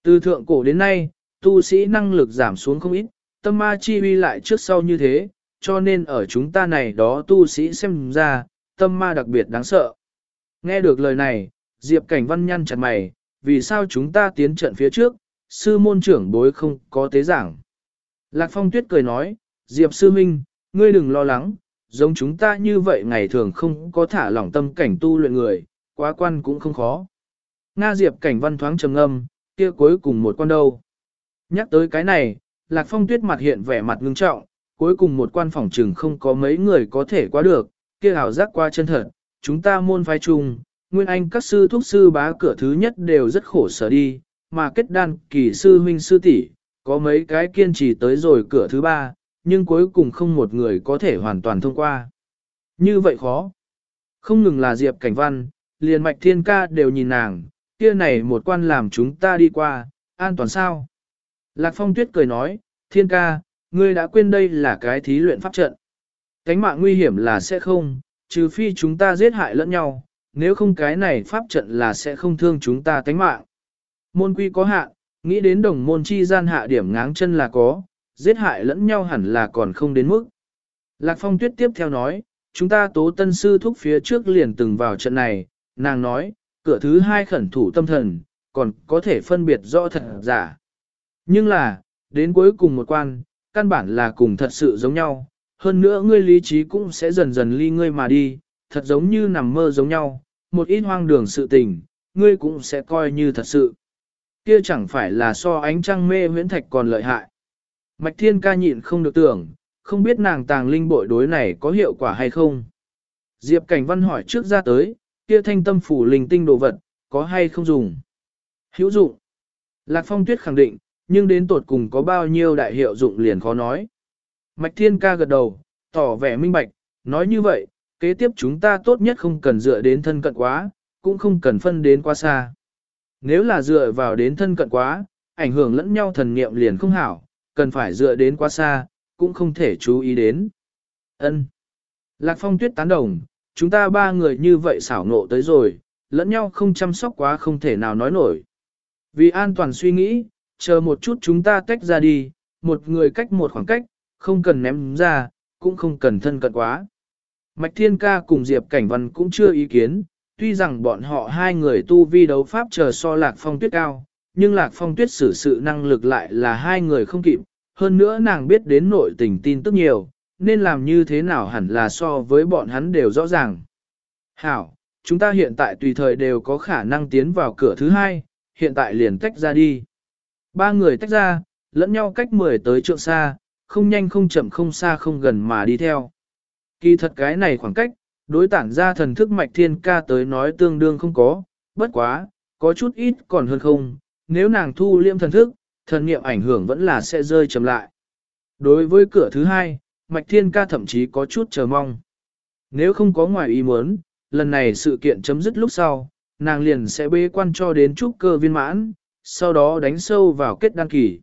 A: Từ thượng cổ đến nay, tu sĩ năng lực giảm xuống không ít, tâm ma chi uy lại trước sau như thế, cho nên ở chúng ta này đó tu sĩ xem ra, tâm ma đặc biệt đáng sợ. Nghe được lời này, Diệp Cảnh Văn nhăn chặt mày, vì sao chúng ta tiến trận phía trước, sư môn trưởng bối không có tế giảng. Lạc Phong Tuyết cười nói, Diệp Sư Minh, ngươi đừng lo lắng, giống chúng ta như vậy ngày thường không có thả lỏng tâm cảnh tu luyện người, quá quan cũng không khó. Nga Diệp cảnh văn thoáng trầm ngâm, kia cuối cùng một quan đâu. Nhắc tới cái này, Lạc Phong Tuyết mặt hiện vẻ mặt ngưng trọng, cuối cùng một quan phòng trừng không có mấy người có thể qua được, kia ảo giác qua chân thật, chúng ta môn phái chung, nguyên anh các sư thuốc sư bá cửa thứ nhất đều rất khổ sở đi, mà kết đan kỳ sư huynh sư tỷ có mấy cái kiên trì tới rồi cửa thứ ba, nhưng cuối cùng không một người có thể hoàn toàn thông qua. Như vậy khó. Không ngừng là Diệp Cảnh Văn, liền mạch thiên ca đều nhìn nàng, kia này một quan làm chúng ta đi qua, an toàn sao? Lạc Phong Tuyết cười nói, thiên ca, ngươi đã quên đây là cái thí luyện pháp trận. Cánh mạng nguy hiểm là sẽ không, trừ phi chúng ta giết hại lẫn nhau, nếu không cái này pháp trận là sẽ không thương chúng ta tánh mạng. Môn quy có hạn, nghĩ đến đồng môn chi gian hạ điểm ngáng chân là có, giết hại lẫn nhau hẳn là còn không đến mức. Lạc Phong Tuyết tiếp theo nói, chúng ta tố tân sư thúc phía trước liền từng vào trận này, nàng nói, cửa thứ hai khẩn thủ tâm thần, còn có thể phân biệt rõ thật giả. Nhưng là, đến cuối cùng một quan, căn bản là cùng thật sự giống nhau, hơn nữa ngươi lý trí cũng sẽ dần dần ly ngươi mà đi, thật giống như nằm mơ giống nhau, một ít hoang đường sự tình, ngươi cũng sẽ coi như thật sự. Kia chẳng phải là so ánh trăng mê huyễn thạch còn lợi hại. Mạch thiên ca nhịn không được tưởng, không biết nàng tàng linh bội đối này có hiệu quả hay không. Diệp Cảnh Văn hỏi trước ra tới, kia thanh tâm phủ linh tinh đồ vật, có hay không dùng? Hữu dụng. Lạc Phong Tuyết khẳng định, nhưng đến tột cùng có bao nhiêu đại hiệu dụng liền khó nói. Mạch Thiên ca gật đầu, tỏ vẻ minh bạch, nói như vậy, kế tiếp chúng ta tốt nhất không cần dựa đến thân cận quá, cũng không cần phân đến quá xa. Nếu là dựa vào đến thân cận quá, ảnh hưởng lẫn nhau thần niệm liền không hảo, cần phải dựa đến quá xa, cũng không thể chú ý đến. Ân. Lạc Phong Tuyết tán đồng, chúng ta ba người như vậy xảo nộ tới rồi, lẫn nhau không chăm sóc quá không thể nào nói nổi. Vì an toàn suy nghĩ, chờ một chút chúng ta tách ra đi, một người cách một khoảng cách, không cần ném ra, cũng không cần thân cận quá. Mạch Thiên Ca cùng Diệp Cảnh Văn cũng chưa ý kiến, tuy rằng bọn họ hai người tu vi đấu pháp chờ so lạc phong tuyết cao, nhưng Lạc Phong Tuyết xử sự năng lực lại là hai người không kịp, hơn nữa nàng biết đến nội tình tin tức nhiều, nên làm như thế nào hẳn là so với bọn hắn đều rõ ràng. Hảo, chúng ta hiện tại tùy thời đều có khả năng tiến vào cửa thứ hai, hiện tại liền tách ra đi. Ba người tách ra, lẫn nhau cách mười tới trượng xa, không nhanh không chậm không xa không gần mà đi theo. Kỳ thật cái này khoảng cách, đối tản ra thần thức mạch thiên ca tới nói tương đương không có, bất quá, có chút ít còn hơn không, nếu nàng thu liêm thần thức, thần niệm ảnh hưởng vẫn là sẽ rơi chậm lại. Đối với cửa thứ hai, mạch thiên ca thậm chí có chút chờ mong. Nếu không có ngoài ý muốn, lần này sự kiện chấm dứt lúc sau, nàng liền sẽ bế quan cho đến trúc cơ viên mãn, sau đó đánh sâu vào kết đan kỳ.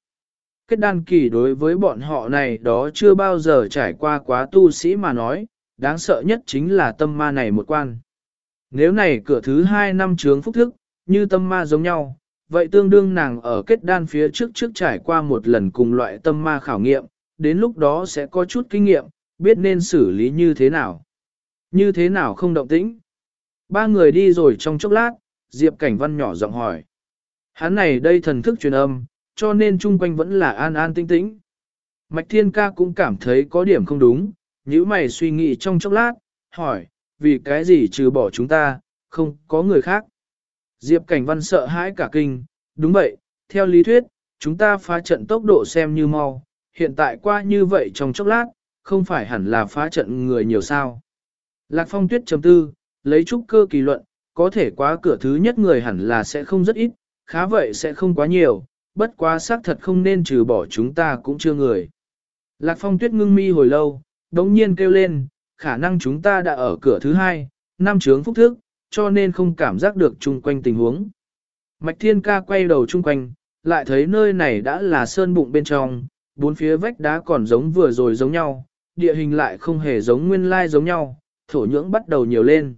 A: Kết đan kỳ đối với bọn họ này đó chưa bao giờ trải qua quá tu sĩ mà nói, đáng sợ nhất chính là tâm ma này một quan. Nếu này cửa thứ hai năm trướng phúc thức, như tâm ma giống nhau, vậy tương đương nàng ở kết đan phía trước trước trải qua một lần cùng loại tâm ma khảo nghiệm, đến lúc đó sẽ có chút kinh nghiệm, biết nên xử lý như thế nào. Như thế nào không động tĩnh. Ba người đi rồi trong chốc lát, Diệp Cảnh Văn nhỏ giọng hỏi. Hắn này đây thần thức truyền âm, cho nên chung quanh vẫn là an an tinh tĩnh. Mạch Thiên Ca cũng cảm thấy có điểm không đúng, nhíu mày suy nghĩ trong chốc lát, hỏi, vì cái gì trừ bỏ chúng ta, không có người khác. Diệp Cảnh Văn sợ hãi cả kinh, đúng vậy, theo lý thuyết, chúng ta phá trận tốc độ xem như mau, hiện tại qua như vậy trong chốc lát, không phải hẳn là phá trận người nhiều sao. Lạc Phong Tuyết chấm tư, lấy trúc cơ kỳ luận, có thể qua cửa thứ nhất người hẳn là sẽ không rất ít, khá vậy sẽ không quá nhiều, bất quá xác thật không nên trừ bỏ chúng ta cũng chưa người. Lạc Phong Tuyết ngưng mi hồi lâu, đống nhiên kêu lên, khả năng chúng ta đã ở cửa thứ hai, năm trướng phúc thức, cho nên không cảm giác được chung quanh tình huống. Mạch Thiên Ca quay đầu chung quanh, lại thấy nơi này đã là sơn bụng bên trong, bốn phía vách đá còn giống vừa rồi giống nhau, địa hình lại không hề giống nguyên lai giống nhau, thổ nhưỡng bắt đầu nhiều lên.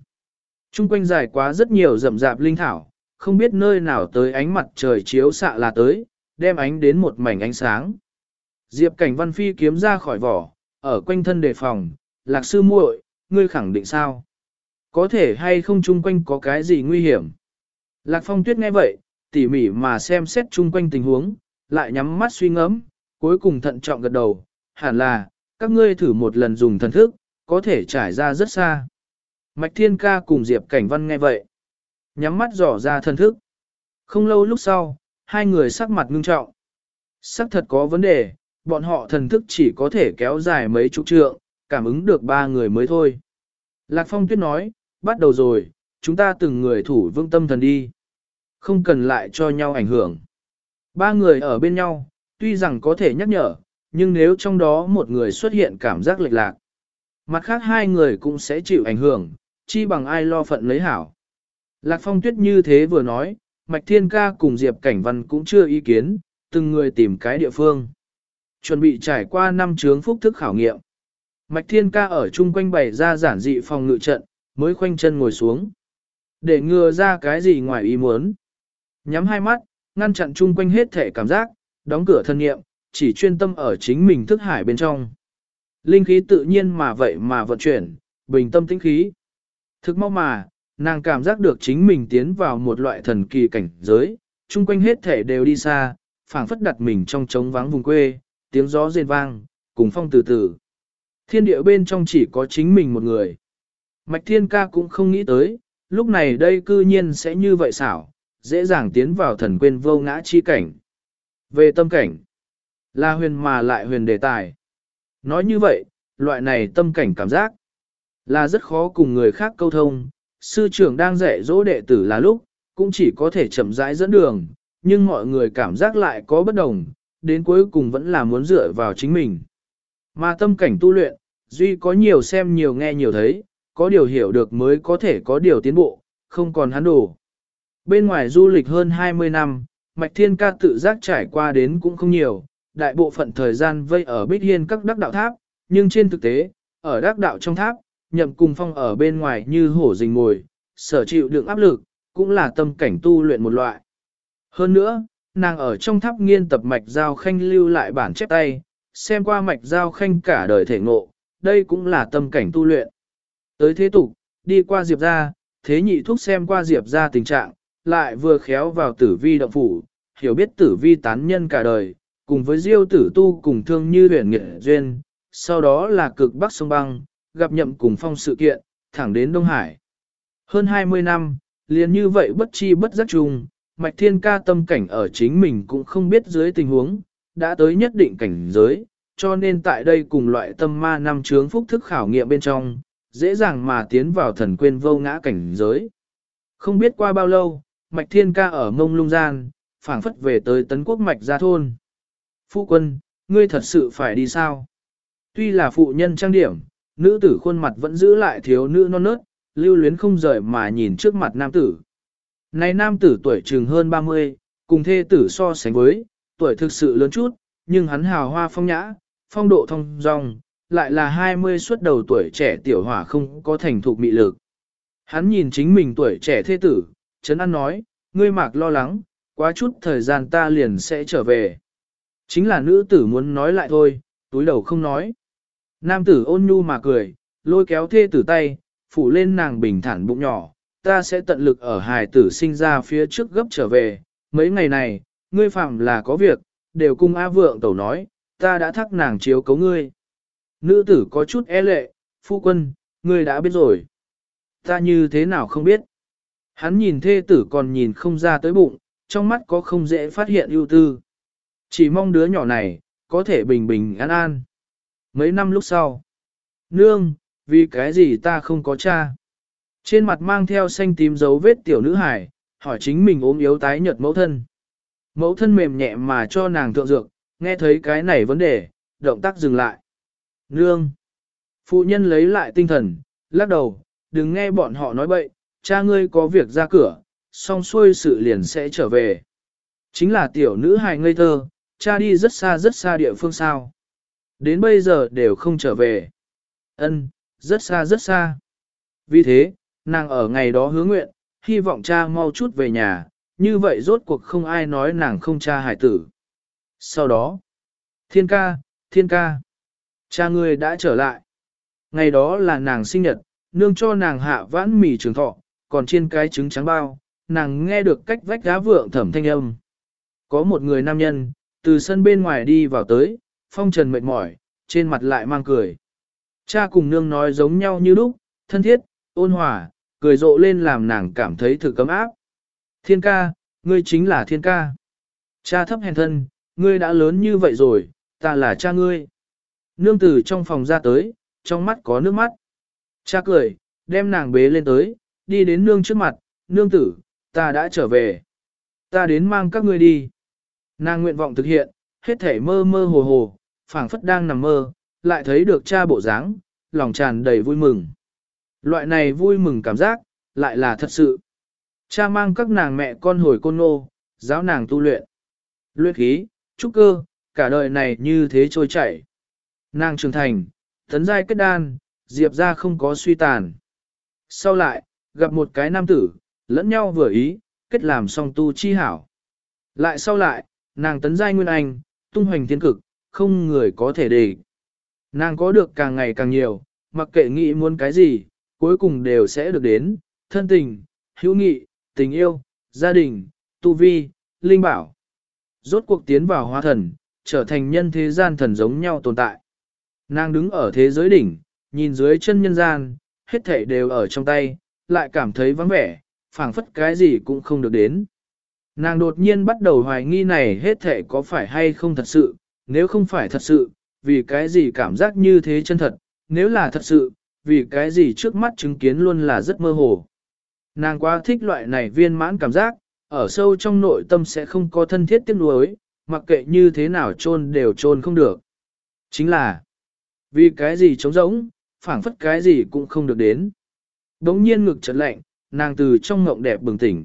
A: Trung quanh dài quá rất nhiều rậm rạp linh thảo, không biết nơi nào tới ánh mặt trời chiếu xạ là tới, đem ánh đến một mảnh ánh sáng. Diệp cảnh văn phi kiếm ra khỏi vỏ, ở quanh thân đề phòng, lạc sư muội, ngươi khẳng định sao? Có thể hay không chung quanh có cái gì nguy hiểm? Lạc phong tuyết nghe vậy, tỉ mỉ mà xem xét chung quanh tình huống, lại nhắm mắt suy ngẫm, cuối cùng thận trọng gật đầu, hẳn là, các ngươi thử một lần dùng thần thức, có thể trải ra rất xa. Mạch Thiên Ca cùng Diệp Cảnh Văn nghe vậy. Nhắm mắt dò ra thần thức. Không lâu lúc sau, hai người sắc mặt ngưng trọng. Sắc thật có vấn đề, bọn họ thần thức chỉ có thể kéo dài mấy chục trượng, cảm ứng được ba người mới thôi. Lạc Phong Tuyết nói, bắt đầu rồi, chúng ta từng người thủ vương tâm thần đi. Không cần lại cho nhau ảnh hưởng. Ba người ở bên nhau, tuy rằng có thể nhắc nhở, nhưng nếu trong đó một người xuất hiện cảm giác lệch lạc, mặt khác hai người cũng sẽ chịu ảnh hưởng, chi bằng ai lo phận lấy hảo. Lạc Phong Tuyết như thế vừa nói, Mạch Thiên Ca cùng Diệp Cảnh Văn cũng chưa ý kiến, từng người tìm cái địa phương. Chuẩn bị trải qua năm chướng phúc thức khảo nghiệm. Mạch Thiên Ca ở chung quanh bày ra giản dị phòng ngự trận, mới khoanh chân ngồi xuống. Để ngừa ra cái gì ngoài ý muốn. Nhắm hai mắt, ngăn chặn chung quanh hết thể cảm giác, đóng cửa thân nghiệm, chỉ chuyên tâm ở chính mình thức hải bên trong. Linh khí tự nhiên mà vậy mà vận chuyển, bình tâm tĩnh khí. Thực mau mà, nàng cảm giác được chính mình tiến vào một loại thần kỳ cảnh giới, chung quanh hết thể đều đi xa, phảng phất đặt mình trong trống vắng vùng quê, tiếng gió rền vang, cùng phong từ từ. Thiên địa bên trong chỉ có chính mình một người. Mạch thiên ca cũng không nghĩ tới, lúc này đây cư nhiên sẽ như vậy xảo, dễ dàng tiến vào thần quên vô ngã chi cảnh. Về tâm cảnh, là huyền mà lại huyền đề tài. Nói như vậy, loại này tâm cảnh cảm giác, là rất khó cùng người khác câu thông. Sư trưởng đang dạy dỗ đệ tử là lúc, cũng chỉ có thể chậm rãi dẫn đường, nhưng mọi người cảm giác lại có bất đồng, đến cuối cùng vẫn là muốn dựa vào chính mình. Mà tâm cảnh tu luyện, duy có nhiều xem nhiều nghe nhiều thấy, có điều hiểu được mới có thể có điều tiến bộ, không còn hắn đổ. Bên ngoài du lịch hơn 20 năm, Mạch Thiên Ca tự giác trải qua đến cũng không nhiều, đại bộ phận thời gian vây ở Bích Hiên các đắc đạo tháp, nhưng trên thực tế, ở đắc đạo trong tháp, nhậm cùng phong ở bên ngoài như hổ rình ngồi, sở chịu đựng áp lực, cũng là tâm cảnh tu luyện một loại. Hơn nữa, nàng ở trong tháp nghiên tập mạch giao khanh lưu lại bản chép tay, xem qua mạch giao khanh cả đời thể ngộ, đây cũng là tâm cảnh tu luyện. Tới thế tục, đi qua diệp ra, thế nhị thúc xem qua diệp ra tình trạng, lại vừa khéo vào tử vi động phủ, hiểu biết tử vi tán nhân cả đời, cùng với diêu tử tu cùng thương như huyền nghệ duyên, sau đó là cực bắc sông băng, gặp nhậm cùng phong sự kiện, thẳng đến Đông Hải. Hơn 20 năm, liền như vậy bất chi bất giác chung, Mạch Thiên Ca tâm cảnh ở chính mình cũng không biết dưới tình huống, đã tới nhất định cảnh giới, cho nên tại đây cùng loại tâm ma năm chướng phúc thức khảo nghiệm bên trong, dễ dàng mà tiến vào thần quên vô ngã cảnh giới. Không biết qua bao lâu, Mạch Thiên Ca ở mông lung gian, phảng phất về tới tấn quốc Mạch gia thôn. Phu quân, ngươi thật sự phải đi sao? Tuy là phụ nhân trang điểm, nữ tử khuôn mặt vẫn giữ lại thiếu nữ non nớt, lưu luyến không rời mà nhìn trước mặt nam tử. Này nam tử tuổi chừng hơn 30, cùng thê tử so sánh với, tuổi thực sự lớn chút, nhưng hắn hào hoa phong nhã, phong độ thông dong, lại là 20 xuất đầu tuổi trẻ tiểu hỏa không có thành thục mị lực. Hắn nhìn chính mình tuổi trẻ thê tử, chấn an nói, ngươi mạc lo lắng, quá chút thời gian ta liền sẽ trở về. Chính là nữ tử muốn nói lại thôi, túi đầu không nói. Nam tử ôn nhu mà cười, lôi kéo thê tử tay, phủ lên nàng bình thản bụng nhỏ, ta sẽ tận lực ở hài tử sinh ra phía trước gấp trở về, mấy ngày này, ngươi phạm là có việc, đều cung A vượng tẩu nói, ta đã thắc nàng chiếu cấu ngươi. Nữ tử có chút e lệ, phu quân, ngươi đã biết rồi. Ta như thế nào không biết. Hắn nhìn thê tử còn nhìn không ra tới bụng, trong mắt có không dễ phát hiện ưu tư. Chỉ mong đứa nhỏ này, có thể bình bình an an. Mấy năm lúc sau, nương, vì cái gì ta không có cha? Trên mặt mang theo xanh tím dấu vết tiểu nữ hải, hỏi chính mình ốm yếu tái nhợt mẫu thân. Mẫu thân mềm nhẹ mà cho nàng thượng dược, nghe thấy cái này vấn đề, động tác dừng lại. Nương! Phụ nhân lấy lại tinh thần, lắc đầu, đừng nghe bọn họ nói bậy, cha ngươi có việc ra cửa, xong xuôi sự liền sẽ trở về. Chính là tiểu nữ hài ngây thơ, cha đi rất xa rất xa địa phương sao. Đến bây giờ đều không trở về. Ân, rất xa rất xa. Vì thế, nàng ở ngày đó hứa nguyện, hy vọng cha mau chút về nhà, như vậy rốt cuộc không ai nói nàng không cha hải tử. Sau đó, thiên ca, thiên ca, cha ngươi đã trở lại. Ngày đó là nàng sinh nhật, nương cho nàng hạ vãn mì trường thọ, còn trên cái trứng trắng bao, nàng nghe được cách vách đá vượng thẩm thanh âm. Có một người nam nhân, từ sân bên ngoài đi vào tới, phong trần mệt mỏi, trên mặt lại mang cười. Cha cùng nương nói giống nhau như lúc, thân thiết, ôn hòa, cười rộ lên làm nàng cảm thấy thử cấm áp. Thiên ca, ngươi chính là thiên ca. Cha thấp hèn thân, ngươi đã lớn như vậy rồi, ta là cha ngươi. Nương tử trong phòng ra tới, trong mắt có nước mắt. Cha cười, đem nàng bế lên tới, đi đến nương trước mặt, nương tử, ta đã trở về. Ta đến mang các ngươi đi. Nàng nguyện vọng thực hiện, hết thể mơ mơ hồ hồ, phảng phất đang nằm mơ, lại thấy được cha bộ dáng, lòng tràn đầy vui mừng. Loại này vui mừng cảm giác, lại là thật sự. Cha mang các nàng mẹ con hồi côn nô, giáo nàng tu luyện. Luyện khí, trúc cơ, cả đời này như thế trôi chảy. Nàng trưởng thành, tấn giai kết đan, diệp ra không có suy tàn. Sau lại, gặp một cái nam tử, lẫn nhau vừa ý, kết làm song tu chi hảo. Lại sau lại, nàng tấn giai nguyên anh, tung hoành thiên cực, không người có thể để Nàng có được càng ngày càng nhiều, mặc kệ nghĩ muốn cái gì, cuối cùng đều sẽ được đến, thân tình, hữu nghị, tình yêu, gia đình, tu vi, linh bảo. Rốt cuộc tiến vào hóa thần, trở thành nhân thế gian thần giống nhau tồn tại. Nàng đứng ở thế giới đỉnh, nhìn dưới chân nhân gian, hết thảy đều ở trong tay, lại cảm thấy vắng vẻ, phảng phất cái gì cũng không được đến. Nàng đột nhiên bắt đầu hoài nghi này hết thể có phải hay không thật sự, nếu không phải thật sự, vì cái gì cảm giác như thế chân thật, nếu là thật sự, vì cái gì trước mắt chứng kiến luôn là rất mơ hồ. Nàng quá thích loại này viên mãn cảm giác, ở sâu trong nội tâm sẽ không có thân thiết tiếc nuối, mặc kệ như thế nào trôn đều trôn không được. Chính là, vì cái gì trống rỗng, phảng phất cái gì cũng không được đến. Đống nhiên ngực chợt lạnh, nàng từ trong ngộng đẹp bừng tỉnh.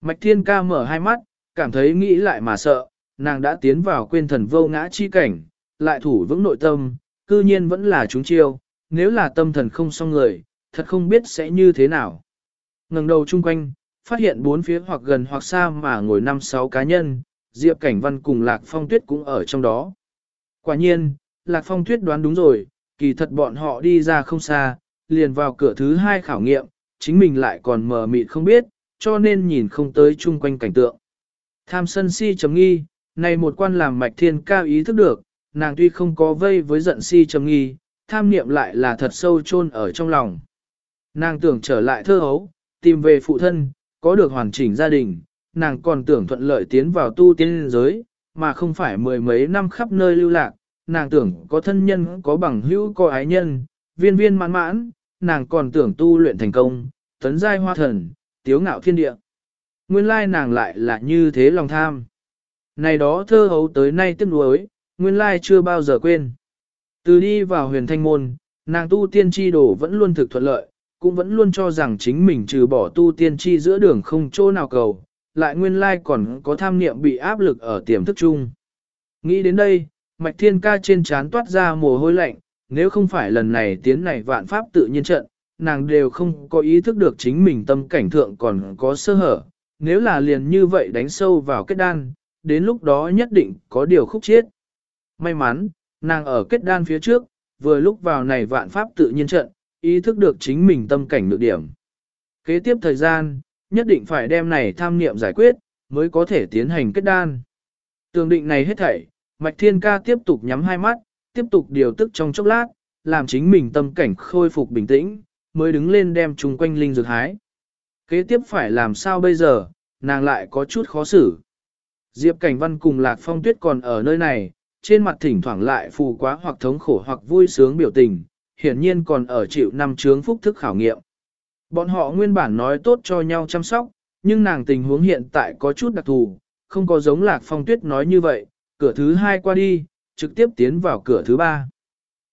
A: Mạch thiên ca mở hai mắt, cảm thấy nghĩ lại mà sợ, nàng đã tiến vào quên thần vô ngã chi cảnh, lại thủ vững nội tâm, cư nhiên vẫn là chúng chiêu, nếu là tâm thần không xong người, thật không biết sẽ như thế nào. ngẩng đầu chung quanh, phát hiện bốn phía hoặc gần hoặc xa mà ngồi năm sáu cá nhân, Diệp Cảnh Văn cùng Lạc Phong Tuyết cũng ở trong đó. Quả nhiên, Lạc Phong Tuyết đoán đúng rồi, kỳ thật bọn họ đi ra không xa, liền vào cửa thứ hai khảo nghiệm, chính mình lại còn mờ mịt không biết, cho nên nhìn không tới chung quanh cảnh tượng. Tham sân si chấm nghi, này một quan làm mạch thiên cao ý thức được, nàng tuy không có vây với giận si chấm nghi, tham niệm lại là thật sâu chôn ở trong lòng. Nàng tưởng trở lại thơ hấu, tìm về phụ thân, có được hoàn chỉnh gia đình, nàng còn tưởng thuận lợi tiến vào tu tiên giới, mà không phải mười mấy năm khắp nơi lưu lạc, nàng tưởng có thân nhân, có bằng hữu, có ái nhân, viên viên mãn mãn, nàng còn tưởng tu luyện thành công, tấn giai hoa thần, tiếu ngạo thiên địa. Nguyên lai nàng lại là như thế lòng tham. Này đó thơ hấu tới nay tiếc nuối, nguyên lai chưa bao giờ quên. Từ đi vào huyền thanh môn, nàng tu tiên chi đồ vẫn luôn thực thuận lợi, cũng vẫn luôn cho rằng chính mình trừ bỏ tu tiên chi giữa đường không chỗ nào cầu, lại nguyên lai còn có tham niệm bị áp lực ở tiềm thức chung. Nghĩ đến đây, mạch thiên ca trên trán toát ra mồ hôi lạnh, nếu không phải lần này tiến này vạn pháp tự nhiên trận, nàng đều không có ý thức được chính mình tâm cảnh thượng còn có sơ hở, nếu là liền như vậy đánh sâu vào kết đan, đến lúc đó nhất định có điều khúc chiết. May mắn, nàng ở kết đan phía trước, vừa lúc vào này vạn pháp tự nhiên trận, ý thức được chính mình tâm cảnh nhược điểm. Kế tiếp thời gian, nhất định phải đem này tham niệm giải quyết, mới có thể tiến hành kết đan. Tường định này hết thảy, Mạch Thiên Ca tiếp tục nhắm hai mắt, tiếp tục điều tức trong chốc lát, làm chính mình tâm cảnh khôi phục bình tĩnh, mới đứng lên đem chung quanh linh dược hái. Kế tiếp phải làm sao bây giờ, nàng lại có chút khó xử. Diệp Cảnh Văn cùng Lạc Phong Tuyết còn ở nơi này, trên mặt thỉnh thoảng lại phù quá hoặc thống khổ hoặc vui sướng biểu tình, hiển nhiên còn ở chịu năm chướng phúc thức khảo nghiệm. Bọn họ nguyên bản nói tốt cho nhau chăm sóc, nhưng nàng tình huống hiện tại có chút đặc thù, không có giống Lạc Phong Tuyết nói như vậy, cửa thứ hai qua đi, trực tiếp tiến vào cửa thứ ba.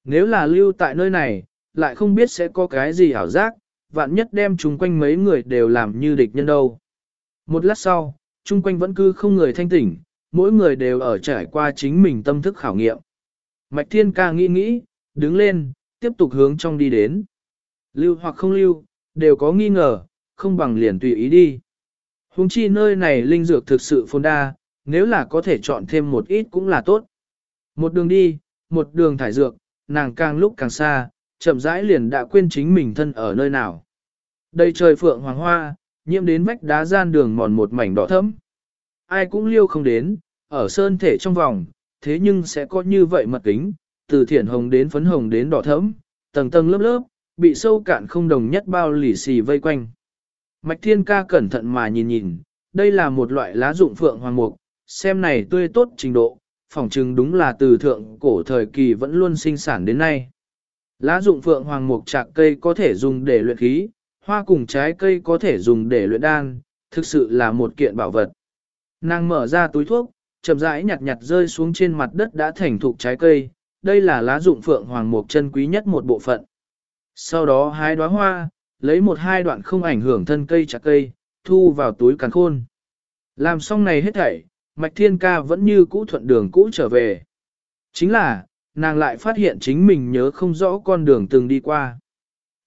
A: Nếu là lưu tại nơi này, lại không biết sẽ có cái gì ảo giác, vạn nhất đem Chung quanh mấy người đều làm như địch nhân đâu. Một lát sau, chung quanh vẫn cứ không người thanh tỉnh, mỗi người đều ở trải qua chính mình tâm thức khảo nghiệm. Mạch Thiên ca nghĩ nghĩ, đứng lên, tiếp tục hướng trong đi đến. Lưu hoặc không lưu, đều có nghi ngờ, không bằng liền tùy ý đi. Hùng chi nơi này linh dược thực sự phồn đa, nếu là có thể chọn thêm một ít cũng là tốt. Một đường đi, một đường thải dược, nàng càng lúc càng xa, chậm rãi liền đã quên chính mình thân ở nơi nào. Đây trời phượng hoàng hoa, nhiễm đến vách đá gian đường mòn một mảnh đỏ thẫm. Ai cũng liêu không đến, ở sơn thể trong vòng, thế nhưng sẽ có như vậy mật kính, từ thiển hồng đến phấn hồng đến đỏ thẫm, tầng tầng lớp lớp, bị sâu cạn không đồng nhất bao lì xì vây quanh. Mạch thiên ca cẩn thận mà nhìn nhìn, đây là một loại lá dụng phượng hoàng mục, xem này tươi tốt trình độ, phỏng chừng đúng là từ thượng cổ thời kỳ vẫn luôn sinh sản đến nay. Lá dụng phượng hoàng mục trạc cây có thể dùng để luyện khí, hoa cùng trái cây có thể dùng để luyện đan, thực sự là một kiện bảo vật. Nàng mở ra túi thuốc, chậm rãi nhặt nhặt rơi xuống trên mặt đất đã thành thục trái cây, đây là lá dụng phượng hoàng mục chân quý nhất một bộ phận. Sau đó hái đóa hoa, lấy một hai đoạn không ảnh hưởng thân cây chặt cây, thu vào túi càn khôn. Làm xong này hết thảy, Mạch Thiên Ca vẫn như cũ thuận đường cũ trở về. Chính là, nàng lại phát hiện chính mình nhớ không rõ con đường từng đi qua.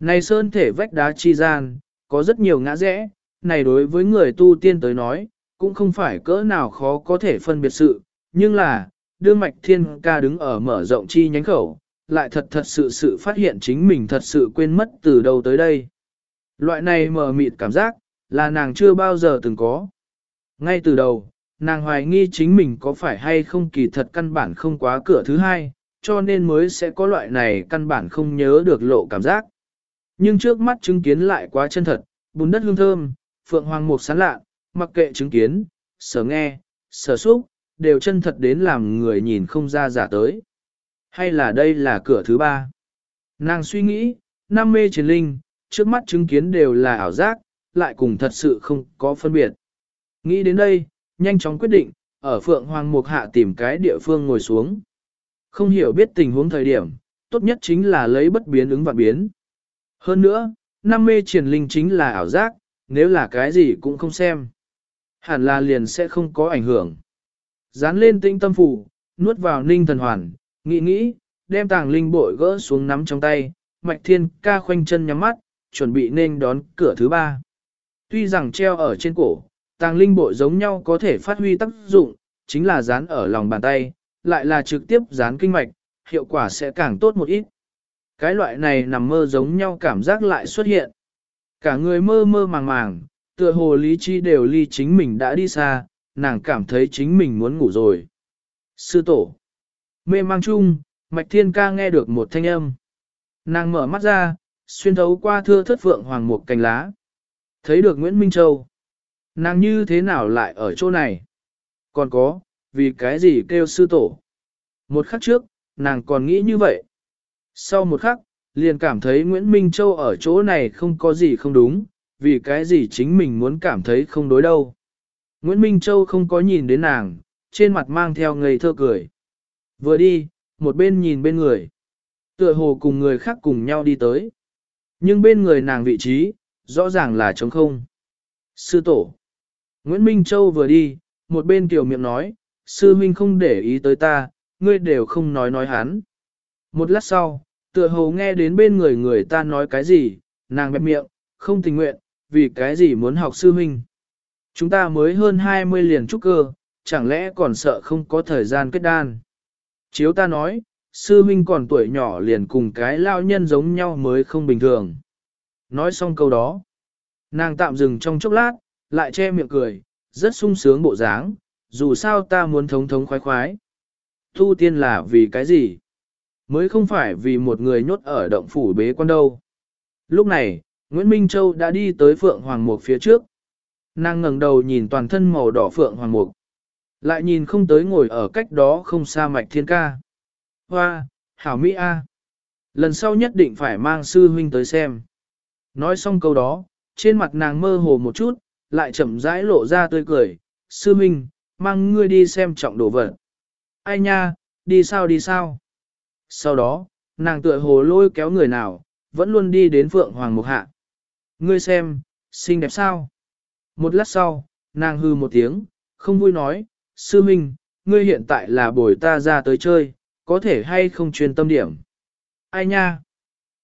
A: Này sơn thể vách đá chi gian, có rất nhiều ngã rẽ, này đối với người tu tiên tới nói, cũng không phải cỡ nào khó có thể phân biệt sự, nhưng là, đưa mạch thiên ca đứng ở mở rộng chi nhánh khẩu, lại thật thật sự sự phát hiện chính mình thật sự quên mất từ đầu tới đây. Loại này mở mịt cảm giác, là nàng chưa bao giờ từng có. Ngay từ đầu, nàng hoài nghi chính mình có phải hay không kỳ thật căn bản không quá cửa thứ hai, cho nên mới sẽ có loại này căn bản không nhớ được lộ cảm giác. Nhưng trước mắt chứng kiến lại quá chân thật, bùn đất hương thơm, phượng hoàng mục sán lạ, mặc kệ chứng kiến, sở nghe, sở xúc, đều chân thật đến làm người nhìn không ra giả tới. Hay là đây là cửa thứ ba? Nàng suy nghĩ, nam mê chiến linh, trước mắt chứng kiến đều là ảo giác, lại cùng thật sự không có phân biệt. Nghĩ đến đây, nhanh chóng quyết định, ở Phượng Hoàng Mục Hạ tìm cái địa phương ngồi xuống. Không hiểu biết tình huống thời điểm, tốt nhất chính là lấy bất biến ứng và biến. Hơn nữa, năm mê triển linh chính là ảo giác, nếu là cái gì cũng không xem. Hẳn là liền sẽ không có ảnh hưởng. Dán lên tinh tâm phủ, nuốt vào ninh thần hoàn, nghĩ nghĩ, đem tàng linh bội gỡ xuống nắm trong tay, mạch thiên ca khoanh chân nhắm mắt, chuẩn bị nên đón cửa thứ ba. Tuy rằng treo ở trên cổ, tàng linh bội giống nhau có thể phát huy tác dụng, chính là dán ở lòng bàn tay, lại là trực tiếp dán kinh mạch, hiệu quả sẽ càng tốt một ít. Cái loại này nằm mơ giống nhau cảm giác lại xuất hiện. Cả người mơ mơ màng màng, tựa hồ lý trí đều ly chính mình đã đi xa, nàng cảm thấy chính mình muốn ngủ rồi. Sư tổ. Mê mang chung, Mạch Thiên Ca nghe được một thanh âm. Nàng mở mắt ra, xuyên thấu qua thưa thất phượng hoàng một cành lá. Thấy được Nguyễn Minh Châu. Nàng như thế nào lại ở chỗ này? Còn có, vì cái gì kêu sư tổ? Một khắc trước, nàng còn nghĩ như vậy. Sau một khắc, liền cảm thấy Nguyễn Minh Châu ở chỗ này không có gì không đúng, vì cái gì chính mình muốn cảm thấy không đối đâu. Nguyễn Minh Châu không có nhìn đến nàng, trên mặt mang theo ngây thơ cười. Vừa đi, một bên nhìn bên người. Tựa hồ cùng người khác cùng nhau đi tới. Nhưng bên người nàng vị trí, rõ ràng là trống không. Sư tổ. Nguyễn Minh Châu vừa đi, một bên tiểu miệng nói, sư huynh không để ý tới ta, ngươi đều không nói nói hắn. Một lát sau, tựa hồ nghe đến bên người người ta nói cái gì, nàng bẹp miệng, không tình nguyện, vì cái gì muốn học sư huynh. Chúng ta mới hơn 20 liền trúc cơ, chẳng lẽ còn sợ không có thời gian kết đan. Chiếu ta nói, sư huynh còn tuổi nhỏ liền cùng cái lao nhân giống nhau mới không bình thường. Nói xong câu đó, nàng tạm dừng trong chốc lát, lại che miệng cười, rất sung sướng bộ dáng, dù sao ta muốn thống thống khoái khoái. Tu tiên là vì cái gì? Mới không phải vì một người nhốt ở động phủ bế quan đâu. Lúc này, Nguyễn Minh Châu đã đi tới Phượng Hoàng Mục phía trước. Nàng ngẩng đầu nhìn toàn thân màu đỏ Phượng Hoàng Mục. Lại nhìn không tới ngồi ở cách đó không xa mạch thiên ca. Hoa, hảo Mỹ A. Lần sau nhất định phải mang sư huynh tới xem. Nói xong câu đó, trên mặt nàng mơ hồ một chút, lại chậm rãi lộ ra tươi cười. Sư minh, mang ngươi đi xem trọng đồ vật. Ai nha, đi sao đi sao? Sau đó, nàng tựa hồ lôi kéo người nào, vẫn luôn đi đến Phượng Hoàng Mục Hạ. Ngươi xem, xinh đẹp sao? Một lát sau, nàng hư một tiếng, không vui nói, sư minh, ngươi hiện tại là bồi ta ra tới chơi, có thể hay không chuyên tâm điểm. Ai nha?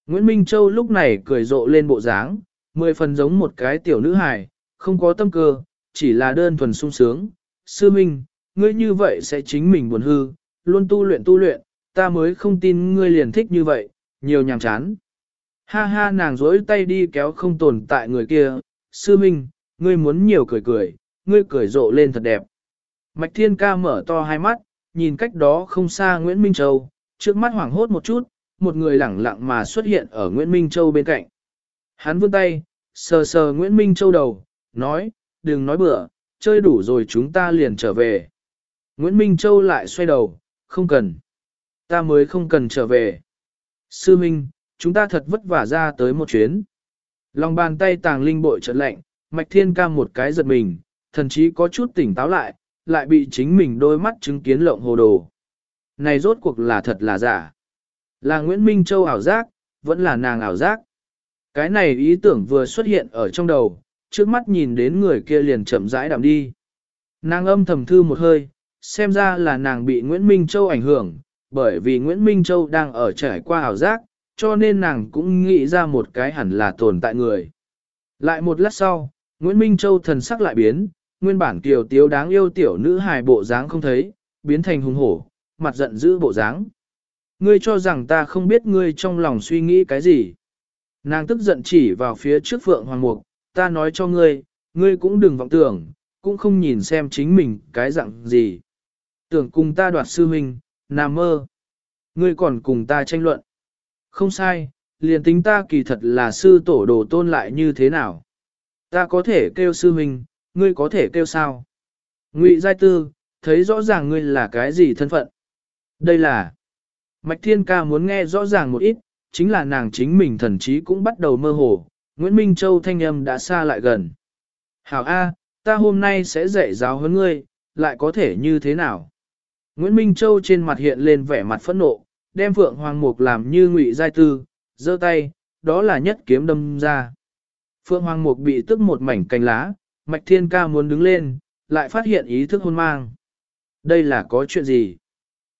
A: Nguyễn Minh Châu lúc này cười rộ lên bộ dáng, mười phần giống một cái tiểu nữ hài, không có tâm cơ, chỉ là đơn thuần sung sướng. Sư Minh, ngươi như vậy sẽ chính mình buồn hư, luôn tu luyện tu luyện, ta mới không tin ngươi liền thích như vậy, nhiều nhàm chán. Ha ha nàng dối tay đi kéo không tồn tại người kia, sư minh, ngươi muốn nhiều cười cười, ngươi cười rộ lên thật đẹp. Mạch thiên ca mở to hai mắt, nhìn cách đó không xa Nguyễn Minh Châu, trước mắt hoảng hốt một chút, một người lẳng lặng mà xuất hiện ở Nguyễn Minh Châu bên cạnh. Hắn vươn tay, sờ sờ Nguyễn Minh Châu đầu, nói, đừng nói bừa, chơi đủ rồi chúng ta liền trở về. Nguyễn Minh Châu lại xoay đầu, không cần. Ta mới không cần trở về. Sư Minh, chúng ta thật vất vả ra tới một chuyến. Lòng bàn tay tàng linh bội trận lạnh, mạch thiên cam một cái giật mình, thần chí có chút tỉnh táo lại, lại bị chính mình đôi mắt chứng kiến lộng hồ đồ. Này rốt cuộc là thật là giả. Là Nguyễn Minh Châu ảo giác, vẫn là nàng ảo giác. Cái này ý tưởng vừa xuất hiện ở trong đầu, trước mắt nhìn đến người kia liền chậm rãi đạm đi. Nàng âm thầm thư một hơi, xem ra là nàng bị Nguyễn Minh Châu ảnh hưởng, bởi vì Nguyễn Minh Châu đang ở trải qua ảo giác, cho nên nàng cũng nghĩ ra một cái hẳn là tồn tại người. Lại một lát sau, Nguyễn Minh Châu thần sắc lại biến, nguyên bản tiểu tiếu đáng yêu tiểu nữ hài bộ dáng không thấy, biến thành hùng hổ, mặt giận dữ bộ dáng. Ngươi cho rằng ta không biết ngươi trong lòng suy nghĩ cái gì. Nàng tức giận chỉ vào phía trước Phượng Hoàng Mục, ta nói cho ngươi, ngươi cũng đừng vọng tưởng, cũng không nhìn xem chính mình cái dạng gì. Tưởng cùng ta đoạt sư huynh, nằm mơ. Ngươi còn cùng ta tranh luận. Không sai, liền tính ta kỳ thật là sư tổ đồ tôn lại như thế nào. Ta có thể kêu sư huynh, ngươi có thể kêu sao? Ngụy Giai Tư, thấy rõ ràng ngươi là cái gì thân phận? Đây là... Mạch Thiên Ca muốn nghe rõ ràng một ít, chính là nàng chính mình thần trí cũng bắt đầu mơ hồ. Nguyễn Minh Châu thanh âm đã xa lại gần. Hảo A, ta hôm nay sẽ dạy giáo huấn ngươi, lại có thể như thế nào? Nguyễn Minh Châu trên mặt hiện lên vẻ mặt phẫn nộ, đem Phượng Hoàng Mục làm như ngụy giai tư, giơ tay, đó là nhất kiếm đâm ra. Phượng Hoàng Mục bị tức một mảnh cành lá, Mạch Thiên Ca muốn đứng lên, lại phát hiện ý thức hôn mang. Đây là có chuyện gì?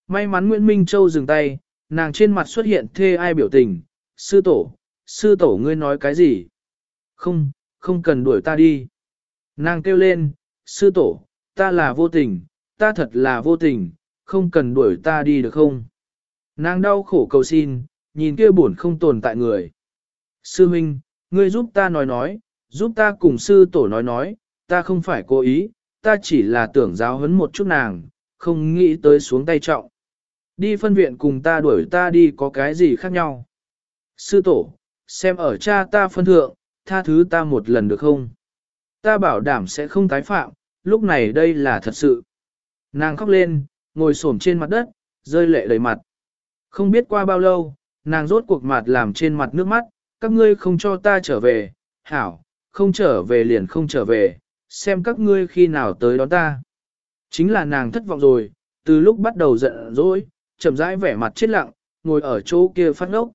A: May mắn Nguyễn Minh Châu dừng tay, nàng trên mặt xuất hiện thê ai biểu tình, sư tổ, sư tổ ngươi nói cái gì? Không, không cần đuổi ta đi. Nàng kêu lên, sư tổ, ta là vô tình, ta thật là vô tình, không cần đuổi ta đi được không? Nàng đau khổ cầu xin, nhìn kia buồn không tồn tại người. Sư huynh, ngươi giúp ta nói nói, giúp ta cùng sư tổ nói nói, ta không phải cố ý, ta chỉ là tưởng giáo huấn một chút nàng, không nghĩ tới xuống tay trọng. Đi phân viện cùng ta đuổi ta đi có cái gì khác nhau. Sư tổ, xem ở cha ta phân thượng, tha thứ ta một lần được không? Ta bảo đảm sẽ không tái phạm, lúc này đây là thật sự. Nàng khóc lên, ngồi xổm trên mặt đất, rơi lệ đầy mặt. Không biết qua bao lâu, nàng rốt cuộc mặt làm trên mặt nước mắt, các ngươi không cho ta trở về, hảo, không trở về liền không trở về, xem các ngươi khi nào tới đón ta. Chính là nàng thất vọng rồi, từ lúc bắt đầu giận dỗi, chậm rãi vẻ mặt chết lặng, ngồi ở chỗ kia phát ngốc.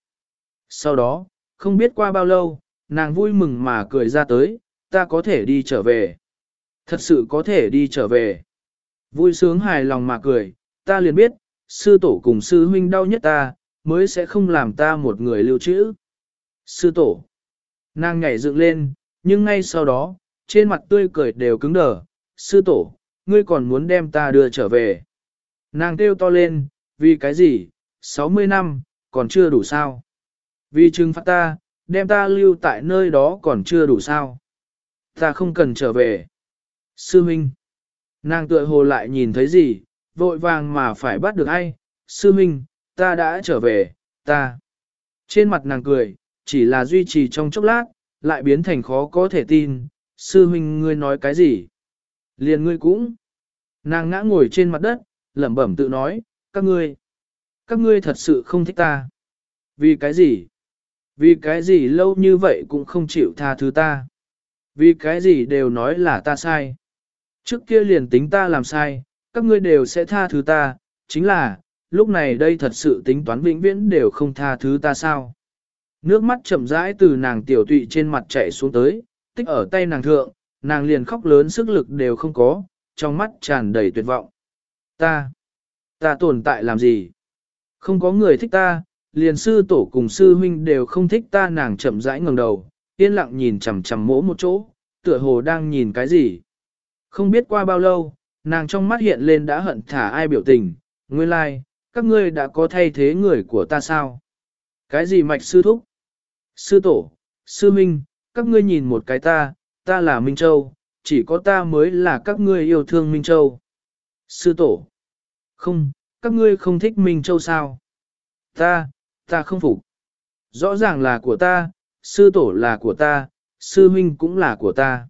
A: Sau đó, không biết qua bao lâu, nàng vui mừng mà cười ra tới, ta có thể đi trở về. Thật sự có thể đi trở về. Vui sướng hài lòng mà cười, ta liền biết, sư tổ cùng sư huynh đau nhất ta, mới sẽ không làm ta một người lưu trữ. Sư tổ. Nàng nhảy dựng lên, nhưng ngay sau đó, trên mặt tươi cười đều cứng đờ. Sư tổ, ngươi còn muốn đem ta đưa trở về. Nàng kêu to lên, vì cái gì, 60 năm, còn chưa đủ sao. Vì trừng phạt ta, đem ta lưu tại nơi đó còn chưa đủ sao. Ta không cần trở về. Sư Minh. Nàng tựa hồ lại nhìn thấy gì, vội vàng mà phải bắt được ai. Sư Minh, ta đã trở về, ta. Trên mặt nàng cười, chỉ là duy trì trong chốc lát, lại biến thành khó có thể tin. Sư Minh ngươi nói cái gì? Liền ngươi cũng. Nàng ngã ngồi trên mặt đất, lẩm bẩm tự nói, các ngươi. Các ngươi thật sự không thích ta. Vì cái gì? Vì cái gì lâu như vậy cũng không chịu tha thứ ta. Vì cái gì đều nói là ta sai. Trước kia liền tính ta làm sai, các ngươi đều sẽ tha thứ ta, chính là, lúc này đây thật sự tính toán vĩnh viễn đều không tha thứ ta sao. Nước mắt chậm rãi từ nàng tiểu tụy trên mặt chảy xuống tới, tích ở tay nàng thượng, nàng liền khóc lớn sức lực đều không có, trong mắt tràn đầy tuyệt vọng. Ta, ta tồn tại làm gì? Không có người thích ta, liền sư tổ cùng sư huynh đều không thích ta nàng chậm rãi ngẩng đầu, yên lặng nhìn chằm chằm mỗ một chỗ, tựa hồ đang nhìn cái gì. Không biết qua bao lâu, nàng trong mắt hiện lên đã hận thả ai biểu tình, nguyên lai, like, các ngươi đã có thay thế người của ta sao? Cái gì mạch sư thúc? Sư tổ, sư huynh các ngươi nhìn một cái ta, ta là Minh Châu, chỉ có ta mới là các ngươi yêu thương Minh Châu. Sư tổ, không, các ngươi không thích Minh Châu sao? Ta, ta không phục. Rõ ràng là của ta, sư tổ là của ta, sư huynh cũng là của ta.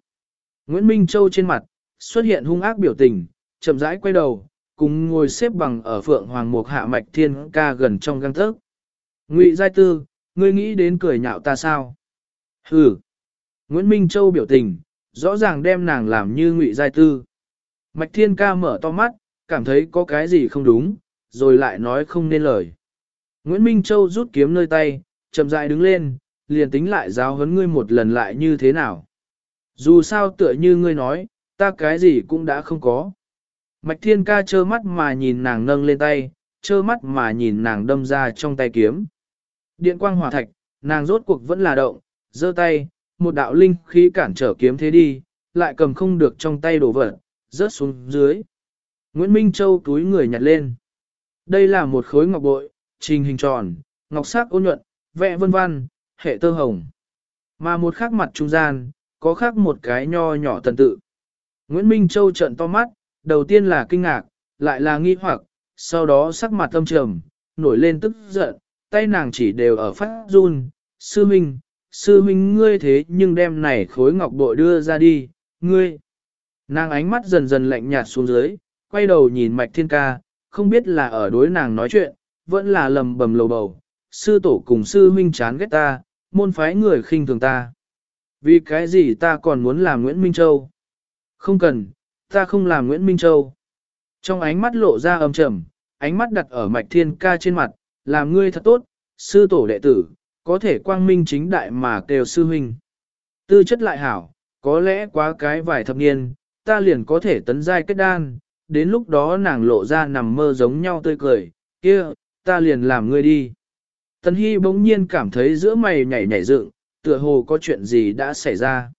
A: Nguyễn Minh Châu trên mặt, xuất hiện hung ác biểu tình, chậm rãi quay đầu, cùng ngồi xếp bằng ở phượng hoàng mục hạ mạch thiên ca gần trong găng thớc. Ngụy Giai Tư, ngươi nghĩ đến cười nhạo ta sao? Hừ. Nguyễn Minh Châu biểu tình, rõ ràng đem nàng làm như Ngụy Giai Tư. Mạch thiên ca mở to mắt, cảm thấy có cái gì không đúng, rồi lại nói không nên lời. Nguyễn Minh Châu rút kiếm nơi tay, chậm rãi đứng lên, liền tính lại giáo huấn ngươi một lần lại như thế nào. Dù sao tựa như ngươi nói, ta cái gì cũng đã không có. Mạch Thiên Ca trơ mắt mà nhìn nàng nâng lên tay, trơ mắt mà nhìn nàng đâm ra trong tay kiếm. Điện quang hỏa thạch, nàng rốt cuộc vẫn là động, giơ tay, một đạo linh khí cản trở kiếm thế đi, lại cầm không được trong tay đổ vật, rớt xuống dưới. Nguyễn Minh Châu túi người nhặt lên. Đây là một khối ngọc bội, trình hình tròn, ngọc sắc ôn nhuận, vẽ vân văn, hệ tơ hồng. Mà một khắc mặt trung gian, có khác một cái nho nhỏ tần tự. Nguyễn Minh Châu trợn to mắt, đầu tiên là kinh ngạc, lại là nghi hoặc, sau đó sắc mặt âm trầm, nổi lên tức giận, tay nàng chỉ đều ở phát run. Sư Minh, Sư Minh ngươi thế nhưng đem này khối ngọc bội đưa ra đi, ngươi. Nàng ánh mắt dần dần lạnh nhạt xuống dưới, quay đầu nhìn Mạch Thiên Ca, không biết là ở đối nàng nói chuyện, vẫn là lầm bầm lầu bầu, sư tổ cùng sư huynh chán ghét ta, môn phái người khinh thường ta. Vì cái gì ta còn muốn làm Nguyễn Minh Châu? Không cần, ta không làm Nguyễn Minh Châu. Trong ánh mắt lộ ra âm trầm, ánh mắt đặt ở mạch thiên ca trên mặt, làm ngươi thật tốt, sư tổ đệ tử, có thể quang minh chính đại mà kêu sư huynh. Tư chất lại hảo, có lẽ quá cái vài thập niên, ta liền có thể tấn giai kết đan, đến lúc đó nàng lộ ra nằm mơ giống nhau tươi cười, kia, ta liền làm ngươi đi. Tần Hy bỗng nhiên cảm thấy giữa mày nhảy nhảy dựng, tựa hồ có chuyện gì đã xảy ra.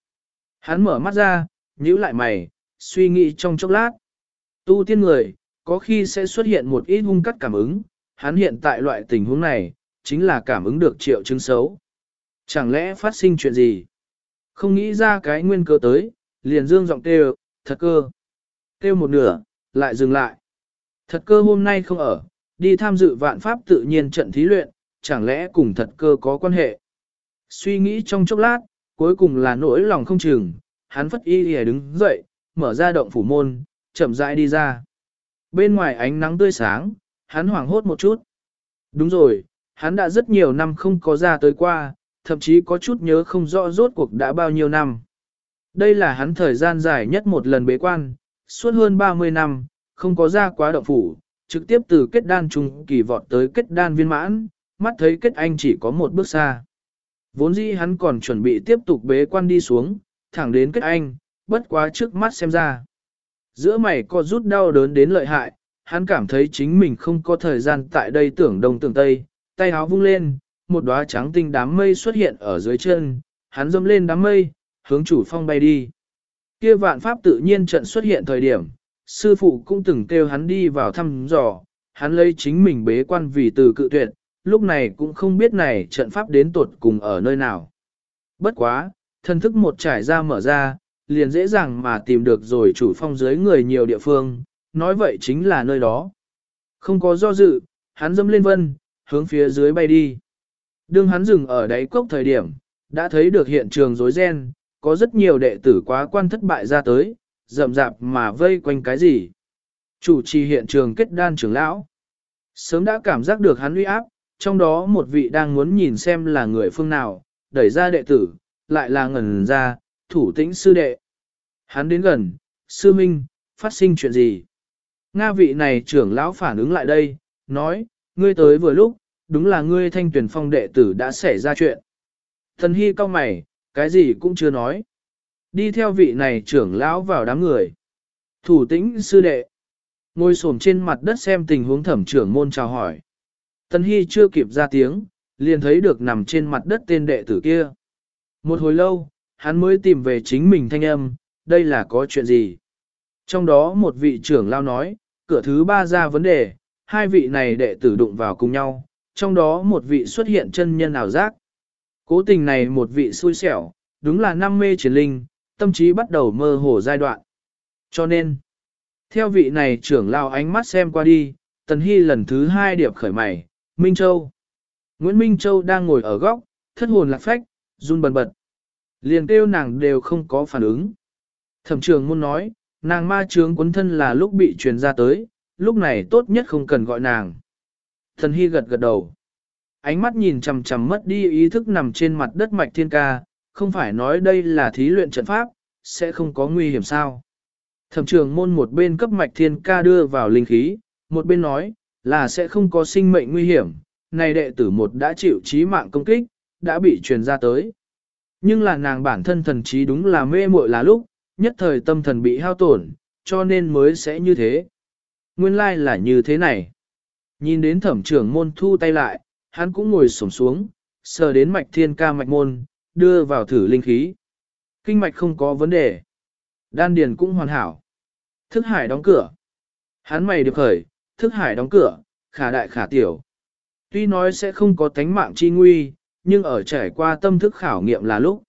A: Hắn mở mắt ra, nhíu lại mày, suy nghĩ trong chốc lát. Tu tiên người, có khi sẽ xuất hiện một ít hung cắt cảm ứng, hắn hiện tại loại tình huống này, chính là cảm ứng được triệu chứng xấu. Chẳng lẽ phát sinh chuyện gì? Không nghĩ ra cái nguyên cơ tới, liền dương giọng kêu, thật cơ. kêu một nửa, lại dừng lại. Thật cơ hôm nay không ở, đi tham dự vạn pháp tự nhiên trận thí luyện, chẳng lẽ cùng thật cơ có quan hệ. Suy nghĩ trong chốc lát, cuối cùng là nỗi lòng không chừng, hắn phất y hề đứng dậy, mở ra động phủ môn, chậm rãi đi ra. Bên ngoài ánh nắng tươi sáng, hắn hoảng hốt một chút. Đúng rồi, hắn đã rất nhiều năm không có ra tới qua, thậm chí có chút nhớ không rõ rốt cuộc đã bao nhiêu năm. Đây là hắn thời gian dài nhất một lần bế quan, suốt hơn 30 năm, không có ra quá động phủ, trực tiếp từ kết đan trung kỳ vọt tới kết đan viên mãn, mắt thấy kết anh chỉ có một bước xa. Vốn dĩ hắn còn chuẩn bị tiếp tục bế quan đi xuống, thẳng đến kết anh, bất quá trước mắt xem ra. Giữa mày có rút đau đớn đến lợi hại, hắn cảm thấy chính mình không có thời gian tại đây tưởng đông tưởng tây, tay áo vung lên, một đóa trắng tinh đám mây xuất hiện ở dưới chân, hắn dâm lên đám mây, hướng chủ phong bay đi. Kia vạn pháp tự nhiên trận xuất hiện thời điểm, sư phụ cũng từng kêu hắn đi vào thăm dò, hắn lấy chính mình bế quan vì từ cự tuyệt, lúc này cũng không biết này trận pháp đến tột cùng ở nơi nào. Bất quá, thân thức một trải ra mở ra, liền dễ dàng mà tìm được rồi chủ phong dưới người nhiều địa phương, nói vậy chính là nơi đó. Không có do dự, hắn dâm lên vân, hướng phía dưới bay đi. Đương hắn dừng ở đáy cốc thời điểm, đã thấy được hiện trường rối ren, có rất nhiều đệ tử quá quan thất bại ra tới, rậm rạp mà vây quanh cái gì. Chủ trì hiện trường kết đan trưởng lão. Sớm đã cảm giác được hắn uy áp, trong đó một vị đang muốn nhìn xem là người phương nào, đẩy ra đệ tử, lại là ngẩn ra, thủ tĩnh sư đệ. Hắn đến gần, sư minh, phát sinh chuyện gì? Nga vị này trưởng lão phản ứng lại đây, nói, ngươi tới vừa lúc, đúng là ngươi thanh tuyển phong đệ tử đã xảy ra chuyện. Thần hy cao mày, cái gì cũng chưa nói. Đi theo vị này trưởng lão vào đám người. Thủ tĩnh sư đệ. Ngồi xổm trên mặt đất xem tình huống thẩm trưởng môn chào hỏi. Tân Hy chưa kịp ra tiếng, liền thấy được nằm trên mặt đất tên đệ tử kia. Một hồi lâu, hắn mới tìm về chính mình thanh âm, đây là có chuyện gì? Trong đó một vị trưởng lao nói, cửa thứ ba ra vấn đề, hai vị này đệ tử đụng vào cùng nhau, trong đó một vị xuất hiện chân nhân ảo giác. Cố tình này một vị xui xẻo, đúng là năm mê chiến linh, tâm trí bắt đầu mơ hồ giai đoạn. Cho nên, theo vị này trưởng lao ánh mắt xem qua đi, Tần Hy lần thứ hai điệp khởi mày, Minh Châu. Nguyễn Minh Châu đang ngồi ở góc, thất hồn lạc phách, run bần bật. Liền kêu nàng đều không có phản ứng. Thẩm trường muốn nói, nàng ma trướng cuốn thân là lúc bị truyền ra tới, lúc này tốt nhất không cần gọi nàng. Thần Hy gật gật đầu. Ánh mắt nhìn chằm chằm mất đi ý thức nằm trên mặt đất mạch thiên ca, không phải nói đây là thí luyện trận pháp, sẽ không có nguy hiểm sao. Thẩm trường môn một bên cấp mạch thiên ca đưa vào linh khí, một bên nói, là sẽ không có sinh mệnh nguy hiểm, này đệ tử một đã chịu trí mạng công kích, đã bị truyền ra tới. Nhưng là nàng bản thân thần trí đúng là mê muội là lúc, nhất thời tâm thần bị hao tổn, cho nên mới sẽ như thế. Nguyên lai like là như thế này. Nhìn đến thẩm trưởng môn thu tay lại, hắn cũng ngồi xổm xuống, sờ đến mạch thiên ca mạch môn, đưa vào thử linh khí. Kinh mạch không có vấn đề. Đan điền cũng hoàn hảo. Thức hải đóng cửa. Hắn mày được khởi, thức hải đóng cửa, khả đại khả tiểu. Tuy nói sẽ không có tánh mạng chi nguy, nhưng ở trải qua tâm thức khảo nghiệm là lúc.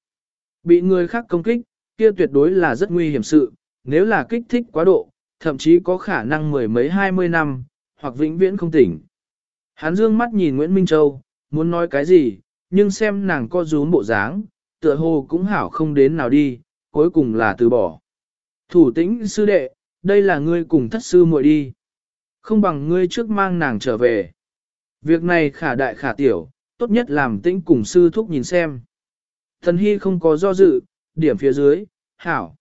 A: Bị người khác công kích, kia tuyệt đối là rất nguy hiểm sự, nếu là kích thích quá độ, thậm chí có khả năng mười mấy hai mươi năm, hoặc vĩnh viễn không tỉnh. Hắn dương mắt nhìn Nguyễn Minh Châu, muốn nói cái gì, nhưng xem nàng co rúm bộ dáng, tựa hồ cũng hảo không đến nào đi, cuối cùng là từ bỏ. Thủ tĩnh sư đệ, đây là ngươi cùng thất sư muội đi. Không bằng ngươi trước mang nàng trở về. Việc này khả đại khả tiểu, tốt nhất làm tĩnh cùng sư thúc nhìn xem. Thần hy không có do dự, điểm phía dưới, hảo.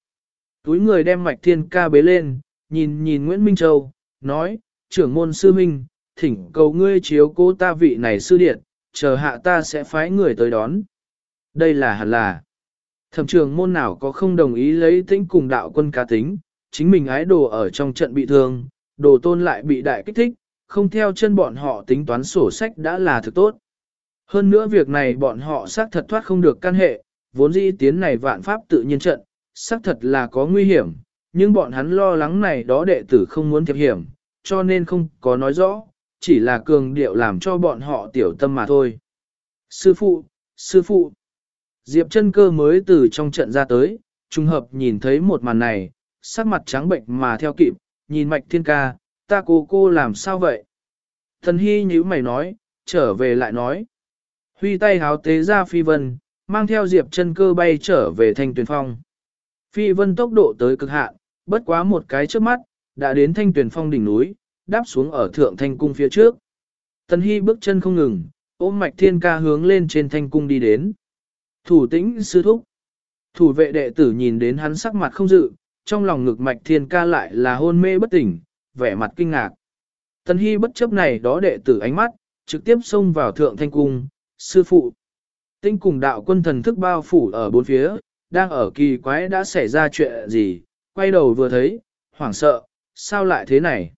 A: Túi người đem mạch thiên ca bế lên, nhìn nhìn Nguyễn Minh Châu, nói, trưởng môn sư minh, thỉnh cầu ngươi chiếu cố ta vị này sư điện, chờ hạ ta sẽ phái người tới đón. Đây là hẳn là. Thẩm trường môn nào có không đồng ý lấy tĩnh cùng đạo quân cá tính, chính mình ái đồ ở trong trận bị thương, đồ tôn lại bị đại kích thích, không theo chân bọn họ tính toán sổ sách đã là thực tốt. Hơn nữa việc này bọn họ xác thật thoát không được căn hệ, vốn dĩ tiến này vạn pháp tự nhiên trận, xác thật là có nguy hiểm, nhưng bọn hắn lo lắng này đó đệ tử không muốn thiệp hiểm, cho nên không có nói rõ, chỉ là cường điệu làm cho bọn họ tiểu tâm mà thôi. Sư phụ, sư phụ, Diệp chân cơ mới từ trong trận ra tới, trùng hợp nhìn thấy một màn này, sắc mặt trắng bệnh mà theo kịp, nhìn mạch thiên ca, ta cô cô làm sao vậy? Thần hy nhíu mày nói, trở về lại nói. Huy tay háo tế ra phi vân, mang theo diệp chân cơ bay trở về thanh tuyển phong. Phi vân tốc độ tới cực hạn, bất quá một cái trước mắt, đã đến thanh tuyển phong đỉnh núi, đáp xuống ở thượng thanh cung phía trước. Tần Hy bước chân không ngừng, ôm mạch thiên ca hướng lên trên thanh cung đi đến. Thủ tĩnh sư thúc. Thủ vệ đệ tử nhìn đến hắn sắc mặt không dự, trong lòng ngực mạch thiên ca lại là hôn mê bất tỉnh, vẻ mặt kinh ngạc. Tần Hy bất chấp này đó đệ tử ánh mắt, trực tiếp xông vào thượng thanh cung, sư phụ. Tinh cùng đạo quân thần thức bao phủ ở bốn phía, đang ở kỳ quái đã xảy ra chuyện gì, quay đầu vừa thấy, hoảng sợ, sao lại thế này?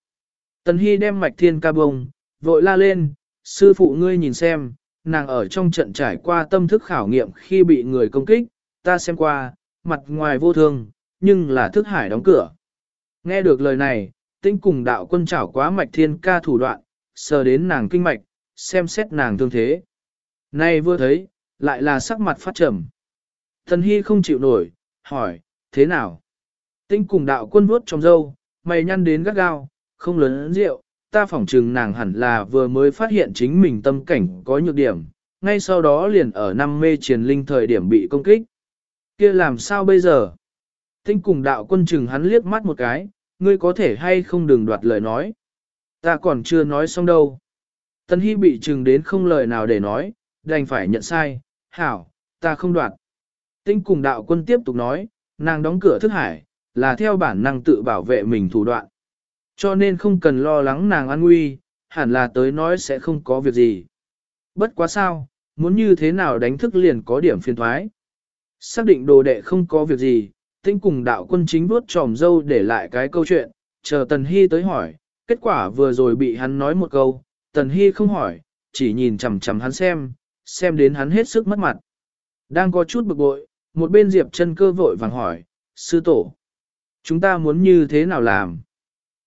A: Tần Hy đem mạch thiên ca bông, vội la lên, sư phụ ngươi nhìn xem, nàng ở trong trận trải qua tâm thức khảo nghiệm khi bị người công kích, ta xem qua, mặt ngoài vô thương, nhưng là thức hải đóng cửa. Nghe được lời này, tinh cùng đạo quân chảo quá mạch thiên ca thủ đoạn, sờ đến nàng kinh mạch, xem xét nàng thương thế. Nay vừa thấy, lại là sắc mặt phát trầm. Thần hy không chịu nổi, hỏi, thế nào? Tinh cùng đạo quân vuốt trong dâu, mày nhăn đến gắt gao, không lớn rượu, ta phỏng chừng nàng hẳn là vừa mới phát hiện chính mình tâm cảnh có nhược điểm, ngay sau đó liền ở năm mê triền linh thời điểm bị công kích. kia làm sao bây giờ? Tinh cùng đạo quân chừng hắn liếc mắt một cái, ngươi có thể hay không đừng đoạt lời nói. Ta còn chưa nói xong đâu. Tân Hy bị chừng đến không lời nào để nói, đành phải nhận sai, hảo, ta không đoạt. Tinh cùng đạo quân tiếp tục nói, nàng đóng cửa thức hải, là theo bản năng tự bảo vệ mình thủ đoạn. Cho nên không cần lo lắng nàng an nguy, hẳn là tới nói sẽ không có việc gì. Bất quá sao, muốn như thế nào đánh thức liền có điểm phiền thoái. Xác định đồ đệ không có việc gì, tinh cùng đạo quân chính vuốt tròm dâu để lại cái câu chuyện, chờ Tần Hy tới hỏi, kết quả vừa rồi bị hắn nói một câu, Tần Hy không hỏi, chỉ nhìn chằm chằm hắn xem, xem đến hắn hết sức mất mặt. Đang có chút bực bội, một bên Diệp chân cơ vội vàng hỏi, sư tổ, chúng ta muốn như thế nào làm?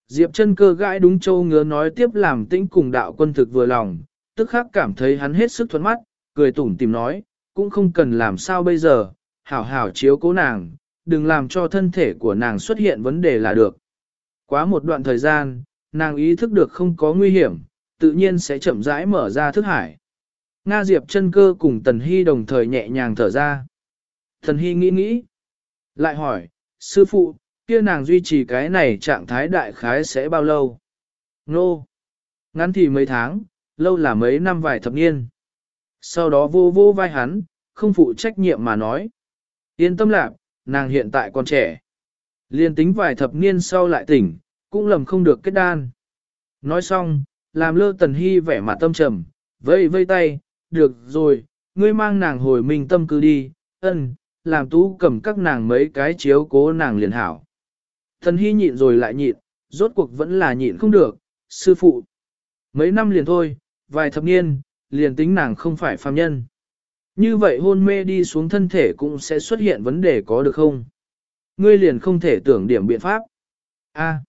A: Diệp chân cơ gãi đúng châu ngứa nói tiếp làm tĩnh cùng đạo quân thực vừa lòng, tức khắc cảm thấy hắn hết sức thuẫn mắt, cười tủm tìm nói, cũng không cần làm sao bây giờ, hảo hảo chiếu cố nàng, đừng làm cho thân thể của nàng xuất hiện vấn đề là được. Quá một đoạn thời gian, nàng ý thức được không có nguy hiểm, tự nhiên sẽ chậm rãi mở ra thức hải. Nga Diệp chân cơ cùng Tần Hy đồng thời nhẹ nhàng thở ra. Tần Hy nghĩ nghĩ, lại hỏi, sư phụ, kia nàng duy trì cái này trạng thái đại khái sẽ bao lâu? Nô! Ngắn thì mấy tháng, lâu là mấy năm vài thập niên. Sau đó vô vô vai hắn, không phụ trách nhiệm mà nói. Yên tâm lạc, nàng hiện tại còn trẻ. Liên tính vài thập niên sau lại tỉnh, cũng lầm không được kết đan. Nói xong, làm lơ tần hy vẻ mặt tâm trầm, vây vây tay, được rồi, ngươi mang nàng hồi minh tâm cư đi, ân, làm tú cầm các nàng mấy cái chiếu cố nàng liền hảo. Thần hy nhịn rồi lại nhịn, rốt cuộc vẫn là nhịn không được, sư phụ. Mấy năm liền thôi, vài thập niên, liền tính nàng không phải phàm nhân. Như vậy hôn mê đi xuống thân thể cũng sẽ xuất hiện vấn đề có được không? Ngươi liền không thể tưởng điểm biện pháp. A.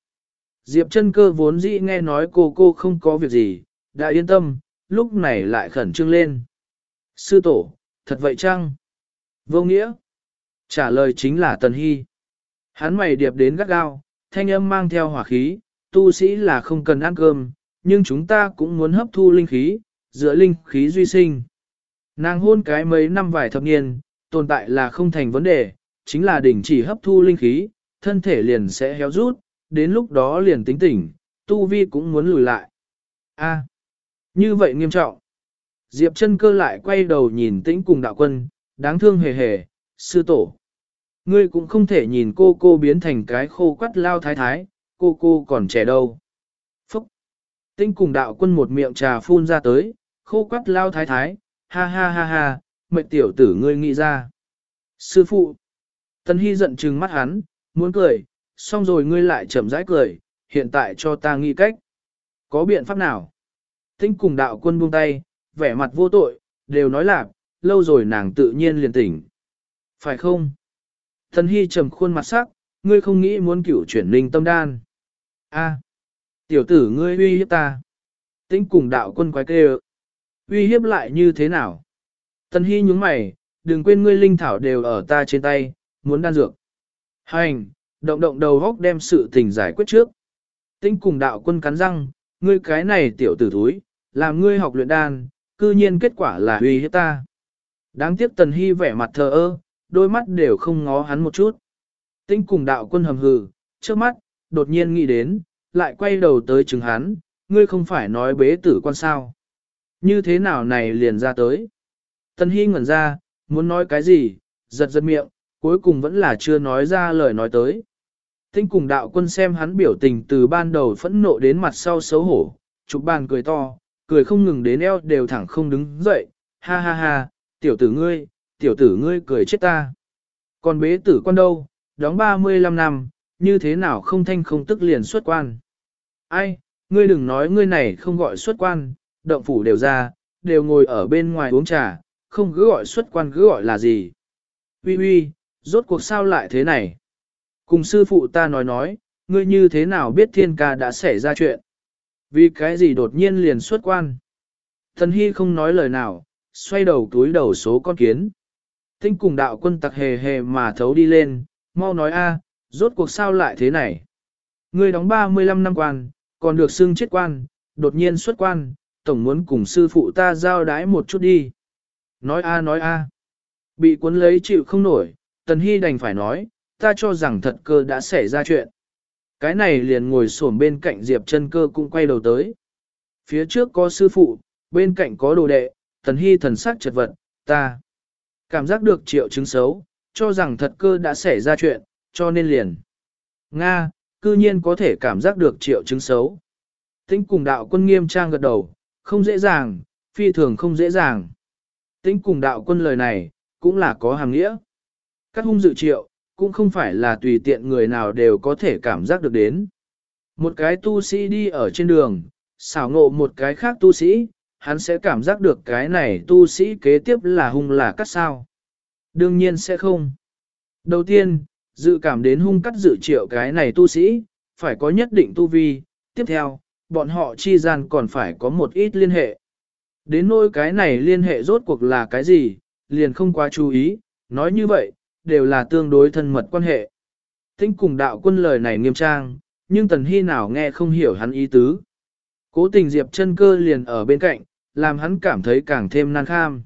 A: Diệp chân cơ vốn dĩ nghe nói cô cô không có việc gì, đã yên tâm, lúc này lại khẩn trương lên. Sư tổ, thật vậy chăng? Vô nghĩa. Trả lời chính là Tần Hy. Hắn mày điệp đến gắt gao, thanh âm mang theo hỏa khí, tu sĩ là không cần ăn cơm, nhưng chúng ta cũng muốn hấp thu linh khí, giữa linh khí duy sinh. Nàng hôn cái mấy năm vài thập niên, tồn tại là không thành vấn đề, chính là đỉnh chỉ hấp thu linh khí, thân thể liền sẽ héo rút, đến lúc đó liền tính tỉnh, tu vi cũng muốn lùi lại. A, như vậy nghiêm trọng. Diệp chân cơ lại quay đầu nhìn tĩnh cùng đạo quân, đáng thương hề hề, sư tổ. Ngươi cũng không thể nhìn cô cô biến thành cái khô quắt lao thái thái, cô cô còn trẻ đâu. Phúc! Tinh cùng đạo quân một miệng trà phun ra tới, khô quắt lao thái thái, ha ha ha ha, mệnh tiểu tử ngươi nghĩ ra. Sư phụ! Tân Hy giận trừng mắt hắn, muốn cười, xong rồi ngươi lại chậm rãi cười, hiện tại cho ta nghĩ cách. Có biện pháp nào? Tinh cùng đạo quân buông tay, vẻ mặt vô tội, đều nói là, lâu rồi nàng tự nhiên liền tỉnh. Phải không? Thần Hy trầm khuôn mặt sắc, ngươi không nghĩ muốn cửu chuyển linh tâm đan. A, tiểu tử ngươi uy hiếp ta. Tính cùng đạo quân quái kêu. Uy hiếp lại như thế nào? Thần Hy nhúng mày, đừng quên ngươi linh thảo đều ở ta trên tay, muốn đan dược. Hành, động động đầu góc đem sự tình giải quyết trước. Tinh cùng đạo quân cắn răng, ngươi cái này tiểu tử thúi, làm ngươi học luyện đan, cư nhiên kết quả là uy hiếp ta. Đáng tiếc tần hy vẻ mặt thờ ơ, đôi mắt đều không ngó hắn một chút. Tinh cùng đạo quân hầm hừ, trước mắt, đột nhiên nghĩ đến, lại quay đầu tới chừng hắn, ngươi không phải nói bế tử quan sao. Như thế nào này liền ra tới. Tân hy ngẩn ra, muốn nói cái gì, giật giật miệng, cuối cùng vẫn là chưa nói ra lời nói tới. Tinh cùng đạo quân xem hắn biểu tình từ ban đầu phẫn nộ đến mặt sau xấu hổ, chụp bàn cười to, cười không ngừng đến eo đều thẳng không đứng dậy, ha ha ha, tiểu tử ngươi, tiểu tử ngươi cười chết ta. Còn bế tử quan đâu, đóng 35 năm, như thế nào không thanh không tức liền xuất quan. Ai, ngươi đừng nói ngươi này không gọi xuất quan, động phủ đều ra, đều ngồi ở bên ngoài uống trà, không cứ gọi xuất quan cứ gọi là gì. Uy uy, rốt cuộc sao lại thế này? Cùng sư phụ ta nói nói, ngươi như thế nào biết thiên ca đã xảy ra chuyện? Vì cái gì đột nhiên liền xuất quan? Thần Hy không nói lời nào, xoay đầu túi đầu số con kiến. Tinh cùng đạo quân tặc hề hề mà thấu đi lên, mau nói a, rốt cuộc sao lại thế này? Ngươi đóng 35 năm quan, còn được xưng chết quan, đột nhiên xuất quan, tổng muốn cùng sư phụ ta giao đái một chút đi. Nói a nói a. Bị cuốn lấy chịu không nổi, Tần Hy đành phải nói, ta cho rằng thật cơ đã xảy ra chuyện. Cái này liền ngồi xổm bên cạnh Diệp chân cơ cũng quay đầu tới. Phía trước có sư phụ, bên cạnh có đồ đệ, Tần Hy thần sắc chật vật, ta cảm giác được triệu chứng xấu, cho rằng thật cơ đã xảy ra chuyện, cho nên liền. Nga, cư nhiên có thể cảm giác được triệu chứng xấu. Tĩnh cùng đạo quân nghiêm trang gật đầu, không dễ dàng, phi thường không dễ dàng. Tĩnh cùng đạo quân lời này, cũng là có hàng nghĩa. Các hung dự triệu, cũng không phải là tùy tiện người nào đều có thể cảm giác được đến. Một cái tu sĩ đi ở trên đường, xảo ngộ một cái khác tu sĩ, hắn sẽ cảm giác được cái này tu sĩ kế tiếp là hung là cắt sao. Đương nhiên sẽ không. Đầu tiên, dự cảm đến hung cắt dự triệu cái này tu sĩ, phải có nhất định tu vi. Tiếp theo, bọn họ chi gian còn phải có một ít liên hệ. Đến nỗi cái này liên hệ rốt cuộc là cái gì, liền không quá chú ý, nói như vậy, đều là tương đối thân mật quan hệ. Tinh cùng đạo quân lời này nghiêm trang, nhưng tần hy nào nghe không hiểu hắn ý tứ. Cố tình diệp chân cơ liền ở bên cạnh, làm hắn cảm thấy càng thêm nan kham.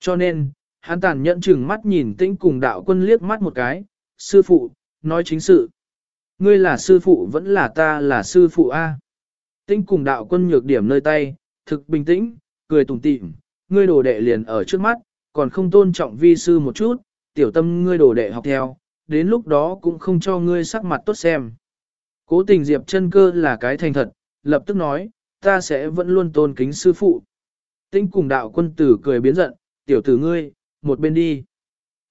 A: Cho nên, hắn tàn nhẫn chừng mắt nhìn tĩnh cùng đạo quân liếc mắt một cái, sư phụ, nói chính sự. Ngươi là sư phụ vẫn là ta là sư phụ A. Tĩnh cùng đạo quân nhược điểm nơi tay, thực bình tĩnh, cười tủm tỉm, ngươi đồ đệ liền ở trước mắt, còn không tôn trọng vi sư một chút, tiểu tâm ngươi đồ đệ học theo, đến lúc đó cũng không cho ngươi sắc mặt tốt xem. Cố tình Diệp chân cơ là cái thành thật, lập tức nói, ta sẽ vẫn luôn tôn kính sư phụ. Tinh cùng đạo quân tử cười biến giận, tiểu tử ngươi, một bên đi.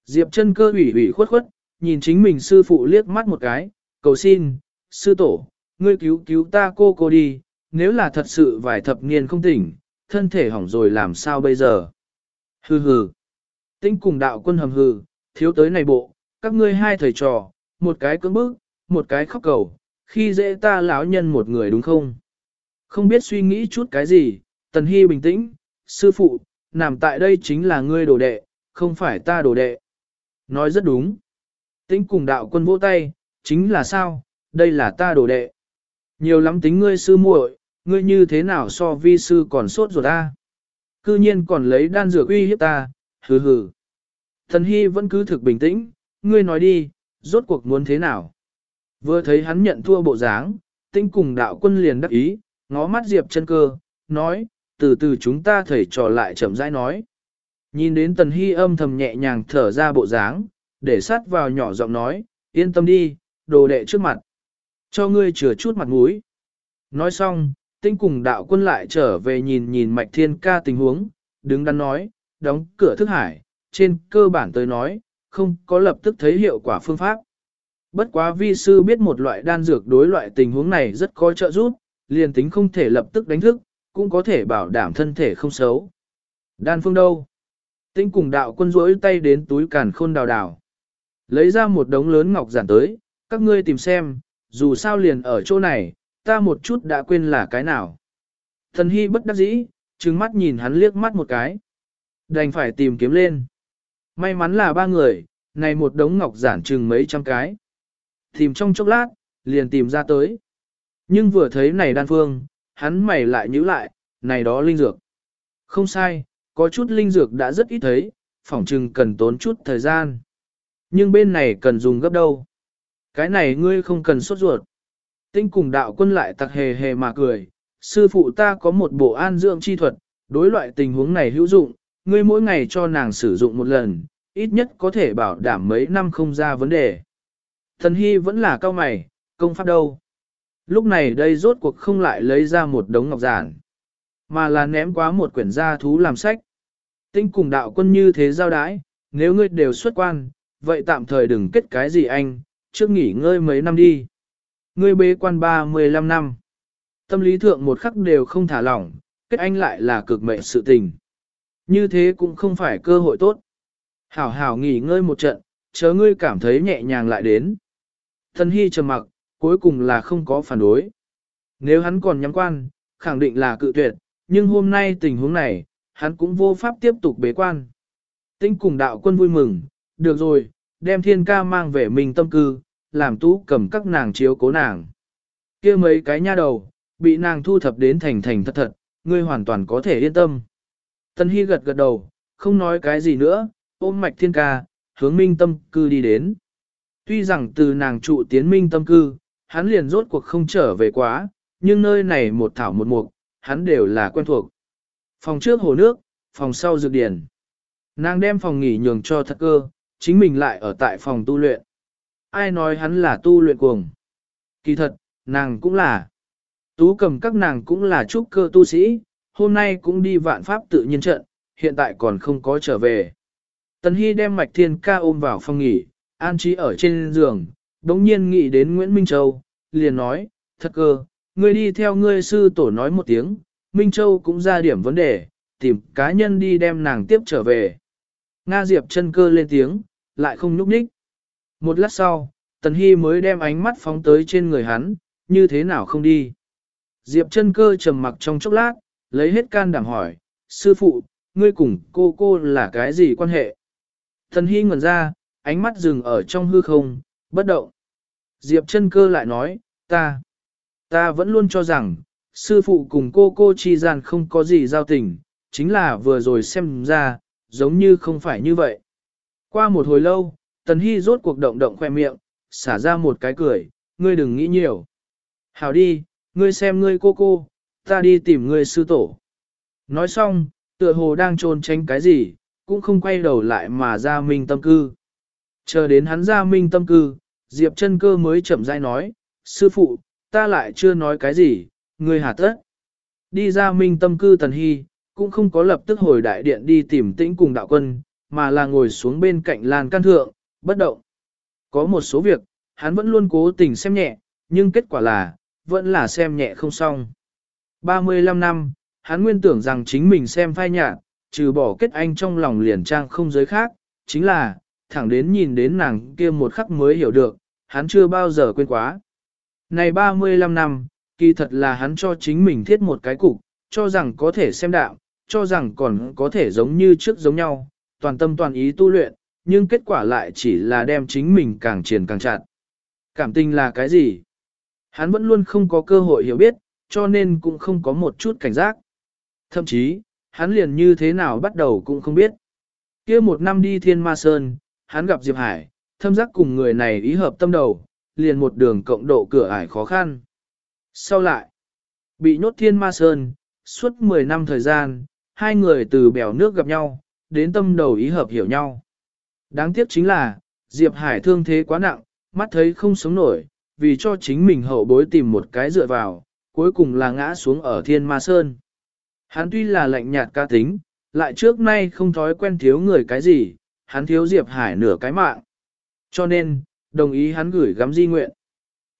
A: Diệp chân cơ ủy ủy khuất khuất, nhìn chính mình sư phụ liếc mắt một cái, cầu xin, sư tổ, ngươi cứu cứu ta cô cô đi, nếu là thật sự vài thập niên không tỉnh, thân thể hỏng rồi làm sao bây giờ. Hừ hừ. Tinh cùng đạo quân hầm hừ, thiếu tới này bộ, các ngươi hai thầy trò, một cái cưỡng bức, một cái khóc cầu, khi dễ ta lão nhân một người đúng không? Không biết suy nghĩ chút cái gì, Tần Hy bình tĩnh, sư phụ, nằm tại đây chính là ngươi đồ đệ, không phải ta đồ đệ. Nói rất đúng. Tĩnh cùng đạo quân vỗ tay, chính là sao, đây là ta đồ đệ. Nhiều lắm tính ngươi sư muội, ngươi như thế nào so vi sư còn sốt ruột ta. Cư nhiên còn lấy đan dược uy hiếp ta, hừ hừ. Thần Hy vẫn cứ thực bình tĩnh, ngươi nói đi, rốt cuộc muốn thế nào. Vừa thấy hắn nhận thua bộ dáng, tinh cùng đạo quân liền đắc ý, ngó mắt Diệp chân cơ, nói, từ từ chúng ta thầy trò lại chậm rãi nói. Nhìn đến Tần Hy âm thầm nhẹ nhàng thở ra bộ dáng, để sát vào nhỏ giọng nói, yên tâm đi, đồ đệ trước mặt. Cho ngươi chừa chút mặt mũi. Nói xong, tinh cùng đạo quân lại trở về nhìn nhìn mạch thiên ca tình huống, đứng đắn nói, đóng cửa thức hải, trên cơ bản tới nói, không có lập tức thấy hiệu quả phương pháp. Bất quá vi sư biết một loại đan dược đối loại tình huống này rất có trợ giúp, liền tính không thể lập tức đánh thức, cũng có thể bảo đảm thân thể không xấu. Đan phương đâu? Tinh cùng đạo quân rỗi tay đến túi càn khôn đào đào. Lấy ra một đống lớn ngọc giản tới, các ngươi tìm xem, dù sao liền ở chỗ này, ta một chút đã quên là cái nào. Thần hy bất đắc dĩ, trừng mắt nhìn hắn liếc mắt một cái. Đành phải tìm kiếm lên. May mắn là ba người, này một đống ngọc giản chừng mấy trăm cái. Tìm trong chốc lát, liền tìm ra tới. Nhưng vừa thấy này đan phương, hắn mày lại nhíu lại, này đó linh dược. Không sai, có chút linh dược đã rất ít thấy, phỏng chừng cần tốn chút thời gian. Nhưng bên này cần dùng gấp đâu. Cái này ngươi không cần sốt ruột. Tinh cùng đạo quân lại tặc hề hề mà cười. Sư phụ ta có một bộ an dưỡng chi thuật, đối loại tình huống này hữu dụng, ngươi mỗi ngày cho nàng sử dụng một lần, ít nhất có thể bảo đảm mấy năm không ra vấn đề. Thần Hy vẫn là cao mày, công pháp đâu. Lúc này đây rốt cuộc không lại lấy ra một đống ngọc giản, mà là ném quá một quyển gia thú làm sách. Tinh cùng đạo quân như thế giao đái, nếu ngươi đều xuất quan, vậy tạm thời đừng kết cái gì anh, trước nghỉ ngơi mấy năm đi. Ngươi bế quan 35 năm. Tâm lý thượng một khắc đều không thả lỏng, kết anh lại là cực mệnh sự tình. Như thế cũng không phải cơ hội tốt. Hảo hảo nghỉ ngơi một trận, chớ ngươi cảm thấy nhẹ nhàng lại đến. Thần Hy trầm mặc, cuối cùng là không có phản đối. Nếu hắn còn nhắm quan, khẳng định là cự tuyệt, nhưng hôm nay tình huống này, hắn cũng vô pháp tiếp tục bế quan. Tinh cùng đạo quân vui mừng, được rồi, đem thiên ca mang về mình tâm cư, làm tú cầm các nàng chiếu cố nàng. kia mấy cái nha đầu, bị nàng thu thập đến thành thành thật thật, ngươi hoàn toàn có thể yên tâm. Tân Hy gật gật đầu, không nói cái gì nữa, ôm mạch thiên ca, hướng minh tâm cư đi đến. Tuy rằng từ nàng trụ tiến minh tâm cư, hắn liền rốt cuộc không trở về quá, nhưng nơi này một thảo một mục, hắn đều là quen thuộc. Phòng trước hồ nước, phòng sau dược điển. Nàng đem phòng nghỉ nhường cho thật cơ, chính mình lại ở tại phòng tu luyện. Ai nói hắn là tu luyện cuồng? Kỳ thật, nàng cũng là. Tú cầm các nàng cũng là trúc cơ tu sĩ, hôm nay cũng đi vạn pháp tự nhiên trận, hiện tại còn không có trở về. Tần Hy đem mạch thiên ca ôm vào phòng nghỉ, an trí ở trên giường, đống nhiên nghĩ đến Nguyễn Minh Châu, liền nói, thật cơ, ngươi đi theo ngươi sư tổ nói một tiếng, Minh Châu cũng ra điểm vấn đề, tìm cá nhân đi đem nàng tiếp trở về. Nga Diệp chân cơ lên tiếng, lại không nhúc nhích. Một lát sau, Tần Hy mới đem ánh mắt phóng tới trên người hắn, như thế nào không đi. Diệp chân cơ trầm mặc trong chốc lát, lấy hết can đảm hỏi, sư phụ, ngươi cùng cô cô là cái gì quan hệ? Tần Hy ngẩn ra, ánh mắt dừng ở trong hư không, bất động. Diệp chân cơ lại nói, ta, ta vẫn luôn cho rằng, sư phụ cùng cô cô chi gian không có gì giao tình, chính là vừa rồi xem ra, giống như không phải như vậy. Qua một hồi lâu, Tần Hy rốt cuộc động động khoe miệng, xả ra một cái cười, ngươi đừng nghĩ nhiều. Hảo đi, ngươi xem ngươi cô cô, ta đi tìm ngươi sư tổ. Nói xong, tựa hồ đang trôn tránh cái gì, cũng không quay đầu lại mà ra minh tâm cư. Chờ đến hắn ra minh tâm cư, Diệp chân cơ mới chậm rãi nói, sư phụ, ta lại chưa nói cái gì, ngươi hà tất. Đi ra minh tâm cư tần hy, cũng không có lập tức hồi đại điện đi tìm tĩnh cùng đạo quân, mà là ngồi xuống bên cạnh lan can thượng, bất động. Có một số việc, hắn vẫn luôn cố tình xem nhẹ, nhưng kết quả là, vẫn là xem nhẹ không xong. 35 năm, hắn nguyên tưởng rằng chính mình xem phai nhạt, trừ bỏ kết anh trong lòng liền trang không giới khác, chính là, thẳng đến nhìn đến nàng kia một khắc mới hiểu được, hắn chưa bao giờ quên quá. Này 35 năm, kỳ thật là hắn cho chính mình thiết một cái cục, cho rằng có thể xem đạo, cho rằng còn có thể giống như trước giống nhau, toàn tâm toàn ý tu luyện, nhưng kết quả lại chỉ là đem chính mình càng triển càng chặt. Cảm tình là cái gì? Hắn vẫn luôn không có cơ hội hiểu biết, cho nên cũng không có một chút cảnh giác. Thậm chí, hắn liền như thế nào bắt đầu cũng không biết. kia một năm đi thiên ma sơn, hắn gặp Diệp Hải, thâm giác cùng người này ý hợp tâm đầu, liền một đường cộng độ cửa ải khó khăn. Sau lại, bị nhốt thiên ma sơn, suốt 10 năm thời gian, hai người từ bèo nước gặp nhau, đến tâm đầu ý hợp hiểu nhau. Đáng tiếc chính là, Diệp Hải thương thế quá nặng, mắt thấy không sống nổi, vì cho chính mình hậu bối tìm một cái dựa vào, cuối cùng là ngã xuống ở thiên ma sơn. Hắn tuy là lạnh nhạt ca tính, lại trước nay không thói quen thiếu người cái gì, hắn thiếu Diệp Hải nửa cái mạng. Cho nên, đồng ý hắn gửi gắm di nguyện.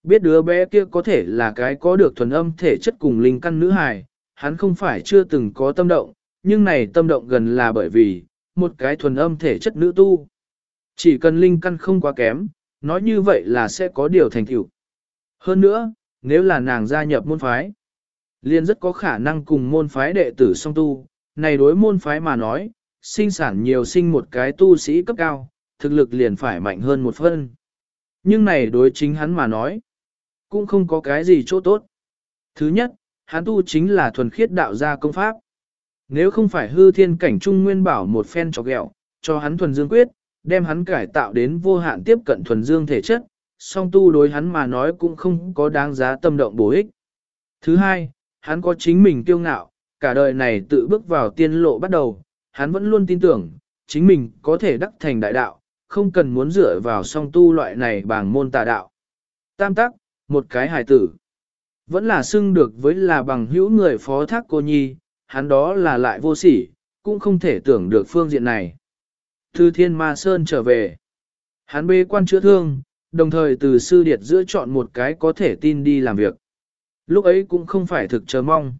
A: Biết đứa bé kia có thể là cái có được thuần âm thể chất cùng linh căn nữ hài, hắn không phải chưa từng có tâm động, nhưng này tâm động gần là bởi vì, một cái thuần âm thể chất nữ tu. Chỉ cần linh căn không quá kém, nói như vậy là sẽ có điều thành tựu. Hơn nữa, nếu là nàng gia nhập môn phái, liền rất có khả năng cùng môn phái đệ tử song tu, này đối môn phái mà nói, sinh sản nhiều sinh một cái tu sĩ cấp cao, thực lực liền phải mạnh hơn một phân. Nhưng này đối chính hắn mà nói, cũng không có cái gì chỗ tốt. Thứ nhất, hắn tu chính là thuần khiết đạo gia công pháp. Nếu không phải hư thiên cảnh trung nguyên bảo một phen cho ghẹo, cho hắn thuần dương quyết, đem hắn cải tạo đến vô hạn tiếp cận thuần dương thể chất, song tu đối hắn mà nói cũng không có đáng giá tâm động bổ ích. Thứ hai, hắn có chính mình kiêu ngạo, cả đời này tự bước vào tiên lộ bắt đầu, hắn vẫn luôn tin tưởng, chính mình có thể đắc thành đại đạo, không cần muốn dựa vào song tu loại này bằng môn tà đạo. Tam tắc, một cái hài tử. Vẫn là xưng được với là bằng hữu người phó thác cô nhi, hắn đó là lại vô sỉ, cũng không thể tưởng được phương diện này. Thư Thiên Ma Sơn trở về. Hắn bê quan chữa thương, đồng thời từ sư điệt giữa chọn một cái có thể tin đi làm việc. Lúc ấy cũng không phải thực chờ mong.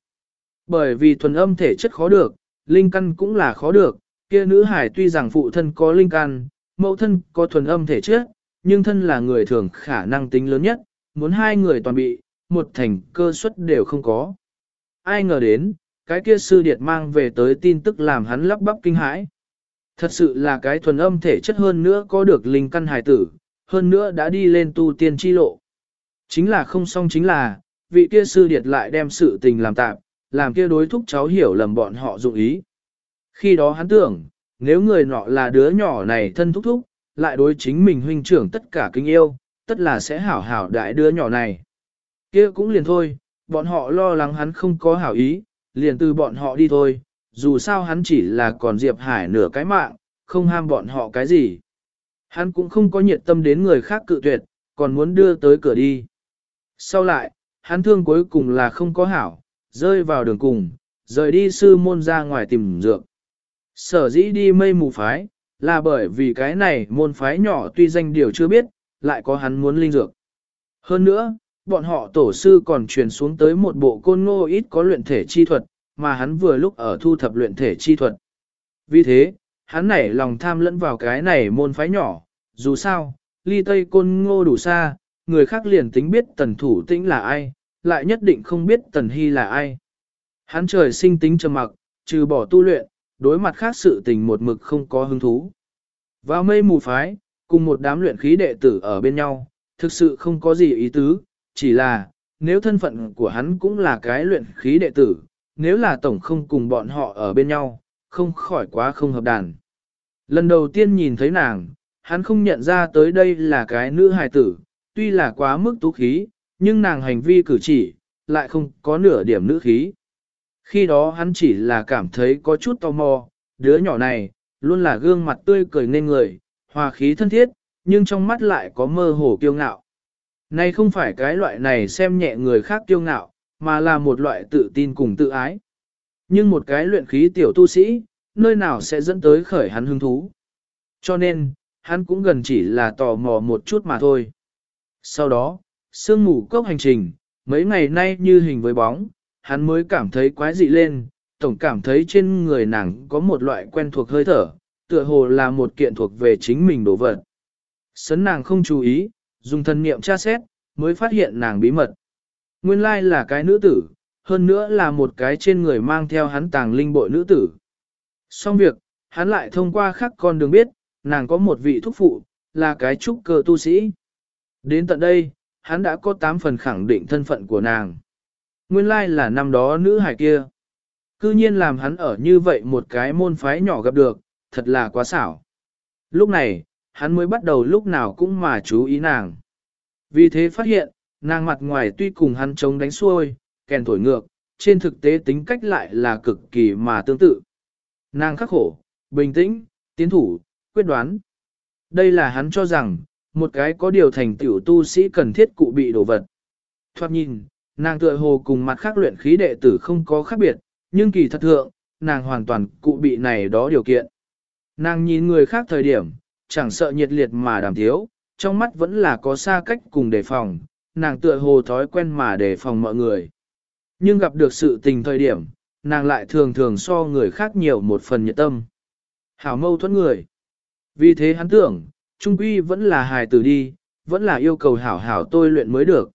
A: Bởi vì thuần âm thể chất khó được, linh căn cũng là khó được, kia nữ hải tuy rằng phụ thân có linh căn, mẫu thân có thuần âm thể chất, nhưng thân là người thường khả năng tính lớn nhất, muốn hai người toàn bị, một thành cơ suất đều không có. Ai ngờ đến, cái kia sư điệt mang về tới tin tức làm hắn lắp bắp kinh hãi. Thật sự là cái thuần âm thể chất hơn nữa có được linh căn hài tử, hơn nữa đã đi lên tu tiên chi lộ. Chính là không xong chính là, vị kia sư điệt lại đem sự tình làm tạm, làm kia đối thúc cháu hiểu lầm bọn họ dụng ý. Khi đó hắn tưởng, nếu người nọ là đứa nhỏ này thân thúc thúc, lại đối chính mình huynh trưởng tất cả kính yêu, tất là sẽ hảo hảo đại đứa nhỏ này. kia cũng liền thôi, bọn họ lo lắng hắn không có hảo ý, liền từ bọn họ đi thôi, dù sao hắn chỉ là còn Diệp Hải nửa cái mạng, không ham bọn họ cái gì. Hắn cũng không có nhiệt tâm đến người khác cự tuyệt, còn muốn đưa tới cửa đi. Sau lại, hắn thương cuối cùng là không có hảo, rơi vào đường cùng, rời đi sư môn ra ngoài tìm dược. Sở dĩ đi mây mù phái, là bởi vì cái này môn phái nhỏ tuy danh điều chưa biết, lại có hắn muốn linh dược. Hơn nữa, bọn họ tổ sư còn truyền xuống tới một bộ côn ngô ít có luyện thể chi thuật, mà hắn vừa lúc ở thu thập luyện thể chi thuật. Vì thế, hắn nảy lòng tham lẫn vào cái này môn phái nhỏ, dù sao, ly tây côn ngô đủ xa, người khác liền tính biết tần thủ tĩnh là ai, lại nhất định không biết tần hy là ai. Hắn trời sinh tính trầm mặc, trừ bỏ tu luyện, đối mặt khác sự tình một mực không có hứng thú. Vào mây mù phái, cùng một đám luyện khí đệ tử ở bên nhau, thực sự không có gì ý tứ, chỉ là, nếu thân phận của hắn cũng là cái luyện khí đệ tử, nếu là tổng không cùng bọn họ ở bên nhau, không khỏi quá không hợp đàn. Lần đầu tiên nhìn thấy nàng, hắn không nhận ra tới đây là cái nữ hài tử, tuy là quá mức tú khí, nhưng nàng hành vi cử chỉ, lại không có nửa điểm nữ khí. Khi đó hắn chỉ là cảm thấy có chút tò mò, đứa nhỏ này, luôn là gương mặt tươi cười nên người, hòa khí thân thiết, nhưng trong mắt lại có mơ hồ kiêu ngạo. Này không phải cái loại này xem nhẹ người khác kiêu ngạo, mà là một loại tự tin cùng tự ái. Nhưng một cái luyện khí tiểu tu sĩ, nơi nào sẽ dẫn tới khởi hắn hứng thú. Cho nên, hắn cũng gần chỉ là tò mò một chút mà thôi. Sau đó, sương mù cốc hành trình, mấy ngày nay như hình với bóng, hắn mới cảm thấy quái dị lên, tổng cảm thấy trên người nàng có một loại quen thuộc hơi thở, tựa hồ là một kiện thuộc về chính mình đồ vật. Sấn nàng không chú ý, dùng thần niệm tra xét, mới phát hiện nàng bí mật. Nguyên lai là cái nữ tử, hơn nữa là một cái trên người mang theo hắn tàng linh bội nữ tử. Xong việc, hắn lại thông qua khắc con đường biết, nàng có một vị thúc phụ, là cái trúc cơ tu sĩ. Đến tận đây, hắn đã có 8 phần khẳng định thân phận của nàng. Nguyên lai là năm đó nữ hải kia. Cư nhiên làm hắn ở như vậy một cái môn phái nhỏ gặp được, thật là quá xảo. Lúc này, hắn mới bắt đầu lúc nào cũng mà chú ý nàng. Vì thế phát hiện, nàng mặt ngoài tuy cùng hắn chống đánh xuôi, kèn thổi ngược, trên thực tế tính cách lại là cực kỳ mà tương tự. Nàng khắc khổ, bình tĩnh, tiến thủ, quyết đoán. Đây là hắn cho rằng, một cái có điều thành tiểu tu sĩ cần thiết cụ bị đồ vật. Thoát nhìn, nàng tựa hồ cùng mặt khác luyện khí đệ tử không có khác biệt, nhưng kỳ thật thượng, nàng hoàn toàn cụ bị này đó điều kiện. Nàng nhìn người khác thời điểm, chẳng sợ nhiệt liệt mà đàm thiếu, trong mắt vẫn là có xa cách cùng đề phòng, nàng tựa hồ thói quen mà đề phòng mọi người. Nhưng gặp được sự tình thời điểm, nàng lại thường thường so người khác nhiều một phần nhiệt tâm. Hảo mâu thuẫn người. Vì thế hắn tưởng, trung quy vẫn là hài tử đi, vẫn là yêu cầu hảo hảo tôi luyện mới được.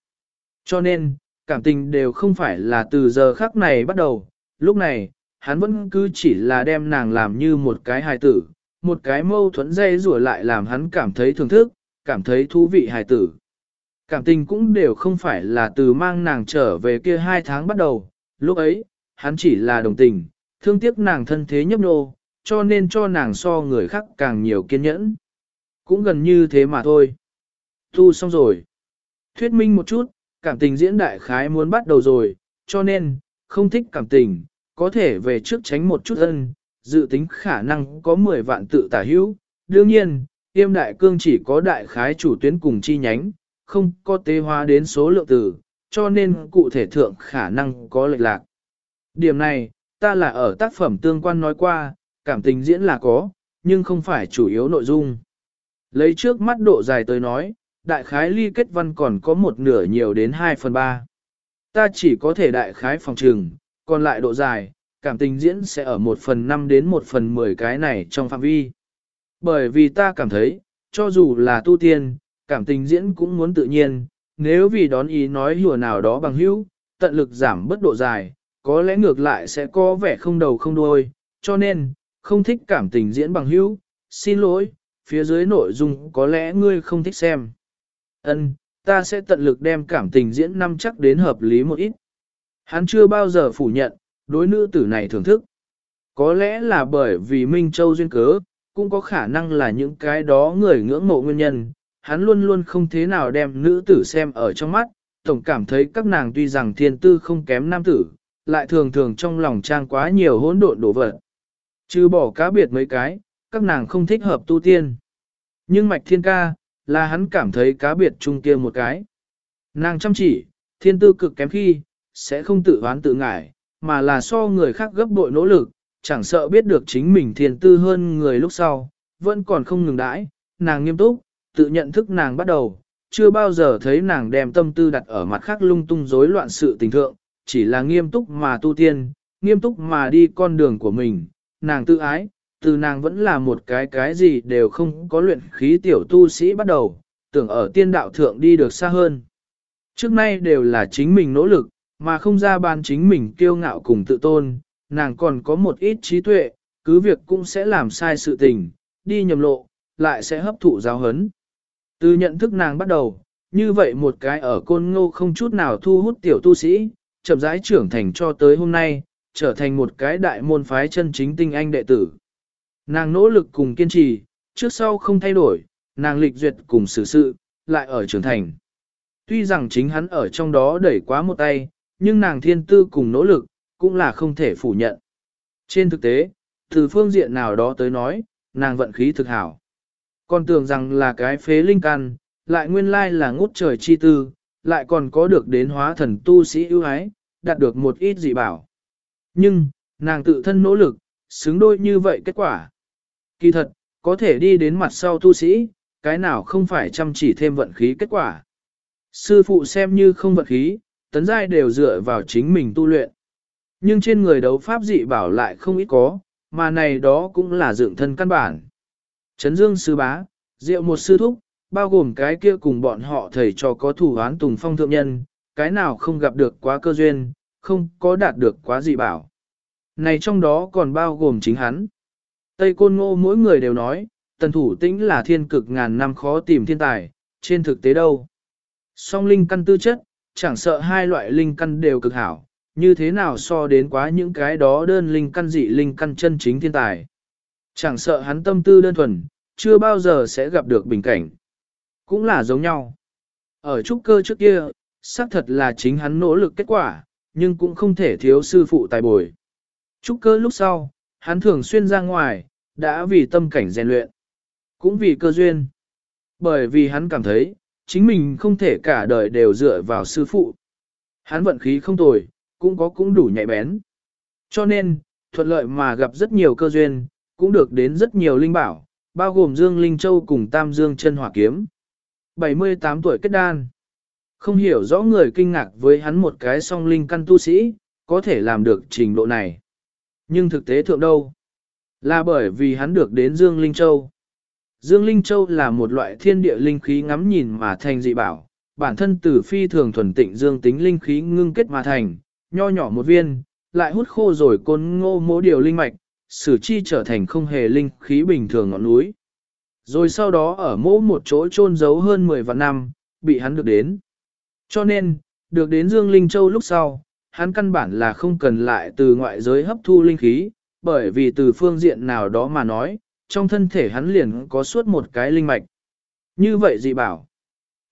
A: Cho nên, cảm tình đều không phải là từ giờ khắc này bắt đầu, lúc này, hắn vẫn cứ chỉ là đem nàng làm như một cái hài tử, một cái mâu thuẫn dây rủa lại làm hắn cảm thấy thưởng thức, cảm thấy thú vị hài tử. Cảm tình cũng đều không phải là từ mang nàng trở về kia hai tháng bắt đầu, lúc ấy, hắn chỉ là đồng tình, thương tiếc nàng thân thế nhấp nô, cho nên cho nàng so người khác càng nhiều kiên nhẫn. Cũng gần như thế mà thôi. Thu xong rồi. Thuyết minh một chút, cảm tình diễn đại khái muốn bắt đầu rồi, cho nên, không thích cảm tình, có thể về trước tránh một chút ân, dự tính khả năng có 10 vạn tự tả hữu. Đương nhiên, tiêm đại cương chỉ có đại khái chủ tuyến cùng chi nhánh, không có tế hóa đến số lượng từ, cho nên cụ thể thượng khả năng có lệch lạc. Điểm này, ta là ở tác phẩm tương quan nói qua, cảm tình diễn là có, nhưng không phải chủ yếu nội dung. Lấy trước mắt độ dài tới nói, đại khái ly kết văn còn có một nửa nhiều đến 2 phần 3. Ta chỉ có thể đại khái phòng trừng, còn lại độ dài, cảm tình diễn sẽ ở 1 phần 5 đến 1 phần 10 cái này trong phạm vi. Bởi vì ta cảm thấy, cho dù là tu tiên, cảm tình diễn cũng muốn tự nhiên, nếu vì đón ý nói hùa nào đó bằng hữu, tận lực giảm bất độ dài, có lẽ ngược lại sẽ có vẻ không đầu không đuôi, cho nên, không thích cảm tình diễn bằng hữu, xin lỗi, phía dưới nội dung có lẽ ngươi không thích xem. Ân, ta sẽ tận lực đem cảm tình diễn năm chắc đến hợp lý một ít. Hắn chưa bao giờ phủ nhận, đối nữ tử này thưởng thức. Có lẽ là bởi vì Minh Châu duyên cớ, cũng có khả năng là những cái đó người ngưỡng mộ nguyên nhân. Hắn luôn luôn không thế nào đem nữ tử xem ở trong mắt, tổng cảm thấy các nàng tuy rằng thiên tư không kém nam tử, lại thường thường trong lòng trang quá nhiều hỗn độn đổ vật. Chứ bỏ cá biệt mấy cái, các nàng không thích hợp tu tiên. Nhưng mạch thiên ca, là hắn cảm thấy cá biệt trung kia một cái. Nàng chăm chỉ, thiên tư cực kém khi, sẽ không tự oán tự ngại, mà là so người khác gấp bội nỗ lực, chẳng sợ biết được chính mình thiên tư hơn người lúc sau, vẫn còn không ngừng đãi, nàng nghiêm túc, tự nhận thức nàng bắt đầu, chưa bao giờ thấy nàng đem tâm tư đặt ở mặt khác lung tung rối loạn sự tình thượng, chỉ là nghiêm túc mà tu tiên, nghiêm túc mà đi con đường của mình, nàng tự ái, từ nàng vẫn là một cái cái gì đều không có luyện khí tiểu tu sĩ bắt đầu, tưởng ở tiên đạo thượng đi được xa hơn. Trước nay đều là chính mình nỗ lực, mà không ra ban chính mình kiêu ngạo cùng tự tôn, nàng còn có một ít trí tuệ, cứ việc cũng sẽ làm sai sự tình, đi nhầm lộ, lại sẽ hấp thụ giáo hấn. Từ nhận thức nàng bắt đầu, như vậy một cái ở côn ngô không chút nào thu hút tiểu tu sĩ, chậm rãi trưởng thành cho tới hôm nay, trở thành một cái đại môn phái chân chính tinh anh đệ tử. Nàng nỗ lực cùng kiên trì, trước sau không thay đổi, nàng lịch duyệt cùng xử sự, lại ở trưởng thành. Tuy rằng chính hắn ở trong đó đẩy quá một tay, nhưng nàng thiên tư cùng nỗ lực, cũng là không thể phủ nhận. Trên thực tế, từ phương diện nào đó tới nói, nàng vận khí thực hảo. Còn tưởng rằng là cái phế linh căn, lại nguyên lai là ngút trời chi tư, lại còn có được đến hóa thần tu sĩ ưu ái, đạt được một ít dị bảo. Nhưng, nàng tự thân nỗ lực, xứng đôi như vậy kết quả. Kỳ thật, có thể đi đến mặt sau tu sĩ, cái nào không phải chăm chỉ thêm vận khí kết quả. Sư phụ xem như không vận khí, tấn giai đều dựa vào chính mình tu luyện. Nhưng trên người đấu pháp dị bảo lại không ít có, mà này đó cũng là dựng thân căn bản. Trấn Dương sư bá, diệu một sư thúc, bao gồm cái kia cùng bọn họ thầy cho có thủ án tùng phong thượng nhân, cái nào không gặp được quá cơ duyên, không có đạt được quá dị bảo. Này trong đó còn bao gồm chính hắn. Tây Côn Ngô mỗi người đều nói, tần thủ tĩnh là thiên cực ngàn năm khó tìm thiên tài, trên thực tế đâu. Song linh căn tư chất, chẳng sợ hai loại linh căn đều cực hảo, như thế nào so đến quá những cái đó đơn linh căn dị linh căn chân chính thiên tài. Chẳng sợ hắn tâm tư đơn thuần, chưa bao giờ sẽ gặp được bình cảnh. Cũng là giống nhau. Ở trúc cơ trước kia, xác thật là chính hắn nỗ lực kết quả, nhưng cũng không thể thiếu sư phụ tài bồi. Trúc cơ lúc sau, hắn thường xuyên ra ngoài, đã vì tâm cảnh rèn luyện, cũng vì cơ duyên. Bởi vì hắn cảm thấy, chính mình không thể cả đời đều dựa vào sư phụ. Hắn vận khí không tồi, cũng có cũng đủ nhạy bén. Cho nên, thuận lợi mà gặp rất nhiều cơ duyên, cũng được đến rất nhiều linh bảo, bao gồm Dương Linh Châu cùng Tam Dương chân hỏa kiếm. 78 tuổi kết đan. Không hiểu rõ người kinh ngạc với hắn một cái song linh căn tu sĩ, có thể làm được trình độ này. Nhưng thực tế thượng đâu? Là bởi vì hắn được đến Dương Linh Châu. Dương Linh Châu là một loại thiên địa linh khí ngắm nhìn mà thành dị bảo, bản thân từ phi thường thuần tịnh dương tính linh khí ngưng kết mà thành, nho nhỏ một viên, lại hút khô rồi côn ngô mỗ điều linh mạch, sử chi trở thành không hề linh khí bình thường ngọn núi. Rồi sau đó ở mỗ một chỗ chôn giấu hơn 10 vạn năm, bị hắn được đến. Cho nên, được đến Dương Linh Châu lúc sau, hắn căn bản là không cần lại từ ngoại giới hấp thu linh khí, bởi vì từ phương diện nào đó mà nói, trong thân thể hắn liền có suốt một cái linh mạch. Như vậy dị bảo,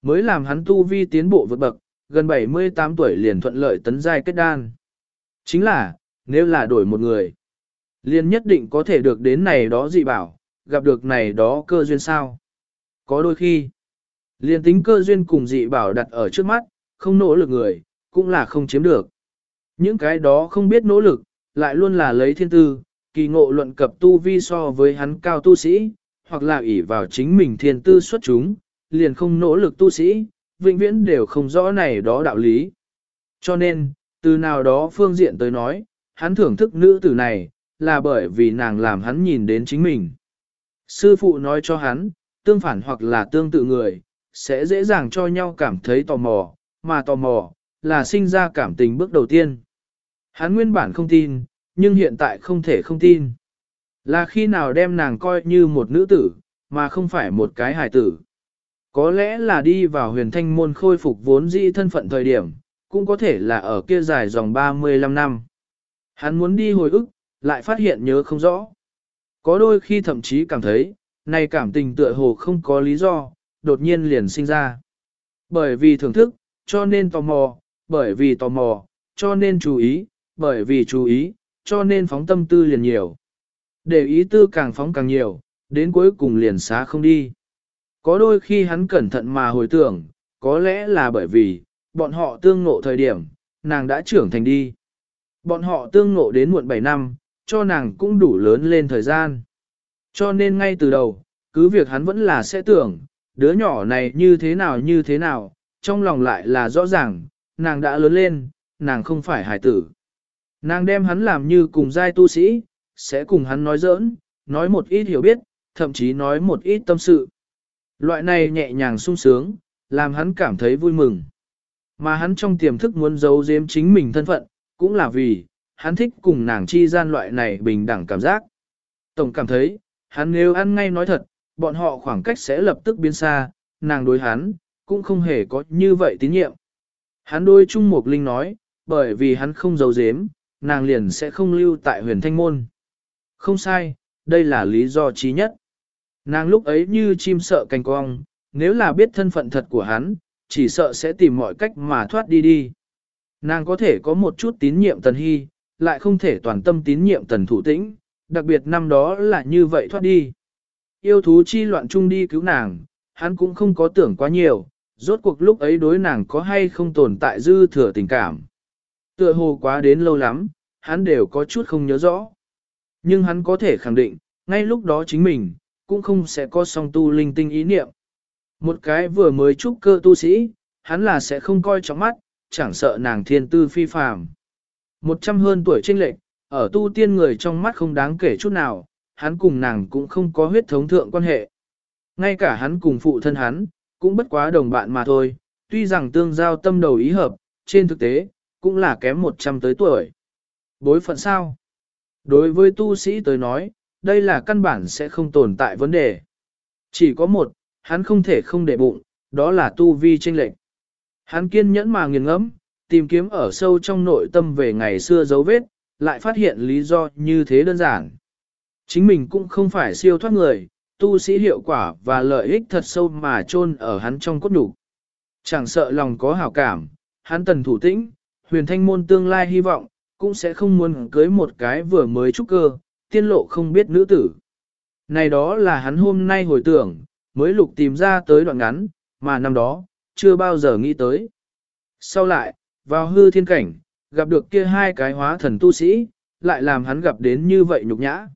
A: mới làm hắn tu vi tiến bộ vượt bậc, gần 78 tuổi liền thuận lợi tấn giai kết đan. Chính là, nếu là đổi một người, liền nhất định có thể được đến này đó dị bảo, gặp được này đó cơ duyên sao. Có đôi khi, liền tính cơ duyên cùng dị bảo đặt ở trước mắt, không nỗ lực người, cũng là không chiếm được. Những cái đó không biết nỗ lực, lại luôn là lấy thiên tư, kỳ ngộ luận cập tu vi so với hắn cao tu sĩ, hoặc là ỷ vào chính mình thiên tư xuất chúng, liền không nỗ lực tu sĩ, vĩnh viễn đều không rõ này đó đạo lý. Cho nên, từ nào đó phương diện tới nói, hắn thưởng thức nữ tử này, là bởi vì nàng làm hắn nhìn đến chính mình. Sư phụ nói cho hắn, tương phản hoặc là tương tự người, sẽ dễ dàng cho nhau cảm thấy tò mò, mà tò mò, là sinh ra cảm tình bước đầu tiên. Hắn nguyên bản không tin, nhưng hiện tại không thể không tin. Là khi nào đem nàng coi như một nữ tử, mà không phải một cái hài tử. Có lẽ là đi vào huyền thanh môn khôi phục vốn dĩ thân phận thời điểm, cũng có thể là ở kia dài dòng 35 năm. Hắn muốn đi hồi ức, lại phát hiện nhớ không rõ. Có đôi khi thậm chí cảm thấy, này cảm tình tựa hồ không có lý do, đột nhiên liền sinh ra. Bởi vì thưởng thức, cho nên tò mò, bởi vì tò mò, cho nên chú ý, bởi vì chú ý, cho nên phóng tâm tư liền nhiều. Để ý tư càng phóng càng nhiều, đến cuối cùng liền xá không đi. Có đôi khi hắn cẩn thận mà hồi tưởng, có lẽ là bởi vì, bọn họ tương ngộ thời điểm, nàng đã trưởng thành đi. Bọn họ tương ngộ đến muộn 7 năm, cho nàng cũng đủ lớn lên thời gian. Cho nên ngay từ đầu, cứ việc hắn vẫn là sẽ tưởng, đứa nhỏ này như thế nào như thế nào, trong lòng lại là rõ ràng, nàng đã lớn lên, nàng không phải hải tử. Nàng đem hắn làm như cùng giai tu sĩ, sẽ cùng hắn nói giỡn, nói một ít hiểu biết, thậm chí nói một ít tâm sự. Loại này nhẹ nhàng sung sướng, làm hắn cảm thấy vui mừng. Mà hắn trong tiềm thức muốn giấu giếm chính mình thân phận, cũng là vì, hắn thích cùng nàng chi gian loại này bình đẳng cảm giác. Tổng cảm thấy, hắn nếu ăn ngay nói thật, bọn họ khoảng cách sẽ lập tức biến xa, nàng đối hắn, cũng không hề có như vậy tín nhiệm. Hắn đôi Trung Mục Linh nói, bởi vì hắn không giấu giếm, nàng liền sẽ không lưu tại huyền thanh môn. Không sai, đây là lý do chí nhất. Nàng lúc ấy như chim sợ cành cong, nếu là biết thân phận thật của hắn, chỉ sợ sẽ tìm mọi cách mà thoát đi đi. Nàng có thể có một chút tín nhiệm tần hy, lại không thể toàn tâm tín nhiệm tần thủ tĩnh, đặc biệt năm đó là như vậy thoát đi. Yêu thú chi loạn chung đi cứu nàng, hắn cũng không có tưởng quá nhiều, rốt cuộc lúc ấy đối nàng có hay không tồn tại dư thừa tình cảm. Tựa hồ quá đến lâu lắm, hắn đều có chút không nhớ rõ. Nhưng hắn có thể khẳng định, ngay lúc đó chính mình, cũng không sẽ có song tu linh tinh ý niệm. Một cái vừa mới trúc cơ tu sĩ, hắn là sẽ không coi trọng mắt, chẳng sợ nàng thiên tư phi phàm. Một trăm hơn tuổi trinh lệch, ở tu tiên người trong mắt không đáng kể chút nào, hắn cùng nàng cũng không có huyết thống thượng quan hệ. Ngay cả hắn cùng phụ thân hắn, cũng bất quá đồng bạn mà thôi, tuy rằng tương giao tâm đầu ý hợp, trên thực tế, cũng là kém một trăm tới tuổi. Bối phận sao? Đối với tu sĩ tới nói, đây là căn bản sẽ không tồn tại vấn đề. Chỉ có một, hắn không thể không để bụng, đó là tu vi tranh lệch. Hắn kiên nhẫn mà nghiền ngẫm, tìm kiếm ở sâu trong nội tâm về ngày xưa dấu vết, lại phát hiện lý do như thế đơn giản. Chính mình cũng không phải siêu thoát người, tu sĩ hiệu quả và lợi ích thật sâu mà chôn ở hắn trong cốt nhục. Chẳng sợ lòng có hảo cảm, hắn tần thủ tĩnh, huyền thanh môn tương lai hy vọng, cũng sẽ không muốn cưới một cái vừa mới trúc cơ, tiên lộ không biết nữ tử. Này đó là hắn hôm nay hồi tưởng, mới lục tìm ra tới đoạn ngắn, mà năm đó, chưa bao giờ nghĩ tới. Sau lại, vào hư thiên cảnh, gặp được kia hai cái hóa thần tu sĩ, lại làm hắn gặp đến như vậy nhục nhã.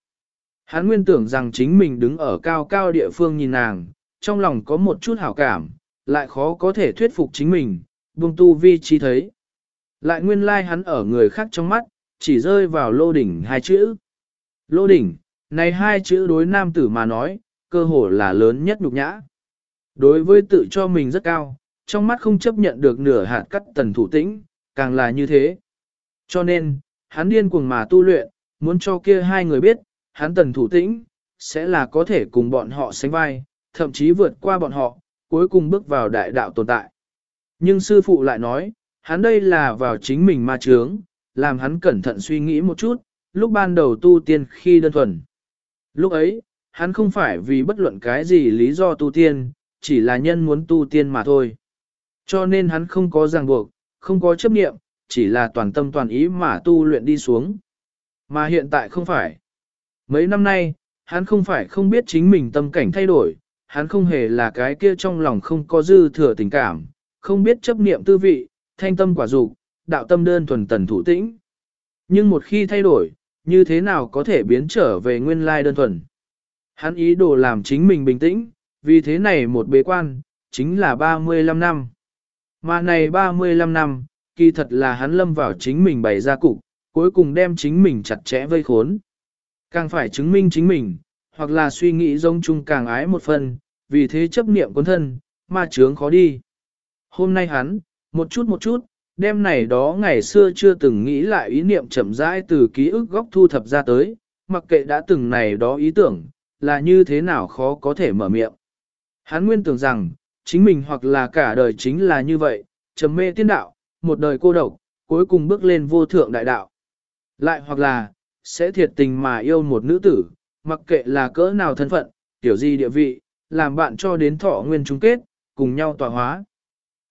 A: Hắn nguyên tưởng rằng chính mình đứng ở cao cao địa phương nhìn nàng, trong lòng có một chút hảo cảm, lại khó có thể thuyết phục chính mình, buông tu vi chi thấy. Lại nguyên lai like hắn ở người khác trong mắt, chỉ rơi vào lô đỉnh hai chữ. Lô đỉnh, này hai chữ đối nam tử mà nói, cơ hồ là lớn nhất nhục nhã. Đối với tự cho mình rất cao, trong mắt không chấp nhận được nửa hạt cắt tần thủ tĩnh, càng là như thế. Cho nên, hắn điên cuồng mà tu luyện, muốn cho kia hai người biết, hắn tần thủ tĩnh, sẽ là có thể cùng bọn họ sánh vai, thậm chí vượt qua bọn họ, cuối cùng bước vào đại đạo tồn tại. Nhưng sư phụ lại nói, hắn đây là vào chính mình ma trướng, làm hắn cẩn thận suy nghĩ một chút, lúc ban đầu tu tiên khi đơn thuần. Lúc ấy, hắn không phải vì bất luận cái gì lý do tu tiên, chỉ là nhân muốn tu tiên mà thôi. Cho nên hắn không có ràng buộc, không có chấp niệm, chỉ là toàn tâm toàn ý mà tu luyện đi xuống. Mà hiện tại không phải. Mấy năm nay, hắn không phải không biết chính mình tâm cảnh thay đổi, hắn không hề là cái kia trong lòng không có dư thừa tình cảm, không biết chấp niệm tư vị, thanh tâm quả dục, đạo tâm đơn thuần tần thủ tĩnh. Nhưng một khi thay đổi, như thế nào có thể biến trở về nguyên lai đơn thuần? Hắn ý đồ làm chính mình bình tĩnh, vì thế này một bế quan, chính là 35 năm. Mà này 35 năm, kỳ thật là hắn lâm vào chính mình bày ra cục, cuối cùng đem chính mình chặt chẽ vây khốn. Càng phải chứng minh chính mình, hoặc là suy nghĩ giống chung càng ái một phần, vì thế chấp niệm quân thân, mà chướng khó đi. Hôm nay hắn, một chút một chút, đêm này đó ngày xưa chưa từng nghĩ lại ý niệm chậm rãi từ ký ức góc thu thập ra tới, mặc kệ đã từng này đó ý tưởng, là như thế nào khó có thể mở miệng. Hắn nguyên tưởng rằng, chính mình hoặc là cả đời chính là như vậy, trầm mê tiên đạo, một đời cô độc, cuối cùng bước lên vô thượng đại đạo. Lại hoặc là, sẽ thiệt tình mà yêu một nữ tử, mặc kệ là cỡ nào thân phận, tiểu gì địa vị, làm bạn cho đến thọ nguyên chung kết, cùng nhau tỏa hóa.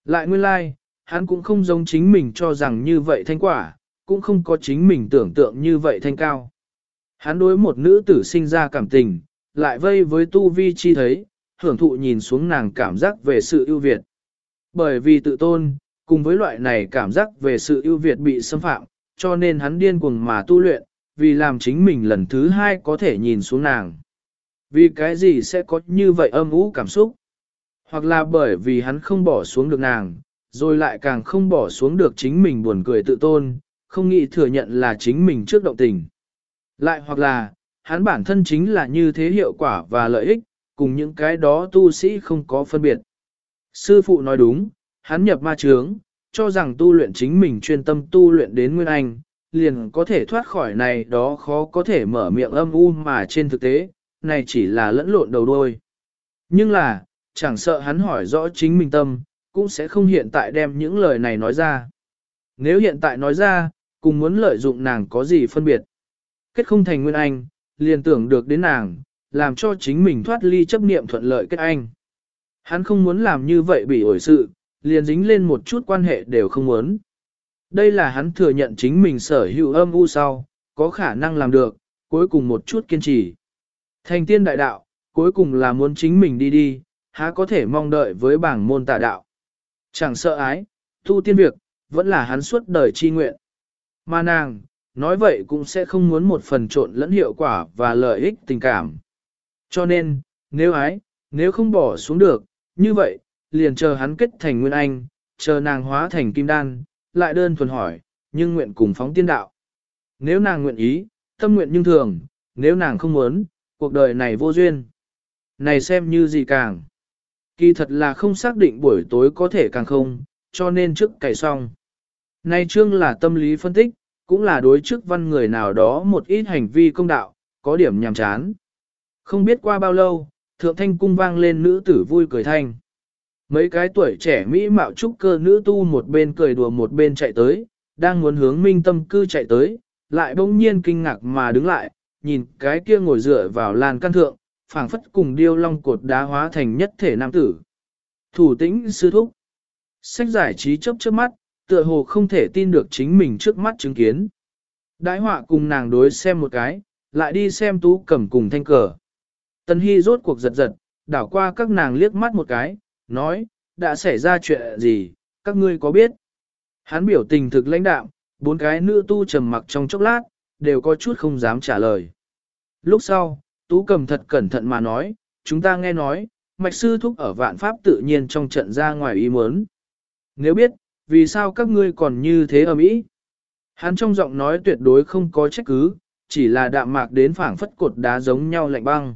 A: Lại nguyên lai, like, hắn cũng không giống chính mình cho rằng như vậy thanh quả, cũng không có chính mình tưởng tượng như vậy thanh cao. Hắn đối một nữ tử sinh ra cảm tình, lại vây với tu vi chi thấy, hưởng thụ nhìn xuống nàng cảm giác về sự ưu việt. Bởi vì tự tôn, cùng với loại này cảm giác về sự ưu việt bị xâm phạm, cho nên hắn điên cuồng mà tu luyện, vì làm chính mình lần thứ hai có thể nhìn xuống nàng. Vì cái gì sẽ có như vậy âm ú cảm xúc? Hoặc là bởi vì hắn không bỏ xuống được nàng, rồi lại càng không bỏ xuống được chính mình buồn cười tự tôn, không nghĩ thừa nhận là chính mình trước động tình. Lại hoặc là, hắn bản thân chính là như thế hiệu quả và lợi ích, cùng những cái đó tu sĩ không có phân biệt. Sư phụ nói đúng, hắn nhập ma trướng, cho rằng tu luyện chính mình chuyên tâm tu luyện đến Nguyên Anh, liền có thể thoát khỏi này đó khó có thể mở miệng âm u mà trên thực tế, này chỉ là lẫn lộn đầu đôi. Nhưng là, chẳng sợ hắn hỏi rõ chính mình tâm, cũng sẽ không hiện tại đem những lời này nói ra. Nếu hiện tại nói ra, cùng muốn lợi dụng nàng có gì phân biệt. Kết không thành Nguyên Anh, liền tưởng được đến nàng, làm cho chính mình thoát ly chấp niệm thuận lợi kết anh. Hắn không muốn làm như vậy bị ổi sự, liền dính lên một chút quan hệ đều không muốn. Đây là hắn thừa nhận chính mình sở hữu âm u sau, có khả năng làm được, cuối cùng một chút kiên trì. Thành tiên đại đạo, cuối cùng là muốn chính mình đi đi, há có thể mong đợi với bảng môn tà đạo. Chẳng sợ ái, tu tiên việc, vẫn là hắn suốt đời chi nguyện. Mà nàng, nói vậy cũng sẽ không muốn một phần trộn lẫn hiệu quả và lợi ích tình cảm. Cho nên, nếu ái, nếu không bỏ xuống được, như vậy, liền chờ hắn kết thành nguyên anh, chờ nàng hóa thành kim đan, lại đơn thuần hỏi, nhưng nguyện cùng phóng tiên đạo. Nếu nàng nguyện ý, tâm nguyện nhưng thường, nếu nàng không muốn, cuộc đời này vô duyên. Này xem như gì càng. Kỳ thật là không xác định buổi tối có thể càng không, cho nên trước cày xong. Này chương là tâm lý phân tích, cũng là đối trước văn người nào đó một ít hành vi công đạo, có điểm nhàm chán. Không biết qua bao lâu, thượng thanh cung vang lên nữ tử vui cười thanh. Mấy cái tuổi trẻ mỹ mạo trúc cơ nữ tu một bên cười đùa một bên chạy tới, đang muốn hướng minh tâm cư chạy tới, lại bỗng nhiên kinh ngạc mà đứng lại, nhìn cái kia ngồi dựa vào lan căn thượng, phảng phất cùng điêu long cột đá hóa thành nhất thể nam tử. Thủ tĩnh sư thúc. Sách giải trí chớp chớp mắt, tựa hồ không thể tin được chính mình trước mắt chứng kiến. Đái họa cùng nàng đối xem một cái, lại đi xem tú cầm cùng thanh cờ. tân Hy rốt cuộc giật giật, đảo qua các nàng liếc mắt một cái, nói, đã xảy ra chuyện gì, các ngươi có biết? Hắn biểu tình thực lãnh đạm, bốn cái nữ tu trầm mặc trong chốc lát, đều có chút không dám trả lời. Lúc sau, tú cầm thật cẩn thận mà nói, chúng ta nghe nói, mạch sư thúc ở vạn pháp tự nhiên trong trận ra ngoài ý muốn. Nếu biết, vì sao các ngươi còn như thế ở mỹ? Hắn trong giọng nói tuyệt đối không có trách cứ, chỉ là đạm mạc đến phảng phất cột đá giống nhau lạnh băng.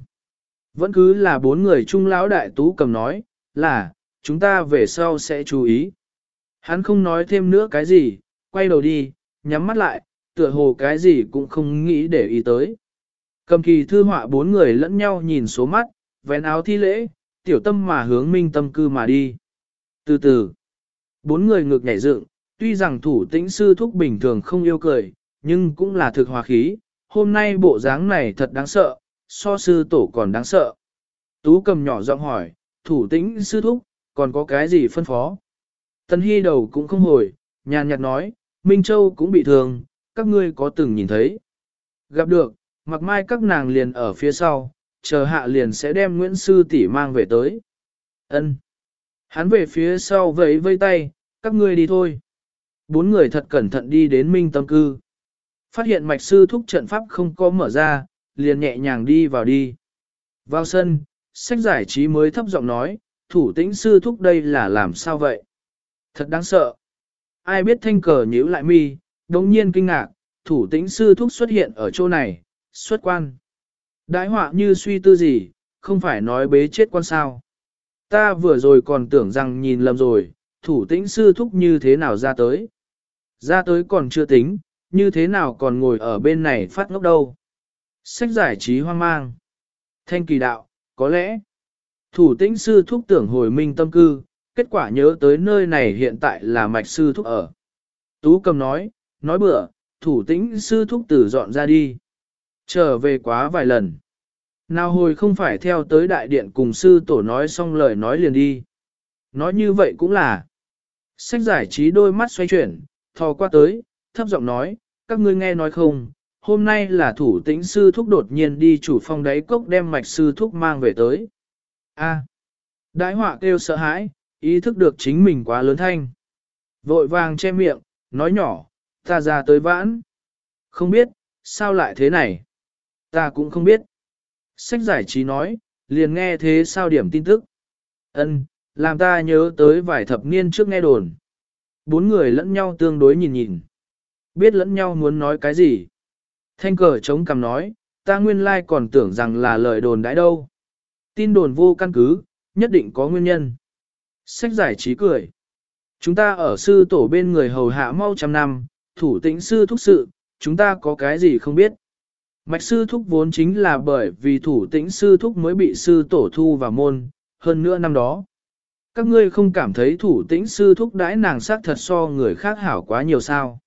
A: Vẫn cứ là bốn người trung lão đại tú cầm nói, là, chúng ta về sau sẽ chú ý. Hắn không nói thêm nữa cái gì, quay đầu đi, nhắm mắt lại, tựa hồ cái gì cũng không nghĩ để ý tới. Cầm kỳ thư họa bốn người lẫn nhau nhìn số mắt, vén áo thi lễ, tiểu tâm mà hướng minh tâm cư mà đi. Từ từ, bốn người ngược nhảy dựng, tuy rằng thủ tĩnh sư thúc bình thường không yêu cười, nhưng cũng là thực hòa khí, hôm nay bộ dáng này thật đáng sợ, so sư tổ còn đáng sợ. Tú cầm nhỏ giọng hỏi, thủ tĩnh sư thúc, còn có cái gì phân phó? Tân Hy đầu cũng không hồi, nhàn nhạt nói, Minh Châu cũng bị thương, các ngươi có từng nhìn thấy. Gặp được, mặc mai các nàng liền ở phía sau, chờ hạ liền sẽ đem Nguyễn Sư tỷ mang về tới. Ân. Hắn về phía sau vẫy vây tay, các ngươi đi thôi. Bốn người thật cẩn thận đi đến Minh Tâm Cư. Phát hiện mạch sư thúc trận pháp không có mở ra, liền nhẹ nhàng đi vào đi. Vào sân, sách giải trí mới thấp giọng nói, thủ tĩnh sư thúc đây là làm sao vậy? Thật đáng sợ. Ai biết thanh cờ nhíu lại mi, đồng nhiên kinh ngạc, thủ tĩnh sư thúc xuất hiện ở chỗ này, xuất quan. Đái họa như suy tư gì, không phải nói bế chết quan sao. Ta vừa rồi còn tưởng rằng nhìn lầm rồi, thủ tĩnh sư thúc như thế nào ra tới. Ra tới còn chưa tính, như thế nào còn ngồi ở bên này phát ngốc đâu. Sách giải trí hoang mang. Thanh kỳ đạo, có lẽ, thủ tĩnh sư thúc tưởng hồi minh tâm cư, kết quả nhớ tới nơi này hiện tại là mạch sư thúc ở. Tú cầm nói, nói bữa, thủ tĩnh sư thúc tử dọn ra đi. Trở về quá vài lần. Nào hồi không phải theo tới đại điện cùng sư tổ nói xong lời nói liền đi. Nói như vậy cũng là. Sách giải trí đôi mắt xoay chuyển, thò qua tới, thấp giọng nói, các ngươi nghe nói không, hôm nay là thủ tĩnh sư thúc đột nhiên đi chủ phong đáy cốc đem mạch sư thúc mang về tới. A. À. Họa kêu sợ hãi, ý thức được chính mình quá lớn thanh. Vội vàng che miệng, nói nhỏ, ta ra tới vãn. Không biết, sao lại thế này? Ta cũng không biết. Sách giải trí nói, liền nghe thế sao điểm tin tức. Ân, làm ta nhớ tới vài thập niên trước nghe đồn. Bốn người lẫn nhau tương đối nhìn nhìn. Biết lẫn nhau muốn nói cái gì. Thanh cờ chống cằm nói, ta nguyên lai còn tưởng rằng là lời đồn đãi đâu. Tin đồn vô căn cứ, nhất định có nguyên nhân. Sách giải trí cười. Chúng ta ở sư tổ bên người hầu hạ mau trăm năm, thủ tĩnh sư thúc sự, chúng ta có cái gì không biết. Mạch sư thúc vốn chính là bởi vì thủ tĩnh sư thúc mới bị sư tổ thu vào môn, hơn nữa năm đó. Các ngươi không cảm thấy thủ tĩnh sư thúc đãi nàng sắc thật so người khác hảo quá nhiều sao.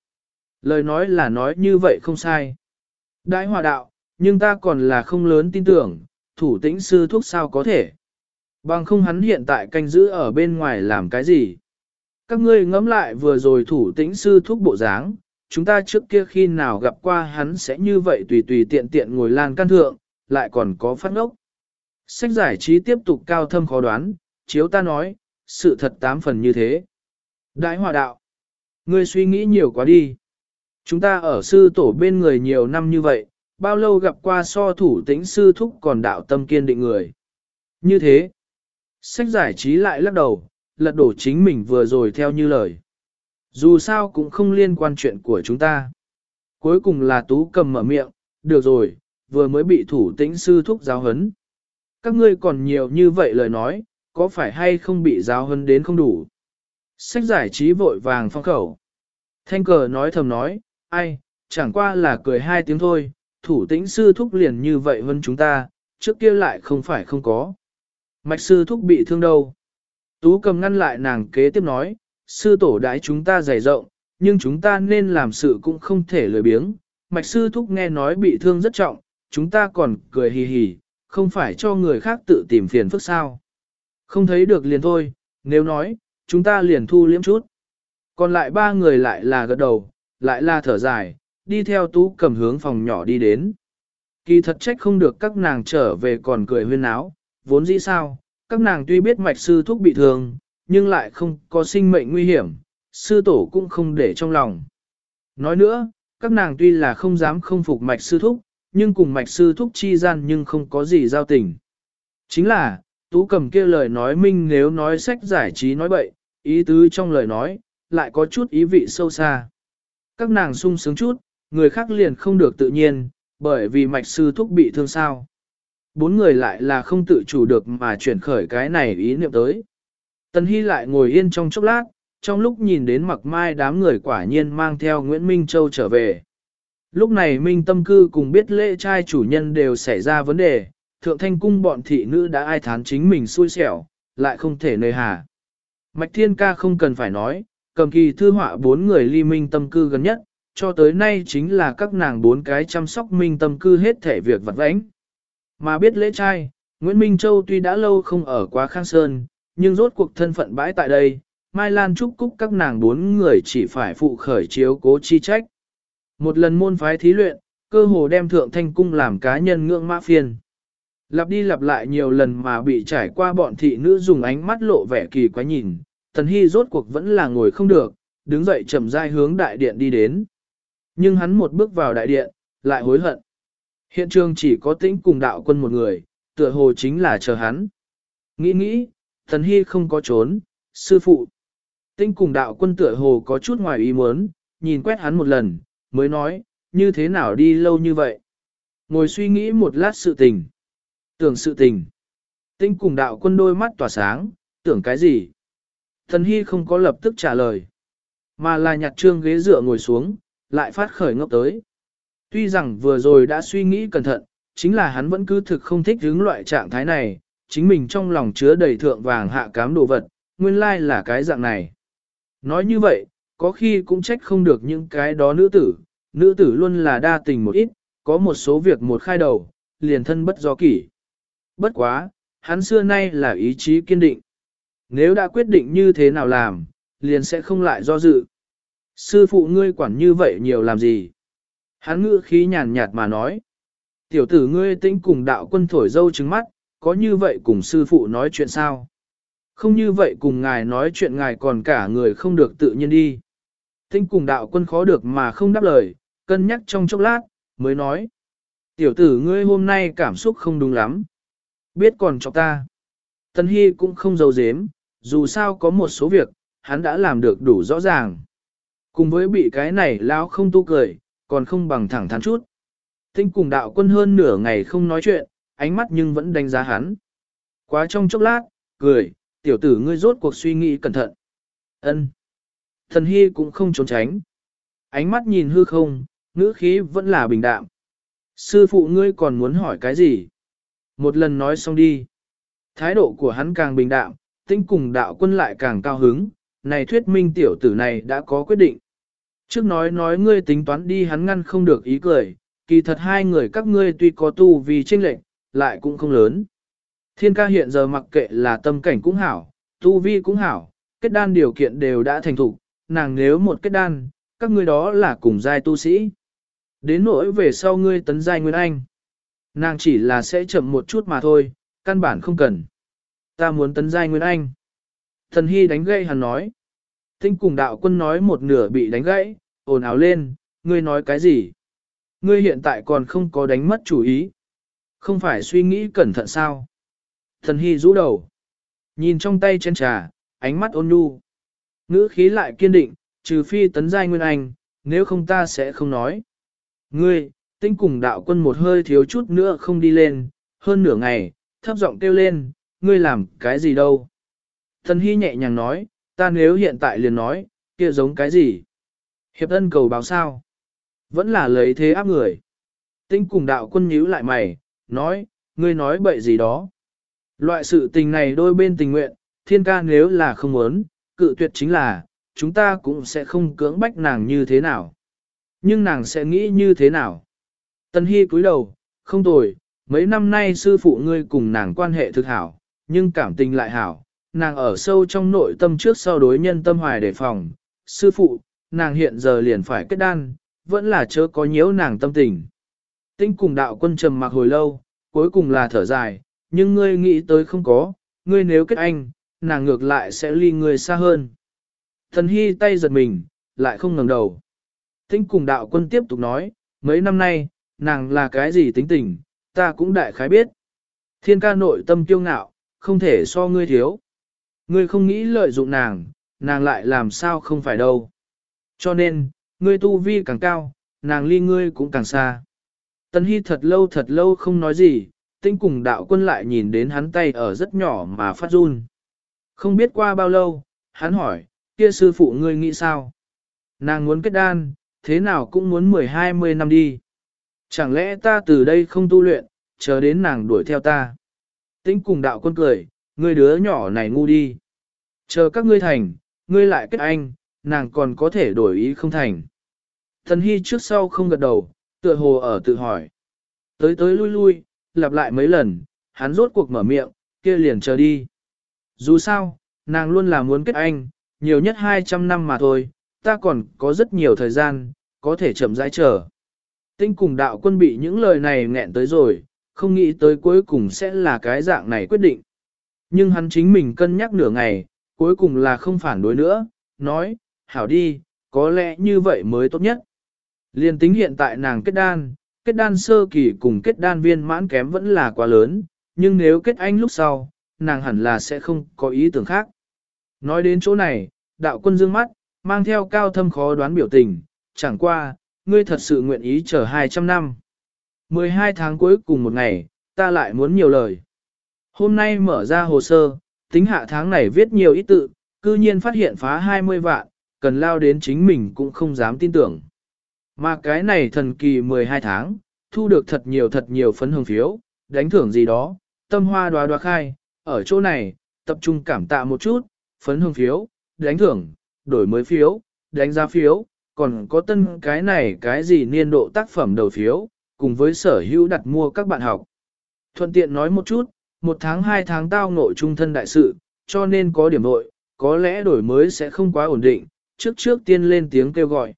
A: Lời nói là nói như vậy không sai. Đãi hòa đạo, nhưng ta còn là không lớn tin tưởng, thủ tĩnh sư thúc sao có thể. Bằng không hắn hiện tại canh giữ ở bên ngoài làm cái gì. Các ngươi ngẫm lại vừa rồi thủ tĩnh sư thúc bộ dáng, chúng ta trước kia khi nào gặp qua hắn sẽ như vậy tùy tùy tiện tiện ngồi lan can thượng, lại còn có phát ngốc. Sách giải trí tiếp tục cao thâm khó đoán, chiếu ta nói, sự thật tám phần như thế. Đại hòa đạo, ngươi suy nghĩ nhiều quá đi. Chúng ta ở sư tổ bên người nhiều năm như vậy, bao lâu gặp qua so thủ tĩnh sư thúc còn đạo tâm kiên định người. Như thế, sách giải trí lại lắc đầu, lật đổ chính mình vừa rồi theo như lời. Dù sao cũng không liên quan chuyện của chúng ta. Cuối cùng là tú cầm mở miệng, được rồi, vừa mới bị thủ tĩnh sư thúc giáo hấn. Các ngươi còn nhiều như vậy lời nói, có phải hay không bị giáo hấn đến không đủ? Sách giải trí vội vàng phong khẩu. Thanh cờ nói thầm nói, ai, chẳng qua là cười hai tiếng thôi, thủ tĩnh sư thúc liền như vậy hơn chúng ta, trước kia lại không phải không có. Mạch sư thúc bị thương đâu? Tú cầm ngăn lại nàng kế tiếp nói, sư tổ đái chúng ta dày rộng, nhưng chúng ta nên làm sự cũng không thể lười biếng. Mạch sư thúc nghe nói bị thương rất trọng, chúng ta còn cười hì hì, không phải cho người khác tự tìm phiền phức sao. Không thấy được liền thôi, nếu nói, chúng ta liền thu liếm chút. Còn lại ba người lại là gật đầu, lại là thở dài, đi theo tú cầm hướng phòng nhỏ đi đến. Kỳ thật trách không được các nàng trở về còn cười huyên áo, vốn dĩ sao, các nàng tuy biết mạch sư thúc bị thương, nhưng lại không có sinh mệnh nguy hiểm, sư tổ cũng không để trong lòng. Nói nữa, các nàng tuy là không dám không phục mạch sư thúc, nhưng cùng mạch sư thúc chi gian nhưng không có gì giao tình. Chính là, tú cầm kia lời nói minh nếu nói sách giải trí nói bậy, ý tứ trong lời nói, lại có chút ý vị sâu xa. Các nàng sung sướng chút, người khác liền không được tự nhiên, bởi vì mạch sư thúc bị thương sao. Bốn người lại là không tự chủ được mà chuyển khởi cái này ý niệm tới. Tần Hy lại ngồi yên trong chốc lát, trong lúc nhìn đến mặc mai đám người quả nhiên mang theo Nguyễn Minh Châu trở về. Lúc này Minh Tâm Cư cùng biết lễ trai chủ nhân đều xảy ra vấn đề, thượng thanh cung bọn thị nữ đã ai thán chính mình xui xẻo, lại không thể nơi hà. Mạch Thiên Ca không cần phải nói, cầm kỳ thư họa bốn người ly minh tâm cư gần nhất, cho tới nay chính là các nàng bốn cái chăm sóc minh tâm cư hết thể việc vật vãnh. Mà biết lễ trai, Nguyễn Minh Châu tuy đã lâu không ở quá khang sơn, nhưng rốt cuộc thân phận bãi tại đây, Mai Lan chúc cúc các nàng bốn người chỉ phải phụ khởi chiếu cố chi trách. Một lần môn phái thí luyện, cơ hồ đem thượng thanh cung làm cá nhân ngưỡng mã phiền. Lặp đi lặp lại nhiều lần mà bị trải qua bọn thị nữ dùng ánh mắt lộ vẻ kỳ quái nhìn, Tần Hy rốt cuộc vẫn là ngồi không được, đứng dậy chậm rãi hướng đại điện đi đến. Nhưng hắn một bước vào đại điện, lại hối hận. Hiện trường chỉ có tĩnh cùng đạo quân một người, tựa hồ chính là chờ hắn. Nghĩ nghĩ, Thần Hy không có trốn, sư phụ. Tinh cùng đạo quân tựa hồ có chút ngoài ý muốn, nhìn quét hắn một lần, mới nói, như thế nào đi lâu như vậy. Ngồi suy nghĩ một lát sự tình. Tưởng sự tình. Tinh cùng đạo quân đôi mắt tỏa sáng, tưởng cái gì? Thần Hy không có lập tức trả lời, mà là nhặt trương ghế dựa ngồi xuống, lại phát khởi ngốc tới. Tuy rằng vừa rồi đã suy nghĩ cẩn thận, chính là hắn vẫn cứ thực không thích hướng loại trạng thái này, chính mình trong lòng chứa đầy thượng vàng hạ cám đồ vật, nguyên lai là cái dạng này. Nói như vậy, có khi cũng trách không được những cái đó nữ tử, nữ tử luôn là đa tình một ít, có một số việc một khai đầu, liền thân bất do kỷ. Bất quá, hắn xưa nay là ý chí kiên định. Nếu đã quyết định như thế nào làm, liền sẽ không lại do dự. Sư phụ ngươi quản như vậy nhiều làm gì? Hắn ngữ khí nhàn nhạt mà nói. Tiểu tử ngươi tĩnh cùng đạo quân thổi dâu trứng mắt, có như vậy cùng sư phụ nói chuyện sao? Không như vậy cùng ngài nói chuyện ngài còn cả người không được tự nhiên đi. Tinh cùng đạo quân khó được mà không đáp lời, cân nhắc trong chốc lát, mới nói. Tiểu tử ngươi hôm nay cảm xúc không đúng lắm. Biết còn cho ta. Tân Hy cũng không giấu dếm, dù sao có một số việc, hắn đã làm được đủ rõ ràng. Cùng với bị cái này lão không tu cười, còn không bằng thẳng thắn chút. Tinh cùng đạo quân hơn nửa ngày không nói chuyện, ánh mắt nhưng vẫn đánh giá hắn. Quá trong chốc lát, cười, tiểu tử ngươi rốt cuộc suy nghĩ cẩn thận. ân Thần Hy cũng không trốn tránh. Ánh mắt nhìn hư không, ngữ khí vẫn là bình đạm. Sư phụ ngươi còn muốn hỏi cái gì? Một lần nói xong đi. Thái độ của hắn càng bình đạm, tinh cùng đạo quân lại càng cao hứng, này thuyết minh tiểu tử này đã có quyết định. Trước nói nói ngươi tính toán đi hắn ngăn không được ý cười, kỳ thật hai người các ngươi tuy có tu vì tranh lệnh, lại cũng không lớn. Thiên ca hiện giờ mặc kệ là tâm cảnh cũng hảo, tu vi cũng hảo, kết đan điều kiện đều đã thành thục, nàng nếu một kết đan, các ngươi đó là cùng giai tu sĩ. Đến nỗi về sau ngươi tấn giai Nguyên Anh. Nàng chỉ là sẽ chậm một chút mà thôi, căn bản không cần. Ta muốn tấn giai Nguyên Anh. Thần Hy đánh gãy hắn nói. Tinh cùng đạo quân nói một nửa bị đánh gãy, ồn ào lên, ngươi nói cái gì? Ngươi hiện tại còn không có đánh mất chủ ý. Không phải suy nghĩ cẩn thận sao? Thần Hy rũ đầu. Nhìn trong tay chén trà, ánh mắt ôn nhu. Ngữ khí lại kiên định, trừ phi tấn giai Nguyên Anh, nếu không ta sẽ không nói. Ngươi, tinh cùng đạo quân một hơi thiếu chút nữa không đi lên, hơn nửa ngày, thấp giọng kêu lên, ngươi làm cái gì đâu. Thần Hy nhẹ nhàng nói, ta nếu hiện tại liền nói, kia giống cái gì? Hiệp ân cầu báo sao? Vẫn là lấy thế áp người. Tinh cùng đạo quân nhíu lại mày, nói, ngươi nói bậy gì đó. Loại sự tình này đôi bên tình nguyện, thiên ca nếu là không muốn, cự tuyệt chính là, chúng ta cũng sẽ không cưỡng bách nàng như thế nào. Nhưng nàng sẽ nghĩ như thế nào? Tân Hy cúi đầu, không tồi, mấy năm nay sư phụ ngươi cùng nàng quan hệ thực hảo, nhưng cảm tình lại hảo, nàng ở sâu trong nội tâm trước sau đối nhân tâm hoài đề phòng. Sư phụ, nàng hiện giờ liền phải kết đan, vẫn là chớ có nhiễu nàng tâm tình. Tinh cùng đạo quân trầm mặc hồi lâu, cuối cùng là thở dài, nhưng ngươi nghĩ tới không có, ngươi nếu kết anh, nàng ngược lại sẽ ly ngươi xa hơn. Thần hy tay giật mình, lại không ngẩng đầu. Tinh cùng đạo quân tiếp tục nói, mấy năm nay, nàng là cái gì tính tình, ta cũng đại khái biết. Thiên ca nội tâm kiêu ngạo, không thể so ngươi thiếu. Ngươi không nghĩ lợi dụng nàng, nàng lại làm sao không phải đâu. Cho nên, ngươi tu vi càng cao, nàng ly ngươi cũng càng xa. Tần Hy thật lâu thật lâu không nói gì, tinh cùng đạo quân lại nhìn đến hắn tay ở rất nhỏ mà phát run. Không biết qua bao lâu, hắn hỏi, kia sư phụ ngươi nghĩ sao? Nàng muốn kết đan, thế nào cũng muốn 10-20 năm đi. Chẳng lẽ ta từ đây không tu luyện, chờ đến nàng đuổi theo ta. Tĩnh cùng đạo quân cười, ngươi đứa nhỏ này ngu đi. Chờ các ngươi thành, ngươi lại kết anh, nàng còn có thể đổi ý không thành. Thần Hy trước sau không gật đầu, tựa hồ ở tự hỏi. Tới tới lui lui, lặp lại mấy lần, hắn rốt cuộc mở miệng, kia liền chờ đi. Dù sao, nàng luôn là muốn kết anh, nhiều nhất 200 năm mà thôi, ta còn có rất nhiều thời gian, có thể chậm rãi chờ. Tinh cùng đạo quân bị những lời này nghẹn tới rồi, không nghĩ tới cuối cùng sẽ là cái dạng này quyết định. Nhưng hắn chính mình cân nhắc nửa ngày, cuối cùng là không phản đối nữa, nói, hảo đi, có lẽ như vậy mới tốt nhất. Liên tính hiện tại nàng kết đan, kết đan sơ kỳ cùng kết đan viên mãn kém vẫn là quá lớn, nhưng nếu kết anh lúc sau, nàng hẳn là sẽ không có ý tưởng khác. Nói đến chỗ này, đạo quân dương mắt, mang theo cao thâm khó đoán biểu tình, chẳng qua, ngươi thật sự nguyện ý chờ 200 năm. 12 tháng cuối cùng một ngày, ta lại muốn nhiều lời. Hôm nay mở ra hồ sơ, tính hạ tháng này viết nhiều ít tự, cư nhiên phát hiện phá 20 vạn, cần lao đến chính mình cũng không dám tin tưởng. Mà cái này thần kỳ 12 tháng, thu được thật nhiều thật nhiều phấn hồng phiếu, đánh thưởng gì đó, tâm hoa đoá đoá khai, ở chỗ này, tập trung cảm tạ một chút, phấn hồng phiếu, đánh thưởng, đổi mới phiếu, đánh giá phiếu, còn có tân cái này cái gì niên độ tác phẩm đầu phiếu, cùng với sở hữu đặt mua các bạn học. Thuận tiện nói một chút, một tháng hai tháng tao nội trung thân đại sự, cho nên có điểm nội, có lẽ đổi mới sẽ không quá ổn định, trước trước tiên lên tiếng kêu gọi.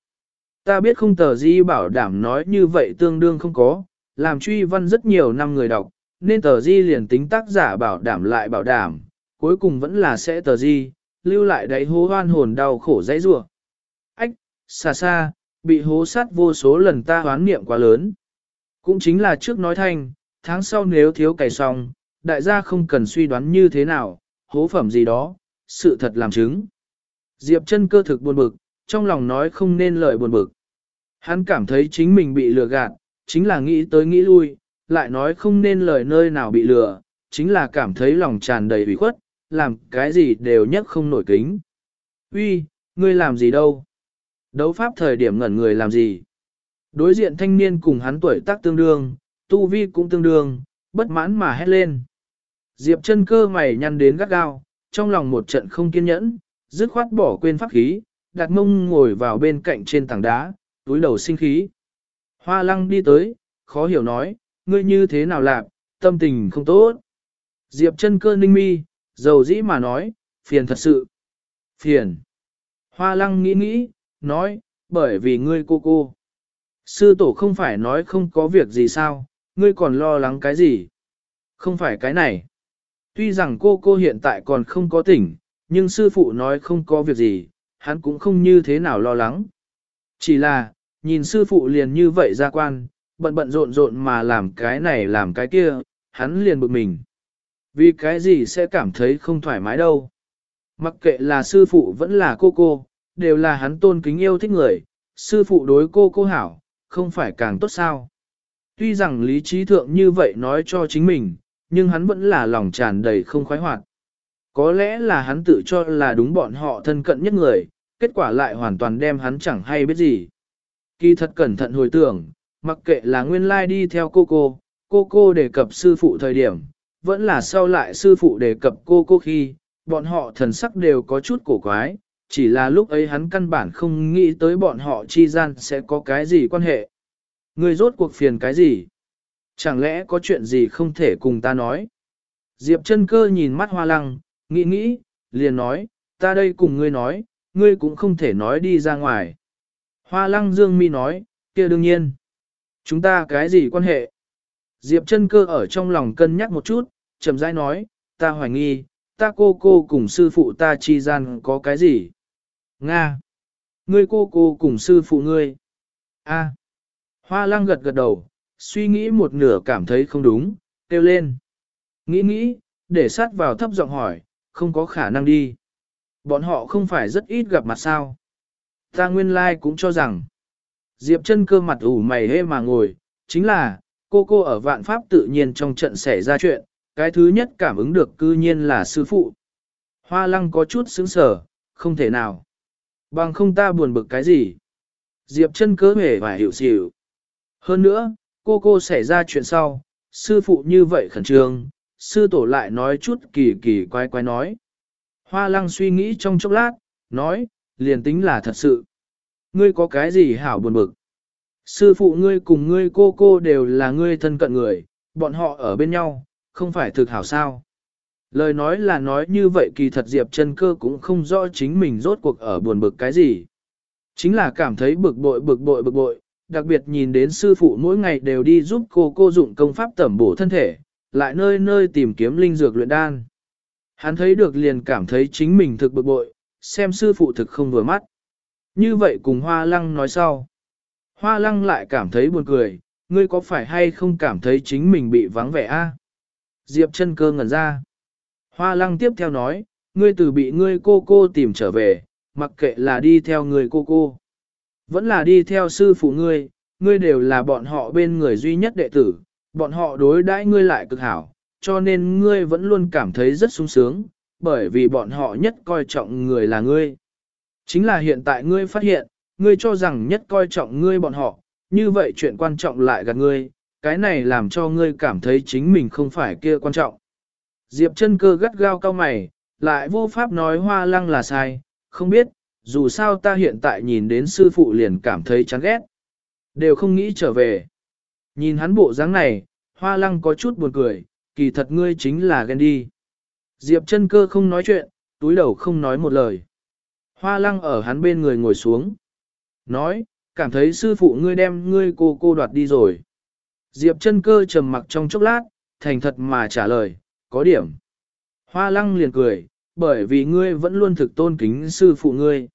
A: Ta biết không tờ di bảo đảm nói như vậy tương đương không có, làm truy văn rất nhiều năm người đọc, nên tờ di liền tính tác giả bảo đảm lại bảo đảm, cuối cùng vẫn là sẽ tờ di, lưu lại đáy hố hoan hồn đau khổ dãy rủa. Ách, xa xa, bị hố sát vô số lần ta hoán niệm quá lớn. Cũng chính là trước nói thanh, tháng sau nếu thiếu cày xong, đại gia không cần suy đoán như thế nào, hố phẩm gì đó, sự thật làm chứng. Diệp chân cơ thực buồn bực, trong lòng nói không nên lời buồn bực. Hắn cảm thấy chính mình bị lừa gạt, chính là nghĩ tới nghĩ lui, lại nói không nên lời nơi nào bị lừa, chính là cảm thấy lòng tràn đầy ủy khuất, làm cái gì đều nhất không nổi kính. Uy, ngươi làm gì đâu? Đấu pháp thời điểm ngẩn người làm gì? Đối diện thanh niên cùng hắn tuổi tác tương đương, tu vi cũng tương đương, bất mãn mà hét lên. Diệp chân cơ mày nhăn đến gắt gao, trong lòng một trận không kiên nhẫn, dứt khoát bỏ quên pháp khí, đặt mông ngồi vào bên cạnh trên tảng đá, túi đầu sinh khí. Hoa lăng đi tới, khó hiểu nói, ngươi như thế nào lạc, tâm tình không tốt. Diệp chân cơ ninh mi, dầu dĩ mà nói, phiền thật sự. Phiền. Hoa lăng nghĩ nghĩ, nói, bởi vì ngươi cô cô. Sư tổ không phải nói không có việc gì sao, ngươi còn lo lắng cái gì? Không phải cái này. Tuy rằng cô cô hiện tại còn không có tỉnh, nhưng sư phụ nói không có việc gì, hắn cũng không như thế nào lo lắng. Chỉ là, nhìn sư phụ liền như vậy ra quan, bận bận rộn rộn mà làm cái này làm cái kia, hắn liền bực mình. Vì cái gì sẽ cảm thấy không thoải mái đâu. Mặc kệ là sư phụ vẫn là cô cô, đều là hắn tôn kính yêu thích người, sư phụ đối cô cô hảo, không phải càng tốt sao. Tuy rằng lý trí thượng như vậy nói cho chính mình, nhưng hắn vẫn là lòng tràn đầy không khoái hoạt. Có lẽ là hắn tự cho là đúng bọn họ thân cận nhất người, kết quả lại hoàn toàn đem hắn chẳng hay biết gì. Kỳ thật cẩn thận hồi tưởng, mặc kệ là nguyên lai đi theo cô cô, cô cô đề cập sư phụ thời điểm, vẫn là sau lại sư phụ đề cập cô cô khi, bọn họ thần sắc đều có chút cổ quái, chỉ là lúc ấy hắn căn bản không nghĩ tới bọn họ chi gian sẽ có cái gì quan hệ. Người rốt cuộc phiền cái gì? Chẳng lẽ có chuyện gì không thể cùng ta nói? Diệp chân cơ nhìn mắt hoa lăng, nghĩ nghĩ, liền nói, ta đây cùng ngươi nói, ngươi cũng không thể nói đi ra ngoài. Hoa lăng dương mi nói, kia đương nhiên. Chúng ta cái gì quan hệ? Diệp chân cơ ở trong lòng cân nhắc một chút, chậm rãi nói, ta hoài nghi, ta cô cô cùng sư phụ ta chi gian có cái gì? Nga! Ngươi cô cô cùng sư phụ ngươi. A. Hoa lăng gật gật đầu, suy nghĩ một nửa cảm thấy không đúng, kêu lên. Nghĩ nghĩ, để sát vào thấp giọng hỏi, không có khả năng đi. Bọn họ không phải rất ít gặp mặt sao. Ta nguyên lai like cũng cho rằng, Diệp chân cơ mặt ủ mày hê mà ngồi, chính là, cô cô ở vạn pháp tự nhiên trong trận xảy ra chuyện, cái thứ nhất cảm ứng được cư nhiên là sư phụ. Hoa lăng có chút sững sở, không thể nào. Bằng không ta buồn bực cái gì. Diệp chân cơ hề và hiểu xỉu. Hơn nữa, cô cô xảy ra chuyện sau, sư phụ như vậy khẩn trương, sư tổ lại nói chút kỳ kỳ quái quái nói. Hoa lăng suy nghĩ trong chốc lát, nói, liền tính là thật sự. Ngươi có cái gì hảo buồn bực? Sư phụ ngươi cùng ngươi cô cô đều là ngươi thân cận người, bọn họ ở bên nhau, không phải thực hảo sao. Lời nói là nói như vậy kỳ thật Diệp chân cơ cũng không rõ chính mình rốt cuộc ở buồn bực cái gì. Chính là cảm thấy bực bội bực bội bực bội, đặc biệt nhìn đến sư phụ mỗi ngày đều đi giúp cô cô dụng công pháp tẩm bổ thân thể, lại nơi nơi tìm kiếm linh dược luyện đan. Hắn thấy được liền cảm thấy chính mình thực bực bội, xem sư phụ thực không vừa mắt. Như vậy cùng Hoa Lăng nói sau. Hoa Lăng lại cảm thấy buồn cười, ngươi có phải hay không cảm thấy chính mình bị vắng vẻ a? Diệp chân cơ ngẩn ra. Hoa Lăng tiếp theo nói, ngươi từ bị ngươi cô cô tìm trở về, mặc kệ là đi theo người cô cô. Vẫn là đi theo sư phụ ngươi, ngươi đều là bọn họ bên người duy nhất đệ tử, bọn họ đối đãi ngươi lại cực hảo, cho nên ngươi vẫn luôn cảm thấy rất sung sướng, bởi vì bọn họ nhất coi trọng người là ngươi. Chính là hiện tại ngươi phát hiện, ngươi cho rằng nhất coi trọng ngươi bọn họ, như vậy chuyện quan trọng lại gạt ngươi, cái này làm cho ngươi cảm thấy chính mình không phải kia quan trọng. Diệp chân cơ gắt gao cao mày, lại vô pháp nói hoa lăng là sai, không biết, dù sao ta hiện tại nhìn đến sư phụ liền cảm thấy chán ghét. Đều không nghĩ trở về. Nhìn hắn bộ dáng này, hoa lăng có chút buồn cười, kỳ thật ngươi chính là ghen đi. Diệp chân cơ không nói chuyện, túi đầu không nói một lời. Hoa lăng ở hắn bên người ngồi xuống. Nói, cảm thấy sư phụ ngươi đem ngươi cô cô đoạt đi rồi. Diệp chân cơ trầm mặc trong chốc lát, thành thật mà trả lời, có điểm. Hoa lăng liền cười, bởi vì ngươi vẫn luôn thực tôn kính sư phụ ngươi.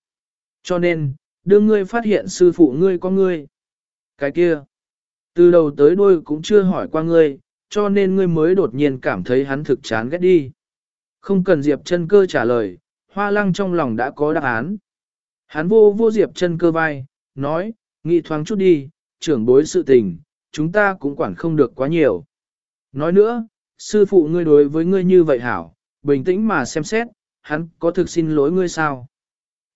A: Cho nên, đưa ngươi phát hiện sư phụ ngươi có ngươi. Cái kia, từ đầu tới đuôi cũng chưa hỏi qua ngươi, cho nên ngươi mới đột nhiên cảm thấy hắn thực chán ghét đi. Không cần Diệp chân cơ trả lời, hoa lăng trong lòng đã có đáp án. Hắn vô vô Diệp chân cơ vai, nói, nghĩ thoáng chút đi, trưởng bối sự tình, chúng ta cũng quản không được quá nhiều. Nói nữa, sư phụ ngươi đối với ngươi như vậy hảo, bình tĩnh mà xem xét, hắn có thực xin lỗi ngươi sao?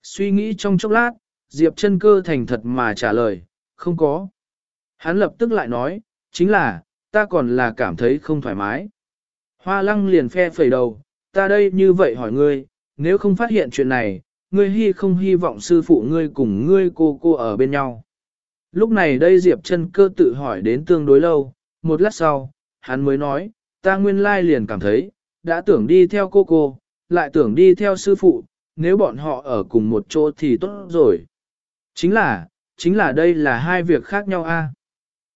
A: Suy nghĩ trong chốc lát, Diệp chân cơ thành thật mà trả lời, không có. Hắn lập tức lại nói, chính là, ta còn là cảm thấy không thoải mái. Hoa lăng liền phe phẩy đầu, ta đây như vậy hỏi ngươi, nếu không phát hiện chuyện này, ngươi hy không hy vọng sư phụ ngươi cùng ngươi cô cô ở bên nhau. Lúc này đây Diệp chân cơ tự hỏi đến tương đối lâu, một lát sau, hắn mới nói, ta nguyên lai liền cảm thấy, đã tưởng đi theo cô cô, lại tưởng đi theo sư phụ, nếu bọn họ ở cùng một chỗ thì tốt rồi. Chính là, chính là đây là hai việc khác nhau a.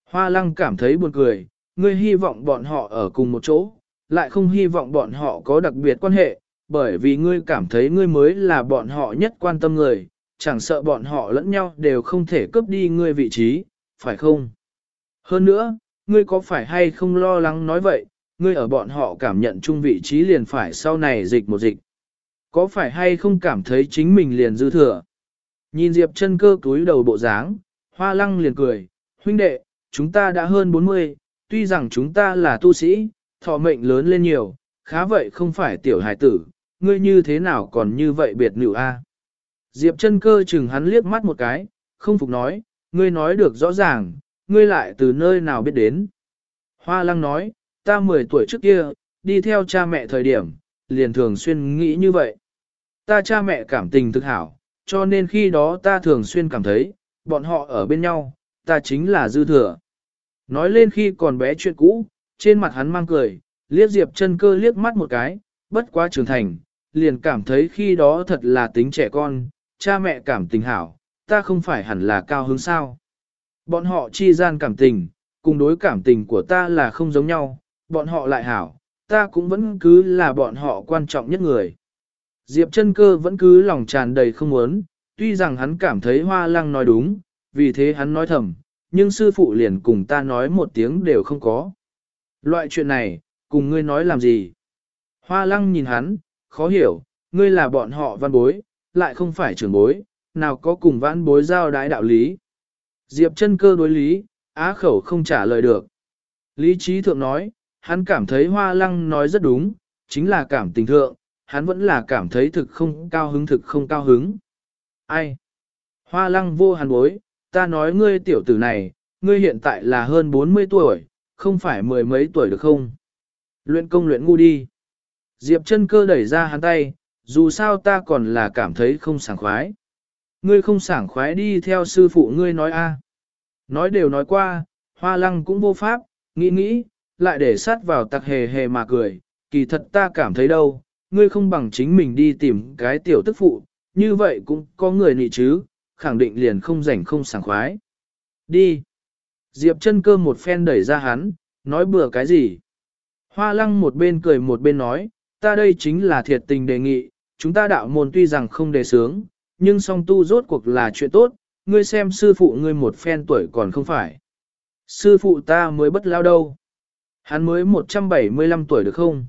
A: Hoa lăng cảm thấy buồn cười, ngươi hy vọng bọn họ ở cùng một chỗ, lại không hy vọng bọn họ có đặc biệt quan hệ, bởi vì ngươi cảm thấy ngươi mới là bọn họ nhất quan tâm người, chẳng sợ bọn họ lẫn nhau đều không thể cướp đi ngươi vị trí, phải không? Hơn nữa, ngươi có phải hay không lo lắng nói vậy, ngươi ở bọn họ cảm nhận chung vị trí liền phải sau này dịch một dịch. Có phải hay không cảm thấy chính mình liền dư thừa? Nhìn Diệp chân cơ túi đầu bộ dáng, hoa lăng liền cười, huynh đệ, chúng ta đã hơn 40, tuy rằng chúng ta là tu sĩ, thọ mệnh lớn lên nhiều, khá vậy không phải tiểu hài tử, ngươi như thế nào còn như vậy biệt nữ a? Diệp chân cơ chừng hắn liếc mắt một cái, không phục nói, ngươi nói được rõ ràng, ngươi lại từ nơi nào biết đến. Hoa lăng nói, ta 10 tuổi trước kia, đi theo cha mẹ thời điểm, liền thường xuyên nghĩ như vậy. Ta cha mẹ cảm tình thực hảo, cho nên khi đó ta thường xuyên cảm thấy, bọn họ ở bên nhau, ta chính là dư thừa. Nói lên khi còn bé chuyện cũ, trên mặt hắn mang cười, liếc Diệp chân cơ liếc mắt một cái, bất quá trưởng thành, liền cảm thấy khi đó thật là tính trẻ con, cha mẹ cảm tình hảo, ta không phải hẳn là cao hứng sao. Bọn họ chi gian cảm tình, cùng đối cảm tình của ta là không giống nhau, bọn họ lại hảo, ta cũng vẫn cứ là bọn họ quan trọng nhất người. Diệp chân cơ vẫn cứ lòng tràn đầy không muốn, tuy rằng hắn cảm thấy hoa lăng nói đúng, vì thế hắn nói thầm, nhưng sư phụ liền cùng ta nói một tiếng đều không có. Loại chuyện này, cùng ngươi nói làm gì? Hoa lăng nhìn hắn, khó hiểu, ngươi là bọn họ văn bối, lại không phải trưởng bối, nào có cùng văn bối giao đái đạo lý. Diệp chân cơ đối lý, á khẩu không trả lời được. Lý trí thượng nói, hắn cảm thấy hoa lăng nói rất đúng, chính là cảm tình thượng, hắn vẫn là cảm thấy thực không cao hứng thực không cao hứng. Ai? Hoa lăng vô hàn bối, ta nói ngươi tiểu tử này, ngươi hiện tại là hơn 40 tuổi, không phải mười mấy tuổi được không? Luyện công luyện ngu đi. Diệp chân cơ đẩy ra hắn tay, dù sao ta còn là cảm thấy không sảng khoái. Ngươi không sảng khoái đi theo sư phụ ngươi nói a. Nói đều nói qua, hoa lăng cũng vô pháp, nghĩ nghĩ, lại để sát vào tặc hề hề mà cười, kỳ thật ta cảm thấy đâu, ngươi không bằng chính mình đi tìm cái tiểu tức phụ, như vậy cũng có người nị chứ, khẳng định liền không rảnh không sảng khoái. Đi. Diệp chân cơ một phen đẩy ra hắn, nói bừa cái gì. Hoa lăng một bên cười một bên nói, ta đây chính là thiệt tình đề nghị, chúng ta đạo môn tuy rằng không đề sướng, nhưng song tu rốt cuộc là chuyện tốt, ngươi xem sư phụ ngươi một phen tuổi còn không phải. Sư phụ ta mới bất lao đâu. Hắn mới 175 tuổi được không?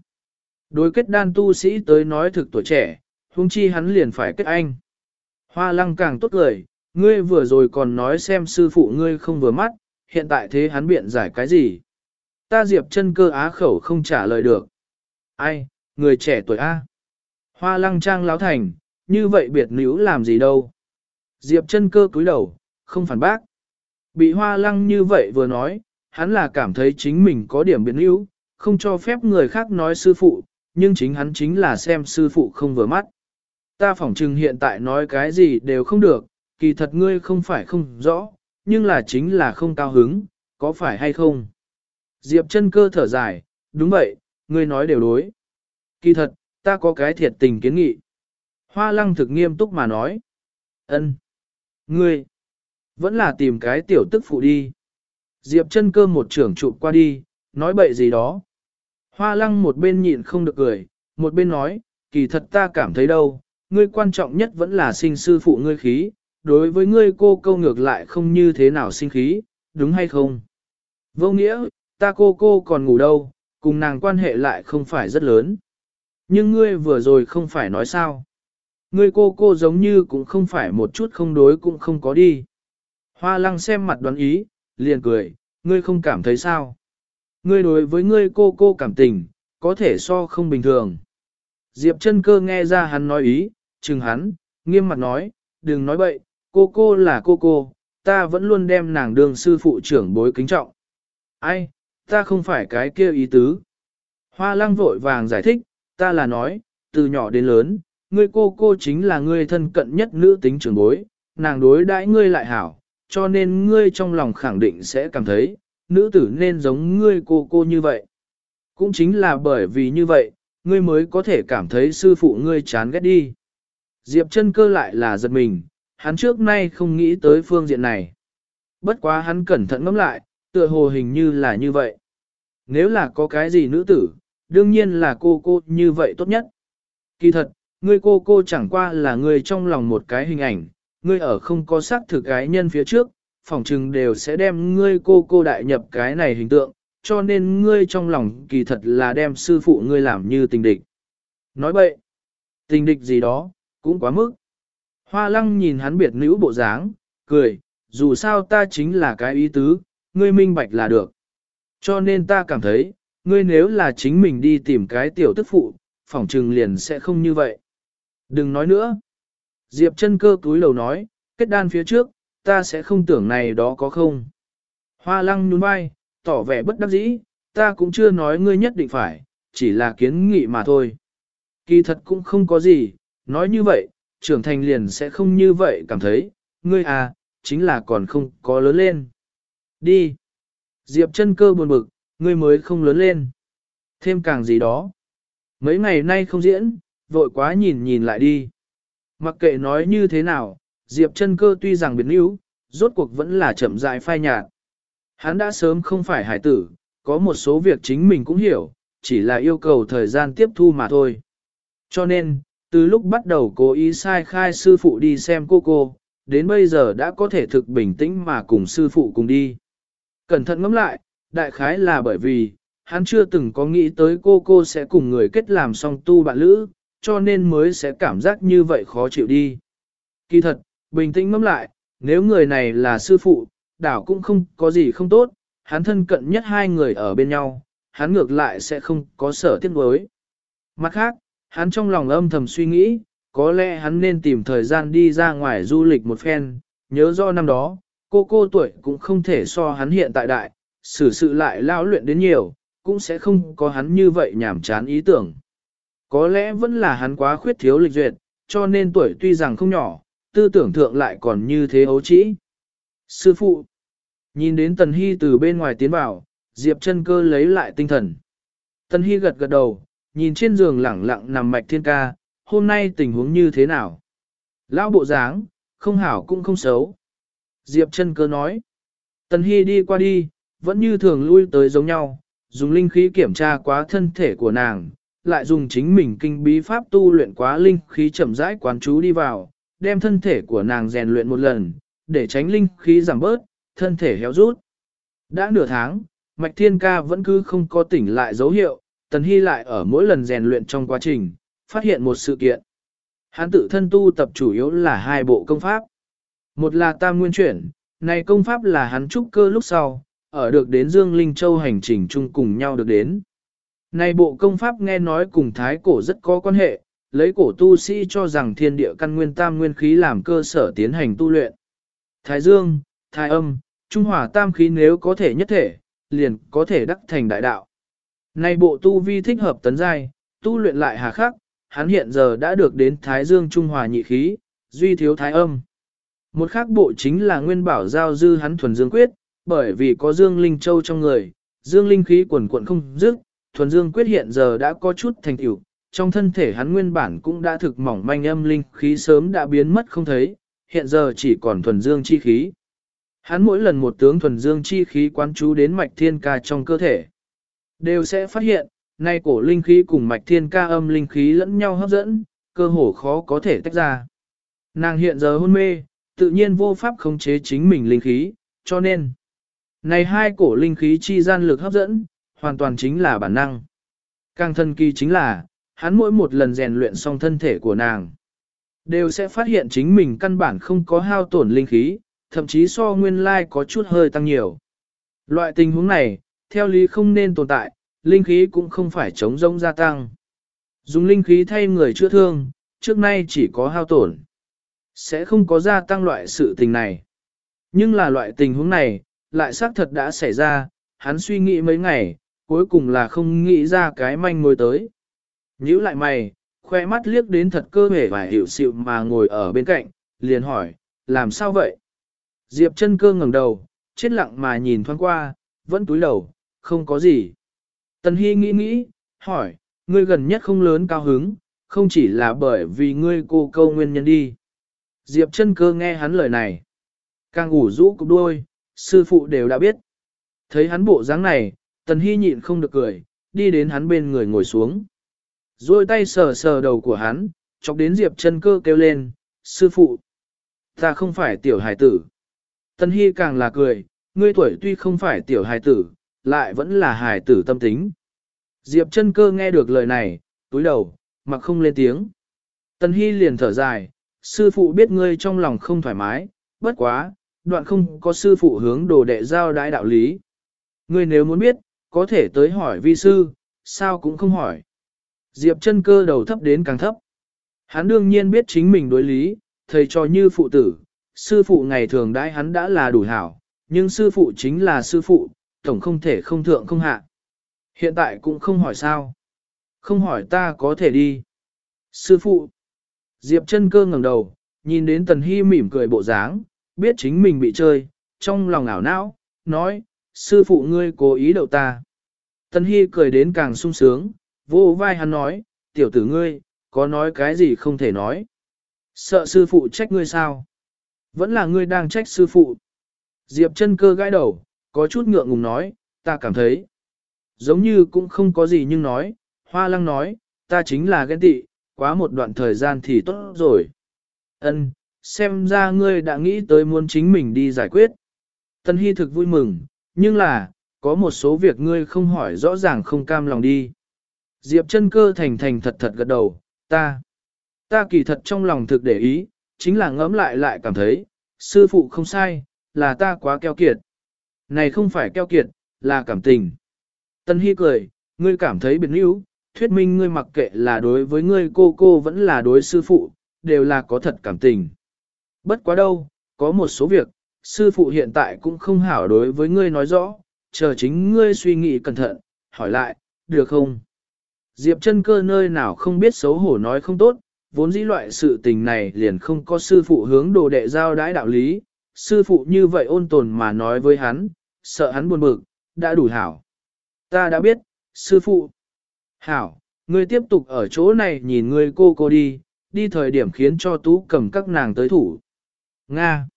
A: Đối kết đan tu sĩ tới nói thực tuổi trẻ, huống chi hắn liền phải kết anh. Hoa lăng càng tốt lời, ngươi vừa rồi còn nói xem sư phụ ngươi không vừa mắt, hiện tại thế hắn biện giải cái gì? Ta diệp chân cơ á khẩu không trả lời được. Ai, người trẻ tuổi A. Hoa lăng trang láo thành, như vậy biệt nữ làm gì đâu. Diệp chân cơ cúi đầu, không phản bác. Bị hoa lăng như vậy vừa nói, hắn là cảm thấy chính mình có điểm biệt nữ, không cho phép người khác nói sư phụ, nhưng chính hắn chính là xem sư phụ không vừa mắt. Ta phỏng chừng hiện tại nói cái gì đều không được, kỳ thật ngươi không phải không rõ, nhưng là chính là không cao hứng, có phải hay không? Diệp chân cơ thở dài, đúng vậy, ngươi nói đều đối. Kỳ thật, ta có cái thiệt tình kiến nghị. Hoa lăng thực nghiêm túc mà nói. ân, Ngươi, vẫn là tìm cái tiểu tức phụ đi. Diệp chân cơ một trưởng trụ qua đi, nói bậy gì đó. Hoa lăng một bên nhịn không được cười, một bên nói, kỳ thật ta cảm thấy đâu, ngươi quan trọng nhất vẫn là sinh sư phụ ngươi khí, đối với ngươi cô câu ngược lại không như thế nào sinh khí, đúng hay không? Vô nghĩa, ta cô cô còn ngủ đâu, cùng nàng quan hệ lại không phải rất lớn. Nhưng ngươi vừa rồi không phải nói sao. Ngươi cô cô giống như cũng không phải một chút không đối cũng không có đi. Hoa lăng xem mặt đoán ý, liền cười, ngươi không cảm thấy sao. Ngươi đối với ngươi cô cô cảm tình, có thể so không bình thường. Diệp chân cơ nghe ra hắn nói ý, chừng hắn, nghiêm mặt nói, đừng nói bậy, cô cô là cô cô, ta vẫn luôn đem nàng đương sư phụ trưởng bối kính trọng. Ai, ta không phải cái kia ý tứ. Hoa lăng vội vàng giải thích, ta là nói, từ nhỏ đến lớn, ngươi cô cô chính là ngươi thân cận nhất nữ tính trưởng bối, nàng đối đãi ngươi lại hảo, cho nên ngươi trong lòng khẳng định sẽ cảm thấy, nữ tử nên giống ngươi cô cô như vậy. Cũng chính là bởi vì như vậy, ngươi mới có thể cảm thấy sư phụ ngươi chán ghét đi. Diệp chân cơ lại là giật mình, hắn trước nay không nghĩ tới phương diện này. Bất quá hắn cẩn thận ngẫm lại, tựa hồ hình như là như vậy. Nếu là có cái gì nữ tử, đương nhiên là cô cô như vậy tốt nhất. Kỳ thật, ngươi cô cô chẳng qua là ngươi trong lòng một cái hình ảnh, ngươi ở không có xác thực cái nhân phía trước, phỏng chừng đều sẽ đem ngươi cô cô đại nhập cái này hình tượng, cho nên ngươi trong lòng kỳ thật là đem sư phụ ngươi làm như tình địch. Nói bậy, tình địch gì đó, cũng quá mức. Hoa lăng nhìn hắn biệt nữ bộ dáng, cười, dù sao ta chính là cái ý tứ, ngươi minh bạch là được. Cho nên ta cảm thấy, ngươi nếu là chính mình đi tìm cái tiểu tức phụ, phỏng trừng liền sẽ không như vậy. Đừng nói nữa. Diệp chân cơ túi lầu nói, kết đan phía trước, ta sẽ không tưởng này đó có không. Hoa lăng nhún vai, tỏ vẻ bất đắc dĩ, ta cũng chưa nói ngươi nhất định phải, chỉ là kiến nghị mà thôi. Kỳ thật cũng không có gì, nói như vậy, trưởng thành liền sẽ không như vậy cảm thấy, ngươi à, chính là còn không có lớn lên. Đi. Diệp chân cơ buồn bực, ngươi mới không lớn lên. Thêm càng gì đó. Mấy ngày nay không diễn, vội quá nhìn nhìn lại đi. Mặc kệ nói như thế nào, Diệp chân cơ tuy rằng biến yếu, rốt cuộc vẫn là chậm rãi phai nhạt. Hắn đã sớm không phải hải tử, có một số việc chính mình cũng hiểu, chỉ là yêu cầu thời gian tiếp thu mà thôi. Cho nên, từ lúc bắt đầu cố ý sai khai sư phụ đi xem cô cô, đến bây giờ đã có thể thực bình tĩnh mà cùng sư phụ cùng đi. Cẩn thận ngẫm lại, đại khái là bởi vì, hắn chưa từng có nghĩ tới cô cô sẽ cùng người kết làm song tu bạn lữ, cho nên mới sẽ cảm giác như vậy khó chịu đi. Kỳ thật, bình tĩnh ngẫm lại, nếu người này là sư phụ, đảo cũng không có gì không tốt, hắn thân cận nhất hai người ở bên nhau, hắn ngược lại sẽ không có sở tiếc nuối. Mặt khác, hắn trong lòng âm thầm suy nghĩ, có lẽ hắn nên tìm thời gian đi ra ngoài du lịch một phen, nhớ do năm đó, cô cô tuổi cũng không thể so hắn hiện tại đại, xử sự lại lao luyện đến nhiều, cũng sẽ không có hắn như vậy nhảm chán ý tưởng. Có lẽ vẫn là hắn quá khuyết thiếu lịch duyệt, cho nên tuổi tuy rằng không nhỏ, tư tưởng thượng lại còn như thế ấu trĩ. Sư phụ, nhìn đến Tần Hy từ bên ngoài tiến vào, Diệp chân cơ lấy lại tinh thần. Tần Hy gật gật đầu, nhìn trên giường lẳng lặng nằm mạch thiên ca, hôm nay tình huống như thế nào? Lão bộ dáng, không hảo cũng không xấu. Diệp chân cơ nói. Tần Hy đi qua đi, vẫn như thường lui tới giống nhau, dùng linh khí kiểm tra quá thân thể của nàng, lại dùng chính mình kinh bí pháp tu luyện quá linh khí chậm rãi quán chú đi vào, đem thân thể của nàng rèn luyện một lần, để tránh linh khí giảm bớt, thân thể héo rút. Đã nửa tháng, Mạch Thiên Ca vẫn cứ không có tỉnh lại dấu hiệu, Tần Hy lại ở mỗi lần rèn luyện trong quá trình, phát hiện một sự kiện. Hắn tự thân tu tập chủ yếu là hai bộ công pháp. Một là tam nguyên chuyển, này công pháp là hắn trúc cơ lúc sau, ở được đến Dương Linh Châu hành trình chung cùng nhau được đến. Này bộ công pháp nghe nói cùng thái cổ rất có quan hệ, lấy cổ tu sĩ cho rằng thiên địa căn nguyên tam nguyên khí làm cơ sở tiến hành tu luyện. Thái dương, thái âm, trung hòa tam khí nếu có thể nhất thể, liền có thể đắc thành đại đạo. Nay bộ tu vi thích hợp tấn giai, tu luyện lại hà khắc, hắn hiện giờ đã được đến thái dương trung hòa nhị khí, duy thiếu thái âm. Một khác bộ chính là nguyên bảo giao dư hắn thuần dương quyết, bởi vì có dương linh châu trong người, dương linh khí quần quận không dứt, thuần dương quyết hiện giờ đã có chút thành tựu, trong thân thể hắn nguyên bản cũng đã thực mỏng manh âm linh khí sớm đã biến mất không thấy, hiện giờ chỉ còn thuần dương chi khí. Hắn mỗi lần một tướng thuần dương chi khí quán chú đến mạch thiên ca trong cơ thể, đều sẽ phát hiện, nay cổ linh khí cùng mạch thiên ca âm linh khí lẫn nhau hấp dẫn, cơ hồ khó có thể tách ra. Nàng hiện giờ hôn mê, tự nhiên vô pháp khống chế chính mình linh khí, cho nên, này hai cổ linh khí chi gian lực hấp dẫn, hoàn toàn chính là bản năng. Càng thân kỳ chính là, hắn mỗi một lần rèn luyện xong thân thể của nàng, đều sẽ phát hiện chính mình căn bản không có hao tổn linh khí, thậm chí so nguyên lai có chút hơi tăng nhiều. Loại tình huống này, theo lý không nên tồn tại, linh khí cũng không phải chống rông gia tăng. Dùng linh khí thay người chữa thương, trước nay chỉ có hao tổn. Sẽ không có gia tăng loại sự tình này. Nhưng là loại tình huống này, lại xác thật đã xảy ra, hắn suy nghĩ mấy ngày, cuối cùng là không nghĩ ra cái manh mối tới. Nhữ lại mày, khoe mắt liếc đến thật cơ hề và hiểu xịu mà ngồi ở bên cạnh, liền hỏi, làm sao vậy? Diệp chân cơ ngẩng đầu, chết lặng mà nhìn thoáng qua, vẫn túi đầu, không có gì. Tần Hy nghĩ nghĩ, hỏi, ngươi gần nhất không lớn cao hứng, không chỉ là bởi vì ngươi cô câu nguyên nhân đi. Diệp chân cơ nghe hắn lời này. Càng ủ rũ cục đuôi, sư phụ đều đã biết. Thấy hắn bộ dáng này, Tần Hy nhịn không được cười, đi đến hắn bên người ngồi xuống. Rồi tay sờ sờ đầu của hắn, chọc đến Diệp chân cơ kêu lên, sư phụ. Ta không phải tiểu hài tử. Tân Hy càng là cười, ngươi tuổi tuy không phải tiểu hài tử, lại vẫn là hài tử tâm tính. Diệp chân cơ nghe được lời này, túi đầu, mặc không lên tiếng. Tân Hy liền thở dài, sư phụ biết ngươi trong lòng không thoải mái, bất quá, đoạn không có sư phụ hướng đồ đệ giao đái đạo lý. Ngươi nếu muốn biết, có thể tới hỏi vi sư, sao cũng không hỏi. Diệp chân cơ đầu thấp đến càng thấp. Hắn đương nhiên biết chính mình đối lý, thầy cho như phụ tử, sư phụ ngày thường đãi hắn đã là đủ hảo, nhưng sư phụ chính là sư phụ, tổng không thể không thượng không hạ. Hiện tại cũng không hỏi sao. Không hỏi ta có thể đi. Sư phụ. Diệp chân cơ ngẩng đầu, nhìn đến Tần Hy mỉm cười bộ dáng, biết chính mình bị chơi, trong lòng ảo não, nói, sư phụ ngươi cố ý đậu ta. Tần Hy cười đến càng sung sướng, vô vai hắn nói, tiểu tử ngươi, có nói cái gì không thể nói. Sợ sư phụ trách ngươi sao? Vẫn là ngươi đang trách sư phụ. Diệp chân cơ gãi đầu, có chút ngượng ngùng nói, ta cảm thấy. Giống như cũng không có gì nhưng nói, hoa lăng nói, ta chính là ghen tị, quá một đoạn thời gian thì tốt rồi. Ân, xem ra ngươi đã nghĩ tới muốn chính mình đi giải quyết. Tân Hy thực vui mừng, nhưng là, có một số việc ngươi không hỏi rõ ràng không cam lòng đi. Diệp chân cơ thành thành thật thật gật đầu, ta. Ta kỳ thật trong lòng thực để ý, chính là ngẫm lại lại cảm thấy, sư phụ không sai, là ta quá keo kiệt. Này không phải keo kiệt, là cảm tình. Tân Hy cười, ngươi cảm thấy biệt níu, thuyết minh ngươi mặc kệ là đối với ngươi cô cô vẫn là đối sư phụ, đều là có thật cảm tình. Bất quá đâu, có một số việc, sư phụ hiện tại cũng không hảo đối với ngươi nói rõ, chờ chính ngươi suy nghĩ cẩn thận, hỏi lại, được không? Diệp chân cơ nơi nào không biết xấu hổ nói không tốt, vốn dĩ loại sự tình này liền không có sư phụ hướng đồ đệ giao đãi đạo lý, sư phụ như vậy ôn tồn mà nói với hắn, sợ hắn buồn bực, đã đủ hảo. Ta đã biết, sư phụ. Hảo, ngươi tiếp tục ở chỗ này nhìn ngươi cô cô đi, đi thời điểm khiến cho tú cầm các nàng tới thủ. Nga.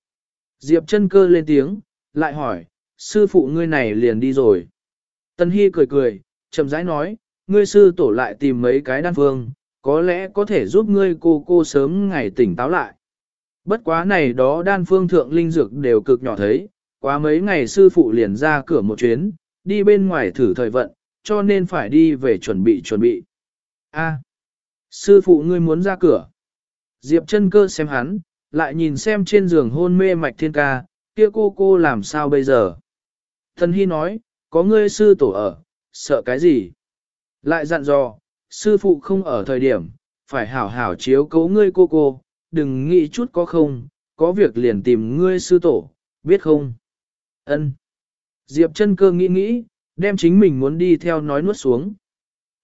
A: Diệp chân cơ lên tiếng, lại hỏi, sư phụ ngươi này liền đi rồi. Tân Hy cười cười, chậm rãi nói, ngươi sư tổ lại tìm mấy cái đan phương, có lẽ có thể giúp ngươi cô cô sớm ngày tỉnh táo lại. Bất quá này đó đan phương thượng linh dược đều cực nhỏ thấy, quá mấy ngày sư phụ liền ra cửa một chuyến, đi bên ngoài thử thời vận, cho nên phải đi về chuẩn bị chuẩn bị. A, sư phụ ngươi muốn ra cửa. Diệp chân cơ xem hắn, lại nhìn xem trên giường hôn mê mạch thiên ca, kia cô cô làm sao bây giờ. Thần Hy nói, có ngươi sư tổ ở, sợ cái gì? Lại dặn dò, sư phụ không ở thời điểm, phải hảo hảo chiếu cố ngươi cô cô, đừng nghĩ chút có không, có việc liền tìm ngươi sư tổ, biết không? Ân. Diệp chân cơ nghĩ nghĩ, đem chính mình muốn đi theo nói nuốt xuống.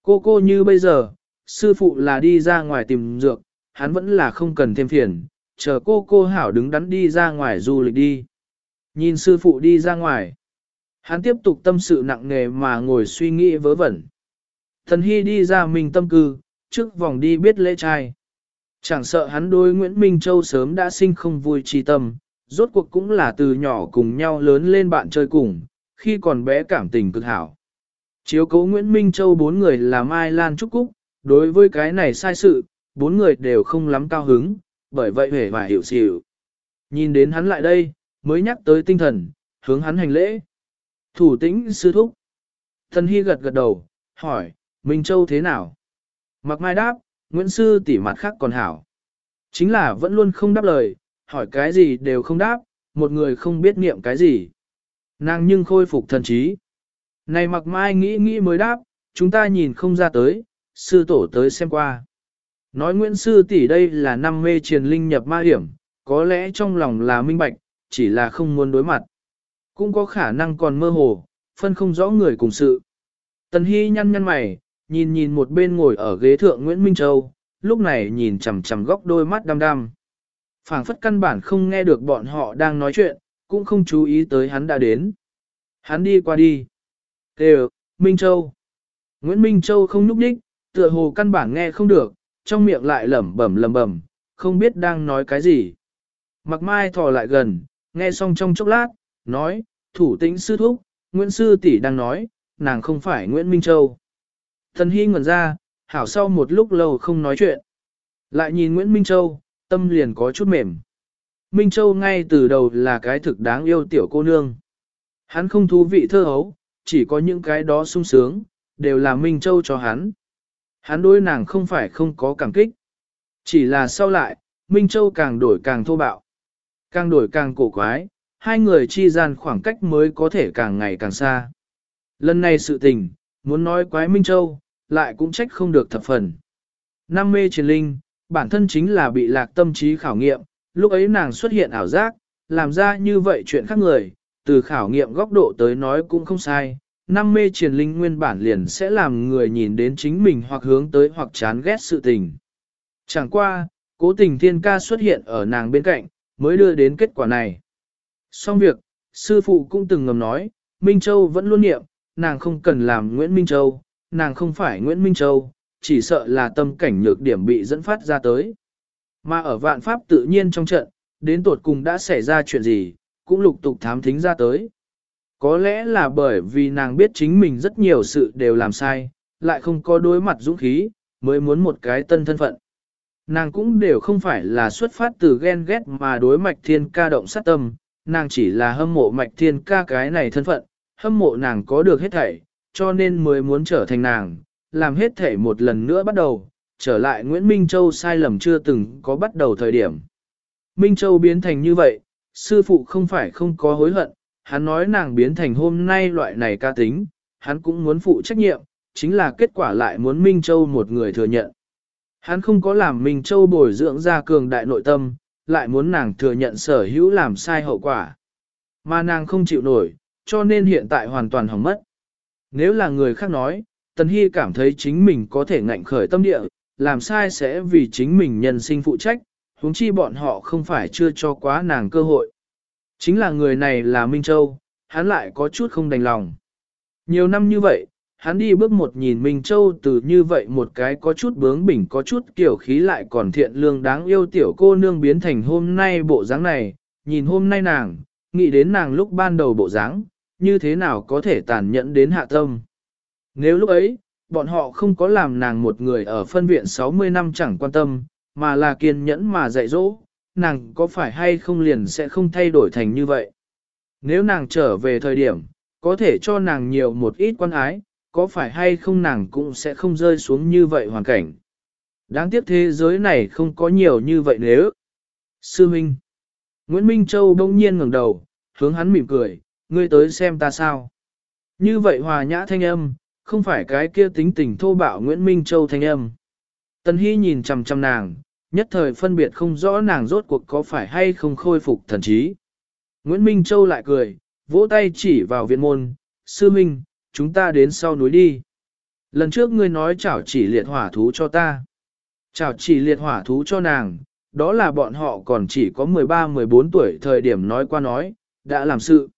A: Cô cô như bây giờ, sư phụ là đi ra ngoài tìm dược, hắn vẫn là không cần thêm phiền, chờ cô cô hảo đứng đắn đi ra ngoài du lịch đi. Nhìn sư phụ đi ra ngoài. Hắn tiếp tục tâm sự nặng nề mà ngồi suy nghĩ vớ vẩn. Thần Hy đi ra mình tâm cư, trước vòng đi biết lễ trai. Chẳng sợ hắn đối Nguyễn Minh Châu sớm đã sinh không vui chi tâm, rốt cuộc cũng là từ nhỏ cùng nhau lớn lên bạn chơi cùng, khi còn bé cảm tình cực hảo. Chiếu cố Nguyễn Minh Châu bốn người là Mai Lan Trúc Cúc, đối với cái này sai sự, bốn người đều không lắm cao hứng, bởi vậy hề và hiểu xỉu. Nhìn đến hắn lại đây, mới nhắc tới tinh thần, hướng hắn hành lễ. Thủ tĩnh sư thúc. Thần Hy gật gật đầu, hỏi, Minh Châu thế nào? Mặc mai đáp, Nguyễn Sư tỉ mặt khác còn hảo. Chính là vẫn luôn không đáp lời, hỏi cái gì đều không đáp, một người không biết niệm cái gì. Nàng nhưng khôi phục thần trí. Này mặc mai nghĩ nghĩ mới đáp, chúng ta nhìn không ra tới, sư tổ tới xem qua. Nói Nguyễn Sư tỷ đây là năm mê triền linh nhập ma hiểm, có lẽ trong lòng là minh bạch, chỉ là không muốn đối mặt. Cũng có khả năng còn mơ hồ, phân không rõ người cùng sự. Tần Hy nhăn nhăn mày, nhìn nhìn một bên ngồi ở ghế thượng Nguyễn Minh Châu, lúc này nhìn chằm chằm góc đôi mắt đăm đăm. phảng phất căn bản không nghe được bọn họ đang nói chuyện, cũng không chú ý tới hắn đã đến. Hắn đi qua đi. Kêu, Minh Châu. Nguyễn Minh Châu không nhúc nhích, tựa hồ căn bản nghe không được, trong miệng lại lẩm bẩm lẩm bẩm, không biết đang nói cái gì. Mặc mai thò lại gần, nghe xong trong chốc lát, nói, thủ tĩnh sư thúc, Nguyễn Sư tỷ đang nói, nàng không phải Nguyễn Minh Châu. Thần Hy ngẩn ra, hảo sau một lúc lâu không nói chuyện. Lại nhìn Nguyễn Minh Châu, tâm liền có chút mềm. Minh Châu ngay từ đầu là cái thực đáng yêu tiểu cô nương. Hắn không thú vị thơ hấu, chỉ có những cái đó sung sướng, đều là Minh Châu cho hắn. Hắn đối nàng không phải không có cảm kích. Chỉ là sau lại, Minh Châu càng đổi càng thô bạo. Càng đổi càng cổ quái, hai người chi gian khoảng cách mới có thể càng ngày càng xa. Lần này sự tình, muốn nói quái Minh Châu, lại cũng trách không được thập phần. Nam mê triền linh, bản thân chính là bị lạc tâm trí khảo nghiệm, lúc ấy nàng xuất hiện ảo giác, làm ra như vậy chuyện khác người, từ khảo nghiệm góc độ tới nói cũng không sai. Năm mê triền linh nguyên bản liền sẽ làm người nhìn đến chính mình hoặc hướng tới hoặc chán ghét sự tình. Chẳng qua, cố tình thiên ca xuất hiện ở nàng bên cạnh, mới đưa đến kết quả này. Xong việc, sư phụ cũng từng ngầm nói, Minh Châu vẫn luôn niệm, nàng không cần làm Nguyễn Minh Châu, nàng không phải Nguyễn Minh Châu, chỉ sợ là tâm cảnh nhược điểm bị dẫn phát ra tới. Mà ở vạn pháp tự nhiên trong trận, đến tột cùng đã xảy ra chuyện gì, cũng lục tục thám thính ra tới. Có lẽ là bởi vì nàng biết chính mình rất nhiều sự đều làm sai, lại không có đối mặt dũng khí, mới muốn một cái tân thân phận. Nàng cũng đều không phải là xuất phát từ ghen ghét mà đối mạch thiên ca động sát tâm, nàng chỉ là hâm mộ mạch thiên ca cái này thân phận, hâm mộ nàng có được hết thảy, cho nên mới muốn trở thành nàng, làm hết thể một lần nữa bắt đầu, trở lại Nguyễn Minh Châu sai lầm chưa từng có bắt đầu thời điểm. Minh Châu biến thành như vậy, sư phụ không phải không có hối hận, hắn nói nàng biến thành hôm nay loại này ca tính, hắn cũng muốn phụ trách nhiệm, chính là kết quả lại muốn Minh Châu một người thừa nhận. Hắn không có làm Minh Châu bồi dưỡng ra cường đại nội tâm, lại muốn nàng thừa nhận sở hữu làm sai hậu quả. Mà nàng không chịu nổi, cho nên hiện tại hoàn toàn hỏng mất. Nếu là người khác nói, Tần Hy cảm thấy chính mình có thể ngạnh khởi tâm địa, làm sai sẽ vì chính mình nhân sinh phụ trách, huống chi bọn họ không phải chưa cho quá nàng cơ hội. Chính là người này là Minh Châu, hắn lại có chút không đành lòng. Nhiều năm như vậy, hắn đi bước một nhìn Minh Châu từ như vậy một cái có chút bướng bỉnh có chút kiểu khí lại còn thiện lương đáng yêu tiểu cô nương biến thành hôm nay bộ dáng này, nhìn hôm nay nàng, nghĩ đến nàng lúc ban đầu bộ dáng, như thế nào có thể tàn nhẫn đến hạ tâm. Nếu lúc ấy, bọn họ không có làm nàng một người ở phân viện 60 năm chẳng quan tâm, mà là kiên nhẫn mà dạy dỗ, nàng có phải hay không liền sẽ không thay đổi thành như vậy. Nếu nàng trở về thời điểm, có thể cho nàng nhiều một ít quan ái, có phải hay không nàng cũng sẽ không rơi xuống như vậy hoàn cảnh. Đáng tiếc thế giới này không có nhiều như vậy nếu. Sư Minh Nguyễn Minh Châu đông nhiên ngẩng đầu, hướng hắn mỉm cười, ngươi tới xem ta sao. Như vậy hòa nhã thanh âm, không phải cái kia tính tình thô bạo Nguyễn Minh Châu thanh âm. Tần Hy nhìn chằm chằm nàng, nhất thời phân biệt không rõ nàng rốt cuộc có phải hay không khôi phục thần trí. Nguyễn Minh Châu lại cười, vỗ tay chỉ vào viện môn, sư minh, chúng ta đến sau núi đi. Lần trước ngươi nói chảo chỉ liệt hỏa thú cho ta. Chảo chỉ liệt hỏa thú cho nàng, đó là bọn họ còn chỉ có 13-14 tuổi thời điểm nói qua nói, đã làm sự.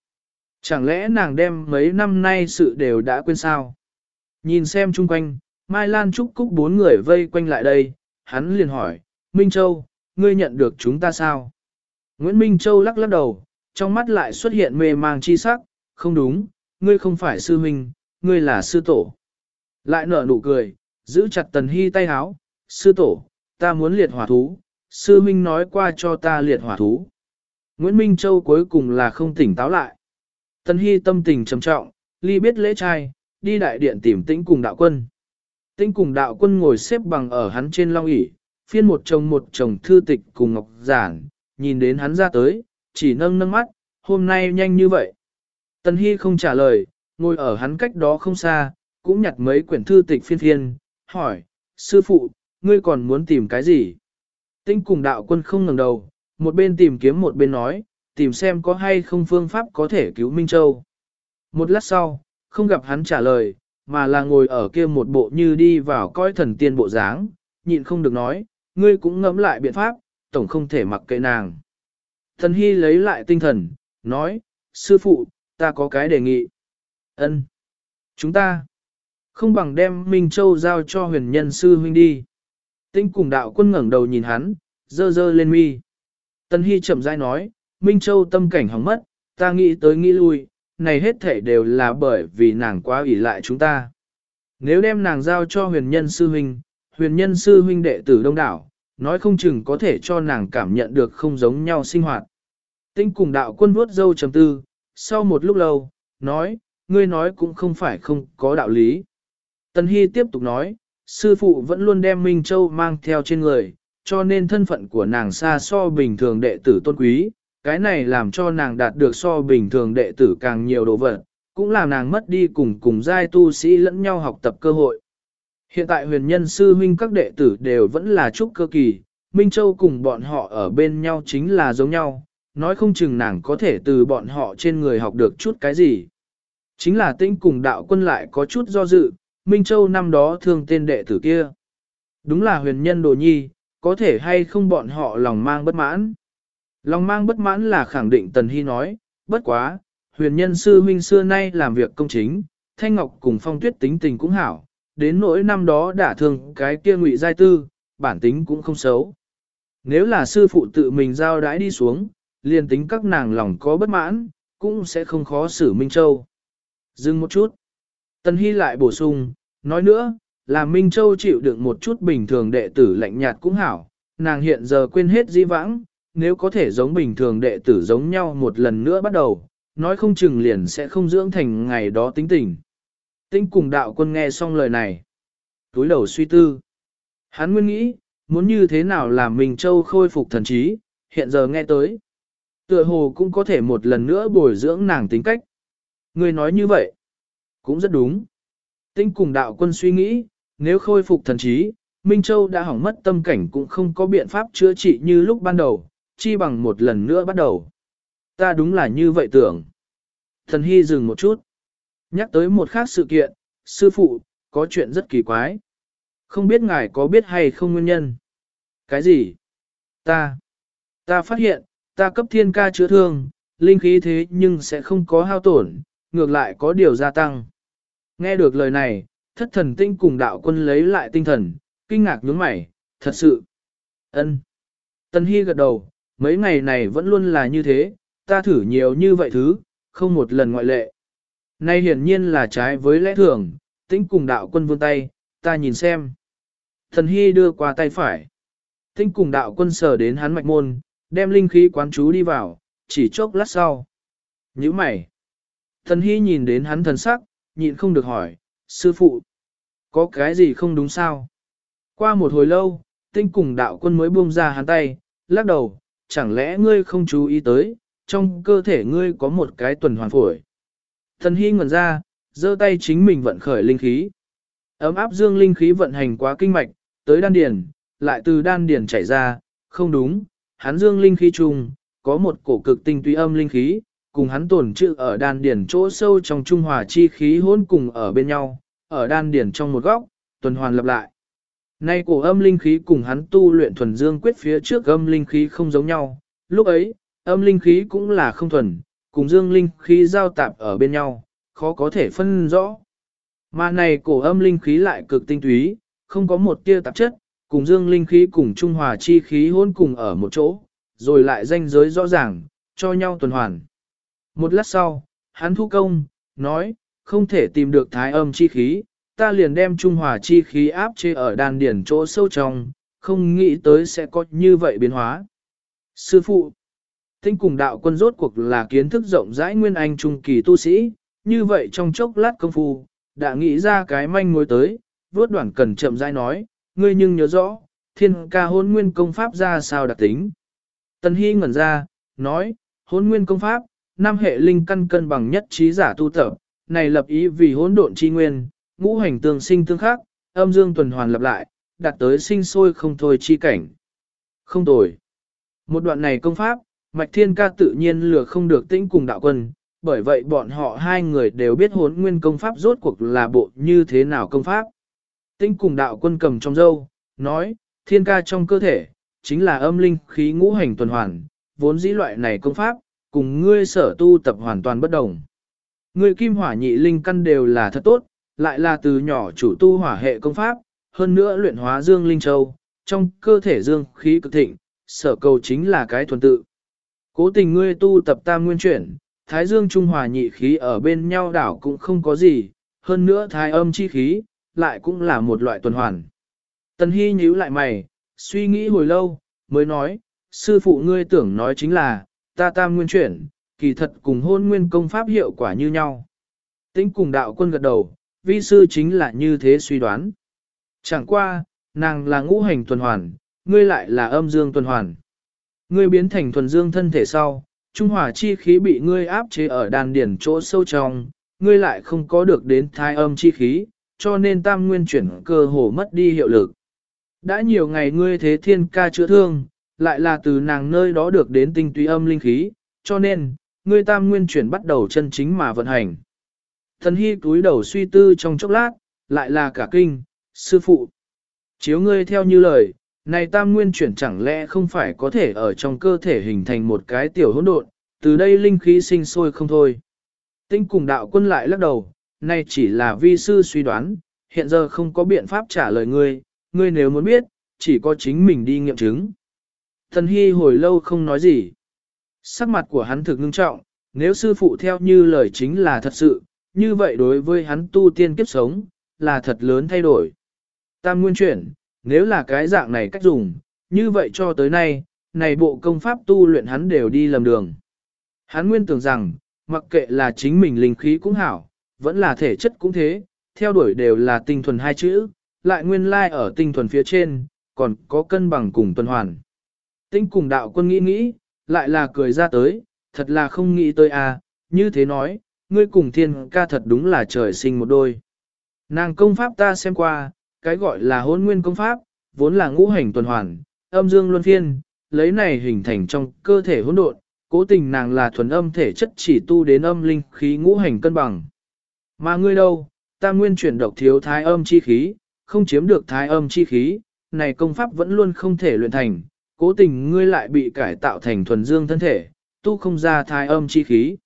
A: Chẳng lẽ nàng đem mấy năm nay sự đều đã quên sao? Nhìn xem chung quanh, Mai Lan Trúc Cúc bốn người vây quanh lại đây, hắn liền hỏi, Minh Châu, ngươi nhận được chúng ta sao? Nguyễn Minh Châu lắc lắc đầu, trong mắt lại xuất hiện mê mang chi sắc, không đúng, ngươi không phải sư huynh, ngươi là sư tổ. Lại nở nụ cười, giữ chặt tần hy tay háo, sư tổ, ta muốn liệt hỏa thú, sư huynh nói qua cho ta liệt hỏa thú. Nguyễn Minh Châu cuối cùng là không tỉnh táo lại. Tân hy tâm tình trầm trọng, ly biết lễ trai, đi đại điện tìm tĩnh cùng đạo quân. Tĩnh cùng đạo quân ngồi xếp bằng ở hắn trên long ỷ phiên một chồng một chồng thư tịch cùng ngọc giản, nhìn đến hắn ra tới, chỉ nâng nâng mắt, hôm nay nhanh như vậy. Tân Hy không trả lời, ngồi ở hắn cách đó không xa, cũng nhặt mấy quyển thư tịch phiên phiên, hỏi, sư phụ, ngươi còn muốn tìm cái gì? Tĩnh cùng đạo quân không ngẩng đầu, một bên tìm kiếm một bên nói, tìm xem có hay không phương pháp có thể cứu Minh Châu. Một lát sau, không gặp hắn trả lời, mà là ngồi ở kia một bộ như đi vào coi thần tiên bộ dáng, nhịn không được nói, ngươi cũng ngẫm lại biện pháp, tổng không thể mặc kệ nàng. Thần Hy lấy lại tinh thần, nói, sư phụ, ta có cái đề nghị. Ân, Chúng ta không bằng đem Minh Châu giao cho huyền nhân sư huynh đi. Tinh cùng đạo quân ngẩng đầu nhìn hắn, dơ dơ lên mi. Tân Hy chậm rãi nói, Minh Châu tâm cảnh hỏng mất, ta nghĩ tới nghĩ lui, này hết thể đều là bởi vì nàng quá ủy lại chúng ta. Nếu đem nàng giao cho huyền nhân sư huynh, huyền nhân sư huynh đệ tử đông đảo, nói không chừng có thể cho nàng cảm nhận được không giống nhau sinh hoạt. Tinh cùng đạo quân vuốt dâu trầm tư, sau một lúc lâu, nói, ngươi nói cũng không phải không có đạo lý. Tần Hy tiếp tục nói, sư phụ vẫn luôn đem Minh Châu mang theo trên người, cho nên thân phận của nàng xa so bình thường đệ tử tôn quý, cái này làm cho nàng đạt được so bình thường đệ tử càng nhiều đồ vật, cũng làm nàng mất đi cùng cùng giai tu sĩ lẫn nhau học tập cơ hội. Hiện tại huyền nhân sư huynh các đệ tử đều vẫn là trúc cơ kỳ, Minh Châu cùng bọn họ ở bên nhau chính là giống nhau, nói không chừng nàng có thể từ bọn họ trên người học được chút cái gì. Chính là tinh cùng đạo quân lại có chút do dự, Minh Châu năm đó thương tên đệ tử kia. Đúng là huyền nhân đồ nhi, có thể hay không bọn họ lòng mang bất mãn. Lòng mang bất mãn là khẳng định Tần Hy nói, bất quá, huyền nhân sư huynh xưa nay làm việc công chính, Thanh Ngọc cùng phong tuyết tính tình cũng hảo, đến nỗi năm đó đã thương cái kia ngụy giai tư, bản tính cũng không xấu. Nếu là sư phụ tự mình giao đãi đi xuống, liền tính các nàng lòng có bất mãn, cũng sẽ không khó xử Minh Châu. Dừng một chút. Tần Hy lại bổ sung, nói nữa, là Minh Châu chịu đựng một chút bình thường đệ tử lạnh nhạt cũng hảo, nàng hiện giờ quên hết di vãng, nếu có thể giống bình thường đệ tử giống nhau một lần nữa bắt đầu, nói không chừng liền sẽ không dưỡng thành ngày đó tính tình. Tinh cùng đạo quân nghe xong lời này. túi đầu suy tư. Hắn nguyên nghĩ, muốn như thế nào làm Minh Châu khôi phục thần trí, hiện giờ nghe tới tựa hồ cũng có thể một lần nữa bồi dưỡng nàng tính cách. Người nói như vậy, cũng rất đúng. Tinh cùng đạo quân suy nghĩ, nếu khôi phục thần trí, Minh Châu đã hỏng mất tâm cảnh cũng không có biện pháp chữa trị như lúc ban đầu, chi bằng một lần nữa bắt đầu. Ta đúng là như vậy tưởng. Thần Hy dừng một chút. Nhắc tới một khác sự kiện, sư phụ, có chuyện rất kỳ quái. Không biết ngài có biết hay không nguyên nhân? Cái gì? Ta. Ta phát hiện, ta cấp thiên ca chữa thương, linh khí thế nhưng sẽ không có hao tổn, ngược lại có điều gia tăng. Nghe được lời này, thất thần tinh cùng đạo quân lấy lại tinh thần, kinh ngạc nhướng mày, thật sự. ân. Tân Hy gật đầu, mấy ngày này vẫn luôn là như thế, ta thử nhiều như vậy thứ, không một lần ngoại lệ. Nay hiển nhiên là trái với lẽ thường, tinh cùng đạo quân vươn tay, ta nhìn xem. Thần Hy đưa qua tay phải. Tinh cùng đạo quân sờ đến hắn mạch môn, đem linh khí quán chú đi vào, chỉ chốc lát sau. Nhữ mày. Thần Hy nhìn đến hắn thần sắc, nhịn không được hỏi, sư phụ, có cái gì không đúng sao? Qua một hồi lâu, tinh cùng đạo quân mới buông ra hắn tay, lắc đầu, chẳng lẽ ngươi không chú ý tới, trong cơ thể ngươi có một cái tuần hoàn phổi. Thần Hy ngẩn ra, giơ tay chính mình vận khởi linh khí. Ấm áp dương linh khí vận hành quá kinh mạch, tới đan điền, lại từ đan điền chảy ra, không đúng, hắn dương linh khí trùng có một cổ cực tinh túy âm linh khí, cùng hắn tổn trữ ở đan điền chỗ sâu trong trung hòa chi khí hôn cùng ở bên nhau, ở đan điền trong một góc, tuần hoàn lặp lại. Nay cổ âm linh khí cùng hắn tu luyện thuần dương quyết phía trước âm linh khí không giống nhau, lúc ấy, âm linh khí cũng là không thuần, cùng dương linh khí giao tạp ở bên nhau, khó có thể phân rõ. Mà này cổ âm linh khí lại cực tinh túy, không có một tia tạp chất, cùng dương linh khí cùng trung hòa chi khí hôn cùng ở một chỗ, rồi lại danh giới rõ ràng, cho nhau tuần hoàn. Một lát sau, hắn thu công, nói, không thể tìm được thái âm chi khí, ta liền đem trung hòa chi khí áp chế ở đan điển chỗ sâu trong, không nghĩ tới sẽ có như vậy biến hóa. Sư phụ, tinh cùng đạo quân rốt cuộc là kiến thức rộng rãi nguyên anh trung kỳ tu sĩ, như vậy trong chốc lát công phu, đã nghĩ ra cái manh mối tới, vốt đoạn cần chậm rãi nói, ngươi nhưng nhớ rõ, thiên ca hôn nguyên công pháp ra sao đặc tính. Tần Hy ngẩn ra, nói, hôn nguyên công pháp, năm hệ linh căn cân bằng nhất trí giả tu tập, này lập ý vì hỗn độn chi nguyên, ngũ hành tương sinh tương khắc, âm dương tuần hoàn lập lại, đạt tới sinh sôi không thôi chi cảnh. Không tồi. Một đoạn này công pháp, Mạch Thiên Ca tự nhiên lừa không được tĩnh cùng đạo quân, bởi vậy bọn họ hai người đều biết hốn nguyên công pháp rốt cuộc là bộ như thế nào công pháp. Tĩnh cùng đạo quân cầm trong dâu, nói, Thiên Ca trong cơ thể, chính là âm linh khí ngũ hành tuần hoàn, vốn dĩ loại này công pháp, cùng ngươi sở tu tập hoàn toàn bất đồng. Ngươi kim hỏa nhị linh căn đều là thật tốt, lại là từ nhỏ chủ tu hỏa hệ công pháp, hơn nữa luyện hóa dương linh châu, trong cơ thể dương khí cực thịnh, sở cầu chính là cái thuần tự. Cố tình ngươi tu tập tam nguyên chuyển, thái dương trung hòa nhị khí ở bên nhau đảo cũng không có gì, hơn nữa thái âm chi khí, lại cũng là một loại tuần hoàn. Tần Hy nhíu lại mày, suy nghĩ hồi lâu, mới nói, sư phụ ngươi tưởng nói chính là, ta tam nguyên chuyển, kỳ thật cùng hôn nguyên công pháp hiệu quả như nhau. Tĩnh cùng đạo quân gật đầu, vi sư chính là như thế suy đoán. Chẳng qua, nàng là ngũ hành tuần hoàn, ngươi lại là âm dương tuần hoàn. Ngươi biến thành thuần dương thân thể sau, trung hòa chi khí bị ngươi áp chế ở đàn điển chỗ sâu trong, ngươi lại không có được đến thai âm chi khí, cho nên tam nguyên chuyển cơ hồ mất đi hiệu lực. Đã nhiều ngày ngươi thế thiên ca chữa thương, lại là từ nàng nơi đó được đến tinh túy âm linh khí, cho nên, ngươi tam nguyên chuyển bắt đầu chân chính mà vận hành. Thần hy túi đầu suy tư trong chốc lát, lại là cả kinh, sư phụ. Chiếu ngươi theo như lời, này tam nguyên chuyển chẳng lẽ không phải có thể ở trong cơ thể hình thành một cái tiểu hỗn độn, từ đây linh khí sinh sôi không thôi. Tinh cùng đạo quân lại lắc đầu, này chỉ là vi sư suy đoán, hiện giờ không có biện pháp trả lời ngươi, ngươi nếu muốn biết, chỉ có chính mình đi nghiệm chứng. Thần Hy hồi lâu không nói gì. Sắc mặt của hắn thực ngưng trọng, nếu sư phụ theo như lời chính là thật sự, như vậy đối với hắn tu tiên kiếp sống, là thật lớn thay đổi. Tam nguyên chuyển, nếu là cái dạng này cách dùng, như vậy cho tới nay, này bộ công pháp tu luyện hắn đều đi lầm đường. Hắn nguyên tưởng rằng, mặc kệ là chính mình linh khí cũng hảo, vẫn là thể chất cũng thế, theo đuổi đều là tinh thuần hai chữ, lại nguyên lai ở tinh thuần phía trên, còn có cân bằng cùng tuần hoàn. Tinh cùng đạo quân nghĩ nghĩ, lại là cười ra tới, thật là không nghĩ tới à, như thế nói, ngươi cùng thiên ca thật đúng là trời sinh một đôi. Nàng công pháp ta xem qua, cái gọi là hôn nguyên công pháp, vốn là ngũ hành tuần hoàn, âm dương luân phiên, lấy này hình thành trong cơ thể hỗn độn, cố tình nàng là thuần âm thể chất chỉ tu đến âm linh khí ngũ hành cân bằng. Mà ngươi đâu, ta nguyên chuyển độc thiếu thái âm chi khí, không chiếm được thái âm chi khí, này công pháp vẫn luôn không thể luyện thành, cố tình ngươi lại bị cải tạo thành thuần dương thân thể, tu không ra thái âm chi khí.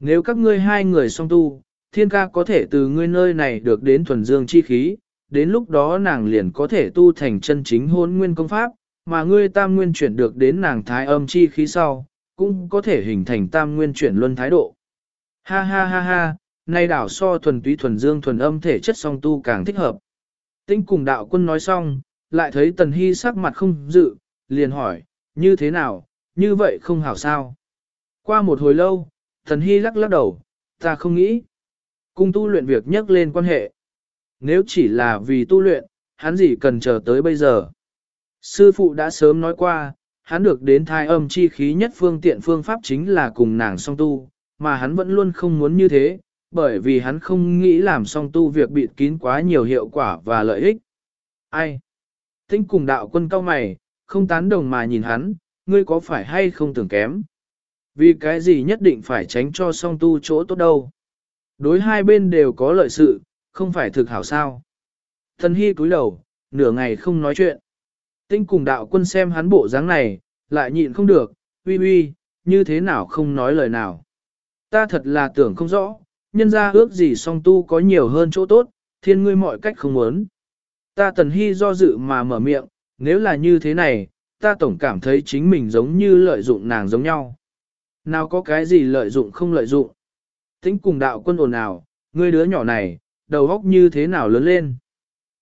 A: Nếu các ngươi hai người song tu, thiên ca có thể từ ngươi nơi này được đến thuần dương chi khí, đến lúc đó nàng liền có thể tu thành chân chính hôn nguyên công pháp, mà ngươi tam nguyên chuyển được đến nàng thái âm chi khí sau, cũng có thể hình thành tam nguyên chuyển luân thái độ. Ha ha ha ha, nay đảo so thuần túy thuần dương thuần âm thể chất song tu càng thích hợp. Tinh cùng đạo quân nói xong, lại thấy tần hy sắc mặt không dự, liền hỏi, như thế nào, như vậy không hảo sao. Qua một hồi lâu, Thần hy lắc lắc đầu, ta không nghĩ. Cung tu luyện việc nhắc lên quan hệ. Nếu chỉ là vì tu luyện, hắn gì cần chờ tới bây giờ. Sư phụ đã sớm nói qua, hắn được đến thai âm chi khí nhất phương tiện phương pháp chính là cùng nàng song tu, mà hắn vẫn luôn không muốn như thế, bởi vì hắn không nghĩ làm song tu việc bịt kín quá nhiều hiệu quả và lợi ích. Ai? Tinh cùng đạo quân cao mày, không tán đồng mà nhìn hắn, ngươi có phải hay không tưởng kém? Vì cái gì nhất định phải tránh cho song tu chỗ tốt đâu? Đối hai bên đều có lợi sự, không phải thực hảo sao? Thần hy cúi đầu, nửa ngày không nói chuyện. Tinh cùng đạo quân xem hắn bộ dáng này, lại nhịn không được, uy uy, như thế nào không nói lời nào. Ta thật là tưởng không rõ, nhân ra ước gì song tu có nhiều hơn chỗ tốt, thiên ngươi mọi cách không muốn. Ta tần hy do dự mà mở miệng, nếu là như thế này, ta tổng cảm thấy chính mình giống như lợi dụng nàng giống nhau. Nào có cái gì lợi dụng không lợi dụng. Tính cùng đạo quân ồn ào, ngươi đứa nhỏ này, đầu óc như thế nào lớn lên.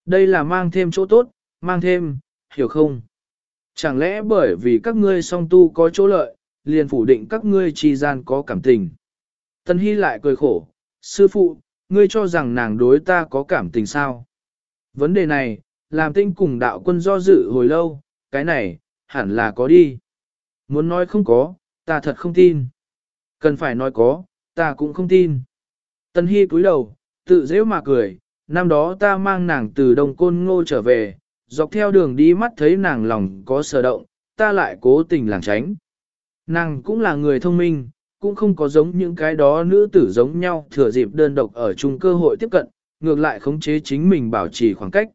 A: Đây là mang thêm chỗ tốt, mang thêm, hiểu không? Chẳng lẽ bởi vì các ngươi song tu có chỗ lợi, liền phủ định các ngươi trì gian có cảm tình. Tân Hy lại cười khổ, sư phụ, ngươi cho rằng nàng đối ta có cảm tình sao? Vấn đề này, làm tinh cùng đạo quân do dự hồi lâu, cái này, hẳn là có đi. Muốn nói không có, ta thật không tin. Cần phải nói có, ta cũng không tin. Tân Hy cúi đầu, tự dễ mà cười, năm đó ta mang nàng từ Đông Côn Ngô trở về, dọc theo đường đi mắt thấy nàng lòng có sở động, ta lại cố tình làng tránh. Nàng cũng là người thông minh, cũng không có giống những cái đó nữ tử giống nhau thừa dịp đơn độc ở chung cơ hội tiếp cận, ngược lại khống chế chính mình bảo trì khoảng cách.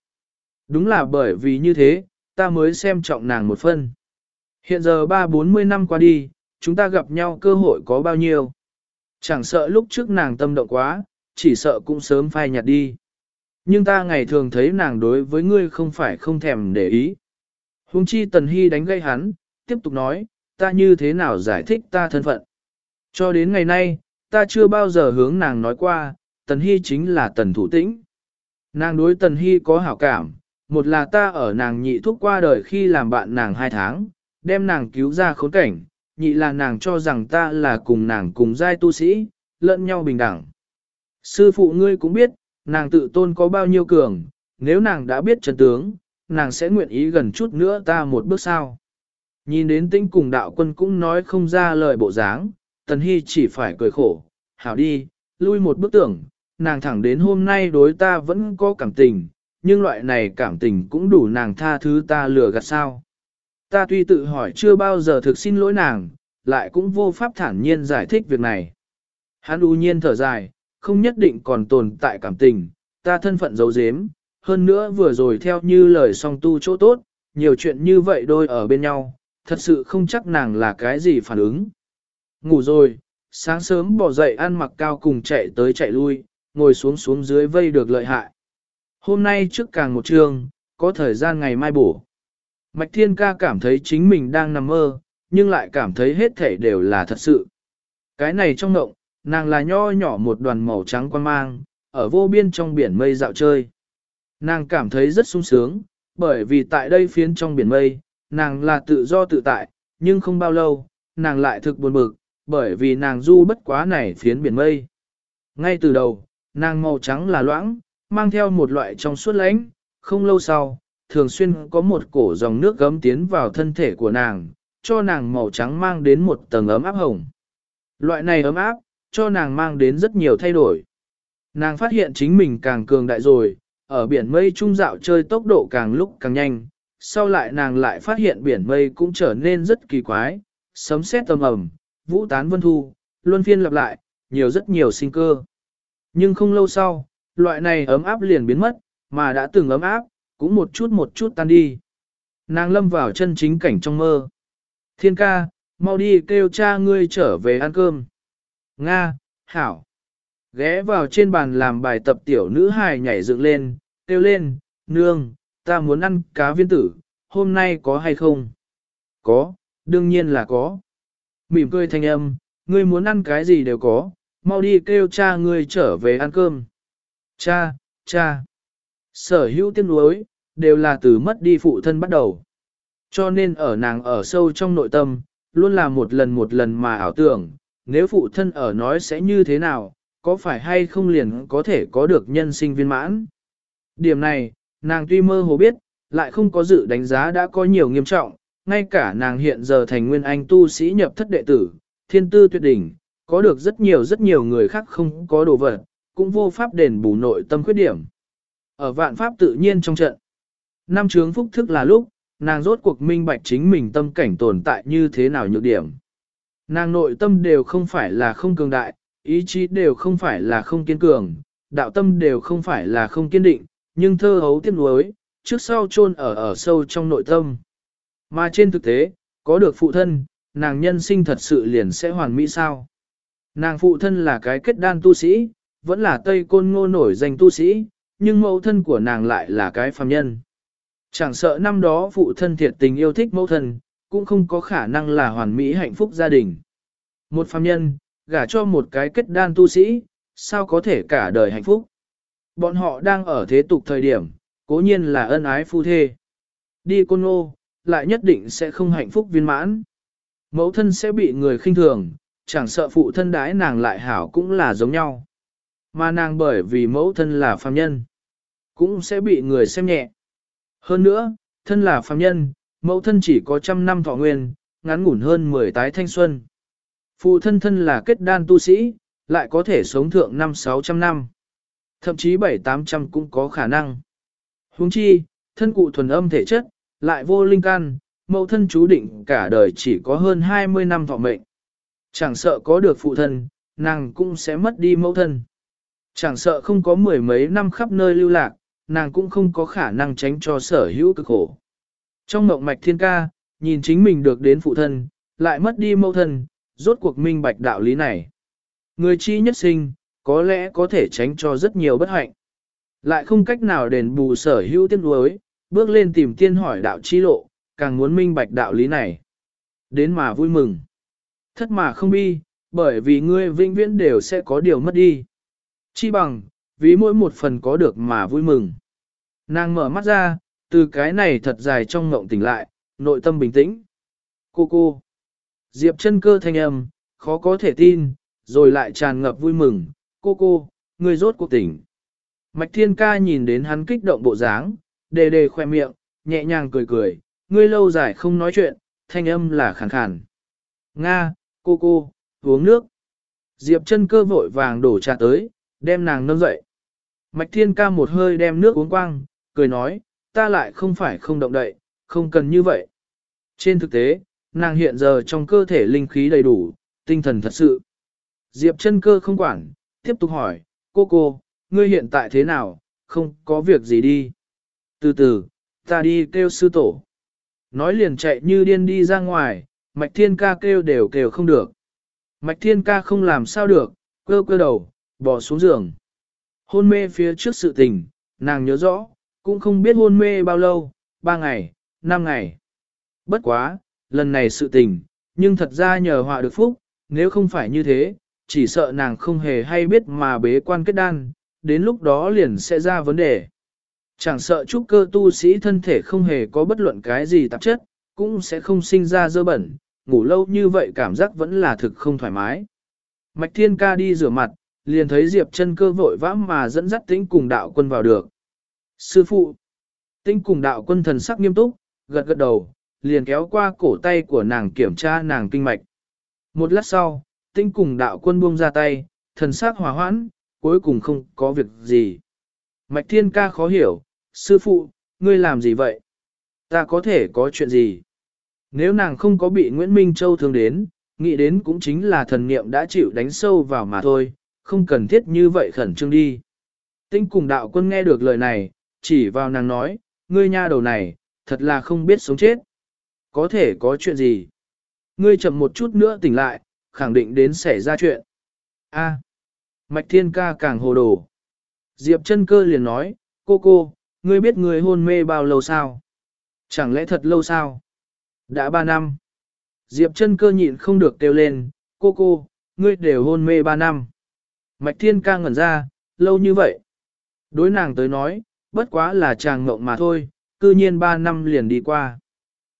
A: Đúng là bởi vì như thế, ta mới xem trọng nàng một phân. Hiện giờ ba bốn mươi năm qua đi, chúng ta gặp nhau cơ hội có bao nhiêu. Chẳng sợ lúc trước nàng tâm động quá, chỉ sợ cũng sớm phai nhạt đi. Nhưng ta ngày thường thấy nàng đối với ngươi không phải không thèm để ý. Hùng chi tần hy đánh gây hắn, tiếp tục nói, ta như thế nào giải thích ta thân phận. Cho đến ngày nay, ta chưa bao giờ hướng nàng nói qua, tần hy chính là tần thủ tĩnh. Nàng đối tần hy có hảo cảm, một là ta ở nàng nhị thuốc qua đời khi làm bạn nàng hai tháng, đem nàng cứu ra khốn cảnh, nhị là nàng cho rằng ta là cùng nàng cùng giai tu sĩ, lẫn nhau bình đẳng. Sư phụ ngươi cũng biết, nàng tự tôn có bao nhiêu cường, nếu nàng đã biết chân tướng, nàng sẽ nguyện ý gần chút nữa ta một bước sau. Nhìn đến tinh cùng đạo quân cũng nói không ra lời bộ dáng, tần hy chỉ phải cười khổ, hảo đi, lui một bước tưởng, nàng thẳng đến hôm nay đối ta vẫn có cảm tình, nhưng loại này cảm tình cũng đủ nàng tha thứ ta lừa gạt sao. Ta tuy tự hỏi chưa bao giờ thực xin lỗi nàng, lại cũng vô pháp thản nhiên giải thích việc này. Hắn u nhiên thở dài, không nhất định còn tồn tại cảm tình, ta thân phận giấu giếm, hơn nữa vừa rồi theo như lời song tu chỗ tốt, nhiều chuyện như vậy đôi ở bên nhau, thật sự không chắc nàng là cái gì phản ứng. Ngủ rồi, sáng sớm bỏ dậy ăn mặc cao cùng chạy tới chạy lui, ngồi xuống xuống dưới vây được lợi hại. Hôm nay trước càng một trường, có thời gian ngày mai bổ. Mạch Thiên Ca cảm thấy chính mình đang nằm mơ, nhưng lại cảm thấy hết thể đều là thật sự. Cái này trong ngộng, nàng là nho nhỏ một đoàn màu trắng quan mang, ở vô biên trong biển mây dạo chơi. Nàng cảm thấy rất sung sướng, bởi vì tại đây phiến trong biển mây, nàng là tự do tự tại, nhưng không bao lâu, nàng lại thực buồn bực, bởi vì nàng du bất quá này phiến biển mây. Ngay từ đầu, nàng màu trắng là loãng, mang theo một loại trong suốt lánh, không lâu sau, thường xuyên có một cổ dòng nước gấm tiến vào thân thể của nàng, cho nàng màu trắng mang đến một tầng ấm áp hồng. Loại này ấm áp, cho nàng mang đến rất nhiều thay đổi. Nàng phát hiện chính mình càng cường đại rồi, ở biển mây trung dạo chơi tốc độ càng lúc càng nhanh, sau lại nàng lại phát hiện biển mây cũng trở nên rất kỳ quái, sấm sét tầm ầm, vũ tán vân thu, luân phiên lặp lại, nhiều rất nhiều sinh cơ. Nhưng không lâu sau, loại này ấm áp liền biến mất, mà đã từng ấm áp, cũng một chút một chút tan đi. Nàng lâm vào chân chính cảnh trong mơ. Thiên ca, mau đi kêu cha ngươi trở về ăn cơm. Nga, Hảo. Ghé vào trên bàn làm bài tập tiểu nữ hài nhảy dựng lên, kêu lên, nương, ta muốn ăn cá viên tử, hôm nay có hay không? Có, đương nhiên là có. Mỉm cười thanh âm, ngươi muốn ăn cái gì đều có, mau đi kêu cha ngươi trở về ăn cơm. Cha, cha. Sở hữu tiếc nuối, đều là từ mất đi phụ thân bắt đầu. Cho nên ở nàng ở sâu trong nội tâm, luôn là một lần một lần mà ảo tưởng, nếu phụ thân ở nói sẽ như thế nào, có phải hay không liền có thể có được nhân sinh viên mãn. Điểm này, nàng tuy mơ hồ biết, lại không có dự đánh giá đã có nhiều nghiêm trọng, ngay cả nàng hiện giờ thành nguyên anh tu sĩ nhập thất đệ tử, thiên tư tuyệt đỉnh, có được rất nhiều rất nhiều người khác không có đồ vật, cũng vô pháp đền bù nội tâm khuyết điểm. Ở vạn pháp tự nhiên trong trận, năm chướng phúc thức là lúc, nàng rốt cuộc minh bạch chính mình tâm cảnh tồn tại như thế nào nhược điểm. Nàng nội tâm đều không phải là không cường đại, ý chí đều không phải là không kiên cường, đạo tâm đều không phải là không kiên định, nhưng thơ hấu tiếc nuối, trước sau chôn ở ở sâu trong nội tâm. Mà trên thực tế, có được phụ thân, nàng nhân sinh thật sự liền sẽ hoàn mỹ sao. Nàng phụ thân là cái kết đan tu sĩ, vẫn là Tây Côn Ngô nổi danh tu sĩ, nhưng mẫu thân của nàng lại là cái phàm nhân. Chẳng sợ năm đó phụ thân thiệt tình yêu thích mẫu thân, cũng không có khả năng là hoàn mỹ hạnh phúc gia đình. Một phàm nhân, gả cho một cái kết đan tu sĩ, sao có thể cả đời hạnh phúc. Bọn họ đang ở thế tục thời điểm, cố nhiên là ân ái phu thê. Đi côn ngô, lại nhất định sẽ không hạnh phúc viên mãn. Mẫu thân sẽ bị người khinh thường, chẳng sợ phụ thân đái nàng lại hảo cũng là giống nhau. Mà nàng bởi vì mẫu thân là phàm nhân, cũng sẽ bị người xem nhẹ. Hơn nữa, thân là phàm nhân, mẫu thân chỉ có trăm năm thọ nguyên, ngắn ngủn hơn 10 tái thanh xuân. Phụ thân thân là kết đan tu sĩ, lại có thể sống thượng năm 600 năm. Thậm chí 7-800 cũng có khả năng. Huống chi, thân cụ thuần âm thể chất, lại vô linh can, mẫu thân chú định cả đời chỉ có hơn 20 năm thọ mệnh. Chẳng sợ có được phụ thân, nàng cũng sẽ mất đi mẫu thân. Chẳng sợ không có mười mấy năm khắp nơi lưu lạc, nàng cũng không có khả năng tránh cho sở hữu cực khổ. Trong mộng mạch thiên ca, nhìn chính mình được đến phụ thân, lại mất đi mẫu thân, rốt cuộc minh bạch đạo lý này. Người chi nhất sinh, có lẽ có thể tránh cho rất nhiều bất hạnh. Lại không cách nào đền bù sở hữu tiếc nuối, bước lên tìm tiên hỏi đạo chi lộ, càng muốn minh bạch đạo lý này. Đến mà vui mừng. Thất mà không bi, bởi vì ngươi vĩnh viễn đều sẽ có điều mất đi. Chi bằng, vì mỗi một phần có được mà vui mừng. Nàng mở mắt ra, từ cái này thật dài trong ngộng tỉnh lại, nội tâm bình tĩnh. Cô cô. Diệp chân cơ thanh âm, khó có thể tin, rồi lại tràn ngập vui mừng. Cô cô, người rốt cuộc tỉnh. Mạch thiên ca nhìn đến hắn kích động bộ dáng, đề đề khoe miệng, nhẹ nhàng cười cười, ngươi lâu dài không nói chuyện, thanh âm là khàn khàn. Nga, cô cô, uống nước. Diệp chân cơ vội vàng đổ trà tới, đem nàng nâng dậy. Mạch thiên ca một hơi đem nước uống quang, cười nói, ta lại không phải không động đậy, không cần như vậy. Trên thực tế, nàng hiện giờ trong cơ thể linh khí đầy đủ, tinh thần thật sự. Diệp chân cơ không quản, tiếp tục hỏi, cô cô, ngươi hiện tại thế nào, không có việc gì đi. Từ từ, ta đi kêu sư tổ. Nói liền chạy như điên đi ra ngoài, mạch thiên ca kêu đều kêu không được. Mạch thiên ca không làm sao được, cơ cơ đầu, bỏ xuống giường. Hôn mê phía trước sự tình, nàng nhớ rõ, cũng không biết hôn mê bao lâu, ba ngày, năm ngày. Bất quá, lần này sự tình, nhưng thật ra nhờ họa được phúc, nếu không phải như thế, chỉ sợ nàng không hề hay biết mà bế quan kết đan, đến lúc đó liền sẽ ra vấn đề. Chẳng sợ trúc cơ tu sĩ thân thể không hề có bất luận cái gì tạp chất, cũng sẽ không sinh ra dơ bẩn, ngủ lâu như vậy cảm giác vẫn là thực không thoải mái. Mạch Thiên Ca đi rửa mặt, liền thấy Diệp chân cơ vội vã mà dẫn dắt tĩnh cùng đạo quân vào được. Sư phụ, tĩnh cùng đạo quân thần sắc nghiêm túc, gật gật đầu, liền kéo qua cổ tay của nàng kiểm tra nàng kinh mạch. Một lát sau, tĩnh cùng đạo quân buông ra tay, thần sắc hòa hoãn, cuối cùng không có việc gì. Mạch Thiên Ca khó hiểu, sư phụ, ngươi làm gì vậy? Ta có thể có chuyện gì? Nếu nàng không có bị Nguyễn Minh Châu thương đến, nghĩ đến cũng chính là thần niệm đã chịu đánh sâu vào mà thôi, không cần thiết như vậy khẩn trương đi. Tinh cùng đạo quân nghe được lời này, chỉ vào nàng nói, ngươi nha đầu này, thật là không biết sống chết. Có thể có chuyện gì? Ngươi chậm một chút nữa tỉnh lại, khẳng định đến xảy ra chuyện. A. À. Mạch Thiên Ca càng hồ đồ. Diệp chân cơ liền nói, cô cô, ngươi biết ngươi hôn mê bao lâu sao? Chẳng lẽ thật lâu sao? Đã ba năm. Diệp chân cơ nhịn không được kêu lên, cô cô, ngươi đều hôn mê ba năm. Mạch Thiên Ca ngẩn ra, lâu như vậy. Đối nàng tới nói, bất quá là chàng ngộng mà thôi, cư nhiên ba năm liền đi qua.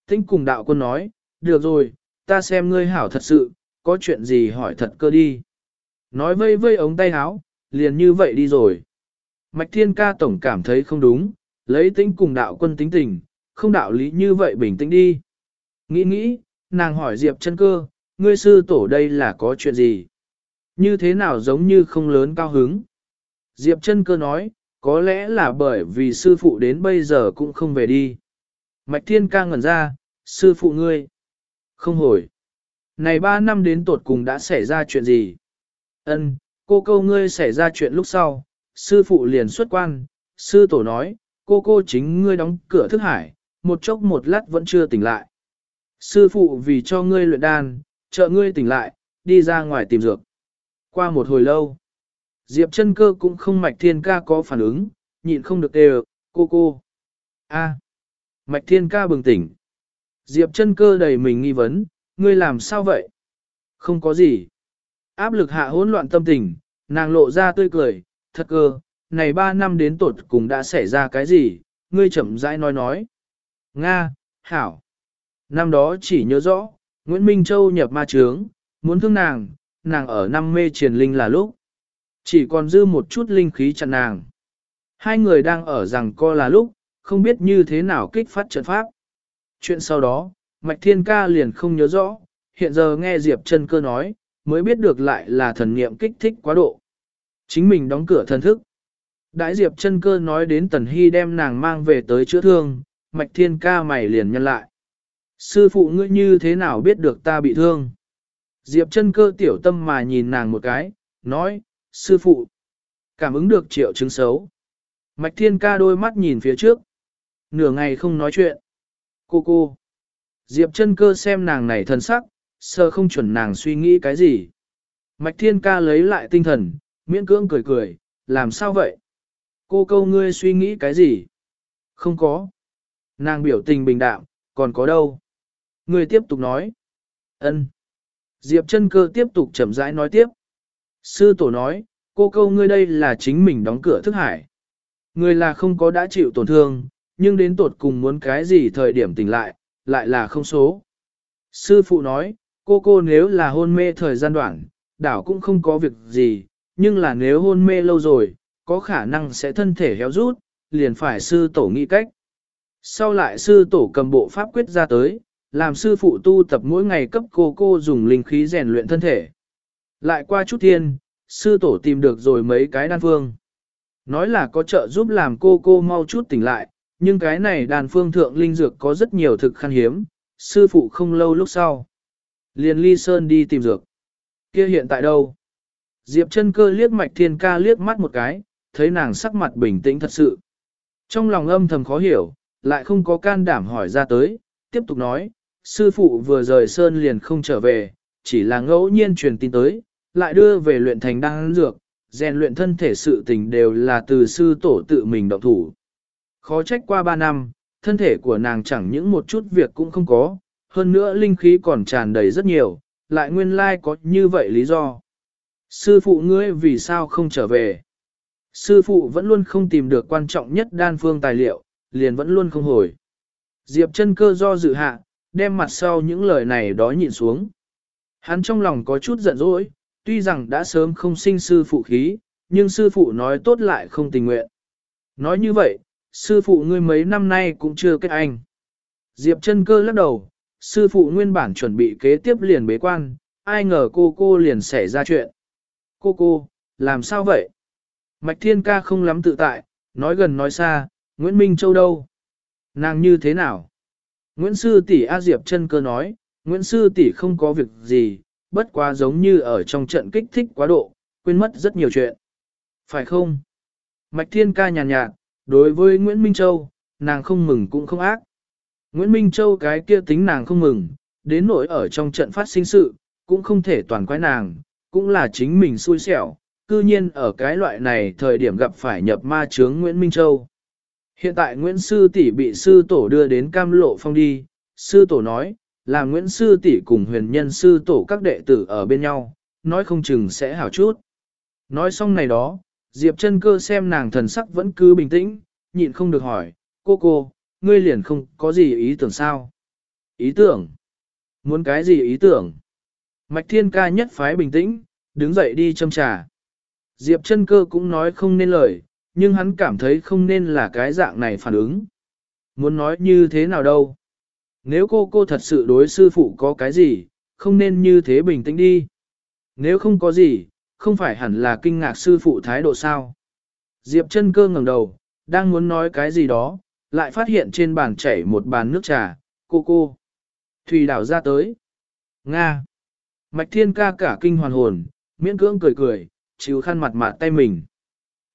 A: Tĩnh cùng đạo quân nói, được rồi, ta xem ngươi hảo thật sự, có chuyện gì hỏi thật cơ đi. Nói vây vây ống tay áo, liền như vậy đi rồi. Mạch Thiên Ca tổng cảm thấy không đúng, lấy tính cùng đạo quân tính tình, không đạo lý như vậy bình tĩnh đi. Nghĩ nghĩ, nàng hỏi Diệp chân cơ, ngươi sư tổ đây là có chuyện gì? Như thế nào giống như không lớn cao hứng? Diệp chân cơ nói, có lẽ là bởi vì sư phụ đến bây giờ cũng không về đi. Mạch Thiên ca ngẩn ra, sư phụ ngươi. Không hồi. Này ba năm đến tột cùng đã xảy ra chuyện gì? Ân, cô câu ngươi xảy ra chuyện lúc sau, sư phụ liền xuất quan, sư tổ nói, cô cô chính ngươi đóng cửa thức hải, một chốc một lát vẫn chưa tỉnh lại. Sư phụ vì cho ngươi luyện đan, trợ ngươi tỉnh lại, đi ra ngoài tìm dược. Qua một hồi lâu, Diệp chân cơ cũng không mạch thiên ca có phản ứng, nhịn không được đều, cô cô. a mạch thiên ca bừng tỉnh. Diệp chân cơ đầy mình nghi vấn, ngươi làm sao vậy? Không có gì. Áp lực hạ hỗn loạn tâm tình, nàng lộ ra tươi cười, thật cơ, này ba năm đến tột cùng đã xảy ra cái gì, ngươi chậm rãi nói nói. Nga, Hảo. Năm đó chỉ nhớ rõ, Nguyễn Minh Châu nhập ma trướng, muốn thương nàng, nàng ở năm mê triền linh là lúc. Chỉ còn dư một chút linh khí chặn nàng. Hai người đang ở rằng co là lúc, không biết như thế nào kích phát trận pháp. Chuyện sau đó, Mạch Thiên Ca liền không nhớ rõ, hiện giờ nghe Diệp chân cơ nói, mới biết được lại là thần niệm kích thích quá độ. Chính mình đóng cửa thần thức. Đại Diệp chân cơ nói đến Tần Hy đem nàng mang về tới chữa thương, Mạch Thiên Ca mày liền nhân lại. Sư phụ ngươi như thế nào biết được ta bị thương? Diệp chân cơ tiểu tâm mà nhìn nàng một cái, nói, sư phụ, cảm ứng được triệu chứng xấu. Mạch thiên ca đôi mắt nhìn phía trước, nửa ngày không nói chuyện. Cô cô, Diệp chân cơ xem nàng này thần sắc, sơ không chuẩn nàng suy nghĩ cái gì. Mạch thiên ca lấy lại tinh thần, miễn cưỡng cười cười, làm sao vậy? Cô câu ngươi suy nghĩ cái gì? Không có. Nàng biểu tình bình đạm, còn có đâu? Ngươi tiếp tục nói. Ân. Diệp chân cơ tiếp tục chậm rãi nói tiếp. Sư tổ nói, cô câu ngươi đây là chính mình đóng cửa thức hải. Ngươi là không có đã chịu tổn thương, nhưng đến tột cùng muốn cái gì thời điểm tỉnh lại, lại là không số. Sư phụ nói, cô cô nếu là hôn mê thời gian đoạn, đảo cũng không có việc gì, nhưng là nếu hôn mê lâu rồi, có khả năng sẽ thân thể héo rút, liền phải sư tổ nghĩ cách. Sau lại sư tổ cầm bộ pháp quyết ra tới, làm sư phụ tu tập mỗi ngày cấp cô cô dùng linh khí rèn luyện thân thể. Lại qua chút thiên, sư tổ tìm được rồi mấy cái đan phương. Nói là có trợ giúp làm cô cô mau chút tỉnh lại, nhưng cái này đan phương thượng linh dược có rất nhiều thực khan hiếm, sư phụ không lâu lúc sau. Liền ly sơn đi tìm dược. kia hiện tại đâu? Diệp chân cơ liếc mạch thiên ca liếc mắt một cái, thấy nàng sắc mặt bình tĩnh thật sự. Trong lòng âm thầm khó hiểu, lại không có can đảm hỏi ra tới, tiếp tục nói, sư phụ vừa rời sơn liền không trở về, chỉ là ngẫu nhiên truyền tin tới, lại đưa về luyện thành đan dược, rèn luyện thân thể sự tình đều là từ sư tổ tự mình động thủ. Khó trách qua ba năm, thân thể của nàng chẳng những một chút việc cũng không có, hơn nữa linh khí còn tràn đầy rất nhiều, lại nguyên lai có như vậy lý do. Sư phụ ngươi vì sao không trở về? Sư phụ vẫn luôn không tìm được quan trọng nhất đan phương tài liệu, liền vẫn luôn không hồi. Diệp chân cơ do dự hạ, đem mặt sau những lời này đó nhịn xuống. Hắn trong lòng có chút giận dỗi, tuy rằng đã sớm không sinh sư phụ khí, nhưng sư phụ nói tốt lại không tình nguyện. Nói như vậy, sư phụ ngươi mấy năm nay cũng chưa kết anh. Diệp chân cơ lắc đầu, sư phụ nguyên bản chuẩn bị kế tiếp liền bế quan, ai ngờ cô cô liền xảy ra chuyện. Cô cô, làm sao vậy? Mạch thiên ca không lắm tự tại, nói gần nói xa, Nguyễn Minh Châu đâu? Nàng như thế nào? Nguyễn Sư tỷ A Diệp chân cơ nói, Nguyễn Sư tỷ không có việc gì, bất quá giống như ở trong trận kích thích quá độ, quên mất rất nhiều chuyện. Phải không? Mạch Thiên ca nhàn nhạt, nhạt, đối với Nguyễn Minh Châu, nàng không mừng cũng không ác. Nguyễn Minh Châu cái kia tính nàng không mừng, đến nỗi ở trong trận phát sinh sự, cũng không thể toàn quái nàng, cũng là chính mình xui xẻo, cư nhiên ở cái loại này thời điểm gặp phải nhập ma chướng Nguyễn Minh Châu. Hiện tại Nguyễn Sư Tỷ bị Sư Tổ đưa đến cam lộ phong đi, Sư Tổ nói, là Nguyễn Sư Tỷ cùng huyền nhân Sư Tổ các đệ tử ở bên nhau, nói không chừng sẽ hảo chút. Nói xong này đó, Diệp chân cơ xem nàng thần sắc vẫn cứ bình tĩnh, nhịn không được hỏi, cô cô, ngươi liền không có gì ý tưởng sao? Ý tưởng? Muốn cái gì ý tưởng? Mạch thiên ca nhất phái bình tĩnh, đứng dậy đi châm trà. Diệp chân cơ cũng nói không nên lời, nhưng hắn cảm thấy không nên là cái dạng này phản ứng. Muốn nói như thế nào đâu? Nếu cô cô thật sự đối sư phụ có cái gì, không nên như thế bình tĩnh đi. Nếu không có gì, không phải hẳn là kinh ngạc sư phụ thái độ sao. Diệp chân cơ ngẩng đầu, đang muốn nói cái gì đó, lại phát hiện trên bàn chảy một bàn nước trà, cô cô. Thủy đảo ra tới. Nga. Mạch thiên ca cả kinh hoàn hồn, miễn cưỡng cười cười, chịu khăn mặt mạt tay mình.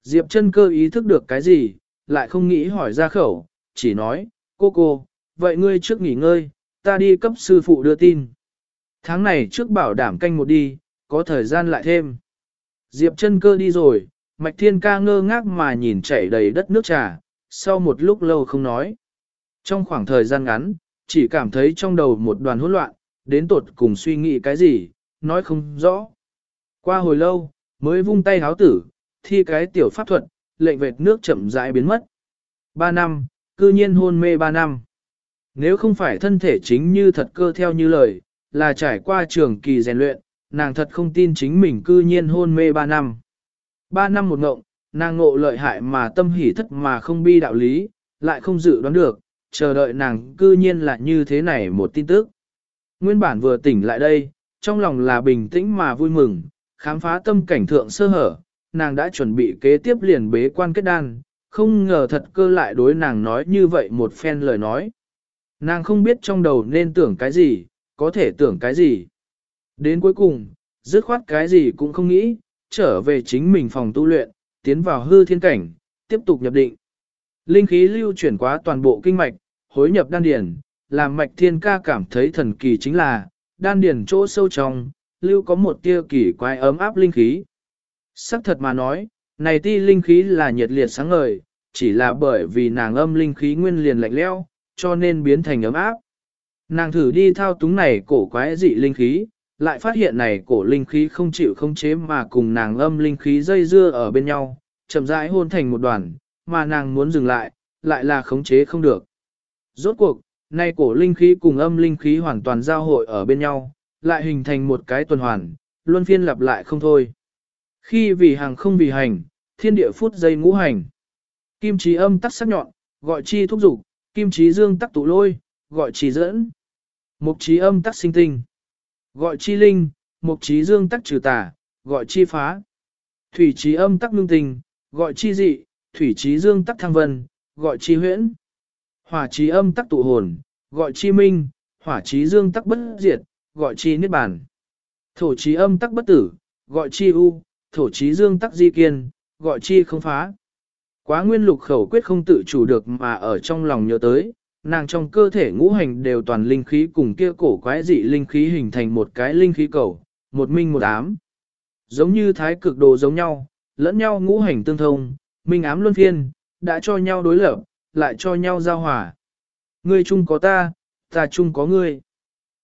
A: Diệp chân cơ ý thức được cái gì, lại không nghĩ hỏi ra khẩu, chỉ nói, cô cô, vậy ngươi trước nghỉ ngơi, ta đi cấp sư phụ đưa tin. Tháng này trước bảo đảm canh một đi, có thời gian lại thêm. Diệp chân cơ đi rồi, Mạch Thiên ca ngơ ngác mà nhìn chảy đầy đất nước trà, sau một lúc lâu không nói. Trong khoảng thời gian ngắn, chỉ cảm thấy trong đầu một đoàn hỗn loạn, đến tột cùng suy nghĩ cái gì, nói không rõ. Qua hồi lâu, mới vung tay háo tử, thi cái tiểu pháp thuật, lệnh vệt nước chậm rãi biến mất. Ba năm, cư nhiên hôn mê ba năm. Nếu không phải thân thể chính như thật cơ theo như lời, là trải qua trường kỳ rèn luyện, nàng thật không tin chính mình cư nhiên hôn mê ba năm. Ba năm một ngộng, nàng ngộ lợi hại mà tâm hỉ thất mà không bi đạo lý, lại không dự đoán được, chờ đợi nàng cư nhiên là như thế này một tin tức. Nguyên bản vừa tỉnh lại đây, trong lòng là bình tĩnh mà vui mừng, khám phá tâm cảnh thượng sơ hở, nàng đã chuẩn bị kế tiếp liền bế quan kết đan, không ngờ thật cơ lại đối nàng nói như vậy một phen lời nói. Nàng không biết trong đầu nên tưởng cái gì, có thể tưởng cái gì. Đến cuối cùng, dứt khoát cái gì cũng không nghĩ, trở về chính mình phòng tu luyện, tiến vào hư thiên cảnh, tiếp tục nhập định. Linh khí lưu chuyển qua toàn bộ kinh mạch, hối nhập đan điển, làm mạch thiên ca cảm thấy thần kỳ chính là, đan điển chỗ sâu trong, lưu có một tia kỳ quái ấm áp linh khí. Sắc thật mà nói, này ti linh khí là nhiệt liệt sáng ngời, chỉ là bởi vì nàng âm linh khí nguyên liền lạnh leo, cho nên biến thành ấm áp. Nàng thử đi thao túng này cổ quái dị linh khí, lại phát hiện này cổ linh khí không chịu không chế mà cùng nàng âm linh khí dây dưa ở bên nhau, chậm rãi hôn thành một đoàn, mà nàng muốn dừng lại, lại là khống chế không được. Rốt cuộc, nay cổ linh khí cùng âm linh khí hoàn toàn giao hội ở bên nhau, lại hình thành một cái tuần hoàn, luân phiên lặp lại không thôi. Khi vì hàng không vì hành, thiên địa phút giây ngũ hành. Kim trí âm tắc sắc nhọn, gọi chi thúc dục, kim trí dương tắc tụ lôi, gọi chi dẫn. Mục trí âm tắc sinh tinh, gọi chi linh, mục trí dương tắc trừ tà, gọi chi phá. Thủy trí âm tắc ngưng tình, gọi chi dị, thủy trí dương tắc thăng vân, gọi chi huyễn. Hỏa trí âm tắc tụ hồn, gọi chi minh, hỏa trí dương tắc bất diệt, gọi chi niết bàn. Thổ trí âm tắc bất tử, gọi chi u, thổ trí dương tắc di kiên, gọi chi không phá. Quá nguyên lục khẩu quyết không tự chủ được mà ở trong lòng nhớ tới, nàng trong cơ thể ngũ hành đều toàn linh khí cùng kia cổ quái dị linh khí hình thành một cái linh khí cầu, một minh một ám. Giống như thái cực đồ giống nhau, lẫn nhau ngũ hành tương thông, minh ám luân phiên, đã cho nhau đối lập, lại cho nhau giao hòa. Ngươi chung có ta, ta chung có ngươi.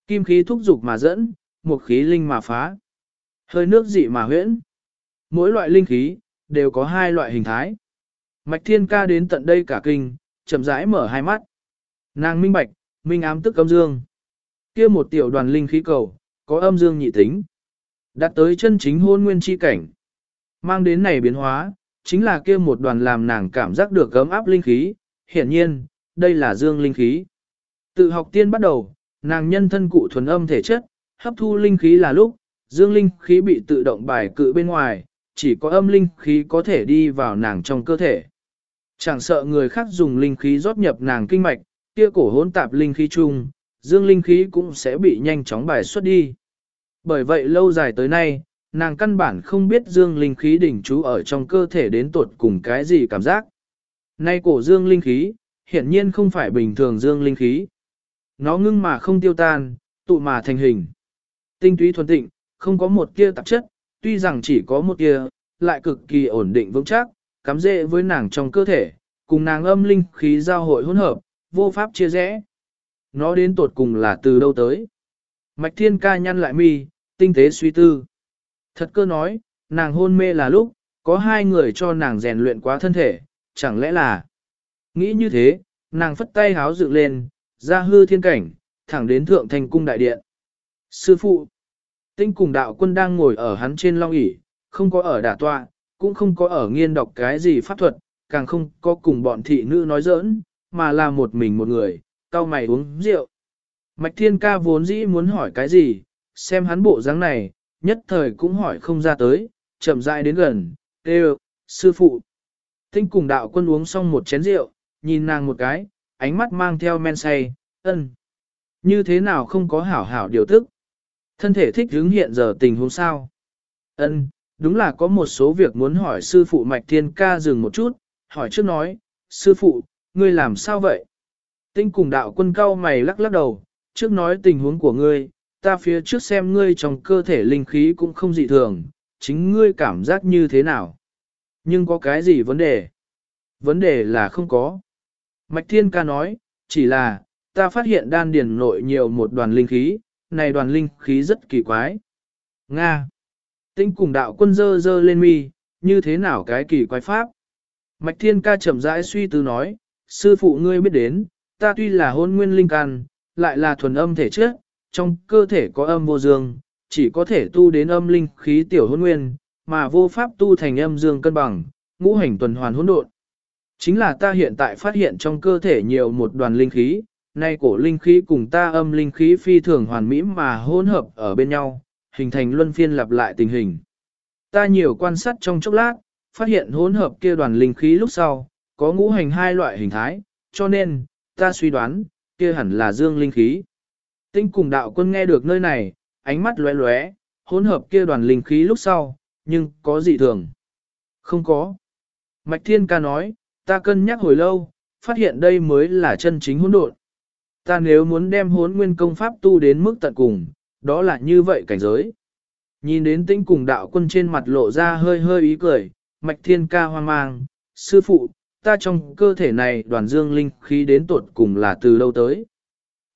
A: Kim khí thúc dục mà dẫn, một khí linh mà phá. Hơi nước dị mà huyễn. Mỗi loại linh khí, đều có hai loại hình thái. Mạch thiên ca đến tận đây cả kinh, chậm rãi mở hai mắt. Nàng minh bạch, minh ám tức âm dương. kia một tiểu đoàn linh khí cầu, có âm dương nhị tính. Đạt tới chân chính hôn nguyên chi cảnh. Mang đến này biến hóa, chính là kia một đoàn làm nàng cảm giác được gấm áp linh khí. Hiển nhiên, đây là dương linh khí. Tự học tiên bắt đầu, nàng nhân thân cụ thuần âm thể chất, hấp thu linh khí là lúc, dương linh khí bị tự động bài cự bên ngoài, chỉ có âm linh khí có thể đi vào nàng trong cơ thể. Chẳng sợ người khác dùng linh khí rót nhập nàng kinh mạch, kia cổ hỗn tạp linh khí chung, dương linh khí cũng sẽ bị nhanh chóng bài xuất đi. Bởi vậy lâu dài tới nay, nàng căn bản không biết dương linh khí đỉnh trú ở trong cơ thể đến tuột cùng cái gì cảm giác. Nay cổ dương linh khí, hiển nhiên không phải bình thường dương linh khí. Nó ngưng mà không tiêu tan, tụ mà thành hình. Tinh túy thuần tịnh, không có một tia tạp chất, tuy rằng chỉ có một tia, lại cực kỳ ổn định vững chắc, cắm rễ với nàng trong cơ thể, cùng nàng âm linh khí giao hội hỗn hợp, vô pháp chia rẽ. Nó đến tột cùng là từ đâu tới? Mạch thiên ca nhăn lại mi, tinh tế suy tư. Thật cơ nói, nàng hôn mê là lúc, có hai người cho nàng rèn luyện quá thân thể, chẳng lẽ là... Nghĩ như thế, nàng phất tay háo dựng lên, ra hư thiên cảnh, thẳng đến thượng thành cung đại điện. Sư phụ, tinh cùng đạo quân đang ngồi ở hắn trên long ỷ không có ở đả tọa, cũng không có ở nghiên đọc cái gì pháp thuật, càng không có cùng bọn thị nữ nói giỡn, mà là một mình một người, cao mày uống rượu. Mạch thiên ca vốn dĩ muốn hỏi cái gì, xem hắn bộ dáng này, nhất thời cũng hỏi không ra tới, chậm rãi đến gần, kêu, sư phụ. Tinh cùng đạo quân uống xong một chén rượu, nhìn nàng một cái, ánh mắt mang theo men say, ân. Như thế nào không có hảo hảo điều thức? Thân thể thích hướng hiện giờ tình huống sao? Ân, đúng là có một số việc muốn hỏi sư phụ Mạch Thiên Ca dừng một chút, hỏi trước nói, sư phụ, ngươi làm sao vậy? Tinh cùng đạo quân cao mày lắc lắc đầu, trước nói tình huống của ngươi, ta phía trước xem ngươi trong cơ thể linh khí cũng không dị thường, chính ngươi cảm giác như thế nào? Nhưng có cái gì vấn đề? Vấn đề là không có. Mạch Thiên Ca nói, chỉ là, ta phát hiện đan điền nội nhiều một đoàn linh khí, này đoàn linh khí rất kỳ quái. Nga. Tinh cùng đạo quân dơ dơ lên mi, như thế nào cái kỳ quái pháp? Mạch Thiên Ca chậm rãi suy tư nói, sư phụ ngươi biết đến, ta tuy là hôn nguyên linh căn, lại là thuần âm thể chất, trong cơ thể có âm vô dương, chỉ có thể tu đến âm linh khí tiểu hôn nguyên, mà vô pháp tu thành âm dương cân bằng, ngũ hành tuần hoàn hỗn độn. Chính là ta hiện tại phát hiện trong cơ thể nhiều một đoàn linh khí, nay cổ linh khí cùng ta âm linh khí phi thường hoàn mỹ mà hỗn hợp ở bên nhau, hình thành luân phiên lặp lại tình hình. Ta nhiều quan sát trong chốc lát, phát hiện hỗn hợp kia đoàn linh khí lúc sau, có ngũ hành hai loại hình thái, cho nên, ta suy đoán, kia hẳn là dương linh khí. Tinh cùng đạo quân nghe được nơi này, ánh mắt lóe lóe, hỗn hợp kia đoàn linh khí lúc sau, nhưng có gì thường? Không có. Mạch Thiên Ca nói, ta cân nhắc hồi lâu, phát hiện đây mới là chân chính hỗn độn. Ta nếu muốn đem hốn nguyên công pháp tu đến mức tận cùng, đó là như vậy cảnh giới. Nhìn đến tinh cùng đạo quân trên mặt lộ ra hơi hơi ý cười, Mạch Thiên Ca hoang mang, sư phụ, ta trong cơ thể này đoàn dương linh khí đến tột cùng là từ lâu tới.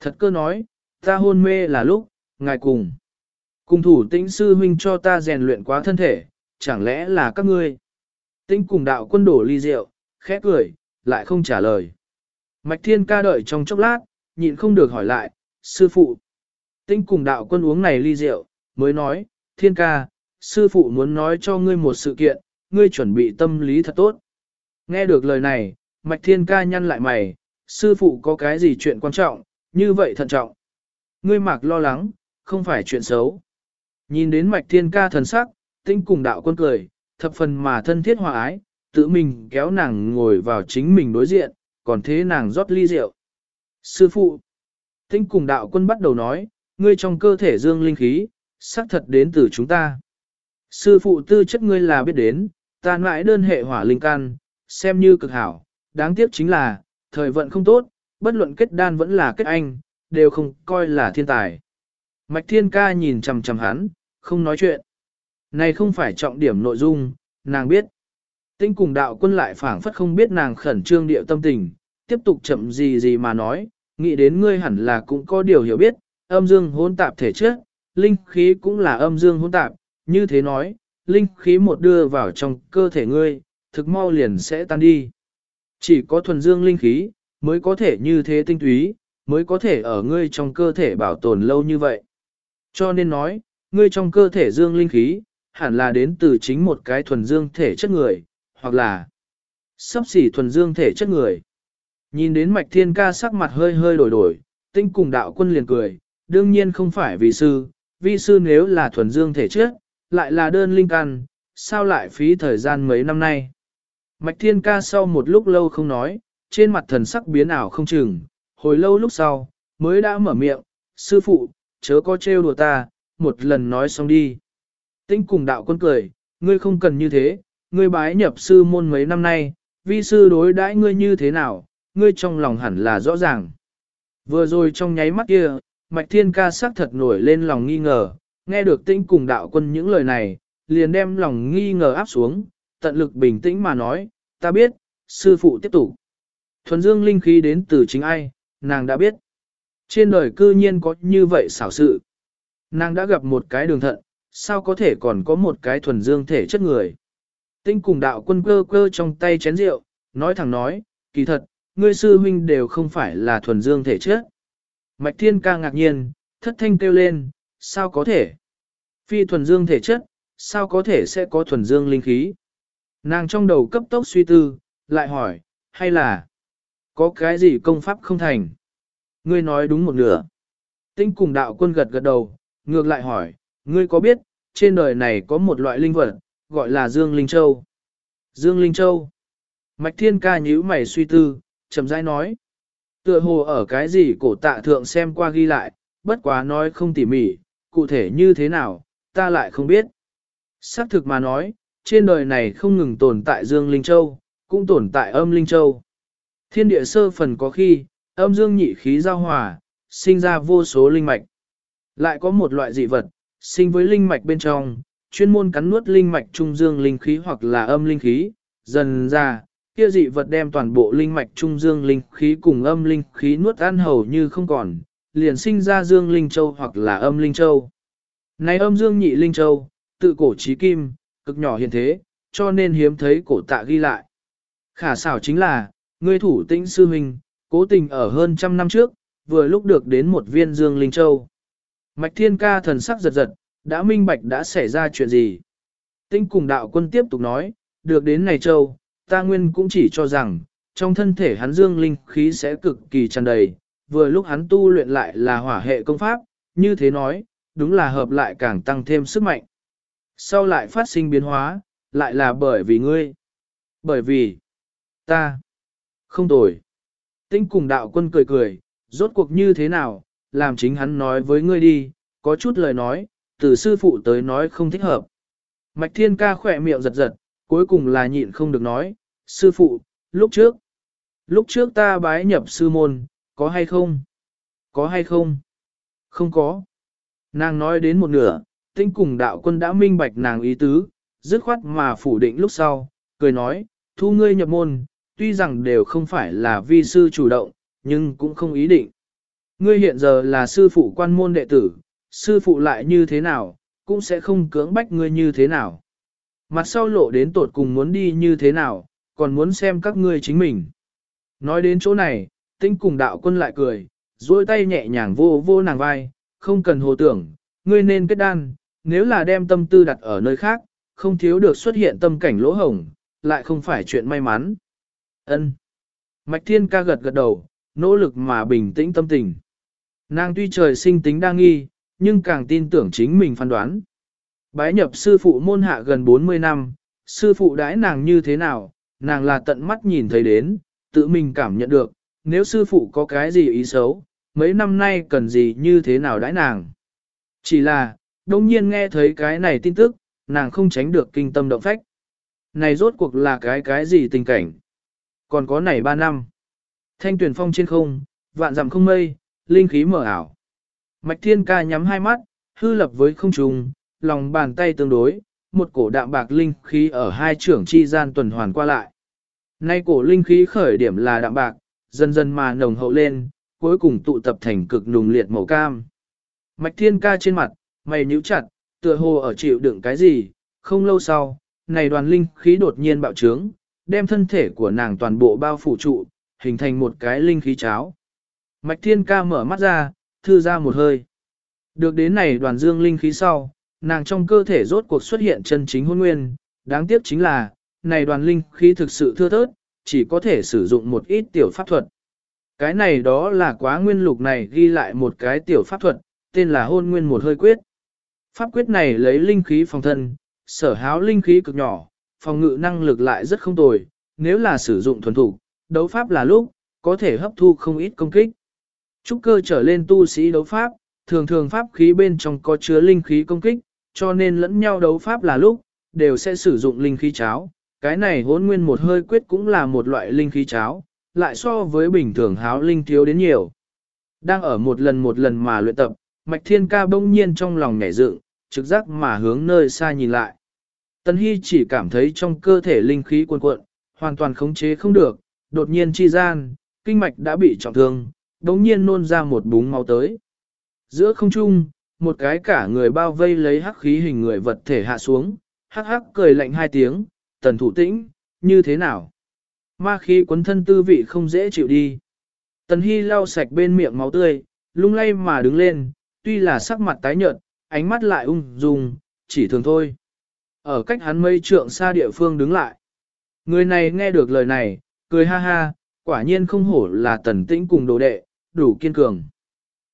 A: Thật cơ nói, ta hôn mê là lúc, ngài cùng. Cùng thủ tĩnh sư huynh cho ta rèn luyện quá thân thể, chẳng lẽ là các ngươi. tinh cùng đạo quân đổ ly rượu, khẽ cười, lại không trả lời. Mạch thiên ca đợi trong chốc lát, nhịn không được hỏi lại, sư phụ. tinh cùng đạo quân uống này ly rượu, mới nói, thiên ca, sư phụ muốn nói cho ngươi một sự kiện, ngươi chuẩn bị tâm lý thật tốt. Nghe được lời này, Mạch Thiên ca nhăn lại mày, sư phụ có cái gì chuyện quan trọng, như vậy thận trọng. Ngươi mặc lo lắng, không phải chuyện xấu. Nhìn đến Mạch Thiên ca thần sắc, tinh cùng đạo quân cười, thập phần mà thân thiết hòa ái, tự mình kéo nàng ngồi vào chính mình đối diện, còn thế nàng rót ly rượu. Sư phụ, tinh cùng đạo quân bắt đầu nói, ngươi trong cơ thể dương linh khí, xác thật đến từ chúng ta. Sư phụ tư chất ngươi là biết đến, ta mãi đơn hệ hỏa linh can, xem như cực hảo, đáng tiếc chính là, thời vận không tốt, bất luận kết đan vẫn là kết anh, đều không coi là thiên tài. Mạch thiên ca nhìn chằm chằm hắn, không nói chuyện. Này không phải trọng điểm nội dung, nàng biết. Tinh cùng đạo quân lại phảng phất không biết nàng khẩn trương điệu tâm tình, tiếp tục chậm gì gì mà nói, nghĩ đến ngươi hẳn là cũng có điều hiểu biết, âm dương hỗn tạp thể chất, linh khí cũng là âm dương hỗn tạp, như thế nói, linh khí một đưa vào trong cơ thể ngươi, thực mau liền sẽ tan đi. Chỉ có thuần dương linh khí, mới có thể như thế tinh túy, mới có thể ở ngươi trong cơ thể bảo tồn lâu như vậy. Cho nên nói, ngươi trong cơ thể dương linh khí, hẳn là đến từ chính một cái thuần dương thể chất người, hoặc là sắp xỉ thuần dương thể chất người. Nhìn đến mạch thiên ca sắc mặt hơi hơi đổi đổi, tinh cùng đạo quân liền cười, đương nhiên không phải vì sư, vi sư nếu là thuần dương thể trước, lại là đơn linh căn, sao lại phí thời gian mấy năm nay. Mạch thiên ca sau một lúc lâu không nói, trên mặt thần sắc biến ảo không chừng, hồi lâu lúc sau, mới đã mở miệng, sư phụ, chớ có trêu đùa ta, một lần nói xong đi. Tinh cùng đạo quân cười, ngươi không cần như thế, ngươi bái nhập sư môn mấy năm nay, vi sư đối đãi ngươi như thế nào, ngươi trong lòng hẳn là rõ ràng. Vừa rồi trong nháy mắt kia, Mạch Thiên Ca sắc thật nổi lên lòng nghi ngờ, nghe được tinh cùng đạo quân những lời này, liền đem lòng nghi ngờ áp xuống, tận lực bình tĩnh mà nói, ta biết, sư phụ tiếp tục. Thuần dương linh khí đến từ chính ai, nàng đã biết. Trên đời cư nhiên có như vậy xảo sự. Nàng đã gặp một cái đường thận, sao có thể còn có một cái thuần dương thể chất người. Tinh cùng đạo quân cơ cơ trong tay chén rượu, nói thẳng nói, kỳ thật, ngươi sư huynh đều không phải là thuần dương thể chất. Mạch thiên ca ngạc nhiên, thất thanh kêu lên, sao có thể? Phi thuần dương thể chất, sao có thể sẽ có thuần dương linh khí? Nàng trong đầu cấp tốc suy tư, lại hỏi, hay là có cái gì công pháp không thành? Ngươi nói đúng một nửa. Tinh cùng đạo quân gật gật đầu, ngược lại hỏi, ngươi có biết, trên đời này có một loại linh vật, gọi là Dương Linh Châu. Dương Linh Châu. Mạch Thiên ca nhíu mày suy tư, chậm rãi nói. Tựa hồ ở cái gì cổ tạ thượng xem qua ghi lại, bất quá nói không tỉ mỉ, cụ thể như thế nào, ta lại không biết. Xác thực mà nói, trên đời này không ngừng tồn tại Dương Linh Châu, cũng tồn tại âm Linh Châu. Thiên địa sơ phần có khi, âm dương nhị khí giao hòa, sinh ra vô số linh mạch. Lại có một loại dị vật, sinh với linh mạch bên trong, chuyên môn cắn nuốt linh mạch trung dương linh khí hoặc là âm linh khí, dần ra, kia dị vật đem toàn bộ linh mạch trung dương linh khí cùng âm linh khí nuốt ăn hầu như không còn, liền sinh ra dương linh châu hoặc là âm linh châu. Này âm dương nhị linh châu, tự cổ trí kim, cực nhỏ hiện thế, cho nên hiếm thấy cổ tạ ghi lại. Khả xảo chính là, ngươi thủ tĩnh sư huynh, cố tình ở hơn trăm năm trước, vừa lúc được đến một viên dương linh châu. Mạch thiên ca thần sắc giật giật, đã minh bạch đã xảy ra chuyện gì. Tinh cùng đạo quân tiếp tục nói, được đến này châu, ta nguyên cũng chỉ cho rằng, trong thân thể hắn dương linh khí sẽ cực kỳ tràn đầy, vừa lúc hắn tu luyện lại là hỏa hệ công pháp, như thế nói, đúng là hợp lại càng tăng thêm sức mạnh. Sau lại phát sinh biến hóa, lại là bởi vì ngươi. Bởi vì, ta, không tồi. Tinh cùng đạo quân cười cười, rốt cuộc như thế nào, làm chính hắn nói với ngươi đi, có chút lời nói, từ sư phụ tới nói không thích hợp. Mạch thiên ca khỏe miệng giật giật, cuối cùng là nhịn không được nói, sư phụ, lúc trước, lúc trước ta bái nhập sư môn, có hay không? Có hay không? Không có. Nàng nói đến một nửa, tinh cùng đạo quân đã minh bạch nàng ý tứ, dứt khoát mà phủ định lúc sau, cười nói, thu ngươi nhập môn, tuy rằng đều không phải là vi sư chủ động, nhưng cũng không ý định. Ngươi hiện giờ là sư phụ quan môn đệ tử, sư phụ lại như thế nào, cũng sẽ không cưỡng bách ngươi như thế nào. Mặt sau lộ đến tột cùng muốn đi như thế nào, còn muốn xem các ngươi chính mình. Nói đến chỗ này, tinh cùng đạo quân lại cười, duỗi tay nhẹ nhàng vô vô nàng vai, không cần hồ tưởng, ngươi nên kết đan, nếu là đem tâm tư đặt ở nơi khác, không thiếu được xuất hiện tâm cảnh lỗ hồng, lại không phải chuyện may mắn. Ân. Mạch Thiên ca gật gật đầu, nỗ lực mà bình tĩnh tâm tình. Nàng tuy trời sinh tính đa nghi, nhưng càng tin tưởng chính mình phán đoán. Bái nhập sư phụ môn hạ gần 40 năm, sư phụ đãi nàng như thế nào, nàng là tận mắt nhìn thấy đến, tự mình cảm nhận được, nếu sư phụ có cái gì ý xấu, mấy năm nay cần gì như thế nào đãi nàng. Chỉ là, đông nhiên nghe thấy cái này tin tức, nàng không tránh được kinh tâm động phách. Này rốt cuộc là cái cái gì tình cảnh? Còn có này ba năm. Thanh tuyển phong trên không, vạn dặm không mây, linh khí mở ảo. Mạch thiên ca nhắm hai mắt, hư lập với không trùng, lòng bàn tay tương đối, một cổ đạm bạc linh khí ở hai trưởng chi gian tuần hoàn qua lại. Nay cổ linh khí khởi điểm là đạm bạc, dần dần mà nồng hậu lên, cuối cùng tụ tập thành cực nùng liệt màu cam. Mạch thiên ca trên mặt, mày nhíu chặt, tựa hồ ở chịu đựng cái gì, không lâu sau, này đoàn linh khí đột nhiên bạo trướng, đem thân thể của nàng toàn bộ bao phủ trụ, hình thành một cái linh khí cháo. Mạch thiên ca mở mắt ra, thư ra một hơi. Được đến này đoàn dương linh khí sau, nàng trong cơ thể rốt cuộc xuất hiện chân chính hôn nguyên, đáng tiếc chính là, này đoàn linh khí thực sự thưa thớt, chỉ có thể sử dụng một ít tiểu pháp thuật. Cái này đó là quá nguyên lục này ghi lại một cái tiểu pháp thuật, tên là hôn nguyên một hơi quyết. Pháp quyết này lấy linh khí phòng thân, sở háo linh khí cực nhỏ, phòng ngự năng lực lại rất không tồi, nếu là sử dụng thuần thủ, đấu pháp là lúc, có thể hấp thu không ít công kích. Trúc cơ trở lên tu sĩ đấu pháp, thường thường pháp khí bên trong có chứa linh khí công kích, cho nên lẫn nhau đấu pháp là lúc, đều sẽ sử dụng linh khí cháo. Cái này hỗn nguyên một hơi quyết cũng là một loại linh khí cháo, lại so với bình thường háo linh thiếu đến nhiều. Đang ở một lần một lần mà luyện tập, Mạch Thiên Ca bỗng nhiên trong lòng nhảy dựng, trực giác mà hướng nơi xa nhìn lại. Tân Hy chỉ cảm thấy trong cơ thể linh khí cuồn cuộn, hoàn toàn khống chế không được, đột nhiên chi gian, kinh mạch đã bị trọng thương, bỗng nhiên nôn ra một búng máu tới. Giữa không trung, một cái cả người bao vây lấy hắc khí hình người vật thể hạ xuống, hắc hắc cười lạnh hai tiếng, tần thủ tĩnh, như thế nào? Ma khí quấn thân tư vị không dễ chịu đi. Tần Hy lau sạch bên miệng máu tươi, lung lay mà đứng lên, tuy là sắc mặt tái nhợt, ánh mắt lại ung dung, chỉ thường thôi. Ở cách hắn mây trượng xa địa phương đứng lại. Người này nghe được lời này, cười ha ha, quả nhiên không hổ là tần tĩnh cùng đồ đệ, đủ kiên cường.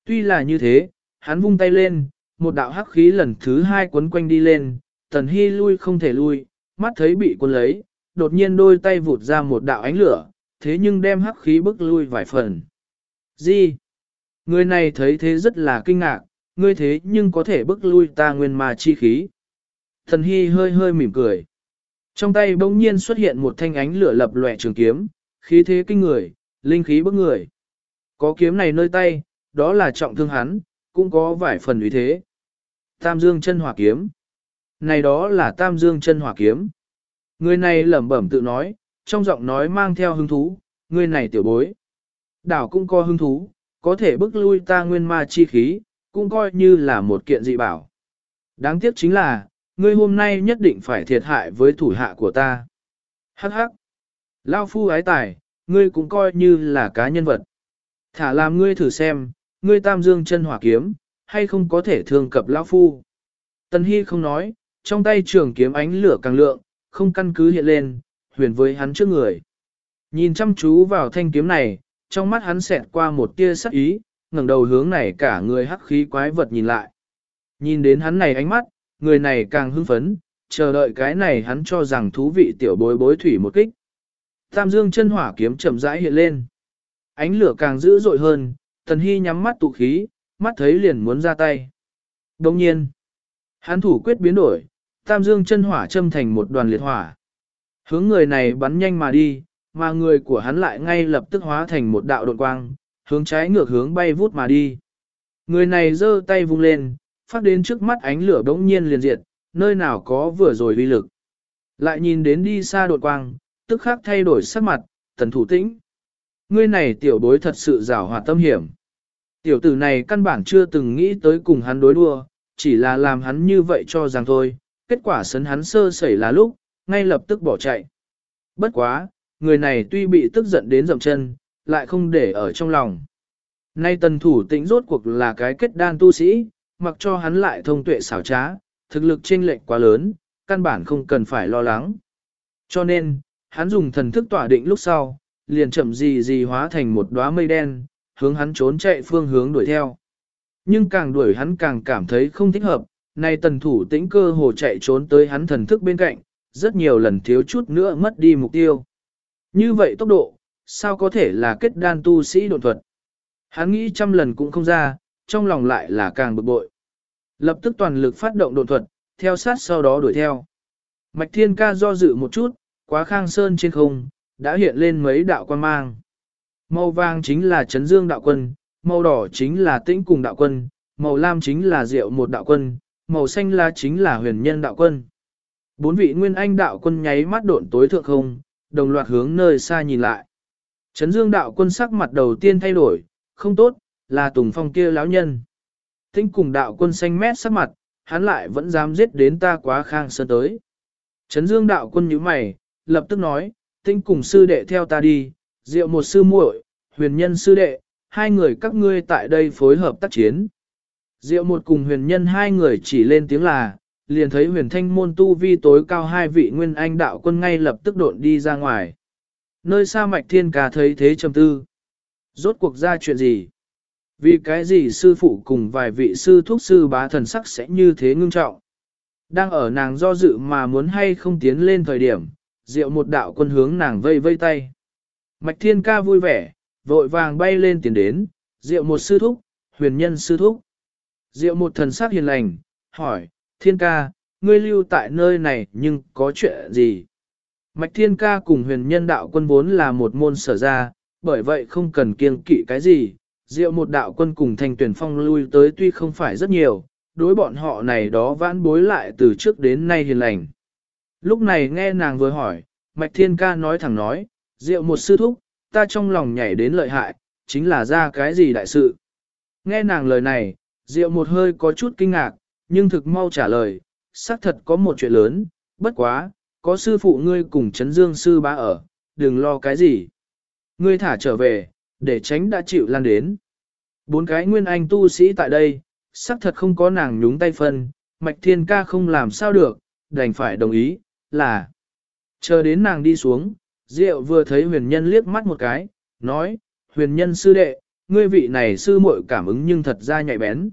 A: Tuy là như thế, hắn vung tay lên, một đạo hắc khí lần thứ hai quấn quanh đi lên, tần hy lui không thể lui, mắt thấy bị cuốn lấy, đột nhiên đôi tay vụt ra một đạo ánh lửa, thế nhưng đem hắc khí bức lui vài phần. Gì? Người này thấy thế rất là kinh ngạc, ngươi thế nhưng có thể bức lui ta nguyên mà chi khí. Thần Hy hơi hơi mỉm cười. Trong tay bỗng nhiên xuất hiện một thanh ánh lửa lập lòe trường kiếm, khí thế kinh người, linh khí bức người. Có kiếm này nơi tay, đó là trọng thương hắn, cũng có vài phần uy thế. Tam dương chân hỏa kiếm. Này đó là tam dương chân hỏa kiếm. Người này lẩm bẩm tự nói, trong giọng nói mang theo hứng thú, người này tiểu bối. Đảo cũng có hứng thú, có thể bức lui ta nguyên ma chi khí, cũng coi như là một kiện dị bảo. Đáng tiếc chính là, ngươi hôm nay nhất định phải thiệt hại với thủ hạ của ta. Hắc hắc. Lao phu ái tài, ngươi cũng coi như là cá nhân vật. Thả làm ngươi thử xem, ngươi tam dương chân hỏa kiếm, hay không có thể thương cập lão phu. Tần Hy không nói, trong tay trường kiếm ánh lửa càng lượng, không căn cứ hiện lên, huyền với hắn trước người. Nhìn chăm chú vào thanh kiếm này, trong mắt hắn xẹt qua một tia sắc ý, ngẩng đầu hướng này cả người hắc khí quái vật nhìn lại. Nhìn đến hắn này ánh mắt, người này càng hưng phấn, chờ đợi cái này hắn cho rằng thú vị tiểu bối bối thủy một kích. Tam dương chân hỏa kiếm chậm rãi hiện lên. Ánh lửa càng dữ dội hơn, Tần Hy nhắm mắt tụ khí, mắt thấy liền muốn ra tay. Đồng nhiên, hắn thủ quyết biến đổi, tam dương chân hỏa châm thành một đoàn liệt hỏa. Hướng người này bắn nhanh mà đi, mà người của hắn lại ngay lập tức hóa thành một đạo đột quang, hướng trái ngược hướng bay vút mà đi. Người này giơ tay vung lên, phát đến trước mắt ánh lửa đống nhiên liền diệt, nơi nào có vừa rồi uy lực. Lại nhìn đến đi xa đột quang, tức khắc thay đổi sắc mặt, tần thủ tĩnh. Ngươi này tiểu bối thật sự rào hòa tâm hiểm. Tiểu tử này căn bản chưa từng nghĩ tới cùng hắn đối đua, chỉ là làm hắn như vậy cho rằng thôi, kết quả sấn hắn sơ sẩy là lúc, ngay lập tức bỏ chạy. Bất quá, người này tuy bị tức giận đến dậm chân, lại không để ở trong lòng. Nay tần thủ tĩnh rốt cuộc là cái kết đan tu sĩ, mặc cho hắn lại thông tuệ xảo trá, thực lực chênh lệch quá lớn, căn bản không cần phải lo lắng. Cho nên, hắn dùng thần thức tỏa định lúc sau, liền chậm gì gì hóa thành một đóa mây đen, hướng hắn trốn chạy phương hướng đuổi theo. Nhưng càng đuổi hắn càng cảm thấy không thích hợp, nay tần thủ tĩnh cơ hồ chạy trốn tới hắn thần thức bên cạnh, rất nhiều lần thiếu chút nữa mất đi mục tiêu. Như vậy tốc độ, sao có thể là kết đan tu sĩ độn thuật? Hắn nghĩ trăm lần cũng không ra, trong lòng lại là càng bực bội. Lập tức toàn lực phát động độn thuật, theo sát sau đó đuổi theo. Mạch Thiên Ca do dự một chút, quá khang sơn trên không, đã hiện lên mấy đạo quan mang. Màu vàng chính là chấn dương đạo quân, màu đỏ chính là tĩnh cùng đạo quân, màu lam chính là diệu một đạo quân, màu xanh lá chính là huyền nhân đạo quân. Bốn vị nguyên anh đạo quân nháy mắt độn tối thượng không, đồng loạt hướng nơi xa nhìn lại. Chấn dương đạo quân sắc mặt đầu tiên thay đổi, không tốt, là tùng phong kia lão nhân. Tinh cùng đạo quân xanh mét sắc mặt, hắn lại vẫn dám giết đến ta quá khang sơn tới. Chấn dương đạo quân nhíu mày, lập tức nói, tinh cùng sư đệ theo ta đi, diệu một sư muội, huyền nhân sư đệ, hai người các ngươi tại đây phối hợp tác chiến. Diệu một cùng huyền nhân hai người chỉ lên tiếng là, liền thấy huyền thanh môn tu vi tối cao hai vị nguyên anh đạo quân ngay lập tức độn đi ra ngoài. Nơi xa mạch thiên ca thấy thế trầm tư. Rốt cuộc ra chuyện gì? Vì cái gì sư phụ cùng vài vị sư thuốc sư bá thần sắc sẽ như thế ngưng trọng? Đang ở nàng do dự mà muốn hay không tiến lên thời điểm, diệu một đạo quân hướng nàng vây vây tay. Mạch thiên ca vui vẻ, vội vàng bay lên tiến đến, diệu một sư thúc, huyền nhân sư thúc. Diệu một thần sắc hiền lành, hỏi, thiên ca, ngươi lưu tại nơi này nhưng có chuyện gì? Mạch thiên ca cùng huyền nhân đạo quân vốn là một môn sở ra, bởi vậy không cần kiêng kỵ cái gì. Diệu một đạo quân cùng thanh tuyển phong lui tới tuy không phải rất nhiều, đối bọn họ này đó vãn bối lại từ trước đến nay hiền lành. Lúc này nghe nàng vừa hỏi, Mạch Thiên Ca nói thẳng nói, Diệu một sư thúc, ta trong lòng nhảy đến lợi hại, chính là ra cái gì đại sự. Nghe nàng lời này, Diệu một hơi có chút kinh ngạc, nhưng thực mau trả lời, xác thật có một chuyện lớn, bất quá, có sư phụ ngươi cùng chấn dương sư bá ở, đừng lo cái gì. Ngươi thả trở về, để tránh đã chịu lan đến. Bốn cái nguyên anh tu sĩ tại đây, xác thật không có nàng nhúng tay phân, mạch thiên ca không làm sao được, đành phải đồng ý, là. Chờ đến nàng đi xuống, Diệu vừa thấy huyền nhân liếc mắt một cái, nói, huyền nhân sư đệ, ngươi vị này sư muội cảm ứng nhưng thật ra nhạy bén.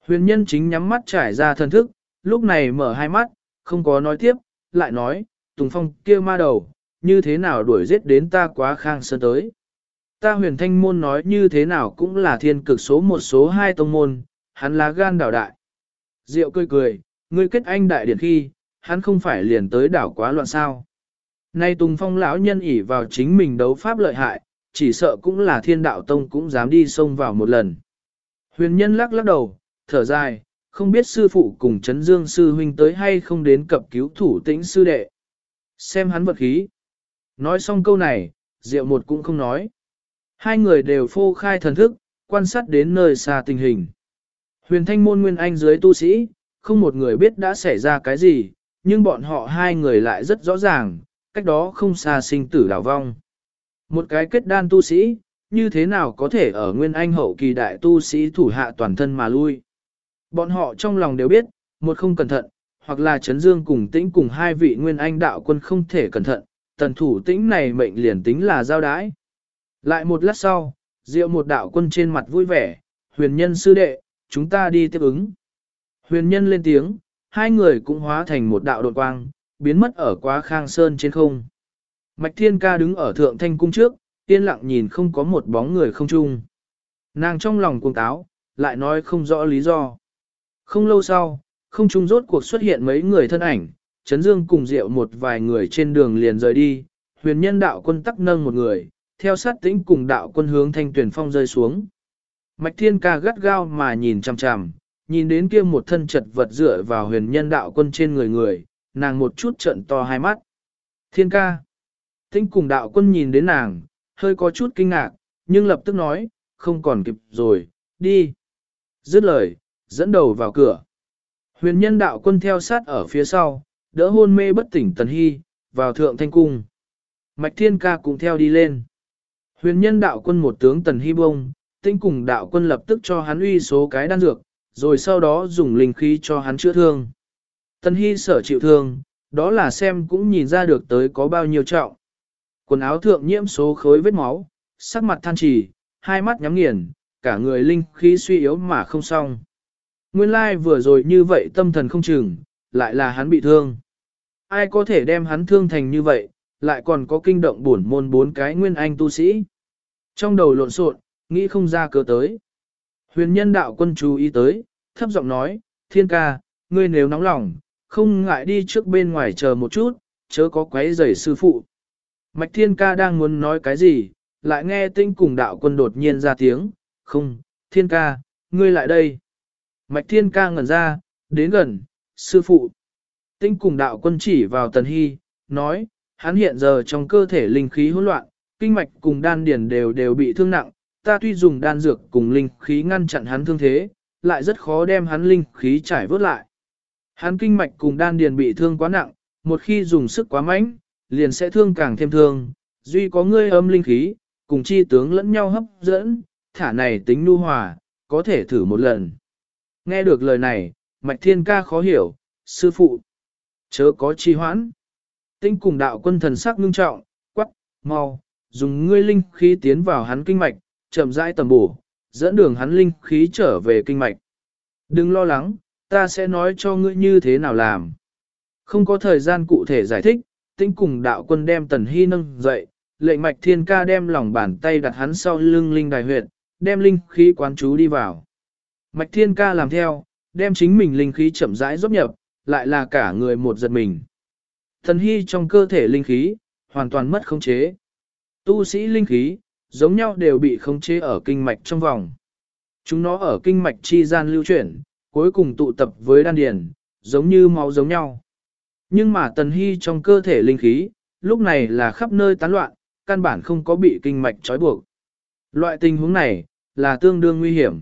A: Huyền nhân chính nhắm mắt trải ra thân thức, lúc này mở hai mắt, không có nói tiếp, lại nói, Tùng Phong kia ma đầu, như thế nào đuổi giết đến ta quá khang sơn tới. Ta huyền thanh môn nói như thế nào cũng là thiên cực số một số hai tông môn, hắn là gan đảo đại. Diệu cười cười, ngươi kết anh đại điển khi, hắn không phải liền tới đảo quá loạn sao. Nay Tùng Phong lão nhân ỉ vào chính mình đấu pháp lợi hại, chỉ sợ cũng là thiên đạo tông cũng dám đi xông vào một lần. Huyền nhân lắc lắc đầu, thở dài, không biết sư phụ cùng chấn dương sư huynh tới hay không đến cập cứu thủ tĩnh sư đệ. Xem hắn vật khí. Nói xong câu này, Diệu một cũng không nói. Hai người đều phô khai thần thức, quan sát đến nơi xa tình hình. Huyền thanh môn nguyên anh dưới tu sĩ, không một người biết đã xảy ra cái gì, nhưng bọn họ hai người lại rất rõ ràng, cách đó không xa sinh tử đảo vong. Một cái kết đan tu sĩ, như thế nào có thể ở nguyên anh hậu kỳ đại tu sĩ thủ hạ toàn thân mà lui. Bọn họ trong lòng đều biết, một không cẩn thận, hoặc là chấn dương cùng tĩnh cùng hai vị nguyên anh đạo quân không thể cẩn thận, tần thủ tĩnh này mệnh liền tính là giao đái. Lại một lát sau, diệu một đạo quân trên mặt vui vẻ, huyền nhân sư đệ, chúng ta đi tiếp ứng. Huyền nhân lên tiếng, hai người cũng hóa thành một đạo đột quang, biến mất ở quá khang sơn trên không. Mạch thiên ca đứng ở thượng thanh cung trước, yên lặng nhìn không có một bóng người không chung. Nàng trong lòng cuồng táo, lại nói không rõ lý do. Không lâu sau, không trung rốt cuộc xuất hiện mấy người thân ảnh, Trấn Dương cùng Diệu một vài người trên đường liền rời đi, huyền nhân đạo quân tắc nâng một người, theo sát tĩnh cùng đạo quân hướng thanh tuyển phong rơi xuống. Mạch thiên ca gắt gao mà nhìn chằm chằm, nhìn đến kia một thân chật vật dựa vào huyền nhân đạo quân trên người người, nàng một chút trận to hai mắt. Thiên ca. Tinh cùng đạo quân nhìn đến nàng, hơi có chút kinh ngạc, nhưng lập tức nói, không còn kịp rồi, đi. Dứt lời, dẫn đầu vào cửa. Huyền nhân đạo quân theo sát ở phía sau, đỡ hôn mê bất tỉnh Tần Hy, vào thượng thanh cung. Mạch Thiên Ca cũng theo đi lên. Huyền nhân đạo quân một tướng Tần Hy bông, tinh cùng đạo quân lập tức cho hắn uy số cái đan dược, rồi sau đó dùng linh khí cho hắn chữa thương. Tân Hy sở chịu thương, đó là xem cũng nhìn ra được tới có bao nhiêu trọng. Quần áo thượng nhiễm số khối vết máu, sắc mặt than trì, hai mắt nhắm nghiền, cả người linh khí suy yếu mà không xong. Nguyên lai vừa rồi như vậy tâm thần không chừng, lại là hắn bị thương. Ai có thể đem hắn thương thành như vậy, lại còn có kinh động bổn môn bốn cái nguyên anh tu sĩ. Trong đầu lộn xộn, nghĩ không ra cớ tới. Huyền nhân đạo quân chú ý tới, thấp giọng nói, thiên ca, ngươi nếu nóng lòng, không ngại đi trước bên ngoài chờ một chút, chớ có quấy rầy sư phụ. Mạch thiên ca đang muốn nói cái gì, lại nghe tinh cùng đạo quân đột nhiên ra tiếng, không, thiên ca, ngươi lại đây. Mạch thiên ca ngẩn ra, đến gần, sư phụ. Tinh cùng đạo quân chỉ vào tần hy, nói, hắn hiện giờ trong cơ thể linh khí hỗn loạn, kinh mạch cùng đan điền đều đều bị thương nặng, ta tuy dùng đan dược cùng linh khí ngăn chặn hắn thương thế, lại rất khó đem hắn linh khí trải vớt lại. Hắn kinh mạch cùng đan điền bị thương quá nặng, một khi dùng sức quá mạnh, liền sẽ thương càng thêm thương, duy có ngươi âm linh khí, cùng chi tướng lẫn nhau hấp dẫn, thả này tính nu hòa, có thể thử một lần. Nghe được lời này, Mạch Thiên Ca khó hiểu, sư phụ, chớ có chi hoãn. Tinh cùng đạo quân thần sắc ngưng trọng, quắc, mau, dùng ngươi linh khí tiến vào hắn kinh mạch, chậm rãi tầm bổ, dẫn đường hắn linh khí trở về kinh mạch. Đừng lo lắng, ta sẽ nói cho ngươi như thế nào làm. Không có thời gian cụ thể giải thích, tinh cùng đạo quân đem tần hy nâng dậy, lệnh mạch thiên ca đem lòng bàn tay đặt hắn sau lưng linh đài huyệt, đem linh khí quán chú đi vào. Mạch Thiên Ca làm theo, đem chính mình linh khí chậm rãi dốc nhập, lại là cả người một giật mình. Thần hy trong cơ thể linh khí, hoàn toàn mất khống chế. Tu sĩ linh khí, giống nhau đều bị khống chế ở kinh mạch trong vòng. Chúng nó ở kinh mạch chi gian lưu chuyển, cuối cùng tụ tập với đan điền, giống như máu giống nhau. Nhưng mà tần hy trong cơ thể linh khí, lúc này là khắp nơi tán loạn, căn bản không có bị kinh mạch trói buộc. Loại tình huống này, là tương đương nguy hiểm.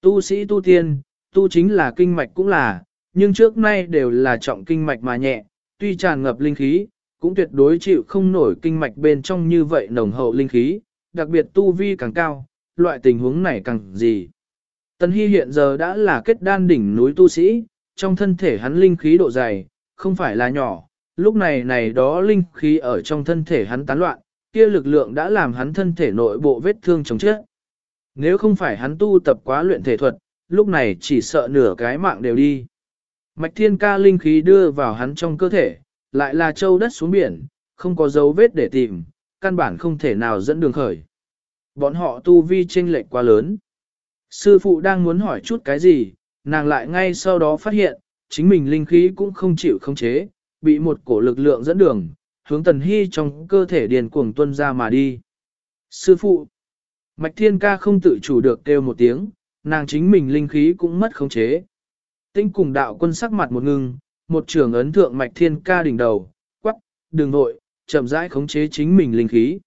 A: Tu sĩ tu tiên, tu chính là kinh mạch cũng là, nhưng trước nay đều là trọng kinh mạch mà nhẹ, tuy tràn ngập linh khí, cũng tuyệt đối chịu không nổi kinh mạch bên trong như vậy nồng hậu linh khí, đặc biệt tu vi càng cao, loại tình huống này càng gì. Tần Hy hiện giờ đã là kết đan đỉnh núi tu sĩ, trong thân thể hắn linh khí độ dày, không phải là nhỏ, lúc này này đó linh khí ở trong thân thể hắn tán loạn, kia lực lượng đã làm hắn thân thể nội bộ vết thương chống chết. Nếu không phải hắn tu tập quá luyện thể thuật, lúc này chỉ sợ nửa cái mạng đều đi. Mạch thiên ca linh khí đưa vào hắn trong cơ thể, lại là châu đất xuống biển, không có dấu vết để tìm, căn bản không thể nào dẫn đường khởi. Bọn họ tu vi chênh lệch quá lớn. Sư phụ đang muốn hỏi chút cái gì, nàng lại ngay sau đó phát hiện, chính mình linh khí cũng không chịu khống chế, bị một cổ lực lượng dẫn đường, hướng tần hy trong cơ thể điền cuồng tuân ra mà đi. Sư phụ, Mạch Thiên Ca không tự chủ được kêu một tiếng, nàng chính mình linh khí cũng mất khống chế. Tinh cùng đạo quân sắc mặt một ngưng, một trường ấn thượng Mạch Thiên Ca đỉnh đầu, quắc, đường nội, chậm rãi khống chế chính mình linh khí.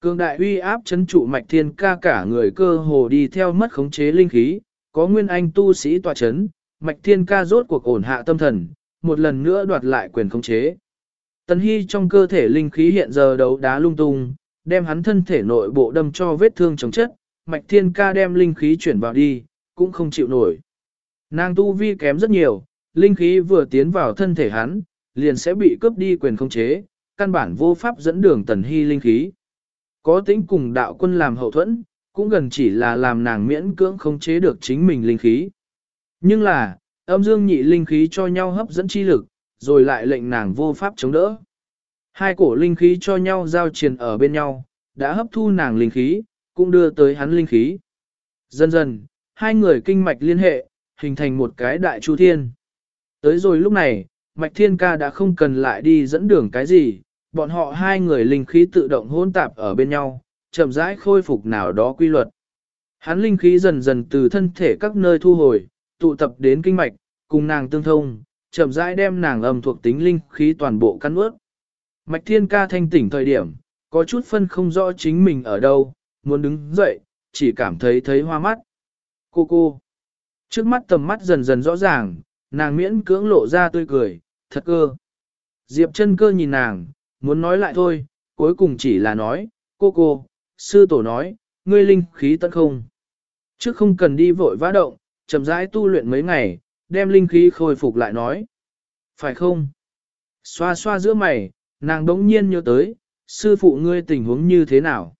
A: Cương đại uy áp chấn trụ Mạch Thiên Ca cả người cơ hồ đi theo mất khống chế linh khí, có nguyên anh tu sĩ tòa chấn, Mạch Thiên Ca rốt cuộc ổn hạ tâm thần, một lần nữa đoạt lại quyền khống chế. Tần Hy trong cơ thể linh khí hiện giờ đấu đá lung tung, đem hắn thân thể nội bộ đâm cho vết thương chống chất, Mạch Thiên Ca đem linh khí chuyển vào đi, cũng không chịu nổi. Nàng tu vi kém rất nhiều, linh khí vừa tiến vào thân thể hắn, liền sẽ bị cướp đi quyền khống chế, căn bản vô pháp dẫn đường Tần Hy linh khí. Có tính cùng đạo quân làm hậu thuẫn, cũng gần chỉ là làm nàng miễn cưỡng không chế được chính mình linh khí. Nhưng là, âm dương nhị linh khí cho nhau hấp dẫn chi lực, rồi lại lệnh nàng vô pháp chống đỡ. Hai cổ linh khí cho nhau giao triền ở bên nhau, đã hấp thu nàng linh khí, cũng đưa tới hắn linh khí. Dần dần, hai người kinh mạch liên hệ, hình thành một cái đại chu thiên. Tới rồi lúc này, mạch thiên ca đã không cần lại đi dẫn đường cái gì, bọn họ hai người linh khí tự động hỗn tạp ở bên nhau, chậm rãi khôi phục nào đó quy luật. Hắn linh khí dần dần từ thân thể các nơi thu hồi, tụ tập đến kinh mạch, cùng nàng tương thông, chậm rãi đem nàng âm thuộc tính linh khí toàn bộ căn ướt. Mạch Thiên Ca thanh tỉnh thời điểm, có chút phân không rõ chính mình ở đâu, muốn đứng dậy, chỉ cảm thấy thấy hoa mắt. Cô cô. Trước mắt tầm mắt dần dần rõ ràng, nàng miễn cưỡng lộ ra tươi cười, thật cơ. Diệp chân cơ nhìn nàng, muốn nói lại thôi, cuối cùng chỉ là nói, cô cô, sư tổ nói, ngươi linh khí tận không. Trước không cần đi vội vã động, chậm rãi tu luyện mấy ngày, đem linh khí khôi phục lại nói. Phải không? Xoa xoa giữa mày, nàng đống nhiên nhớ tới, sư phụ ngươi tình huống như thế nào?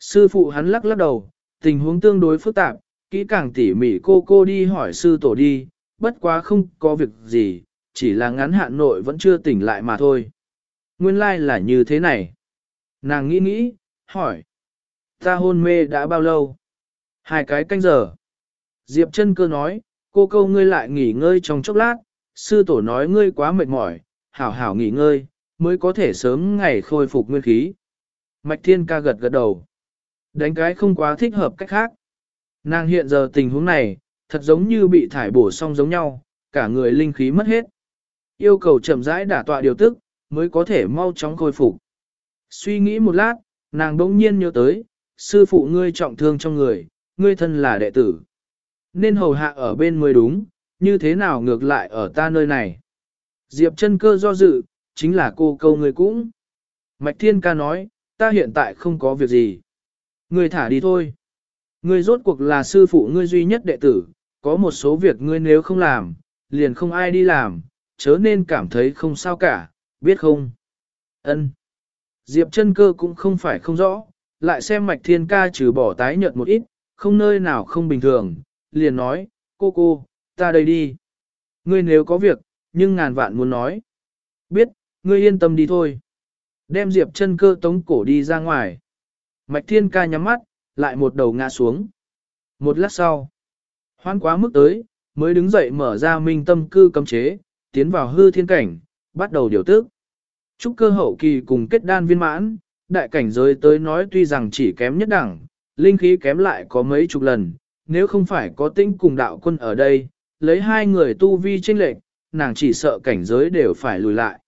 A: Sư phụ hắn lắc lắc đầu, tình huống tương đối phức tạp, kỹ càng tỉ mỉ cô cô đi hỏi sư tổ đi, bất quá không có việc gì, chỉ là ngắn hạn nội vẫn chưa tỉnh lại mà thôi. Nguyên lai like là như thế này. Nàng nghĩ nghĩ, hỏi. Ta hôn mê đã bao lâu? Hai cái canh giờ. Diệp chân cơ nói, cô câu ngươi lại nghỉ ngơi trong chốc lát, sư tổ nói ngươi quá mệt mỏi, hảo hảo nghỉ ngơi, mới có thể sớm ngày khôi phục nguyên khí. Mạch Thiên ca gật gật đầu. Đánh cái không quá thích hợp cách khác. Nàng hiện giờ tình huống này, thật giống như bị thải bổ xong giống nhau, cả người linh khí mất hết. Yêu cầu chậm rãi đả tọa điều tức, mới có thể mau chóng khôi phục. Suy nghĩ một lát, nàng bỗng nhiên nhớ tới, sư phụ ngươi trọng thương trong người, ngươi thân là đệ tử. Nên hầu hạ ở bên mới đúng, như thế nào ngược lại ở ta nơi này. Diệp chân cơ do dự, chính là cô câu ngươi cũng. Mạch Thiên ca nói, ta hiện tại không có việc gì. Ngươi thả đi thôi. Ngươi rốt cuộc là sư phụ ngươi duy nhất đệ tử, có một số việc ngươi nếu không làm, liền không ai đi làm, chớ nên cảm thấy không sao cả, biết không? Ân. Diệp chân cơ cũng không phải không rõ, lại xem mạch thiên ca trừ bỏ tái nhợt một ít, không nơi nào không bình thường, liền nói, cô cô, ta đây đi. Ngươi nếu có việc, nhưng ngàn vạn muốn nói. Biết, ngươi yên tâm đi thôi. Đem Diệp chân cơ tống cổ đi ra ngoài. Mạch thiên ca nhắm mắt, lại một đầu ngã xuống. Một lát sau, Hoan quá mức tới, mới đứng dậy mở ra minh tâm cư cấm chế, tiến vào hư thiên cảnh, bắt đầu điều tức. Trúc cơ hậu kỳ cùng kết đan viên mãn, đại cảnh giới tới nói tuy rằng chỉ kém nhất đẳng, linh khí kém lại có mấy chục lần, nếu không phải có tinh cùng đạo quân ở đây, lấy hai người tu vi tranh lệch, nàng chỉ sợ cảnh giới đều phải lùi lại.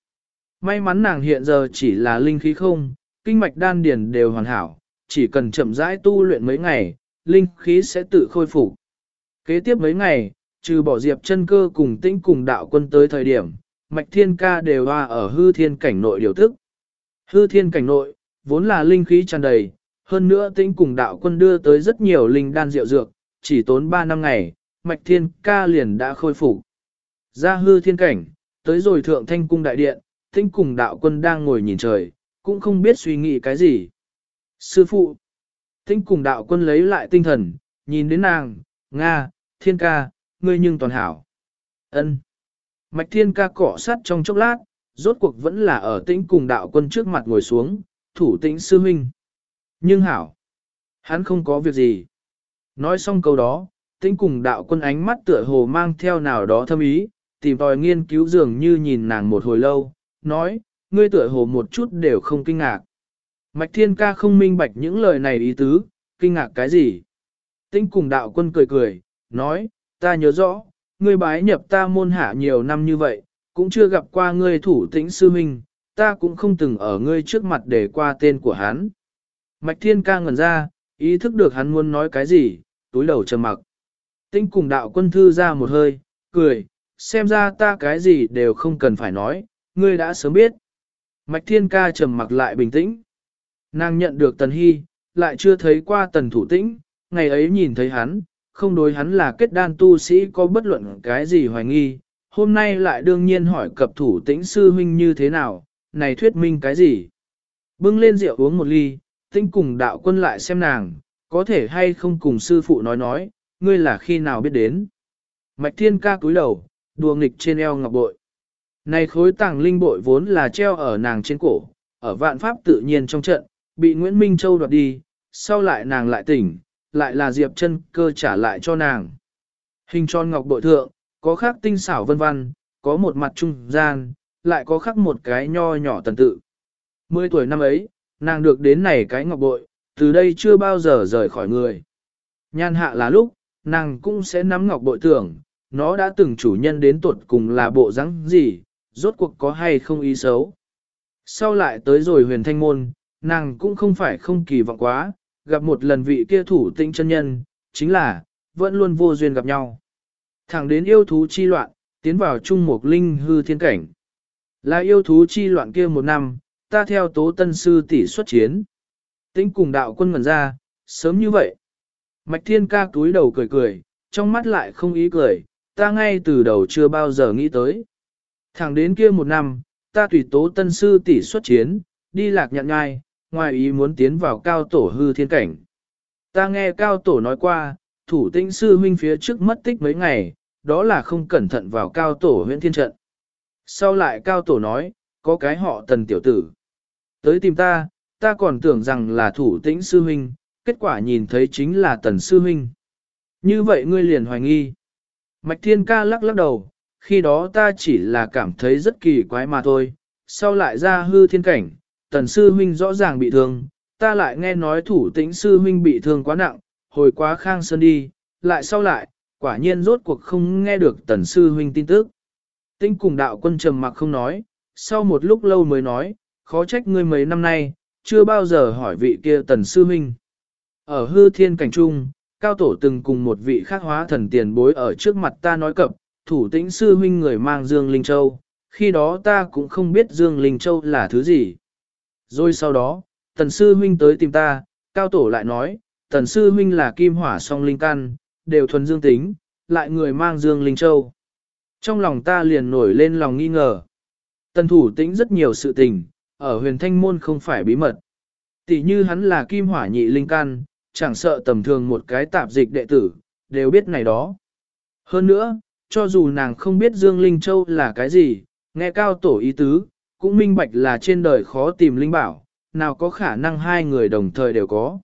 A: May mắn nàng hiện giờ chỉ là linh khí không, kinh mạch đan điền đều hoàn hảo, chỉ cần chậm rãi tu luyện mấy ngày, linh khí sẽ tự khôi phục. Kế tiếp mấy ngày, trừ bỏ diệp chân cơ cùng tinh cùng đạo quân tới thời điểm, mạch thiên ca đều hoa ở hư thiên cảnh nội điều thức. Hư thiên cảnh nội, vốn là linh khí tràn đầy, hơn nữa tĩnh cùng đạo quân đưa tới rất nhiều linh đan rượu dược, chỉ tốn 3 năm ngày, mạch thiên ca liền đã khôi phục. Ra hư thiên cảnh, tới rồi thượng thanh cung đại điện, tĩnh cùng đạo quân đang ngồi nhìn trời, cũng không biết suy nghĩ cái gì. Sư phụ, tĩnh cùng đạo quân lấy lại tinh thần, nhìn đến nàng, Nga, thiên ca, ngươi nhưng toàn hảo. ân Mạch thiên ca cỏ sát trong chốc lát, rốt cuộc vẫn là ở tĩnh cùng đạo quân trước mặt ngồi xuống, thủ tĩnh sư huynh. Nhưng hảo, hắn không có việc gì. Nói xong câu đó, tĩnh cùng đạo quân ánh mắt tựa hồ mang theo nào đó thâm ý, tìm tòi nghiên cứu dường như nhìn nàng một hồi lâu, nói, ngươi tựa hồ một chút đều không kinh ngạc. Mạch thiên ca không minh bạch những lời này ý tứ, kinh ngạc cái gì? Tĩnh cùng đạo quân cười cười, nói, ta nhớ rõ, ngươi bái nhập ta môn hạ nhiều năm như vậy, cũng chưa gặp qua ngươi thủ tĩnh sư minh, ta cũng không từng ở ngươi trước mặt để qua tên của hắn. Mạch thiên ca ngẩn ra, ý thức được hắn muốn nói cái gì, túi đầu trầm mặc. Tĩnh cùng đạo quân thư ra một hơi, cười, xem ra ta cái gì đều không cần phải nói, ngươi đã sớm biết. Mạch thiên ca trầm mặc lại bình tĩnh. Nàng nhận được tần hy, lại chưa thấy qua tần thủ tĩnh, ngày ấy nhìn thấy hắn, không đối hắn là kết đan tu sĩ có bất luận cái gì hoài nghi, hôm nay lại đương nhiên hỏi cập thủ tĩnh sư huynh như thế nào, này thuyết minh cái gì. Bưng lên rượu uống một ly, tinh cùng đạo quân lại xem nàng, có thể hay không cùng sư phụ nói nói, ngươi là khi nào biết đến. Mạch thiên ca cúi đầu, đùa nghịch trên eo ngọc bội. Này khối tàng linh bội vốn là treo ở nàng trên cổ, ở vạn pháp tự nhiên trong trận, bị Nguyễn Minh Châu đoạt đi, sau lại nàng lại tỉnh, lại là Diệp chân cơ trả lại cho nàng. Hình tròn ngọc bội thượng, có khắc tinh xảo vân vân có một mặt trung gian, lại có khắc một cái nho nhỏ tần tự. Mười tuổi năm ấy, nàng được đến này cái ngọc bội, từ đây chưa bao giờ rời khỏi người. Nhan hạ là lúc, nàng cũng sẽ nắm ngọc bội tưởng, nó đã từng chủ nhân đến tuột cùng là bộ rắn gì, rốt cuộc có hay không ý xấu. Sau lại tới rồi huyền thanh môn, nàng cũng không phải không kỳ vọng quá, gặp một lần vị kia thủ tinh chân nhân, chính là, vẫn luôn vô duyên gặp nhau. Thẳng đến yêu thú chi loạn, tiến vào chung một linh hư thiên cảnh. Là yêu thú chi loạn kia một năm, ta theo tố tân sư tỷ xuất chiến. Tính cùng đạo quân ngần ra, sớm như vậy. Mạch thiên ca túi đầu cười cười, trong mắt lại không ý cười, ta ngay từ đầu chưa bao giờ nghĩ tới. Thẳng đến kia một năm, ta tùy tố tân sư tỷ xuất chiến, đi lạc nhận ngai, ngoài ý muốn tiến vào cao tổ hư thiên cảnh. Ta nghe cao tổ nói qua, thủ tĩnh sư huynh phía trước mất tích mấy ngày, đó là không cẩn thận vào cao tổ huyện thiên trận. Sau lại cao tổ nói, có cái họ tần tiểu tử. Tới tìm ta, ta còn tưởng rằng là thủ tĩnh sư huynh, kết quả nhìn thấy chính là tần sư huynh. Như vậy ngươi liền hoài nghi. Mạch thiên ca lắc lắc đầu, khi đó ta chỉ là cảm thấy rất kỳ quái mà thôi, sau lại ra hư thiên cảnh, tần sư huynh rõ ràng bị thương, ta lại nghe nói thủ tĩnh sư huynh bị thương quá nặng, hồi quá khang sơn đi, lại sau lại, quả nhiên rốt cuộc không nghe được tần sư huynh tin tức. Tinh cùng đạo quân trầm mặc không nói, sau một lúc lâu mới nói, khó trách ngươi mấy năm nay, chưa bao giờ hỏi vị kia tần sư huynh. Ở hư thiên cảnh trung, cao tổ từng cùng một vị khác hóa thần tiền bối ở trước mặt ta nói cập, thủ tĩnh sư huynh người mang Dương Linh Châu, khi đó ta cũng không biết Dương Linh Châu là thứ gì. Rồi sau đó, tần sư huynh tới tìm ta, cao tổ lại nói, tần sư huynh là kim hỏa song linh căn, đều thuần dương tính, lại người mang dương linh châu. Trong lòng ta liền nổi lên lòng nghi ngờ. Tần thủ tĩnh rất nhiều sự tình, ở huyền thanh môn không phải bí mật. Tỷ như hắn là kim hỏa nhị linh căn, chẳng sợ tầm thường một cái tạp dịch đệ tử, đều biết này đó. Hơn nữa, cho dù nàng không biết Dương Linh Châu là cái gì, nghe cao tổ ý tứ, cũng minh bạch là trên đời khó tìm linh bảo, nào có khả năng hai người đồng thời đều có.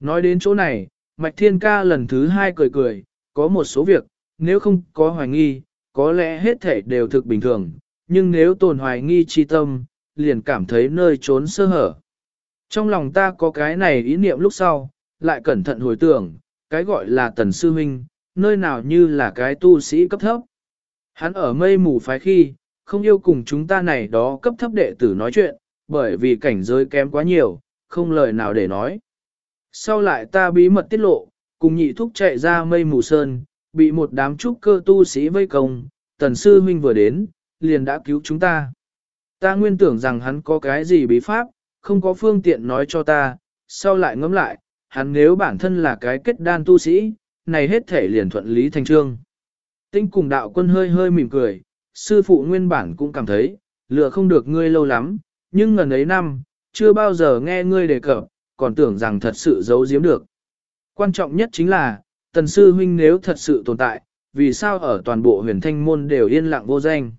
A: Nói đến chỗ này, Mạch Thiên Ca lần thứ hai cười cười, có một số việc, nếu không có hoài nghi, có lẽ hết thể đều thực bình thường, nhưng nếu tồn hoài nghi chi tâm, liền cảm thấy nơi trốn sơ hở. Trong lòng ta có cái này ý niệm lúc sau, lại cẩn thận hồi tưởng, cái gọi là tần sư huynh, nơi nào như là cái tu sĩ cấp thấp. Hắn ở mây mù phái khi, không yêu cùng chúng ta này đó cấp thấp đệ tử nói chuyện, bởi vì cảnh giới kém quá nhiều, không lời nào để nói. Sau lại ta bí mật tiết lộ, cùng nhị thúc chạy ra mây mù sơn, bị một đám trúc cơ tu sĩ vây công, tần sư huynh vừa đến, liền đã cứu chúng ta. Ta nguyên tưởng rằng hắn có cái gì bí pháp, không có phương tiện nói cho ta, sau lại ngẫm lại, hắn nếu bản thân là cái kết đan tu sĩ, này hết thể liền thuận lý thành trương. Tinh cùng đạo quân hơi hơi mỉm cười, sư phụ nguyên bản cũng cảm thấy, lựa không được ngươi lâu lắm, nhưng ngần ấy năm, chưa bao giờ nghe ngươi đề cập, còn tưởng rằng thật sự giấu giếm được. Quan trọng nhất chính là, tần sư huynh nếu thật sự tồn tại, vì sao ở toàn bộ huyền thanh môn đều yên lặng vô danh.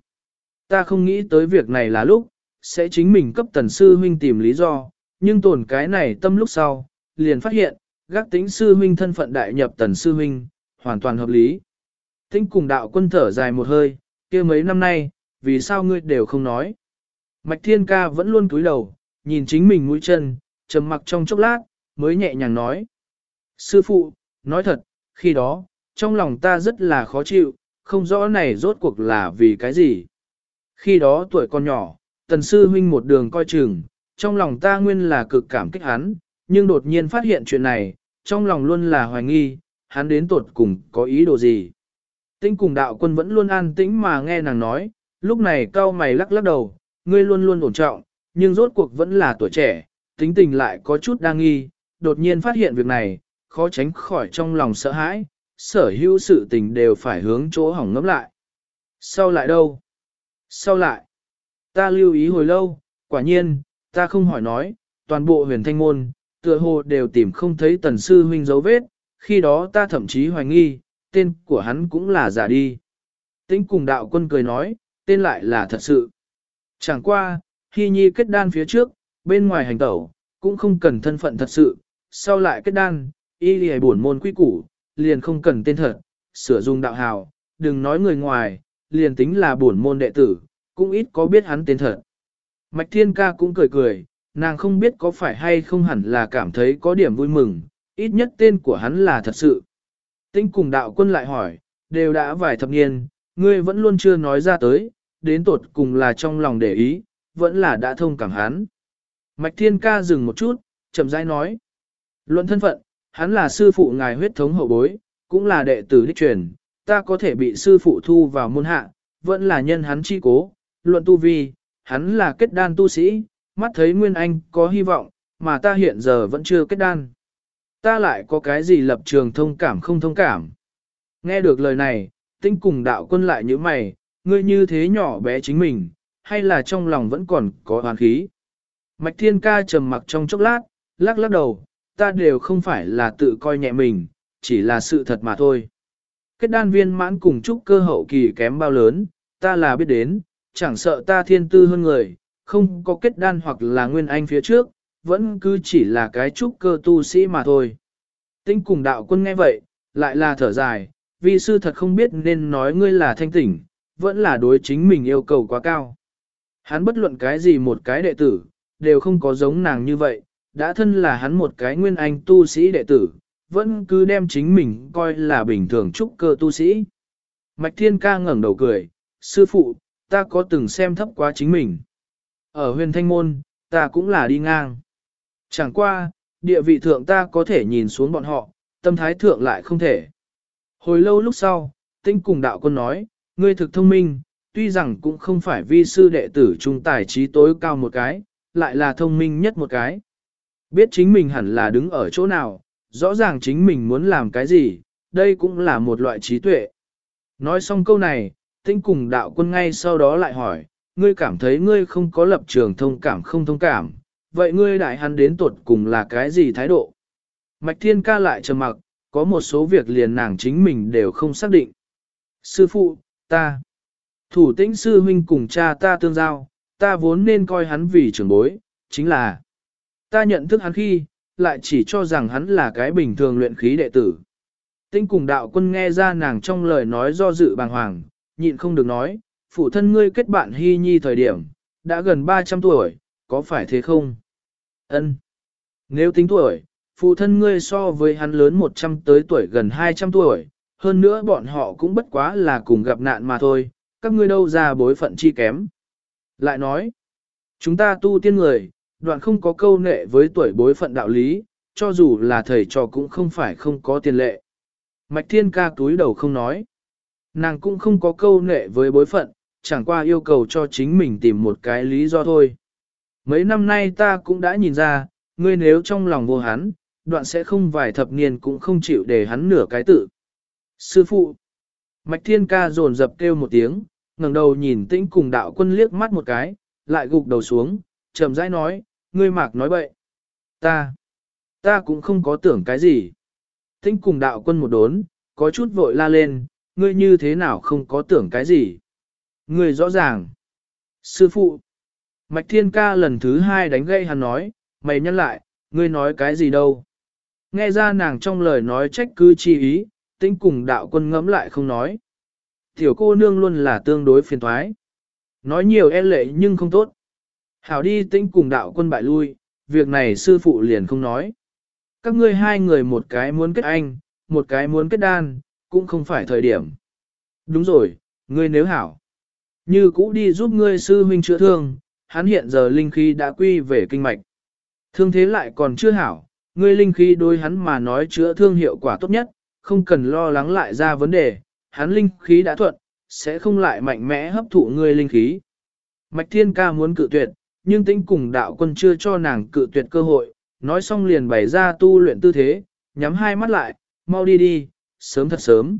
A: Ta không nghĩ tới việc này là lúc, sẽ chính mình cấp tần sư huynh tìm lý do, nhưng tổn cái này tâm lúc sau, liền phát hiện, gác tính sư huynh thân phận đại nhập tần sư huynh, hoàn toàn hợp lý. Tinh cùng đạo quân thở dài một hơi, kia mấy năm nay, vì sao ngươi đều không nói. Mạch thiên ca vẫn luôn cúi đầu, nhìn chính mình mũi chân, trầm mặc trong chốc lát, mới nhẹ nhàng nói. Sư phụ, nói thật, khi đó, trong lòng ta rất là khó chịu, không rõ này rốt cuộc là vì cái gì. Khi đó tuổi còn nhỏ, tần sư huynh một đường coi chừng, trong lòng ta nguyên là cực cảm kích hắn, nhưng đột nhiên phát hiện chuyện này, trong lòng luôn là hoài nghi, hắn đến tuột cùng có ý đồ gì. Tinh cùng đạo quân vẫn luôn an tĩnh mà nghe nàng nói, lúc này cao mày lắc lắc đầu, ngươi luôn luôn ổn trọng, nhưng rốt cuộc vẫn là tuổi trẻ, tính tình lại có chút đa nghi, đột nhiên phát hiện việc này, khó tránh khỏi trong lòng sợ hãi, sở hữu sự tình đều phải hướng chỗ hỏng ngấm lại. Sau lại đâu? Sau lại? Ta lưu ý hồi lâu, quả nhiên, ta không hỏi nói, toàn bộ huyền thanh môn, tựa hồ đều tìm không thấy tần sư huynh dấu vết, khi đó ta thậm chí hoài nghi, tên của hắn cũng là giả đi. Tĩnh cùng đạo quân cười nói, tên lại là thật sự. Chẳng qua, khi nhi kết đan phía trước, bên ngoài hành tẩu, cũng không cần thân phận thật sự, sau lại kết đan, y lì bổn môn quy củ, liền không cần tên thật, sửa dùng đạo hào, đừng nói người ngoài, liền tính là bổn môn đệ tử, cũng ít có biết hắn tên thật. Mạch Thiên Ca cũng cười cười, nàng không biết có phải hay không hẳn là cảm thấy có điểm vui mừng, ít nhất tên của hắn là thật sự. Tinh cùng đạo quân lại hỏi, đều đã vài thập niên, ngươi vẫn luôn chưa nói ra tới, đến tột cùng là trong lòng để ý, vẫn là đã thông cảm hắn. Mạch Thiên Ca dừng một chút, chậm rãi nói. Luận thân phận, hắn là sư phụ ngài huyết thống hậu bối, cũng là đệ tử đích truyền, ta có thể bị sư phụ thu vào môn hạ, vẫn là nhân hắn chi cố. Luận tu vi, hắn là kết đan tu sĩ, mắt thấy Nguyên Anh có hy vọng, mà ta hiện giờ vẫn chưa kết đan. Ta lại có cái gì lập trường thông cảm không thông cảm. Nghe được lời này, tinh cùng đạo quân lại như mày, ngươi như thế nhỏ bé chính mình, hay là trong lòng vẫn còn có hoàn khí. Mạch thiên ca trầm mặc trong chốc lát, lắc lắc đầu, ta đều không phải là tự coi nhẹ mình, chỉ là sự thật mà thôi. Kết đan viên mãn cùng chúc cơ hậu kỳ kém bao lớn, ta là biết đến, chẳng sợ ta thiên tư hơn người, không có kết đan hoặc là nguyên anh phía trước, vẫn cứ chỉ là cái trúc cơ tu sĩ mà thôi. Tinh cùng đạo quân nghe vậy, lại là thở dài, vì sư thật không biết nên nói ngươi là thanh tỉnh, vẫn là đối chính mình yêu cầu quá cao. Hắn bất luận cái gì một cái đệ tử, đều không có giống nàng như vậy, đã thân là hắn một cái nguyên anh tu sĩ đệ tử, vẫn cứ đem chính mình coi là bình thường trúc cơ tu sĩ. Mạch Thiên Ca ngẩng đầu cười, sư phụ, ta có từng xem thấp quá chính mình. Ở huyền thanh môn, ta cũng là đi ngang. Chẳng qua, địa vị thượng ta có thể nhìn xuống bọn họ, tâm thái thượng lại không thể. Hồi lâu lúc sau, tinh cùng đạo quân nói, ngươi thực thông minh, tuy rằng cũng không phải vi sư đệ tử trung tài trí tối cao một cái, lại là thông minh nhất một cái. Biết chính mình hẳn là đứng ở chỗ nào, rõ ràng chính mình muốn làm cái gì, đây cũng là một loại trí tuệ. Nói xong câu này, tinh cùng đạo quân ngay sau đó lại hỏi, ngươi cảm thấy ngươi không có lập trường thông cảm không thông cảm, vậy ngươi đại hắn đến tuột cùng là cái gì thái độ? Mạch thiên ca lại trầm mặc, có một số việc liền nàng chính mình đều không xác định. Sư phụ, ta, thủ tĩnh sư huynh cùng cha ta tương giao, ta vốn nên coi hắn vì trưởng bối, chính là ta nhận thức hắn khi, lại chỉ cho rằng hắn là cái bình thường luyện khí đệ tử. Tinh cùng đạo quân nghe ra nàng trong lời nói do dự bàng hoàng, nhịn không được nói, phụ thân ngươi kết bạn hy nhi thời điểm, đã gần 300 tuổi, có phải thế không? Ân. Nếu tính tuổi, phụ thân ngươi so với hắn lớn 100 tới tuổi gần 200 tuổi, hơn nữa bọn họ cũng bất quá là cùng gặp nạn mà thôi, các ngươi đâu ra bối phận chi kém. Lại nói, chúng ta tu tiên người, đoạn không có câu nệ với tuổi bối phận đạo lý, cho dù là thầy trò cũng không phải không có tiền lệ. Mạch thiên ca túi đầu không nói. Nàng cũng không có câu nệ với bối phận, chẳng qua yêu cầu cho chính mình tìm một cái lý do thôi. Mấy năm nay ta cũng đã nhìn ra, ngươi nếu trong lòng vô hắn, đoạn sẽ không vài thập niên cũng không chịu để hắn nửa cái tự. Sư phụ, Mạch Thiên Ca dồn dập kêu một tiếng, ngẩng đầu nhìn tĩnh cùng đạo quân liếc mắt một cái, lại gục đầu xuống, chậm rãi nói, ngươi mạc nói bậy. Ta, ta cũng không có tưởng cái gì. Tĩnh cùng đạo quân một đốn, có chút vội la lên, ngươi như thế nào không có tưởng cái gì. Ngươi rõ ràng. Sư phụ, Mạch Thiên Ca lần thứ hai đánh gây hắn nói, mày nhăn lại, ngươi nói cái gì đâu. Nghe ra nàng trong lời nói trách cứ chi ý, tính cùng đạo quân ngẫm lại không nói. Tiểu cô nương luôn là tương đối phiền thoái. Nói nhiều e lệ nhưng không tốt. Hảo đi tính cùng đạo quân bại lui, việc này sư phụ liền không nói. Các ngươi hai người một cái muốn kết anh, một cái muốn kết đan, cũng không phải thời điểm. Đúng rồi, ngươi nếu hảo. Như cũ đi giúp ngươi sư huynh chữa thương, hắn hiện giờ linh khí đã quy về kinh mạch. Thương thế lại còn chưa hảo, ngươi linh khí đối hắn mà nói chữa thương hiệu quả tốt nhất, không cần lo lắng lại ra vấn đề, hắn linh khí đã thuận, sẽ không lại mạnh mẽ hấp thụ ngươi linh khí. Mạch Thiên Ca muốn cự tuyệt, nhưng tính cùng đạo quân chưa cho nàng cự tuyệt cơ hội, nói xong liền bày ra tu luyện tư thế, nhắm hai mắt lại, mau đi đi, sớm thật sớm.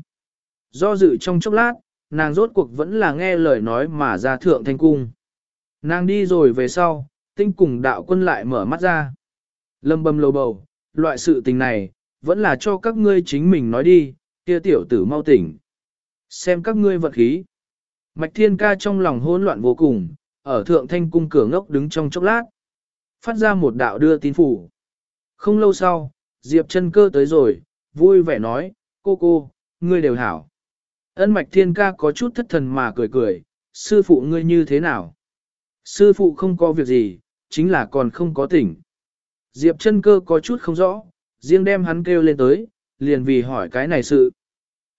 A: Do dự trong chốc lát, nàng rốt cuộc vẫn là nghe lời nói mà ra thượng thanh cung. Nàng đi rồi về sau, tinh cùng đạo quân lại mở mắt ra. Lâm bầm lầu bầu, loại sự tình này, vẫn là cho các ngươi chính mình nói đi, kia tiểu tử mau tỉnh. Xem các ngươi vật khí. Mạch thiên ca trong lòng hỗn loạn vô cùng, ở thượng thanh cung cửa ngốc đứng trong chốc lát. Phát ra một đạo đưa tin phủ. Không lâu sau, Diệp chân cơ tới rồi, vui vẻ nói, cô cô, ngươi đều hảo. Ân mạch thiên ca có chút thất thần mà cười cười, sư phụ ngươi như thế nào? Sư phụ không có việc gì, chính là còn không có tỉnh. Diệp chân cơ có chút không rõ, riêng đem hắn kêu lên tới, liền vì hỏi cái này sự.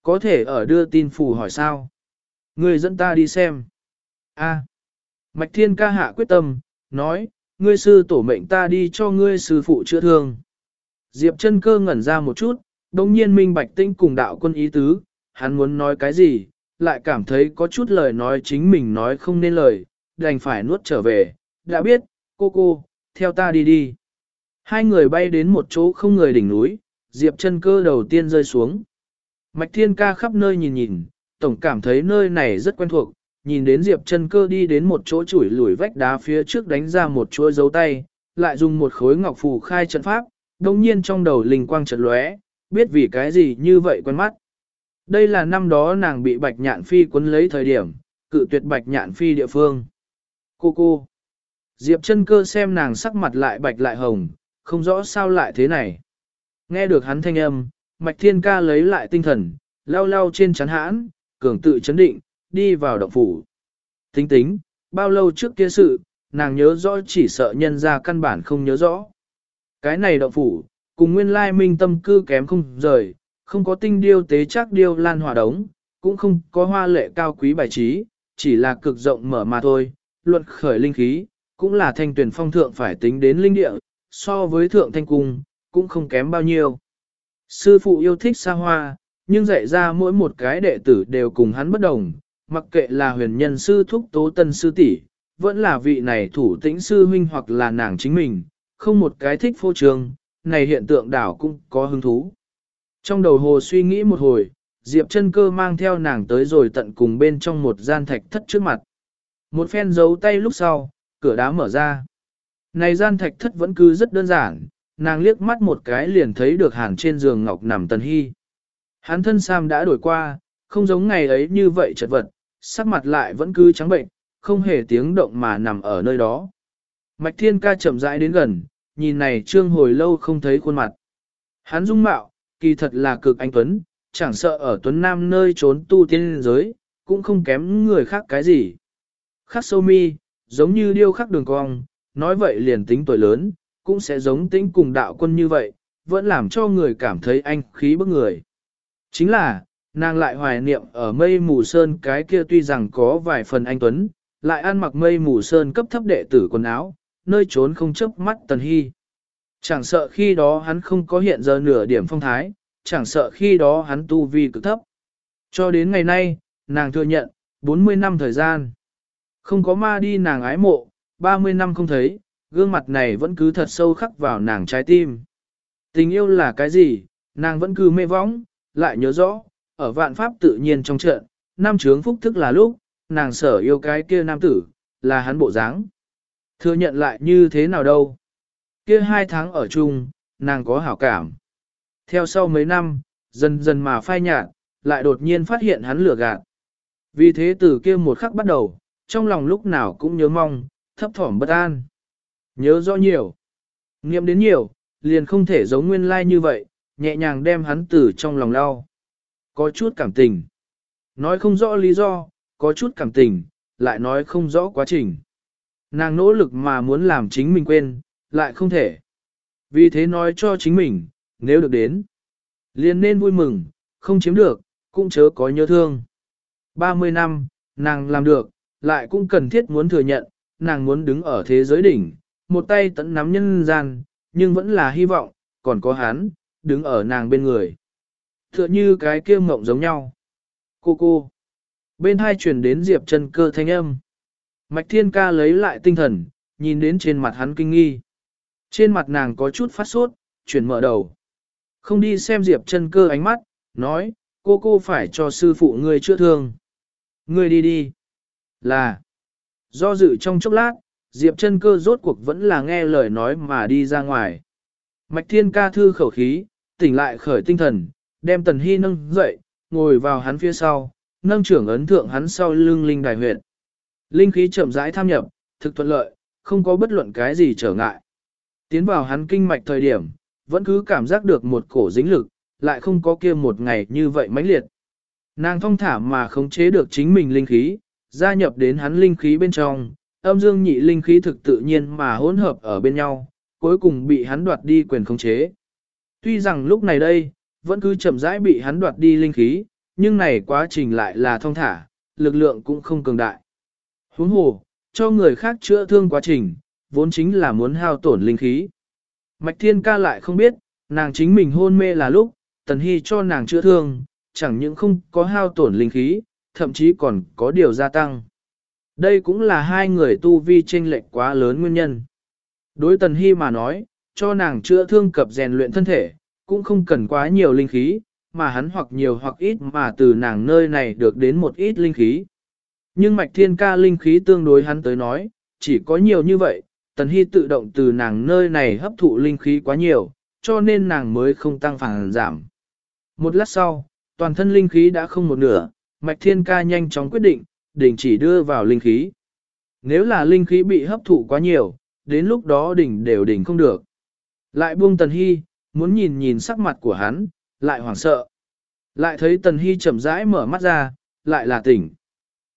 A: Có thể ở đưa tin phủ hỏi sao? Ngươi dẫn ta đi xem. A. Mạch Thiên ca hạ quyết tâm, nói, ngươi sư tổ mệnh ta đi cho ngươi sư phụ chữa thương. Diệp chân cơ ngẩn ra một chút, đồng nhiên minh bạch tinh cùng đạo quân ý tứ, hắn muốn nói cái gì, lại cảm thấy có chút lời nói chính mình nói không nên lời, đành phải nuốt trở về, đã biết, cô cô, theo ta đi đi. Hai người bay đến một chỗ không người đỉnh núi, Diệp chân cơ đầu tiên rơi xuống. Mạch thiên ca khắp nơi nhìn nhìn, tổng cảm thấy nơi này rất quen thuộc, nhìn đến Diệp chân cơ đi đến một chỗ chủi lủi vách đá phía trước đánh ra một chuỗi dấu tay, lại dùng một khối ngọc phù khai trận pháp, đồng nhiên trong đầu linh quang chợt lóe, biết vì cái gì như vậy quen mắt. Đây là năm đó nàng bị bạch nhạn phi quấn lấy thời điểm, cự tuyệt bạch nhạn phi địa phương. Cô cô. Diệp chân cơ xem nàng sắc mặt lại bạch lại hồng, không rõ sao lại thế này. Nghe được hắn thanh âm, Mạch Thiên Ca lấy lại tinh thần, lau lau trên chắn hãn, cường tự chấn định, đi vào động phủ. Tính tính, bao lâu trước kia sự, nàng nhớ rõ chỉ sợ nhân ra căn bản không nhớ rõ. Cái này động phủ, cùng nguyên lai minh tâm cư kém không rời, không có tinh điêu tế chắc điêu lan hòa đống, cũng không có hoa lệ cao quý bài trí, chỉ là cực rộng mở mà thôi, luận khởi linh khí, cũng là thanh tuyển phong thượng phải tính đến linh địa, so với thượng thanh cung, cũng không kém bao nhiêu. Sư phụ yêu thích xa hoa, nhưng dạy ra mỗi một cái đệ tử đều cùng hắn bất đồng, mặc kệ là huyền nhân sư thúc tố tân sư tỷ, vẫn là vị này thủ tĩnh sư huynh hoặc là nàng chính mình, không một cái thích phô trương, này hiện tượng đảo cũng có hứng thú. Trong đầu hồ suy nghĩ một hồi, Diệp chân cơ mang theo nàng tới rồi tận cùng bên trong một gian thạch thất trước mặt. Một phen giấu tay lúc sau, cửa đá mở ra. Này gian thạch thất vẫn cứ rất đơn giản, nàng liếc mắt một cái liền thấy được hàn trên giường ngọc nằm tần hy. Hắn thân Sam đã đổi qua, không giống ngày ấy như vậy chật vật, sắc mặt lại vẫn cứ trắng bệnh, không hề tiếng động mà nằm ở nơi đó. Mạch thiên ca chậm rãi đến gần, nhìn này trương hồi lâu không thấy khuôn mặt. Hắn dung mạo, kỳ thật là cực anh tuấn, chẳng sợ ở Tuấn Nam nơi trốn tu tiên giới, cũng không kém người khác cái gì. Khắc sâu mi, giống như điêu khắc đường cong, nói vậy liền tính tuổi lớn, cũng sẽ giống tính cùng đạo quân như vậy, vẫn làm cho người cảm thấy anh khí bức người. Chính là, nàng lại hoài niệm ở mây mù sơn cái kia tuy rằng có vài phần anh Tuấn, lại ăn mặc mây mù sơn cấp thấp đệ tử quần áo, nơi trốn không chớp mắt tần hy. Chẳng sợ khi đó hắn không có hiện giờ nửa điểm phong thái, chẳng sợ khi đó hắn tu vi cực thấp. Cho đến ngày nay, nàng thừa nhận, 40 năm thời gian. Không có ma đi nàng ái mộ, 30 năm không thấy, gương mặt này vẫn cứ thật sâu khắc vào nàng trái tim. Tình yêu là cái gì, nàng vẫn cứ mê võng, lại nhớ rõ, ở vạn pháp tự nhiên trong trận, nam trướng phúc thức là lúc, nàng sở yêu cái kia nam tử, là hắn bộ dáng. Thừa nhận lại như thế nào đâu. Kia hai tháng ở chung, nàng có hảo cảm. Theo sau mấy năm, dần dần mà phai nhạt, lại đột nhiên phát hiện hắn lừa gạt. Vì thế từ kia một khắc bắt đầu, trong lòng lúc nào cũng nhớ mong, thấp thỏm bất an. Nhớ rõ nhiều, nghiệm đến nhiều, liền không thể giống nguyên lai like như vậy, nhẹ nhàng đem hắn từ trong lòng lao. Có chút cảm tình. Nói không rõ lý do, có chút cảm tình, lại nói không rõ quá trình. Nàng nỗ lực mà muốn làm chính mình quên, lại không thể. Vì thế nói cho chính mình, nếu được đến, liền nên vui mừng, không chiếm được, cũng chớ có nhớ thương. 30 năm, nàng làm được, lại cũng cần thiết muốn thừa nhận, nàng muốn đứng ở thế giới đỉnh, một tay tận nắm nhân gian, nhưng vẫn là hy vọng, còn có hắn, đứng ở nàng bên người. Tựa như cái kia mộng giống nhau. Cô cô. Bên hai truyền đến Diệp chân cơ thanh âm. Mạch thiên ca lấy lại tinh thần, nhìn đến trên mặt hắn kinh nghi. Trên mặt nàng có chút phát sốt, chuyển mở đầu. Không đi xem Diệp chân cơ ánh mắt, nói, cô cô phải cho sư phụ ngươi chữa thương. Ngươi đi đi. Là. Do dự trong chốc lát, Diệp chân cơ rốt cuộc vẫn là nghe lời nói mà đi ra ngoài. Mạch thiên ca thư khẩu khí, tỉnh lại khởi tinh thần, đem tần hy nâng dậy, ngồi vào hắn phía sau, nâng trưởng ấn thượng hắn sau lưng linh đài huyệt. Linh khí chậm rãi tham nhập, thực thuận lợi, không có bất luận cái gì trở ngại. Tiến vào hắn kinh mạch thời điểm, vẫn cứ cảm giác được một cổ dính lực, lại không có kia một ngày như vậy mãnh liệt. Nàng thong thả mà khống chế được chính mình linh khí, gia nhập đến hắn linh khí bên trong, âm dương nhị linh khí thực tự nhiên mà hỗn hợp ở bên nhau, cuối cùng bị hắn đoạt đi quyền khống chế. Tuy rằng lúc này đây, vẫn cứ chậm rãi bị hắn đoạt đi linh khí, nhưng này quá trình lại là thông thả, lực lượng cũng không cường đại. Huống hồ, cho người khác chữa thương quá trình, vốn chính là muốn hao tổn linh khí. Mạch Thiên ca lại không biết, nàng chính mình hôn mê là lúc, Tần Hy cho nàng chữa thương, chẳng những không có hao tổn linh khí, thậm chí còn có điều gia tăng. Đây cũng là hai người tu vi chênh lệch quá lớn nguyên nhân. Đối Tần Hy mà nói, cho nàng chữa thương cập rèn luyện thân thể, cũng không cần quá nhiều linh khí, mà hắn hoặc nhiều hoặc ít mà từ nàng nơi này được đến một ít linh khí. Nhưng mạch thiên ca linh khí tương đối hắn tới nói, chỉ có nhiều như vậy, tần hy tự động từ nàng nơi này hấp thụ linh khí quá nhiều, cho nên nàng mới không tăng phản giảm. Một lát sau, toàn thân linh khí đã không một nửa, mạch thiên ca nhanh chóng quyết định, đỉnh chỉ đưa vào linh khí. Nếu là linh khí bị hấp thụ quá nhiều, đến lúc đó đỉnh đều đỉnh không được. Lại buông tần hy, muốn nhìn nhìn sắc mặt của hắn, lại hoảng sợ. Lại thấy tần hy chậm rãi mở mắt ra, lại là tỉnh.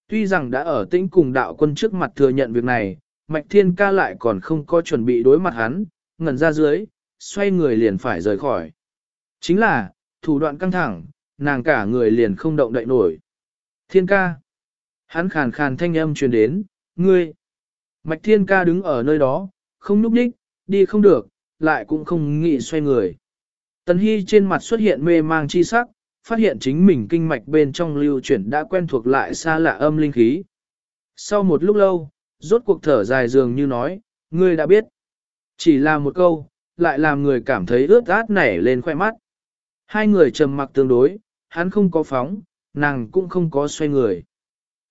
A: Tuy rằng đã ở tĩnh cùng đạo quân trước mặt thừa nhận việc này, Mạch Thiên ca lại còn không có chuẩn bị đối mặt hắn, ngẩn ra dưới, xoay người liền phải rời khỏi. Chính là, thủ đoạn căng thẳng, nàng cả người liền không động đậy nổi. Thiên ca. Hắn khàn khàn thanh âm truyền đến, ngươi. Mạch Thiên ca đứng ở nơi đó, không núp đích, đi không được, lại cũng không nghĩ xoay người. Tần Hy trên mặt xuất hiện mê mang chi sắc, phát hiện chính mình kinh mạch bên trong lưu chuyển đã quen thuộc lại xa lạ âm linh khí. Sau một lúc lâu, rốt cuộc thở dài dường như nói, ngươi đã biết. Chỉ là một câu, lại làm người cảm thấy ướt át nảy lên khoe mắt. Hai người trầm mặc tương đối, hắn không có phóng, nàng cũng không có xoay người.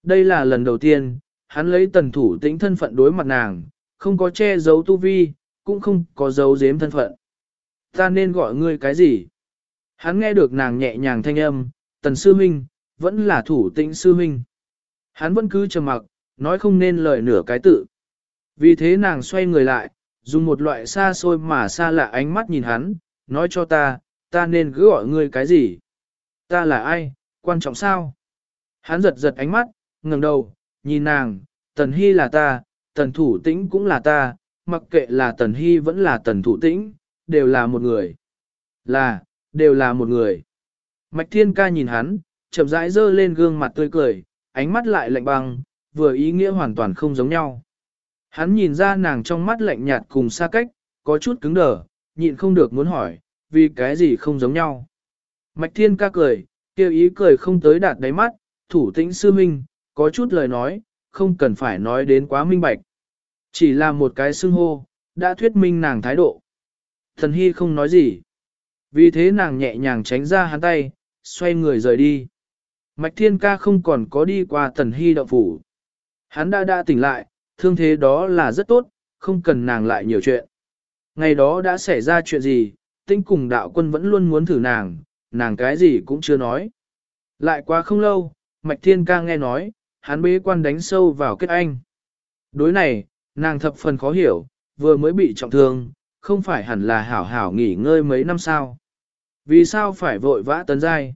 A: Đây là lần đầu tiên, hắn lấy tần thủ tĩnh thân phận đối mặt nàng, không có che giấu tu vi, cũng không có giấu giếm thân phận. Ta nên gọi ngươi cái gì? Hắn nghe được nàng nhẹ nhàng thanh âm, tần sư minh, vẫn là thủ tĩnh sư minh. Hắn vẫn cứ trầm mặc, nói không nên lời nửa cái tự. Vì thế nàng xoay người lại, dùng một loại xa xôi mà xa lạ ánh mắt nhìn hắn, nói cho ta, ta nên cứ gọi ngươi cái gì. ta là ai, quan trọng sao? Hắn giật giật ánh mắt, ngẩng đầu, nhìn nàng, tần hy là ta, tần thủ tĩnh cũng là ta, mặc kệ là tần hy vẫn là tần thủ tĩnh, đều là một người. Là, đều là một người. Mạch thiên ca nhìn hắn, chậm rãi dơ lên gương mặt tươi cười, ánh mắt lại lạnh băng, vừa ý nghĩa hoàn toàn không giống nhau. Hắn nhìn ra nàng trong mắt lạnh nhạt cùng xa cách, có chút cứng đờ, nhịn không được muốn hỏi, vì cái gì không giống nhau. Mạch thiên ca cười, kêu ý cười không tới đạt đáy mắt, thủ tĩnh sư minh, có chút lời nói, không cần phải nói đến quá minh bạch. Chỉ là một cái xưng hô, đã thuyết minh nàng thái độ. Thần Hy không nói gì. Vì thế nàng nhẹ nhàng tránh ra hắn tay, xoay người rời đi. Mạch Thiên Ca không còn có đi qua Tần Hy động phủ. Hắn đã đã tỉnh lại, thương thế đó là rất tốt, không cần nàng lại nhiều chuyện. Ngày đó đã xảy ra chuyện gì, tinh cùng đạo quân vẫn luôn muốn thử nàng, nàng cái gì cũng chưa nói. Lại qua không lâu, Mạch Thiên Ca nghe nói, hắn bế quan đánh sâu vào kết anh. Đối này, nàng thập phần khó hiểu, vừa mới bị trọng thương, không phải hẳn là hảo hảo nghỉ ngơi mấy năm sao. Vì sao phải vội vã tấn giai?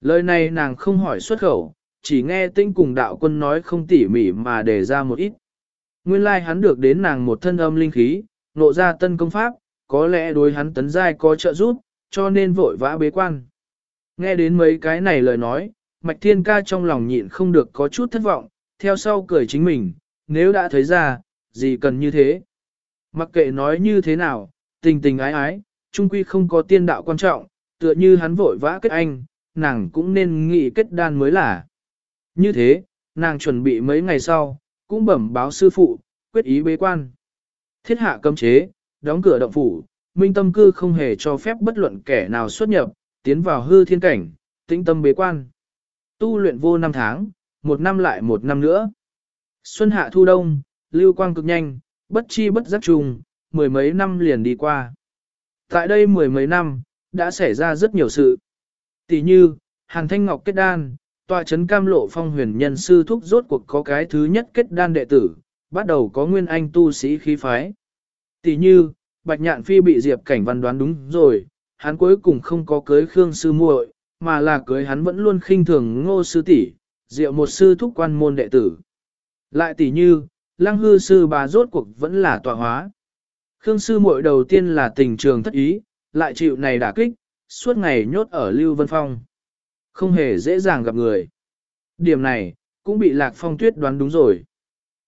A: Lời này nàng không hỏi xuất khẩu, chỉ nghe tinh cùng đạo quân nói không tỉ mỉ mà đề ra một ít. Nguyên lai like hắn được đến nàng một thân âm linh khí, nộ ra tân công pháp, có lẽ đối hắn tấn giai có trợ giúp, cho nên vội vã bế quan. Nghe đến mấy cái này lời nói, Mạch Thiên Ca trong lòng nhịn không được có chút thất vọng, theo sau cười chính mình, nếu đã thấy ra, gì cần như thế. Mặc kệ nói như thế nào, tình tình ái ái, trung quy không có tiên đạo quan trọng, tựa như hắn vội vã kết anh, nàng cũng nên nghĩ kết đan mới là. Như thế, nàng chuẩn bị mấy ngày sau, cũng bẩm báo sư phụ, quyết ý bế quan. Thiết hạ cấm chế, đóng cửa động phủ, minh tâm cư không hề cho phép bất luận kẻ nào xuất nhập, tiến vào hư thiên cảnh, tĩnh tâm bế quan. Tu luyện vô năm tháng, một năm lại một năm nữa. Xuân hạ thu đông, lưu quang cực nhanh, bất chi bất giác trùng, mười mấy năm liền đi qua. Tại đây mười mấy năm, đã xảy ra rất nhiều sự. Tỷ như, Hàn Thanh Ngọc kết đan, tòa chấn cam lộ phong huyền nhân sư thúc rốt cuộc có cái thứ nhất kết đan đệ tử, bắt đầu có nguyên anh tu sĩ khí phái. Tỷ như, Bạch Nhạn Phi bị Diệp Cảnh Văn đoán đúng rồi, hắn cuối cùng không có cưới Khương sư muội, mà là cưới hắn vẫn luôn khinh thường Ngô sư tỷ, Diệu một sư thúc quan môn đệ tử. Lại tỷ như, Lăng hư sư bà rốt cuộc vẫn là tọa hóa. Khương sư muội đầu tiên là tình trường thất ý, lại chịu này đả kích, suốt ngày nhốt ở Lưu Vân Phong. Không hề dễ dàng gặp người. Điểm này, cũng bị Lạc Phong Tuyết đoán đúng rồi.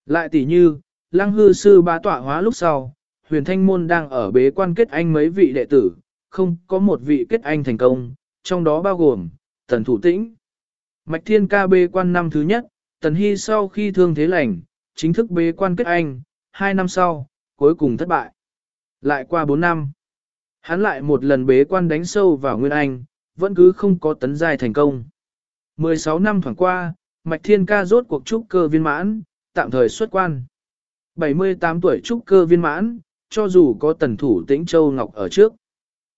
A: Lại tỷ như, Lăng hư sư bá tọa hóa lúc sau, huyền thanh môn đang ở bế quan kết anh mấy vị đệ tử, không có một vị kết anh thành công, trong đó bao gồm, Tần Thủ Tĩnh. Mạch Thiên ca bế quan năm thứ nhất, Tần Hy sau khi thương thế lành, chính thức bế quan kết anh, hai năm sau, cuối cùng thất bại. Lại qua bốn năm, hắn lại một lần bế quan đánh sâu vào Nguyên Anh, vẫn cứ không có tấn giai thành công. 16 năm thoảng qua, Mạch Thiên Ca rốt cuộc trúc cơ viên mãn, tạm thời xuất quan. 78 tuổi trúc cơ viên mãn, cho dù có tần thủ tĩnh Châu Ngọc ở trước.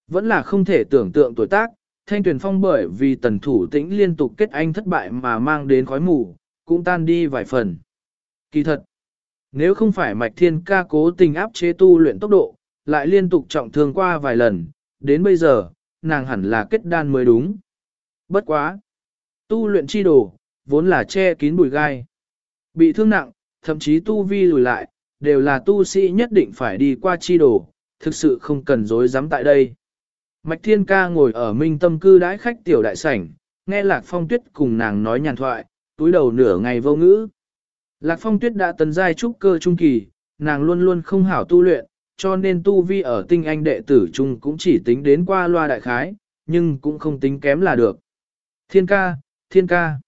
A: Vẫn là không thể tưởng tượng tuổi tác, thanh tuyển phong bởi vì tần thủ tĩnh liên tục kết anh thất bại mà mang đến khói mù, cũng tan đi vài phần. Kỳ thật, nếu không phải mạch thiên ca cố tình áp chế tu luyện tốc độ, lại liên tục trọng thương qua vài lần, đến bây giờ, nàng hẳn là kết đan mới đúng. Bất quá. Tu luyện chi đồ, vốn là che kín bụi gai. Bị thương nặng, thậm chí tu vi lùi lại, đều là tu sĩ nhất định phải đi qua chi đồ, thực sự không cần dối dám tại đây. Mạch Thiên Ca ngồi ở minh tâm cư đãi khách tiểu đại sảnh, nghe Lạc Phong Tuyết cùng nàng nói nhàn thoại, túi đầu nửa ngày vô ngữ. Lạc Phong Tuyết đã tấn giai trúc cơ trung kỳ, nàng luôn luôn không hảo tu luyện, cho nên tu vi ở tinh anh đệ tử trung cũng chỉ tính đến qua loa đại khái, nhưng cũng không tính kém là được. Thiên ca, thiên ca.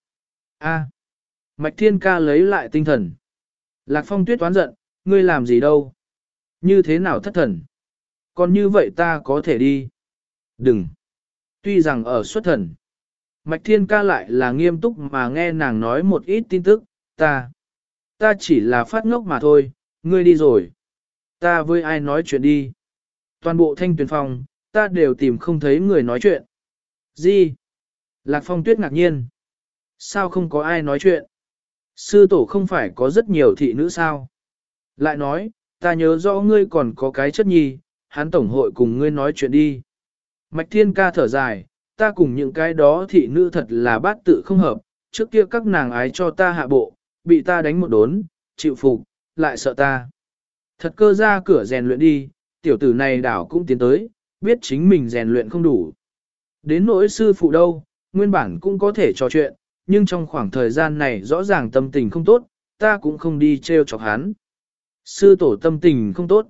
A: A. Mạch thiên ca lấy lại tinh thần. Lạc Phong Tuyết toán giận, ngươi làm gì đâu? Như thế nào thất thần? Còn như vậy ta có thể đi. Đừng. Tuy rằng ở xuất thần. Mạch thiên ca lại là nghiêm túc mà nghe nàng nói một ít tin tức, ta. Ta chỉ là phát ngốc mà thôi, ngươi đi rồi. Ta với ai nói chuyện đi. Toàn bộ thanh tuyển phòng, ta đều tìm không thấy người nói chuyện. Gì? Lạc phong tuyết ngạc nhiên. Sao không có ai nói chuyện? Sư tổ không phải có rất nhiều thị nữ sao? Lại nói, ta nhớ rõ ngươi còn có cái chất nhi, hắn tổng hội cùng ngươi nói chuyện đi. Mạch thiên ca thở dài, ta cùng những cái đó thị nữ thật là bát tự không hợp, trước kia các nàng ái cho ta hạ bộ, bị ta đánh một đốn, chịu phục, lại sợ ta. Thật cơ ra cửa rèn luyện đi, tiểu tử này đảo cũng tiến tới, biết chính mình rèn luyện không đủ. Đến nỗi sư phụ đâu, nguyên bản cũng có thể trò chuyện, nhưng trong khoảng thời gian này rõ ràng tâm tình không tốt, ta cũng không đi treo chọc hắn. Sư tổ tâm tình không tốt.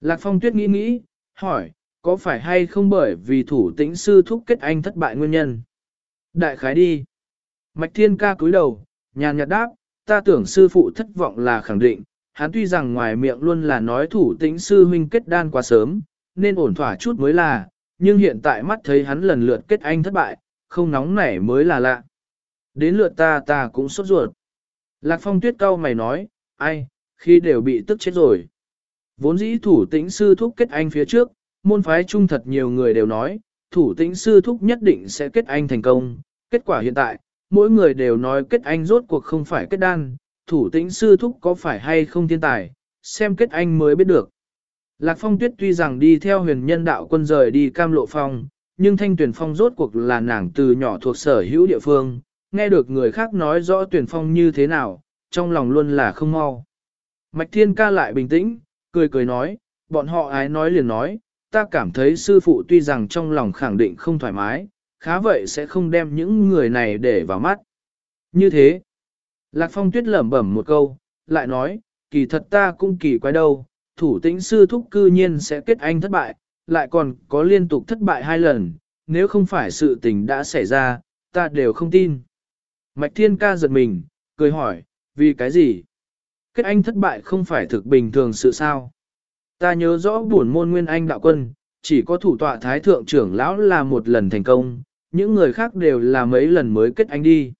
A: Lạc Phong Tuyết nghĩ nghĩ, hỏi, có phải hay không bởi vì thủ tĩnh sư thúc kết anh thất bại nguyên nhân? Đại khái đi. Mạch Thiên ca cúi đầu, nhàn nhạt đáp, ta tưởng sư phụ thất vọng là khẳng định, hắn tuy rằng ngoài miệng luôn là nói thủ tĩnh sư huynh kết đan quá sớm, nên ổn thỏa chút mới là, nhưng hiện tại mắt thấy hắn lần lượt kết anh thất bại, không nóng nảy mới là lạ. Đến lượt ta ta cũng sốt ruột. Lạc phong tuyết cau mày nói, ai, khi đều bị tức chết rồi. Vốn dĩ thủ tĩnh sư thúc kết anh phía trước, môn phái trung thật nhiều người đều nói, thủ tĩnh sư thúc nhất định sẽ kết anh thành công. Kết quả hiện tại, mỗi người đều nói kết anh rốt cuộc không phải kết đan, thủ tĩnh sư thúc có phải hay không thiên tài, xem kết anh mới biết được. Lạc phong tuyết tuy rằng đi theo huyền nhân đạo quân rời đi cam lộ phong, nhưng thanh tuyển phong rốt cuộc là nàng từ nhỏ thuộc sở hữu địa phương, nghe được người khác nói rõ tuyển phong như thế nào, trong lòng luôn là không mau. Mạch thiên ca lại bình tĩnh, cười cười nói, bọn họ ái nói liền nói, ta cảm thấy sư phụ tuy rằng trong lòng khẳng định không thoải mái, khá vậy sẽ không đem những người này để vào mắt. Như thế, Lạc Phong tuyết lẩm bẩm một câu, lại nói, kỳ thật ta cũng kỳ quái đâu, thủ tĩnh sư thúc cư nhiên sẽ kết anh thất bại, lại còn có liên tục thất bại hai lần, nếu không phải sự tình đã xảy ra, ta đều không tin. Mạch Thiên ca giật mình, cười hỏi, vì cái gì? Kết anh thất bại không phải thực bình thường sự sao? Ta nhớ rõ buồn môn nguyên anh đạo quân, chỉ có thủ tọa thái thượng trưởng lão là một lần thành công, những người khác đều là mấy lần mới kết anh đi.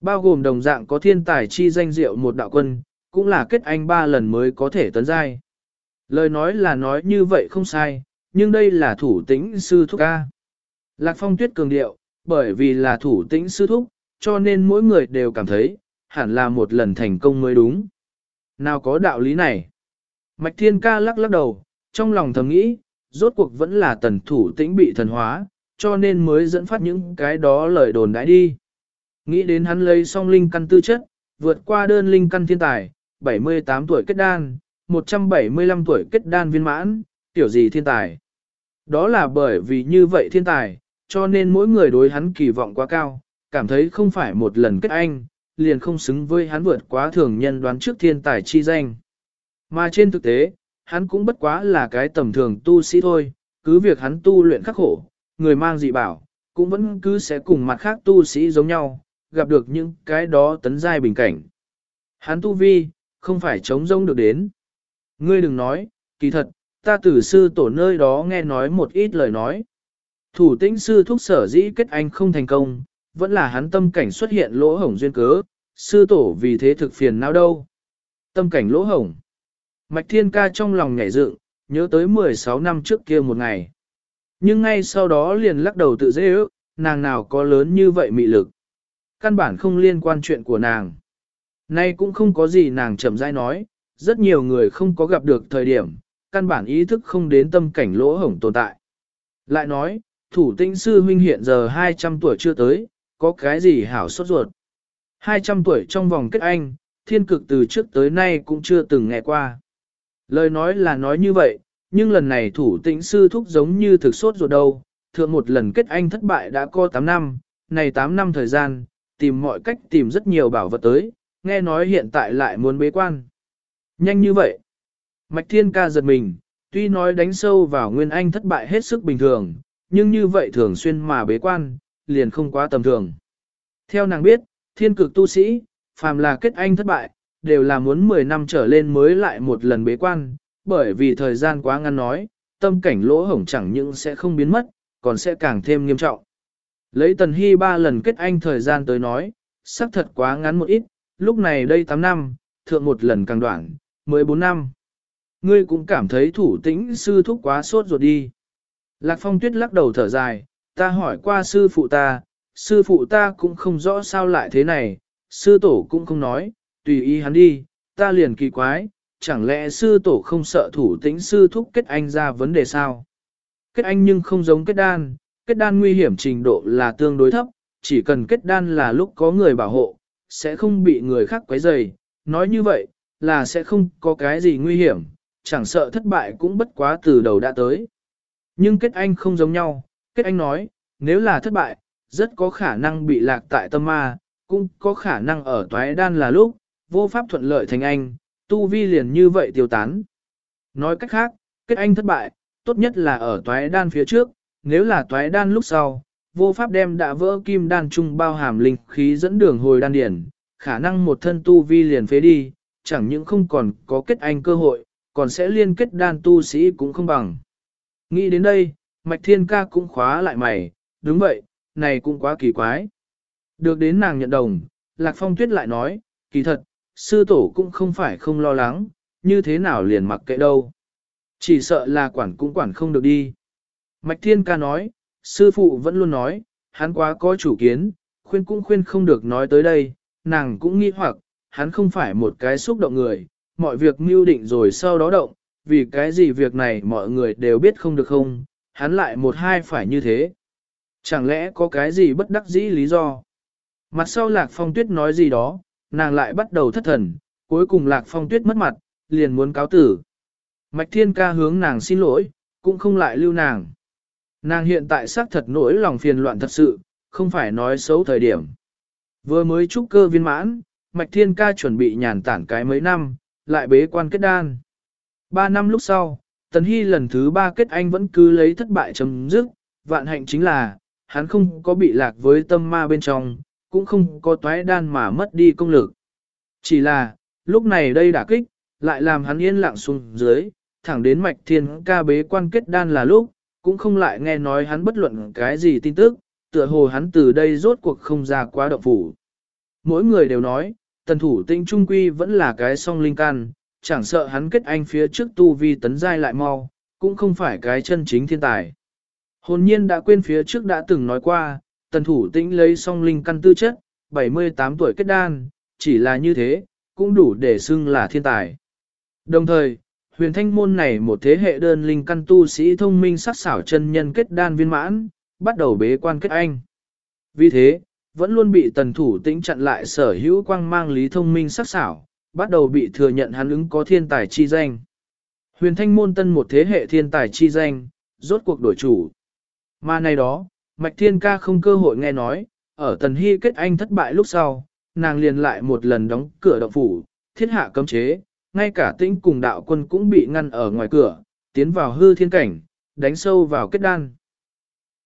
A: Bao gồm đồng dạng có thiên tài chi danh diệu một đạo quân, cũng là kết anh ba lần mới có thể tấn giai. Lời nói là nói như vậy không sai, nhưng đây là thủ tĩnh sư thúc ca. Lạc phong tuyết cường điệu, bởi vì là thủ tĩnh sư thúc, cho nên mỗi người đều cảm thấy, hẳn là một lần thành công mới đúng. Nào có đạo lý này? Mạch thiên ca lắc lắc đầu, trong lòng thầm nghĩ, rốt cuộc vẫn là tần thủ tĩnh bị thần hóa, cho nên mới dẫn phát những cái đó lời đồn đãi đi. Nghĩ đến hắn lấy song linh căn tư chất, vượt qua đơn linh căn thiên tài, 78 tuổi kết đan, 175 tuổi kết đan viên mãn, tiểu gì thiên tài. Đó là bởi vì như vậy thiên tài, cho nên mỗi người đối hắn kỳ vọng quá cao, cảm thấy không phải một lần kết anh, liền không xứng với hắn vượt quá thường nhân đoán trước thiên tài chi danh. Mà trên thực tế, hắn cũng bất quá là cái tầm thường tu sĩ thôi, cứ việc hắn tu luyện khắc khổ, người mang dị bảo, cũng vẫn cứ sẽ cùng mặt khác tu sĩ giống nhau, gặp được những cái đó tấn giai bình cảnh. Hắn tu vi, không phải chống rông được đến. Ngươi đừng nói, kỳ thật, ta tử sư tổ nơi đó nghe nói một ít lời nói. Thủ tĩnh sư thúc sở dĩ kết anh không thành công, vẫn là hắn tâm cảnh xuất hiện lỗ hổng duyên cớ, sư tổ vì thế thực phiền não đâu. Tâm cảnh lỗ hổng. Mạch thiên ca trong lòng nhảy dựng, nhớ tới 16 năm trước kia một ngày. Nhưng ngay sau đó liền lắc đầu tự dễ ước, nàng nào có lớn như vậy mị lực. Căn bản không liên quan chuyện của nàng. Nay cũng không có gì nàng chậm rãi nói, rất nhiều người không có gặp được thời điểm, căn bản ý thức không đến tâm cảnh lỗ hổng tồn tại. Lại nói, thủ tinh sư huynh hiện giờ 200 tuổi chưa tới, có cái gì hảo sốt ruột. 200 tuổi trong vòng kết anh, thiên cực từ trước tới nay cũng chưa từng nghe qua. Lời nói là nói như vậy, nhưng lần này thủ tĩnh sư thúc giống như thực sốt ruột đâu, thượng một lần kết anh thất bại đã có 8 năm, này 8 năm thời gian, tìm mọi cách tìm rất nhiều bảo vật tới, nghe nói hiện tại lại muốn bế quan. Nhanh như vậy. Mạch Thiên ca giật mình, tuy nói đánh sâu vào Nguyên Anh thất bại hết sức bình thường, nhưng như vậy thường xuyên mà bế quan, liền không quá tầm thường. Theo nàng biết, thiên cực tu sĩ, phàm là kết anh thất bại, đều là muốn 10 năm trở lên mới lại một lần bế quan, bởi vì thời gian quá ngắn nói, tâm cảnh lỗ hổng chẳng những sẽ không biến mất, còn sẽ càng thêm nghiêm trọng. Lấy Tần Hy ba lần kết anh thời gian tới nói, xác thật quá ngắn một ít, lúc này đây 8 năm, thượng một lần càng đoạn, 14 năm. Ngươi cũng cảm thấy thủ tĩnh sư thúc quá sốt ruột đi. Lạc phong tuyết lắc đầu thở dài, ta hỏi qua sư phụ ta, sư phụ ta cũng không rõ sao lại thế này, sư tổ cũng không nói, tùy ý hắn đi, ta liền kỳ quái, chẳng lẽ sư tổ không sợ thủ tĩnh sư thúc kết anh ra vấn đề sao? Kết anh nhưng không giống kết đan, kết đan nguy hiểm trình độ là tương đối thấp, chỉ cần kết đan là lúc có người bảo hộ, sẽ không bị người khác quấy rầy. Nói như vậy, là sẽ không có cái gì nguy hiểm, chẳng sợ thất bại cũng bất quá từ đầu đã tới. Nhưng kết anh không giống nhau, kết anh nói, nếu là thất bại, rất có khả năng bị lạc tại tâm ma, cũng có khả năng ở toái đan là lúc, vô pháp thuận lợi thành anh, tu vi liền như vậy tiêu tán. Nói cách khác, kết anh thất bại, tốt nhất là ở toái đan phía trước, nếu là toái đan lúc sau, vô pháp đem đã vỡ kim đan trung bao hàm linh khí dẫn đường hồi đan điển, khả năng một thân tu vi liền phế đi, chẳng những không còn có kết anh cơ hội, còn sẽ liên kết đan tu sĩ cũng không bằng. Nghĩ đến đây, Mạch Thiên Ca cũng khóa lại mày, đúng vậy, này cũng quá kỳ quái. Được đến nàng nhận đồng, Lạc Phong Tuyết lại nói, kỳ thật, sư tổ cũng không phải không lo lắng, như thế nào liền mặc kệ đâu. Chỉ sợ là quản cũng quản không được đi. Mạch Thiên Ca nói, sư phụ vẫn luôn nói, hắn quá có chủ kiến, khuyên cũng khuyên không được nói tới đây, nàng cũng nghi hoặc, hắn không phải một cái xúc động người, mọi việc mưu định rồi sau đó động, vì cái gì việc này mọi người đều biết không được không, hắn lại một hai phải như thế. Chẳng lẽ có cái gì bất đắc dĩ lý do? Mặt sau Lạc Phong Tuyết nói gì đó, nàng lại bắt đầu thất thần, cuối cùng Lạc Phong Tuyết mất mặt, liền muốn cáo tử. Mạch Thiên Ca hướng nàng xin lỗi, cũng không lại lưu nàng. Nàng hiện tại xác thật nỗi lòng phiền loạn thật sự, không phải nói xấu thời điểm. Vừa mới trúc cơ viên mãn, Mạch Thiên Ca chuẩn bị nhàn tản cái mấy năm, lại bế quan kết đan. Ba năm lúc sau, Tần Hy lần thứ ba kết anh vẫn cứ lấy thất bại chấm dứt, vạn hạnh chính là, hắn không có bị lạc với tâm ma bên trong, cũng không có toái đan mà mất đi công lực. Chỉ là, lúc này đây đả kích, lại làm hắn yên lặng xuống dưới, thẳng đến mạch thiên ca bế quan kết đan là lúc, cũng không lại nghe nói hắn bất luận cái gì tin tức, tựa hồ hắn từ đây rốt cuộc không ra quá động phủ. Mỗi người đều nói, tần thủ tinh trung quy vẫn là cái song linh can, chẳng sợ hắn kết anh phía trước tu vi tấn giai lại mau, cũng không phải cái chân chính thiên tài. Hồn nhiên đã quên phía trước đã từng nói qua, tần thủ tĩnh lấy song linh căn tư chất, 78 tuổi kết đan, chỉ là như thế, cũng đủ để xưng là thiên tài. Đồng thời, huyền thanh môn này một thế hệ đơn linh căn tu sĩ thông minh sắc xảo chân nhân kết đan viên mãn, bắt đầu bế quan kết anh. Vì thế, vẫn luôn bị tần thủ tĩnh chặn lại sở hữu quang mang lý thông minh sắc xảo, bắt đầu bị thừa nhận hắn ứng có thiên tài chi danh. Huyền thanh môn tân một thế hệ thiên tài chi danh, rốt cuộc đổi chủ. Mà này đó, Mạch Thiên Ca không cơ hội nghe nói, ở Tần Hy kết anh thất bại lúc sau, nàng liền lại một lần đóng cửa động phủ, thiết hạ cấm chế, ngay cả tĩnh cùng đạo quân cũng bị ngăn ở ngoài cửa, tiến vào hư thiên cảnh, đánh sâu vào kết đan.